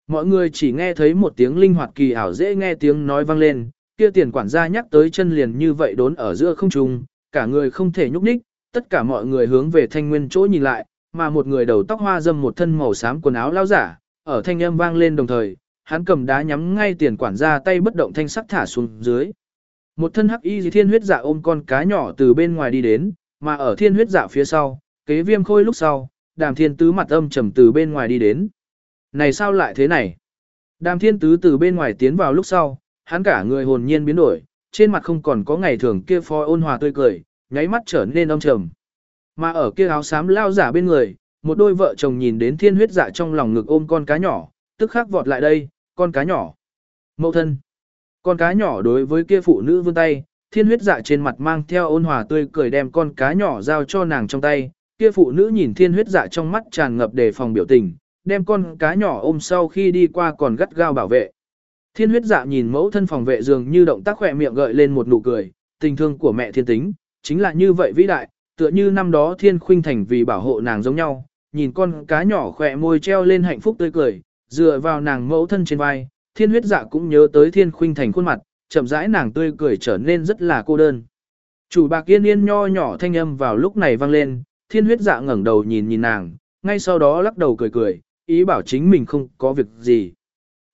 Mọi người chỉ nghe thấy một tiếng linh hoạt kỳ ảo dễ nghe tiếng nói vang lên, kia tiền quản gia nhắc tới chân liền như vậy đốn ở giữa không trung, cả người không thể nhúc nhích, tất cả mọi người hướng về thanh nguyên chỗ nhìn lại, mà một người đầu tóc hoa dâm một thân màu xám quần áo lao giả, ở thanh âm vang lên đồng thời, hắn cầm đá nhắm ngay tiền quản gia tay bất động thanh sắc thả xuống dưới. Một thân hắc y thiên huyết dạ ôm con cá nhỏ từ bên ngoài đi đến, mà ở thiên huyết dạ phía sau, kế viêm khôi lúc sau, đàm thiên tứ mặt âm trầm từ bên ngoài đi đến. Này sao lại thế này? Đàm thiên tứ từ bên ngoài tiến vào lúc sau, hắn cả người hồn nhiên biến đổi, trên mặt không còn có ngày thường kia phó ôn hòa tươi cười, nháy mắt trở nên âm trầm. Mà ở kia áo xám lao giả bên người, một đôi vợ chồng nhìn đến thiên huyết dạ trong lòng ngực ôm con cá nhỏ, tức khắc vọt lại đây, con cá nhỏ. Mậu thân. Con cá nhỏ đối với kia phụ nữ vươn tay, thiên huyết dạ trên mặt mang theo ôn hòa tươi cười đem con cá nhỏ giao cho nàng trong tay, kia phụ nữ nhìn thiên huyết dạ trong mắt tràn ngập đề phòng biểu tình, đem con cá nhỏ ôm sau khi đi qua còn gắt gao bảo vệ. Thiên huyết dạ nhìn mẫu thân phòng vệ dường như động tác khỏe miệng gợi lên một nụ cười, tình thương của mẹ thiên tính, chính là như vậy vĩ đại, tựa như năm đó thiên khuynh thành vì bảo hộ nàng giống nhau, nhìn con cá nhỏ khỏe môi treo lên hạnh phúc tươi cười, dựa vào nàng mẫu thân trên vai, thiên huyết dạ cũng nhớ tới thiên khuynh thành khuôn mặt, chậm rãi nàng tươi cười trở nên rất là cô đơn. Chủ bạc yên yên nho nhỏ thanh âm vào lúc này vang lên, thiên huyết dạ ngẩng đầu nhìn nhìn nàng, ngay sau đó lắc đầu cười cười, ý bảo chính mình không có việc gì.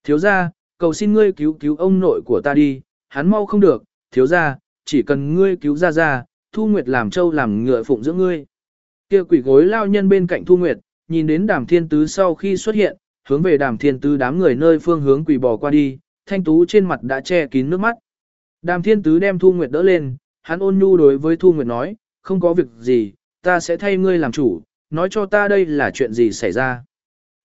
Thiếu ra, cầu xin ngươi cứu cứu ông nội của ta đi, hắn mau không được, thiếu ra, chỉ cần ngươi cứu ra ra, Thu Nguyệt làm châu làm ngựa phụng dưỡng ngươi. Kia quỷ gối lao nhân bên cạnh Thu Nguyệt, nhìn đến đàm thiên tứ sau khi xuất hiện, hướng về đàm thiên tứ đám người nơi phương hướng quỷ bò qua đi, thanh tú trên mặt đã che kín nước mắt. Đàm thiên tứ đem Thu Nguyệt đỡ lên, hắn ôn nhu đối với Thu Nguyệt nói, không có việc gì, ta sẽ thay ngươi làm chủ, nói cho ta đây là chuyện gì xảy ra.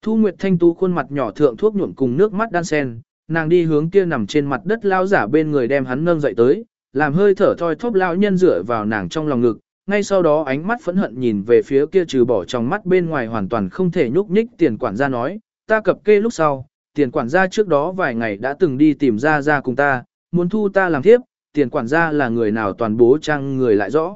Thu Nguyệt thanh tú khuôn mặt nhỏ thượng thuốc nhuộm cùng nước mắt đan sen, nàng đi hướng kia nằm trên mặt đất lao giả bên người đem hắn nâng dậy tới, làm hơi thở thoi thóp lão nhân dựa vào nàng trong lòng ngực, ngay sau đó ánh mắt phẫn hận nhìn về phía kia trừ bỏ trong mắt bên ngoài hoàn toàn không thể nhúc nhích tiền quản gia nói, ta cập kê lúc sau, tiền quản gia trước đó vài ngày đã từng đi tìm ra ra cùng ta, muốn thu ta làm thiếp, tiền quản gia là người nào toàn bố trang người lại rõ.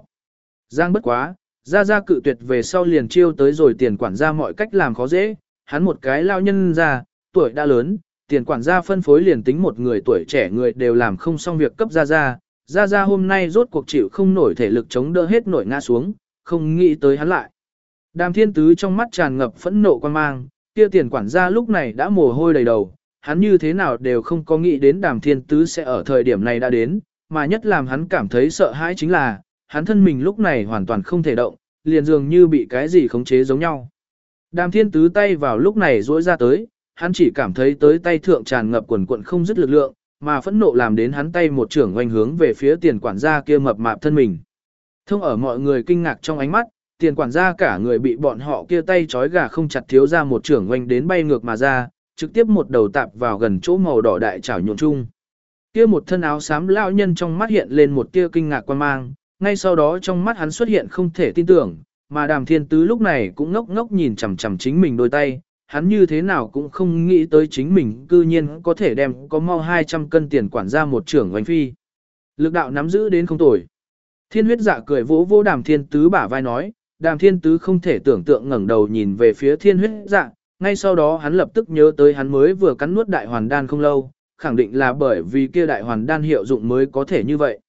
Giang bất quá, Ra ra cự tuyệt về sau liền chiêu tới rồi tiền quản gia mọi cách làm khó dễ, hắn một cái lao nhân ra, tuổi đã lớn, tiền quản gia phân phối liền tính một người tuổi trẻ người đều làm không xong việc cấp ra ra. Ra ra hôm nay rốt cuộc chịu không nổi thể lực chống đỡ hết nổi ngã xuống, không nghĩ tới hắn lại. Đàm thiên tứ trong mắt tràn ngập phẫn nộ quan mang, kia tiền quản gia lúc này đã mồ hôi đầy đầu, hắn như thế nào đều không có nghĩ đến đàm thiên tứ sẽ ở thời điểm này đã đến, mà nhất làm hắn cảm thấy sợ hãi chính là, hắn thân mình lúc này hoàn toàn không thể động, liền dường như bị cái gì khống chế giống nhau. Đàm thiên tứ tay vào lúc này duỗi ra tới, hắn chỉ cảm thấy tới tay thượng tràn ngập quần quận không dứt lực lượng, mà phẫn nộ làm đến hắn tay một trưởng oanh hướng về phía tiền quản gia kia mập mạp thân mình. Thông ở mọi người kinh ngạc trong ánh mắt, tiền quản gia cả người bị bọn họ kia tay trói gà không chặt thiếu ra một trưởng oanh đến bay ngược mà ra, trực tiếp một đầu tạp vào gần chỗ màu đỏ đại chảo nhuộn chung. Kia một thân áo xám lão nhân trong mắt hiện lên một tia kinh ngạc quan mang, ngay sau đó trong mắt hắn xuất hiện không thể tin tưởng, mà đàm thiên tứ lúc này cũng ngốc ngốc nhìn chằm chằm chính mình đôi tay, hắn như thế nào cũng không nghĩ tới chính mình cư nhiên có thể đem có mau 200 cân tiền quản ra một trưởng oanh phi. Lực đạo nắm giữ đến không tồi. Thiên huyết dạ cười vỗ vỗ đàm thiên tứ bả vai nói, đàm thiên tứ không thể tưởng tượng ngẩng đầu nhìn về phía thiên huyết dạ, ngay sau đó hắn lập tức nhớ tới hắn mới vừa cắn nuốt đại hoàn đan không lâu, khẳng định là bởi vì kia đại hoàn đan hiệu dụng mới có thể như vậy.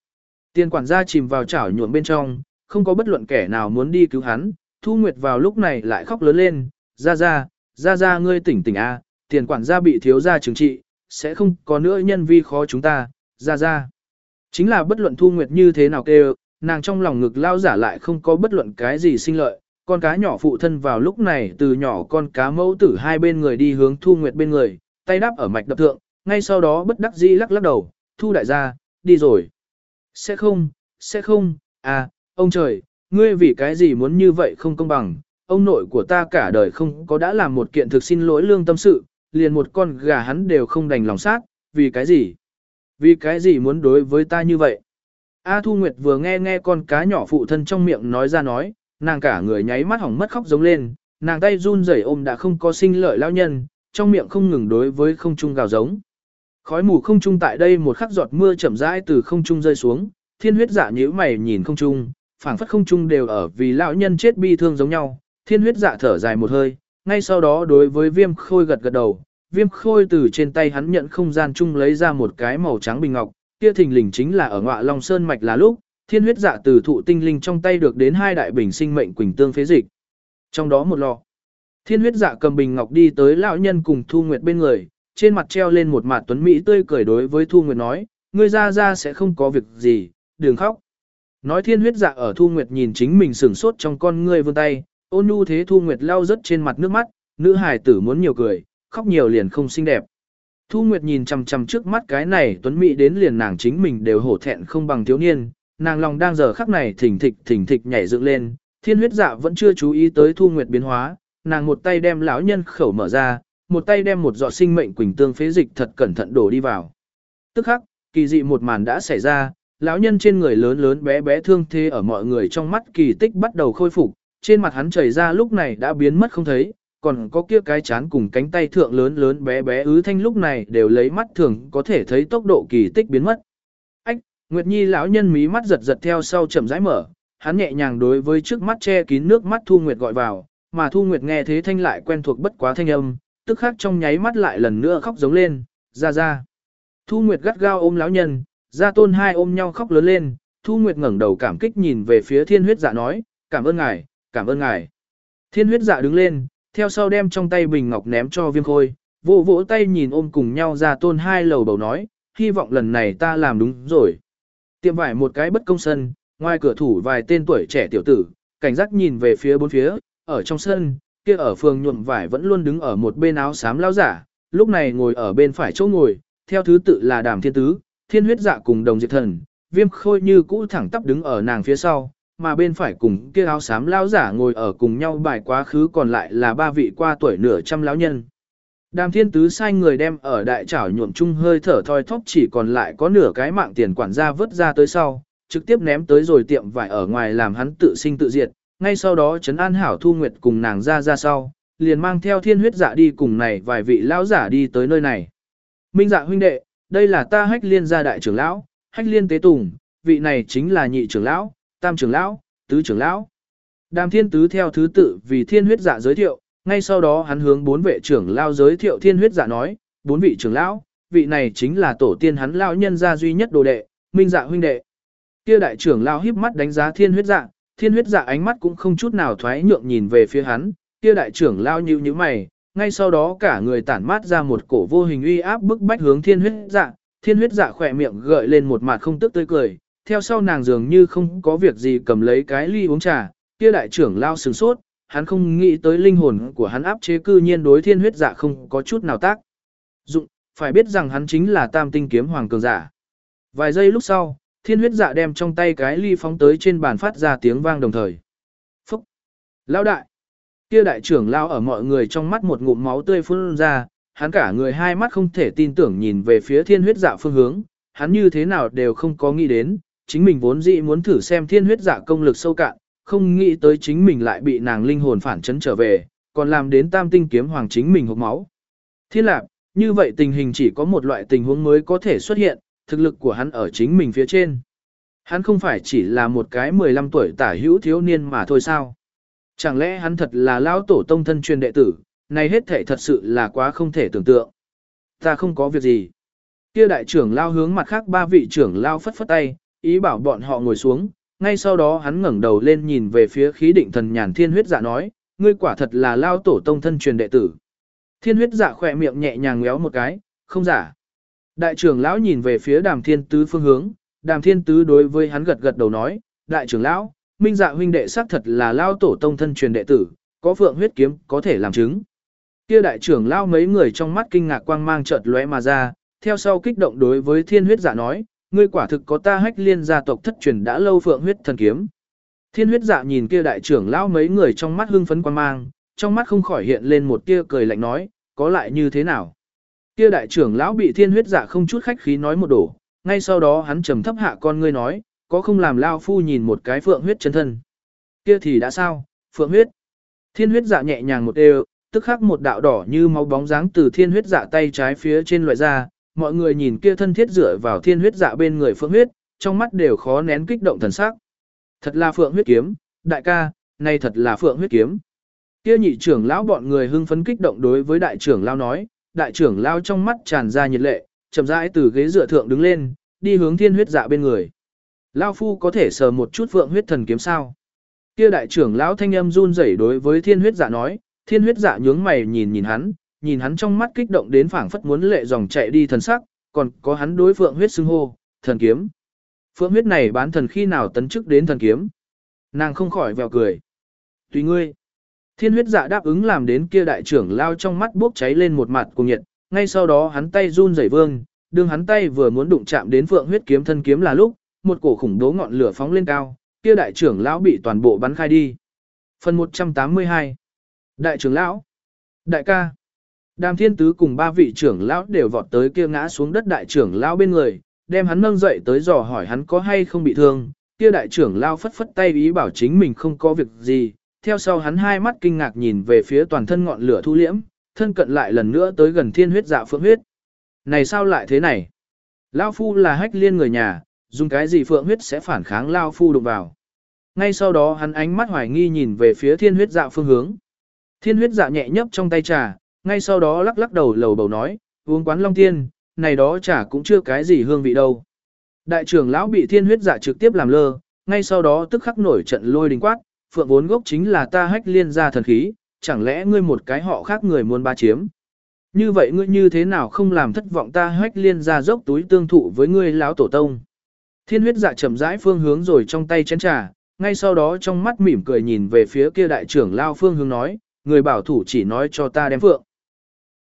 Tiền quản gia chìm vào chảo nhuộm bên trong, không có bất luận kẻ nào muốn đi cứu hắn, Thu Nguyệt vào lúc này lại khóc lớn lên, ra ra, ra ra ngươi tỉnh tỉnh a, tiền quản gia bị thiếu gia trừng trị, sẽ không có nữa nhân vi khó chúng ta, ra ra. Chính là bất luận Thu Nguyệt như thế nào kêu, nàng trong lòng ngực lao giả lại không có bất luận cái gì sinh lợi, con cá nhỏ phụ thân vào lúc này từ nhỏ con cá mẫu tử hai bên người đi hướng Thu Nguyệt bên người, tay đáp ở mạch đập thượng, ngay sau đó bất đắc dĩ lắc lắc đầu, Thu đại gia, đi rồi. Sẽ không, sẽ không, à, ông trời, ngươi vì cái gì muốn như vậy không công bằng, ông nội của ta cả đời không có đã làm một kiện thực xin lỗi lương tâm sự, liền một con gà hắn đều không đành lòng sát, vì cái gì? Vì cái gì muốn đối với ta như vậy? A Thu Nguyệt vừa nghe nghe con cá nhỏ phụ thân trong miệng nói ra nói, nàng cả người nháy mắt hỏng mất khóc giống lên, nàng tay run rẩy ôm đã không có sinh lợi lao nhân, trong miệng không ngừng đối với không trung gào giống. Khói mù không trung tại đây một khắc giọt mưa chậm rãi từ không trung rơi xuống, thiên huyết giả nhíu mày nhìn không trung, phảng phất không trung đều ở vì lão nhân chết bi thương giống nhau, thiên huyết dạ thở dài một hơi, ngay sau đó đối với viêm khôi gật gật đầu, viêm khôi từ trên tay hắn nhận không gian chung lấy ra một cái màu trắng bình ngọc, kia thình lình chính là ở ngọa long sơn mạch là lúc, thiên huyết dạ từ thụ tinh linh trong tay được đến hai đại bình sinh mệnh quỳnh tương phế dịch. Trong đó một lọ. Thiên huyết dạ cầm bình ngọc đi tới lão nhân cùng Thu Nguyệt bên người, trên mặt treo lên một mặt tuấn mỹ tươi cười đối với Thu Nguyệt nói, ngươi ra ra sẽ không có việc gì, đừng khóc. Nói thiên huyết dạ ở Thu Nguyệt nhìn chính mình sửng sốt trong con ngươi vươn tay, ôn nhu thế Thu Nguyệt lau rớt trên mặt nước mắt, nữ hài tử muốn nhiều cười, khóc nhiều liền không xinh đẹp. Thu Nguyệt nhìn chằm chằm trước mắt cái này tuấn mỹ đến liền nàng chính mình đều hổ thẹn không bằng thiếu niên, nàng lòng đang giờ khắc này thỉnh thịch thỉnh thịch nhảy dựng lên, thiên huyết dạ vẫn chưa chú ý tới Thu Nguyệt biến hóa, nàng một tay đem lão nhân khẩu mở ra, một tay đem một giọt sinh mệnh quỳnh tương phế dịch thật cẩn thận đổ đi vào. Tức khắc, kỳ dị một màn đã xảy ra, lão nhân trên người lớn lớn bé bé thương thế ở mọi người trong mắt kỳ tích bắt đầu khôi phục, trên mặt hắn chảy ra lúc này đã biến mất không thấy, còn có kia cái chán cùng cánh tay thượng lớn lớn bé bé ứ thanh lúc này đều lấy mắt thường có thể thấy tốc độ kỳ tích biến mất. Ách, Nguyệt Nhi lão nhân mí mắt giật giật theo sau chậm rãi mở, hắn nhẹ nhàng đối với trước mắt che kín nước mắt Thu Nguyệt gọi vào, mà Thu Nguyệt nghe thế thanh lại quen thuộc bất quá thanh âm, tức khắc trong nháy mắt lại lần nữa khóc giống lên, ra ra. Thu Nguyệt gắt gao ôm lão nhân, gia tôn hai ôm nhau khóc lớn lên, Thu Nguyệt ngẩng đầu cảm kích nhìn về phía thiên huyết dạ nói, cảm ơn ngài, cảm ơn ngài. Thiên huyết dạ đứng lên, theo sau đem trong tay bình ngọc ném cho viêm khôi, vỗ vỗ tay nhìn ôm cùng nhau ra tôn hai lầu bầu nói, hy vọng lần này ta làm đúng rồi. Tiệm vải một cái bất công sân, ngoài cửa thủ vài tên tuổi trẻ tiểu tử, cảnh giác nhìn về phía bốn phía, ở trong sân, kia ở phường nhuộm vải vẫn luôn đứng ở một bên áo xám lao giả, lúc này ngồi ở bên phải chỗ ngồi, theo thứ tự là đàm thiên tứ, thiên huyết dạ cùng đồng diệt thần, viêm khôi như cũ thẳng tắp đứng ở nàng phía sau, mà bên phải cùng kia áo xám lão giả ngồi ở cùng nhau bài quá khứ còn lại là ba vị qua tuổi nửa trăm lão nhân. Đàm thiên tứ sai người đem ở đại trảo nhuộm chung hơi thở thoi thóp chỉ còn lại có nửa cái mạng tiền quản gia vứt ra tới sau, trực tiếp ném tới rồi tiệm vải ở ngoài làm hắn tự sinh tự diệt, ngay sau đó Trấn An Hảo Thu Nguyệt cùng nàng ra ra sau, liền mang theo thiên huyết dạ đi cùng này vài vị lão giả đi tới nơi này. Minh dạ huynh đệ, đây là ta hách liên gia đại trưởng lão, hách liên tế tùng, vị này chính là nhị trưởng lão, tam trưởng lão, tứ trưởng lão. Đàm thiên tứ theo thứ tự vì thiên huyết giả giới thiệu, ngay sau đó hắn hướng bốn vệ trưởng lao giới thiệu thiên huyết giả nói, bốn vị trưởng lão, vị này chính là tổ tiên hắn lão nhân gia duy nhất đồ đệ, minh dạ huynh đệ. Kia đại trưởng lao híp mắt đánh giá thiên huyết dạ, thiên huyết dạ ánh mắt cũng không chút nào thoái nhượng nhìn về phía hắn, kia đại trưởng lao nhíu nhíu mày, ngay sau đó cả người tản mát ra một cổ vô hình uy áp bức bách hướng thiên huyết dạ, thiên huyết dạ khỏe miệng gợi lên một mặt không tức tươi cười, theo sau nàng dường như không có việc gì cầm lấy cái ly uống trà, kia đại trưởng lao sừng sốt, hắn không nghĩ tới linh hồn của hắn áp chế cư nhiên đối thiên huyết dạ không có chút nào tác. Dụng, phải biết rằng hắn chính là tam tinh kiếm hoàng cường giả. Vài giây lúc sau, thiên huyết dạ đem trong tay cái ly phóng tới trên bàn phát ra tiếng vang đồng thời. Phúc! Lao đại! Kia đại trưởng lao ở mọi người trong mắt một ngụm máu tươi phun ra, hắn cả người hai mắt không thể tin tưởng nhìn về phía thiên huyết dạ phương hướng, hắn như thế nào đều không có nghĩ đến, chính mình vốn dĩ muốn thử xem thiên huyết giả công lực sâu cạn, không nghĩ tới chính mình lại bị nàng linh hồn phản chấn trở về, còn làm đến tam tinh kiếm hoàng chính mình hộp máu. Thiên lạc, như vậy tình hình chỉ có một loại tình huống mới có thể xuất hiện, thực lực của hắn ở chính mình phía trên. Hắn không phải chỉ là một cái 15 tuổi tả hữu thiếu niên mà thôi sao. Chẳng lẽ hắn thật là lão tổ tông thân truyền đệ tử, này hết thể thật sự là quá không thể tưởng tượng. Ta không có việc gì. Kia đại trưởng lao hướng mặt khác ba vị trưởng lao phất phất tay, ý bảo bọn họ ngồi xuống, ngay sau đó hắn ngẩng đầu lên nhìn về phía khí định thần nhàn thiên huyết dạ nói, ngươi quả thật là lao tổ tông thân truyền đệ tử. Thiên huyết dạ khỏe miệng nhẹ nhàng ngéo một cái, không giả. Đại trưởng lão nhìn về phía đàm thiên tứ phương hướng, đàm thiên tứ đối với hắn gật gật đầu nói, đại trưởng lão, minh dạ huynh đệ xác thật là lao tổ tông thân truyền đệ tử, có phượng huyết kiếm có thể làm chứng. Kia đại trưởng lão mấy người trong mắt kinh ngạc quang mang chợt lóe mà ra, theo sau kích động đối với thiên huyết dạ nói, ngươi quả thực có ta hách liên gia tộc thất truyền đã lâu phượng huyết thần kiếm. Thiên huyết dạ nhìn kia đại trưởng lão mấy người trong mắt hưng phấn quan mang, trong mắt không khỏi hiện lên một tia cười lạnh nói, có lại như thế nào. Kia đại trưởng lão bị thiên huyết dạ không chút khách khí nói một đổ, ngay sau đó hắn trầm thấp hạ con ngươi nói, có không làm lao phu nhìn một cái phượng huyết chân thân. Kia thì đã sao, phượng huyết. Thiên huyết dạ nhẹ nhàng một đều, tức khắc một đạo đỏ như máu bóng dáng từ thiên huyết dạ tay trái phía trên loại ra, mọi người nhìn kia thân thiết dựa vào thiên huyết dạ bên người phượng huyết, trong mắt đều khó nén kích động thần sắc. Thật là phượng huyết kiếm, đại ca, này thật là phượng huyết kiếm. Kia nhị trưởng lão bọn người hưng phấn kích động đối với đại trưởng lão nói, đại trưởng lão trong mắt tràn ra nhiệt lệ, chậm rãi từ ghế dựa thượng đứng lên, đi hướng thiên huyết dạ bên người. Lão phu có thể sờ một chút phượng huyết thần kiếm sao? Kia đại trưởng lão thanh âm run rẩy đối với thiên huyết dạ nói, thiên huyết dạ nhướng mày nhìn nhìn hắn, nhìn hắn trong mắt kích động đến phảng phất muốn lệ dòng chạy đi thần sắc, còn có hắn đối phượng huyết xưng hô, thần kiếm. Phượng huyết này bán thần khi nào tấn chức đến thần kiếm. Nàng không khỏi vèo cười. Tùy ngươi. Thiên huyết dạ đáp ứng làm đến kia đại trưởng lao trong mắt bốc cháy lên một mặt cùng nhiệt, ngay sau đó hắn tay run rẩy vương, đương hắn tay vừa muốn đụng chạm đến phượng huyết kiếm thân kiếm là lúc, một cổ khủng bố ngọn lửa phóng lên cao, kia đại trưởng lão bị toàn bộ bắn khai đi. Phần 182 Đại trưởng lão Đại ca Đàm thiên tứ cùng ba vị trưởng lão đều vọt tới kia ngã xuống đất đại trưởng lão bên người, đem hắn nâng dậy tới dò hỏi hắn có hay không bị thương, kia đại trưởng lão phất phất tay ý bảo chính mình không có việc gì, theo sau hắn hai mắt kinh ngạc nhìn về phía toàn thân ngọn lửa thu liễm, thân cận lại lần nữa tới gần thiên huyết dạ phượng huyết. Này sao lại thế này? Lão phu là hách liên người nhà, dùng cái gì phượng huyết sẽ phản kháng lão phu đụng vào. Ngay sau đó hắn ánh mắt hoài nghi nhìn về phía thiên huyết dạ phương hướng. Thiên huyết dạ nhẹ nhấp trong tay trà, ngay sau đó lắc lắc đầu lầu bầu nói, uống quán long tiên, này đó chả cũng chưa cái gì hương vị đâu. Đại trưởng lão bị thiên huyết giả trực tiếp làm lơ, ngay sau đó tức khắc nổi trận lôi đình quát, phượng vốn gốc chính là ta hách liên ra thần khí, chẳng lẽ ngươi một cái họ khác người muốn ba chiếm. Như vậy ngươi như thế nào không làm thất vọng ta hách liên ra dốc túi tương thụ với ngươi lão tổ tông. Thiên huyết dạ chậm rãi phương hướng rồi trong tay chén trà, ngay sau đó trong mắt mỉm cười nhìn về phía kia đại trưởng lao phương hướng nói, người bảo thủ chỉ nói cho ta đem phượng.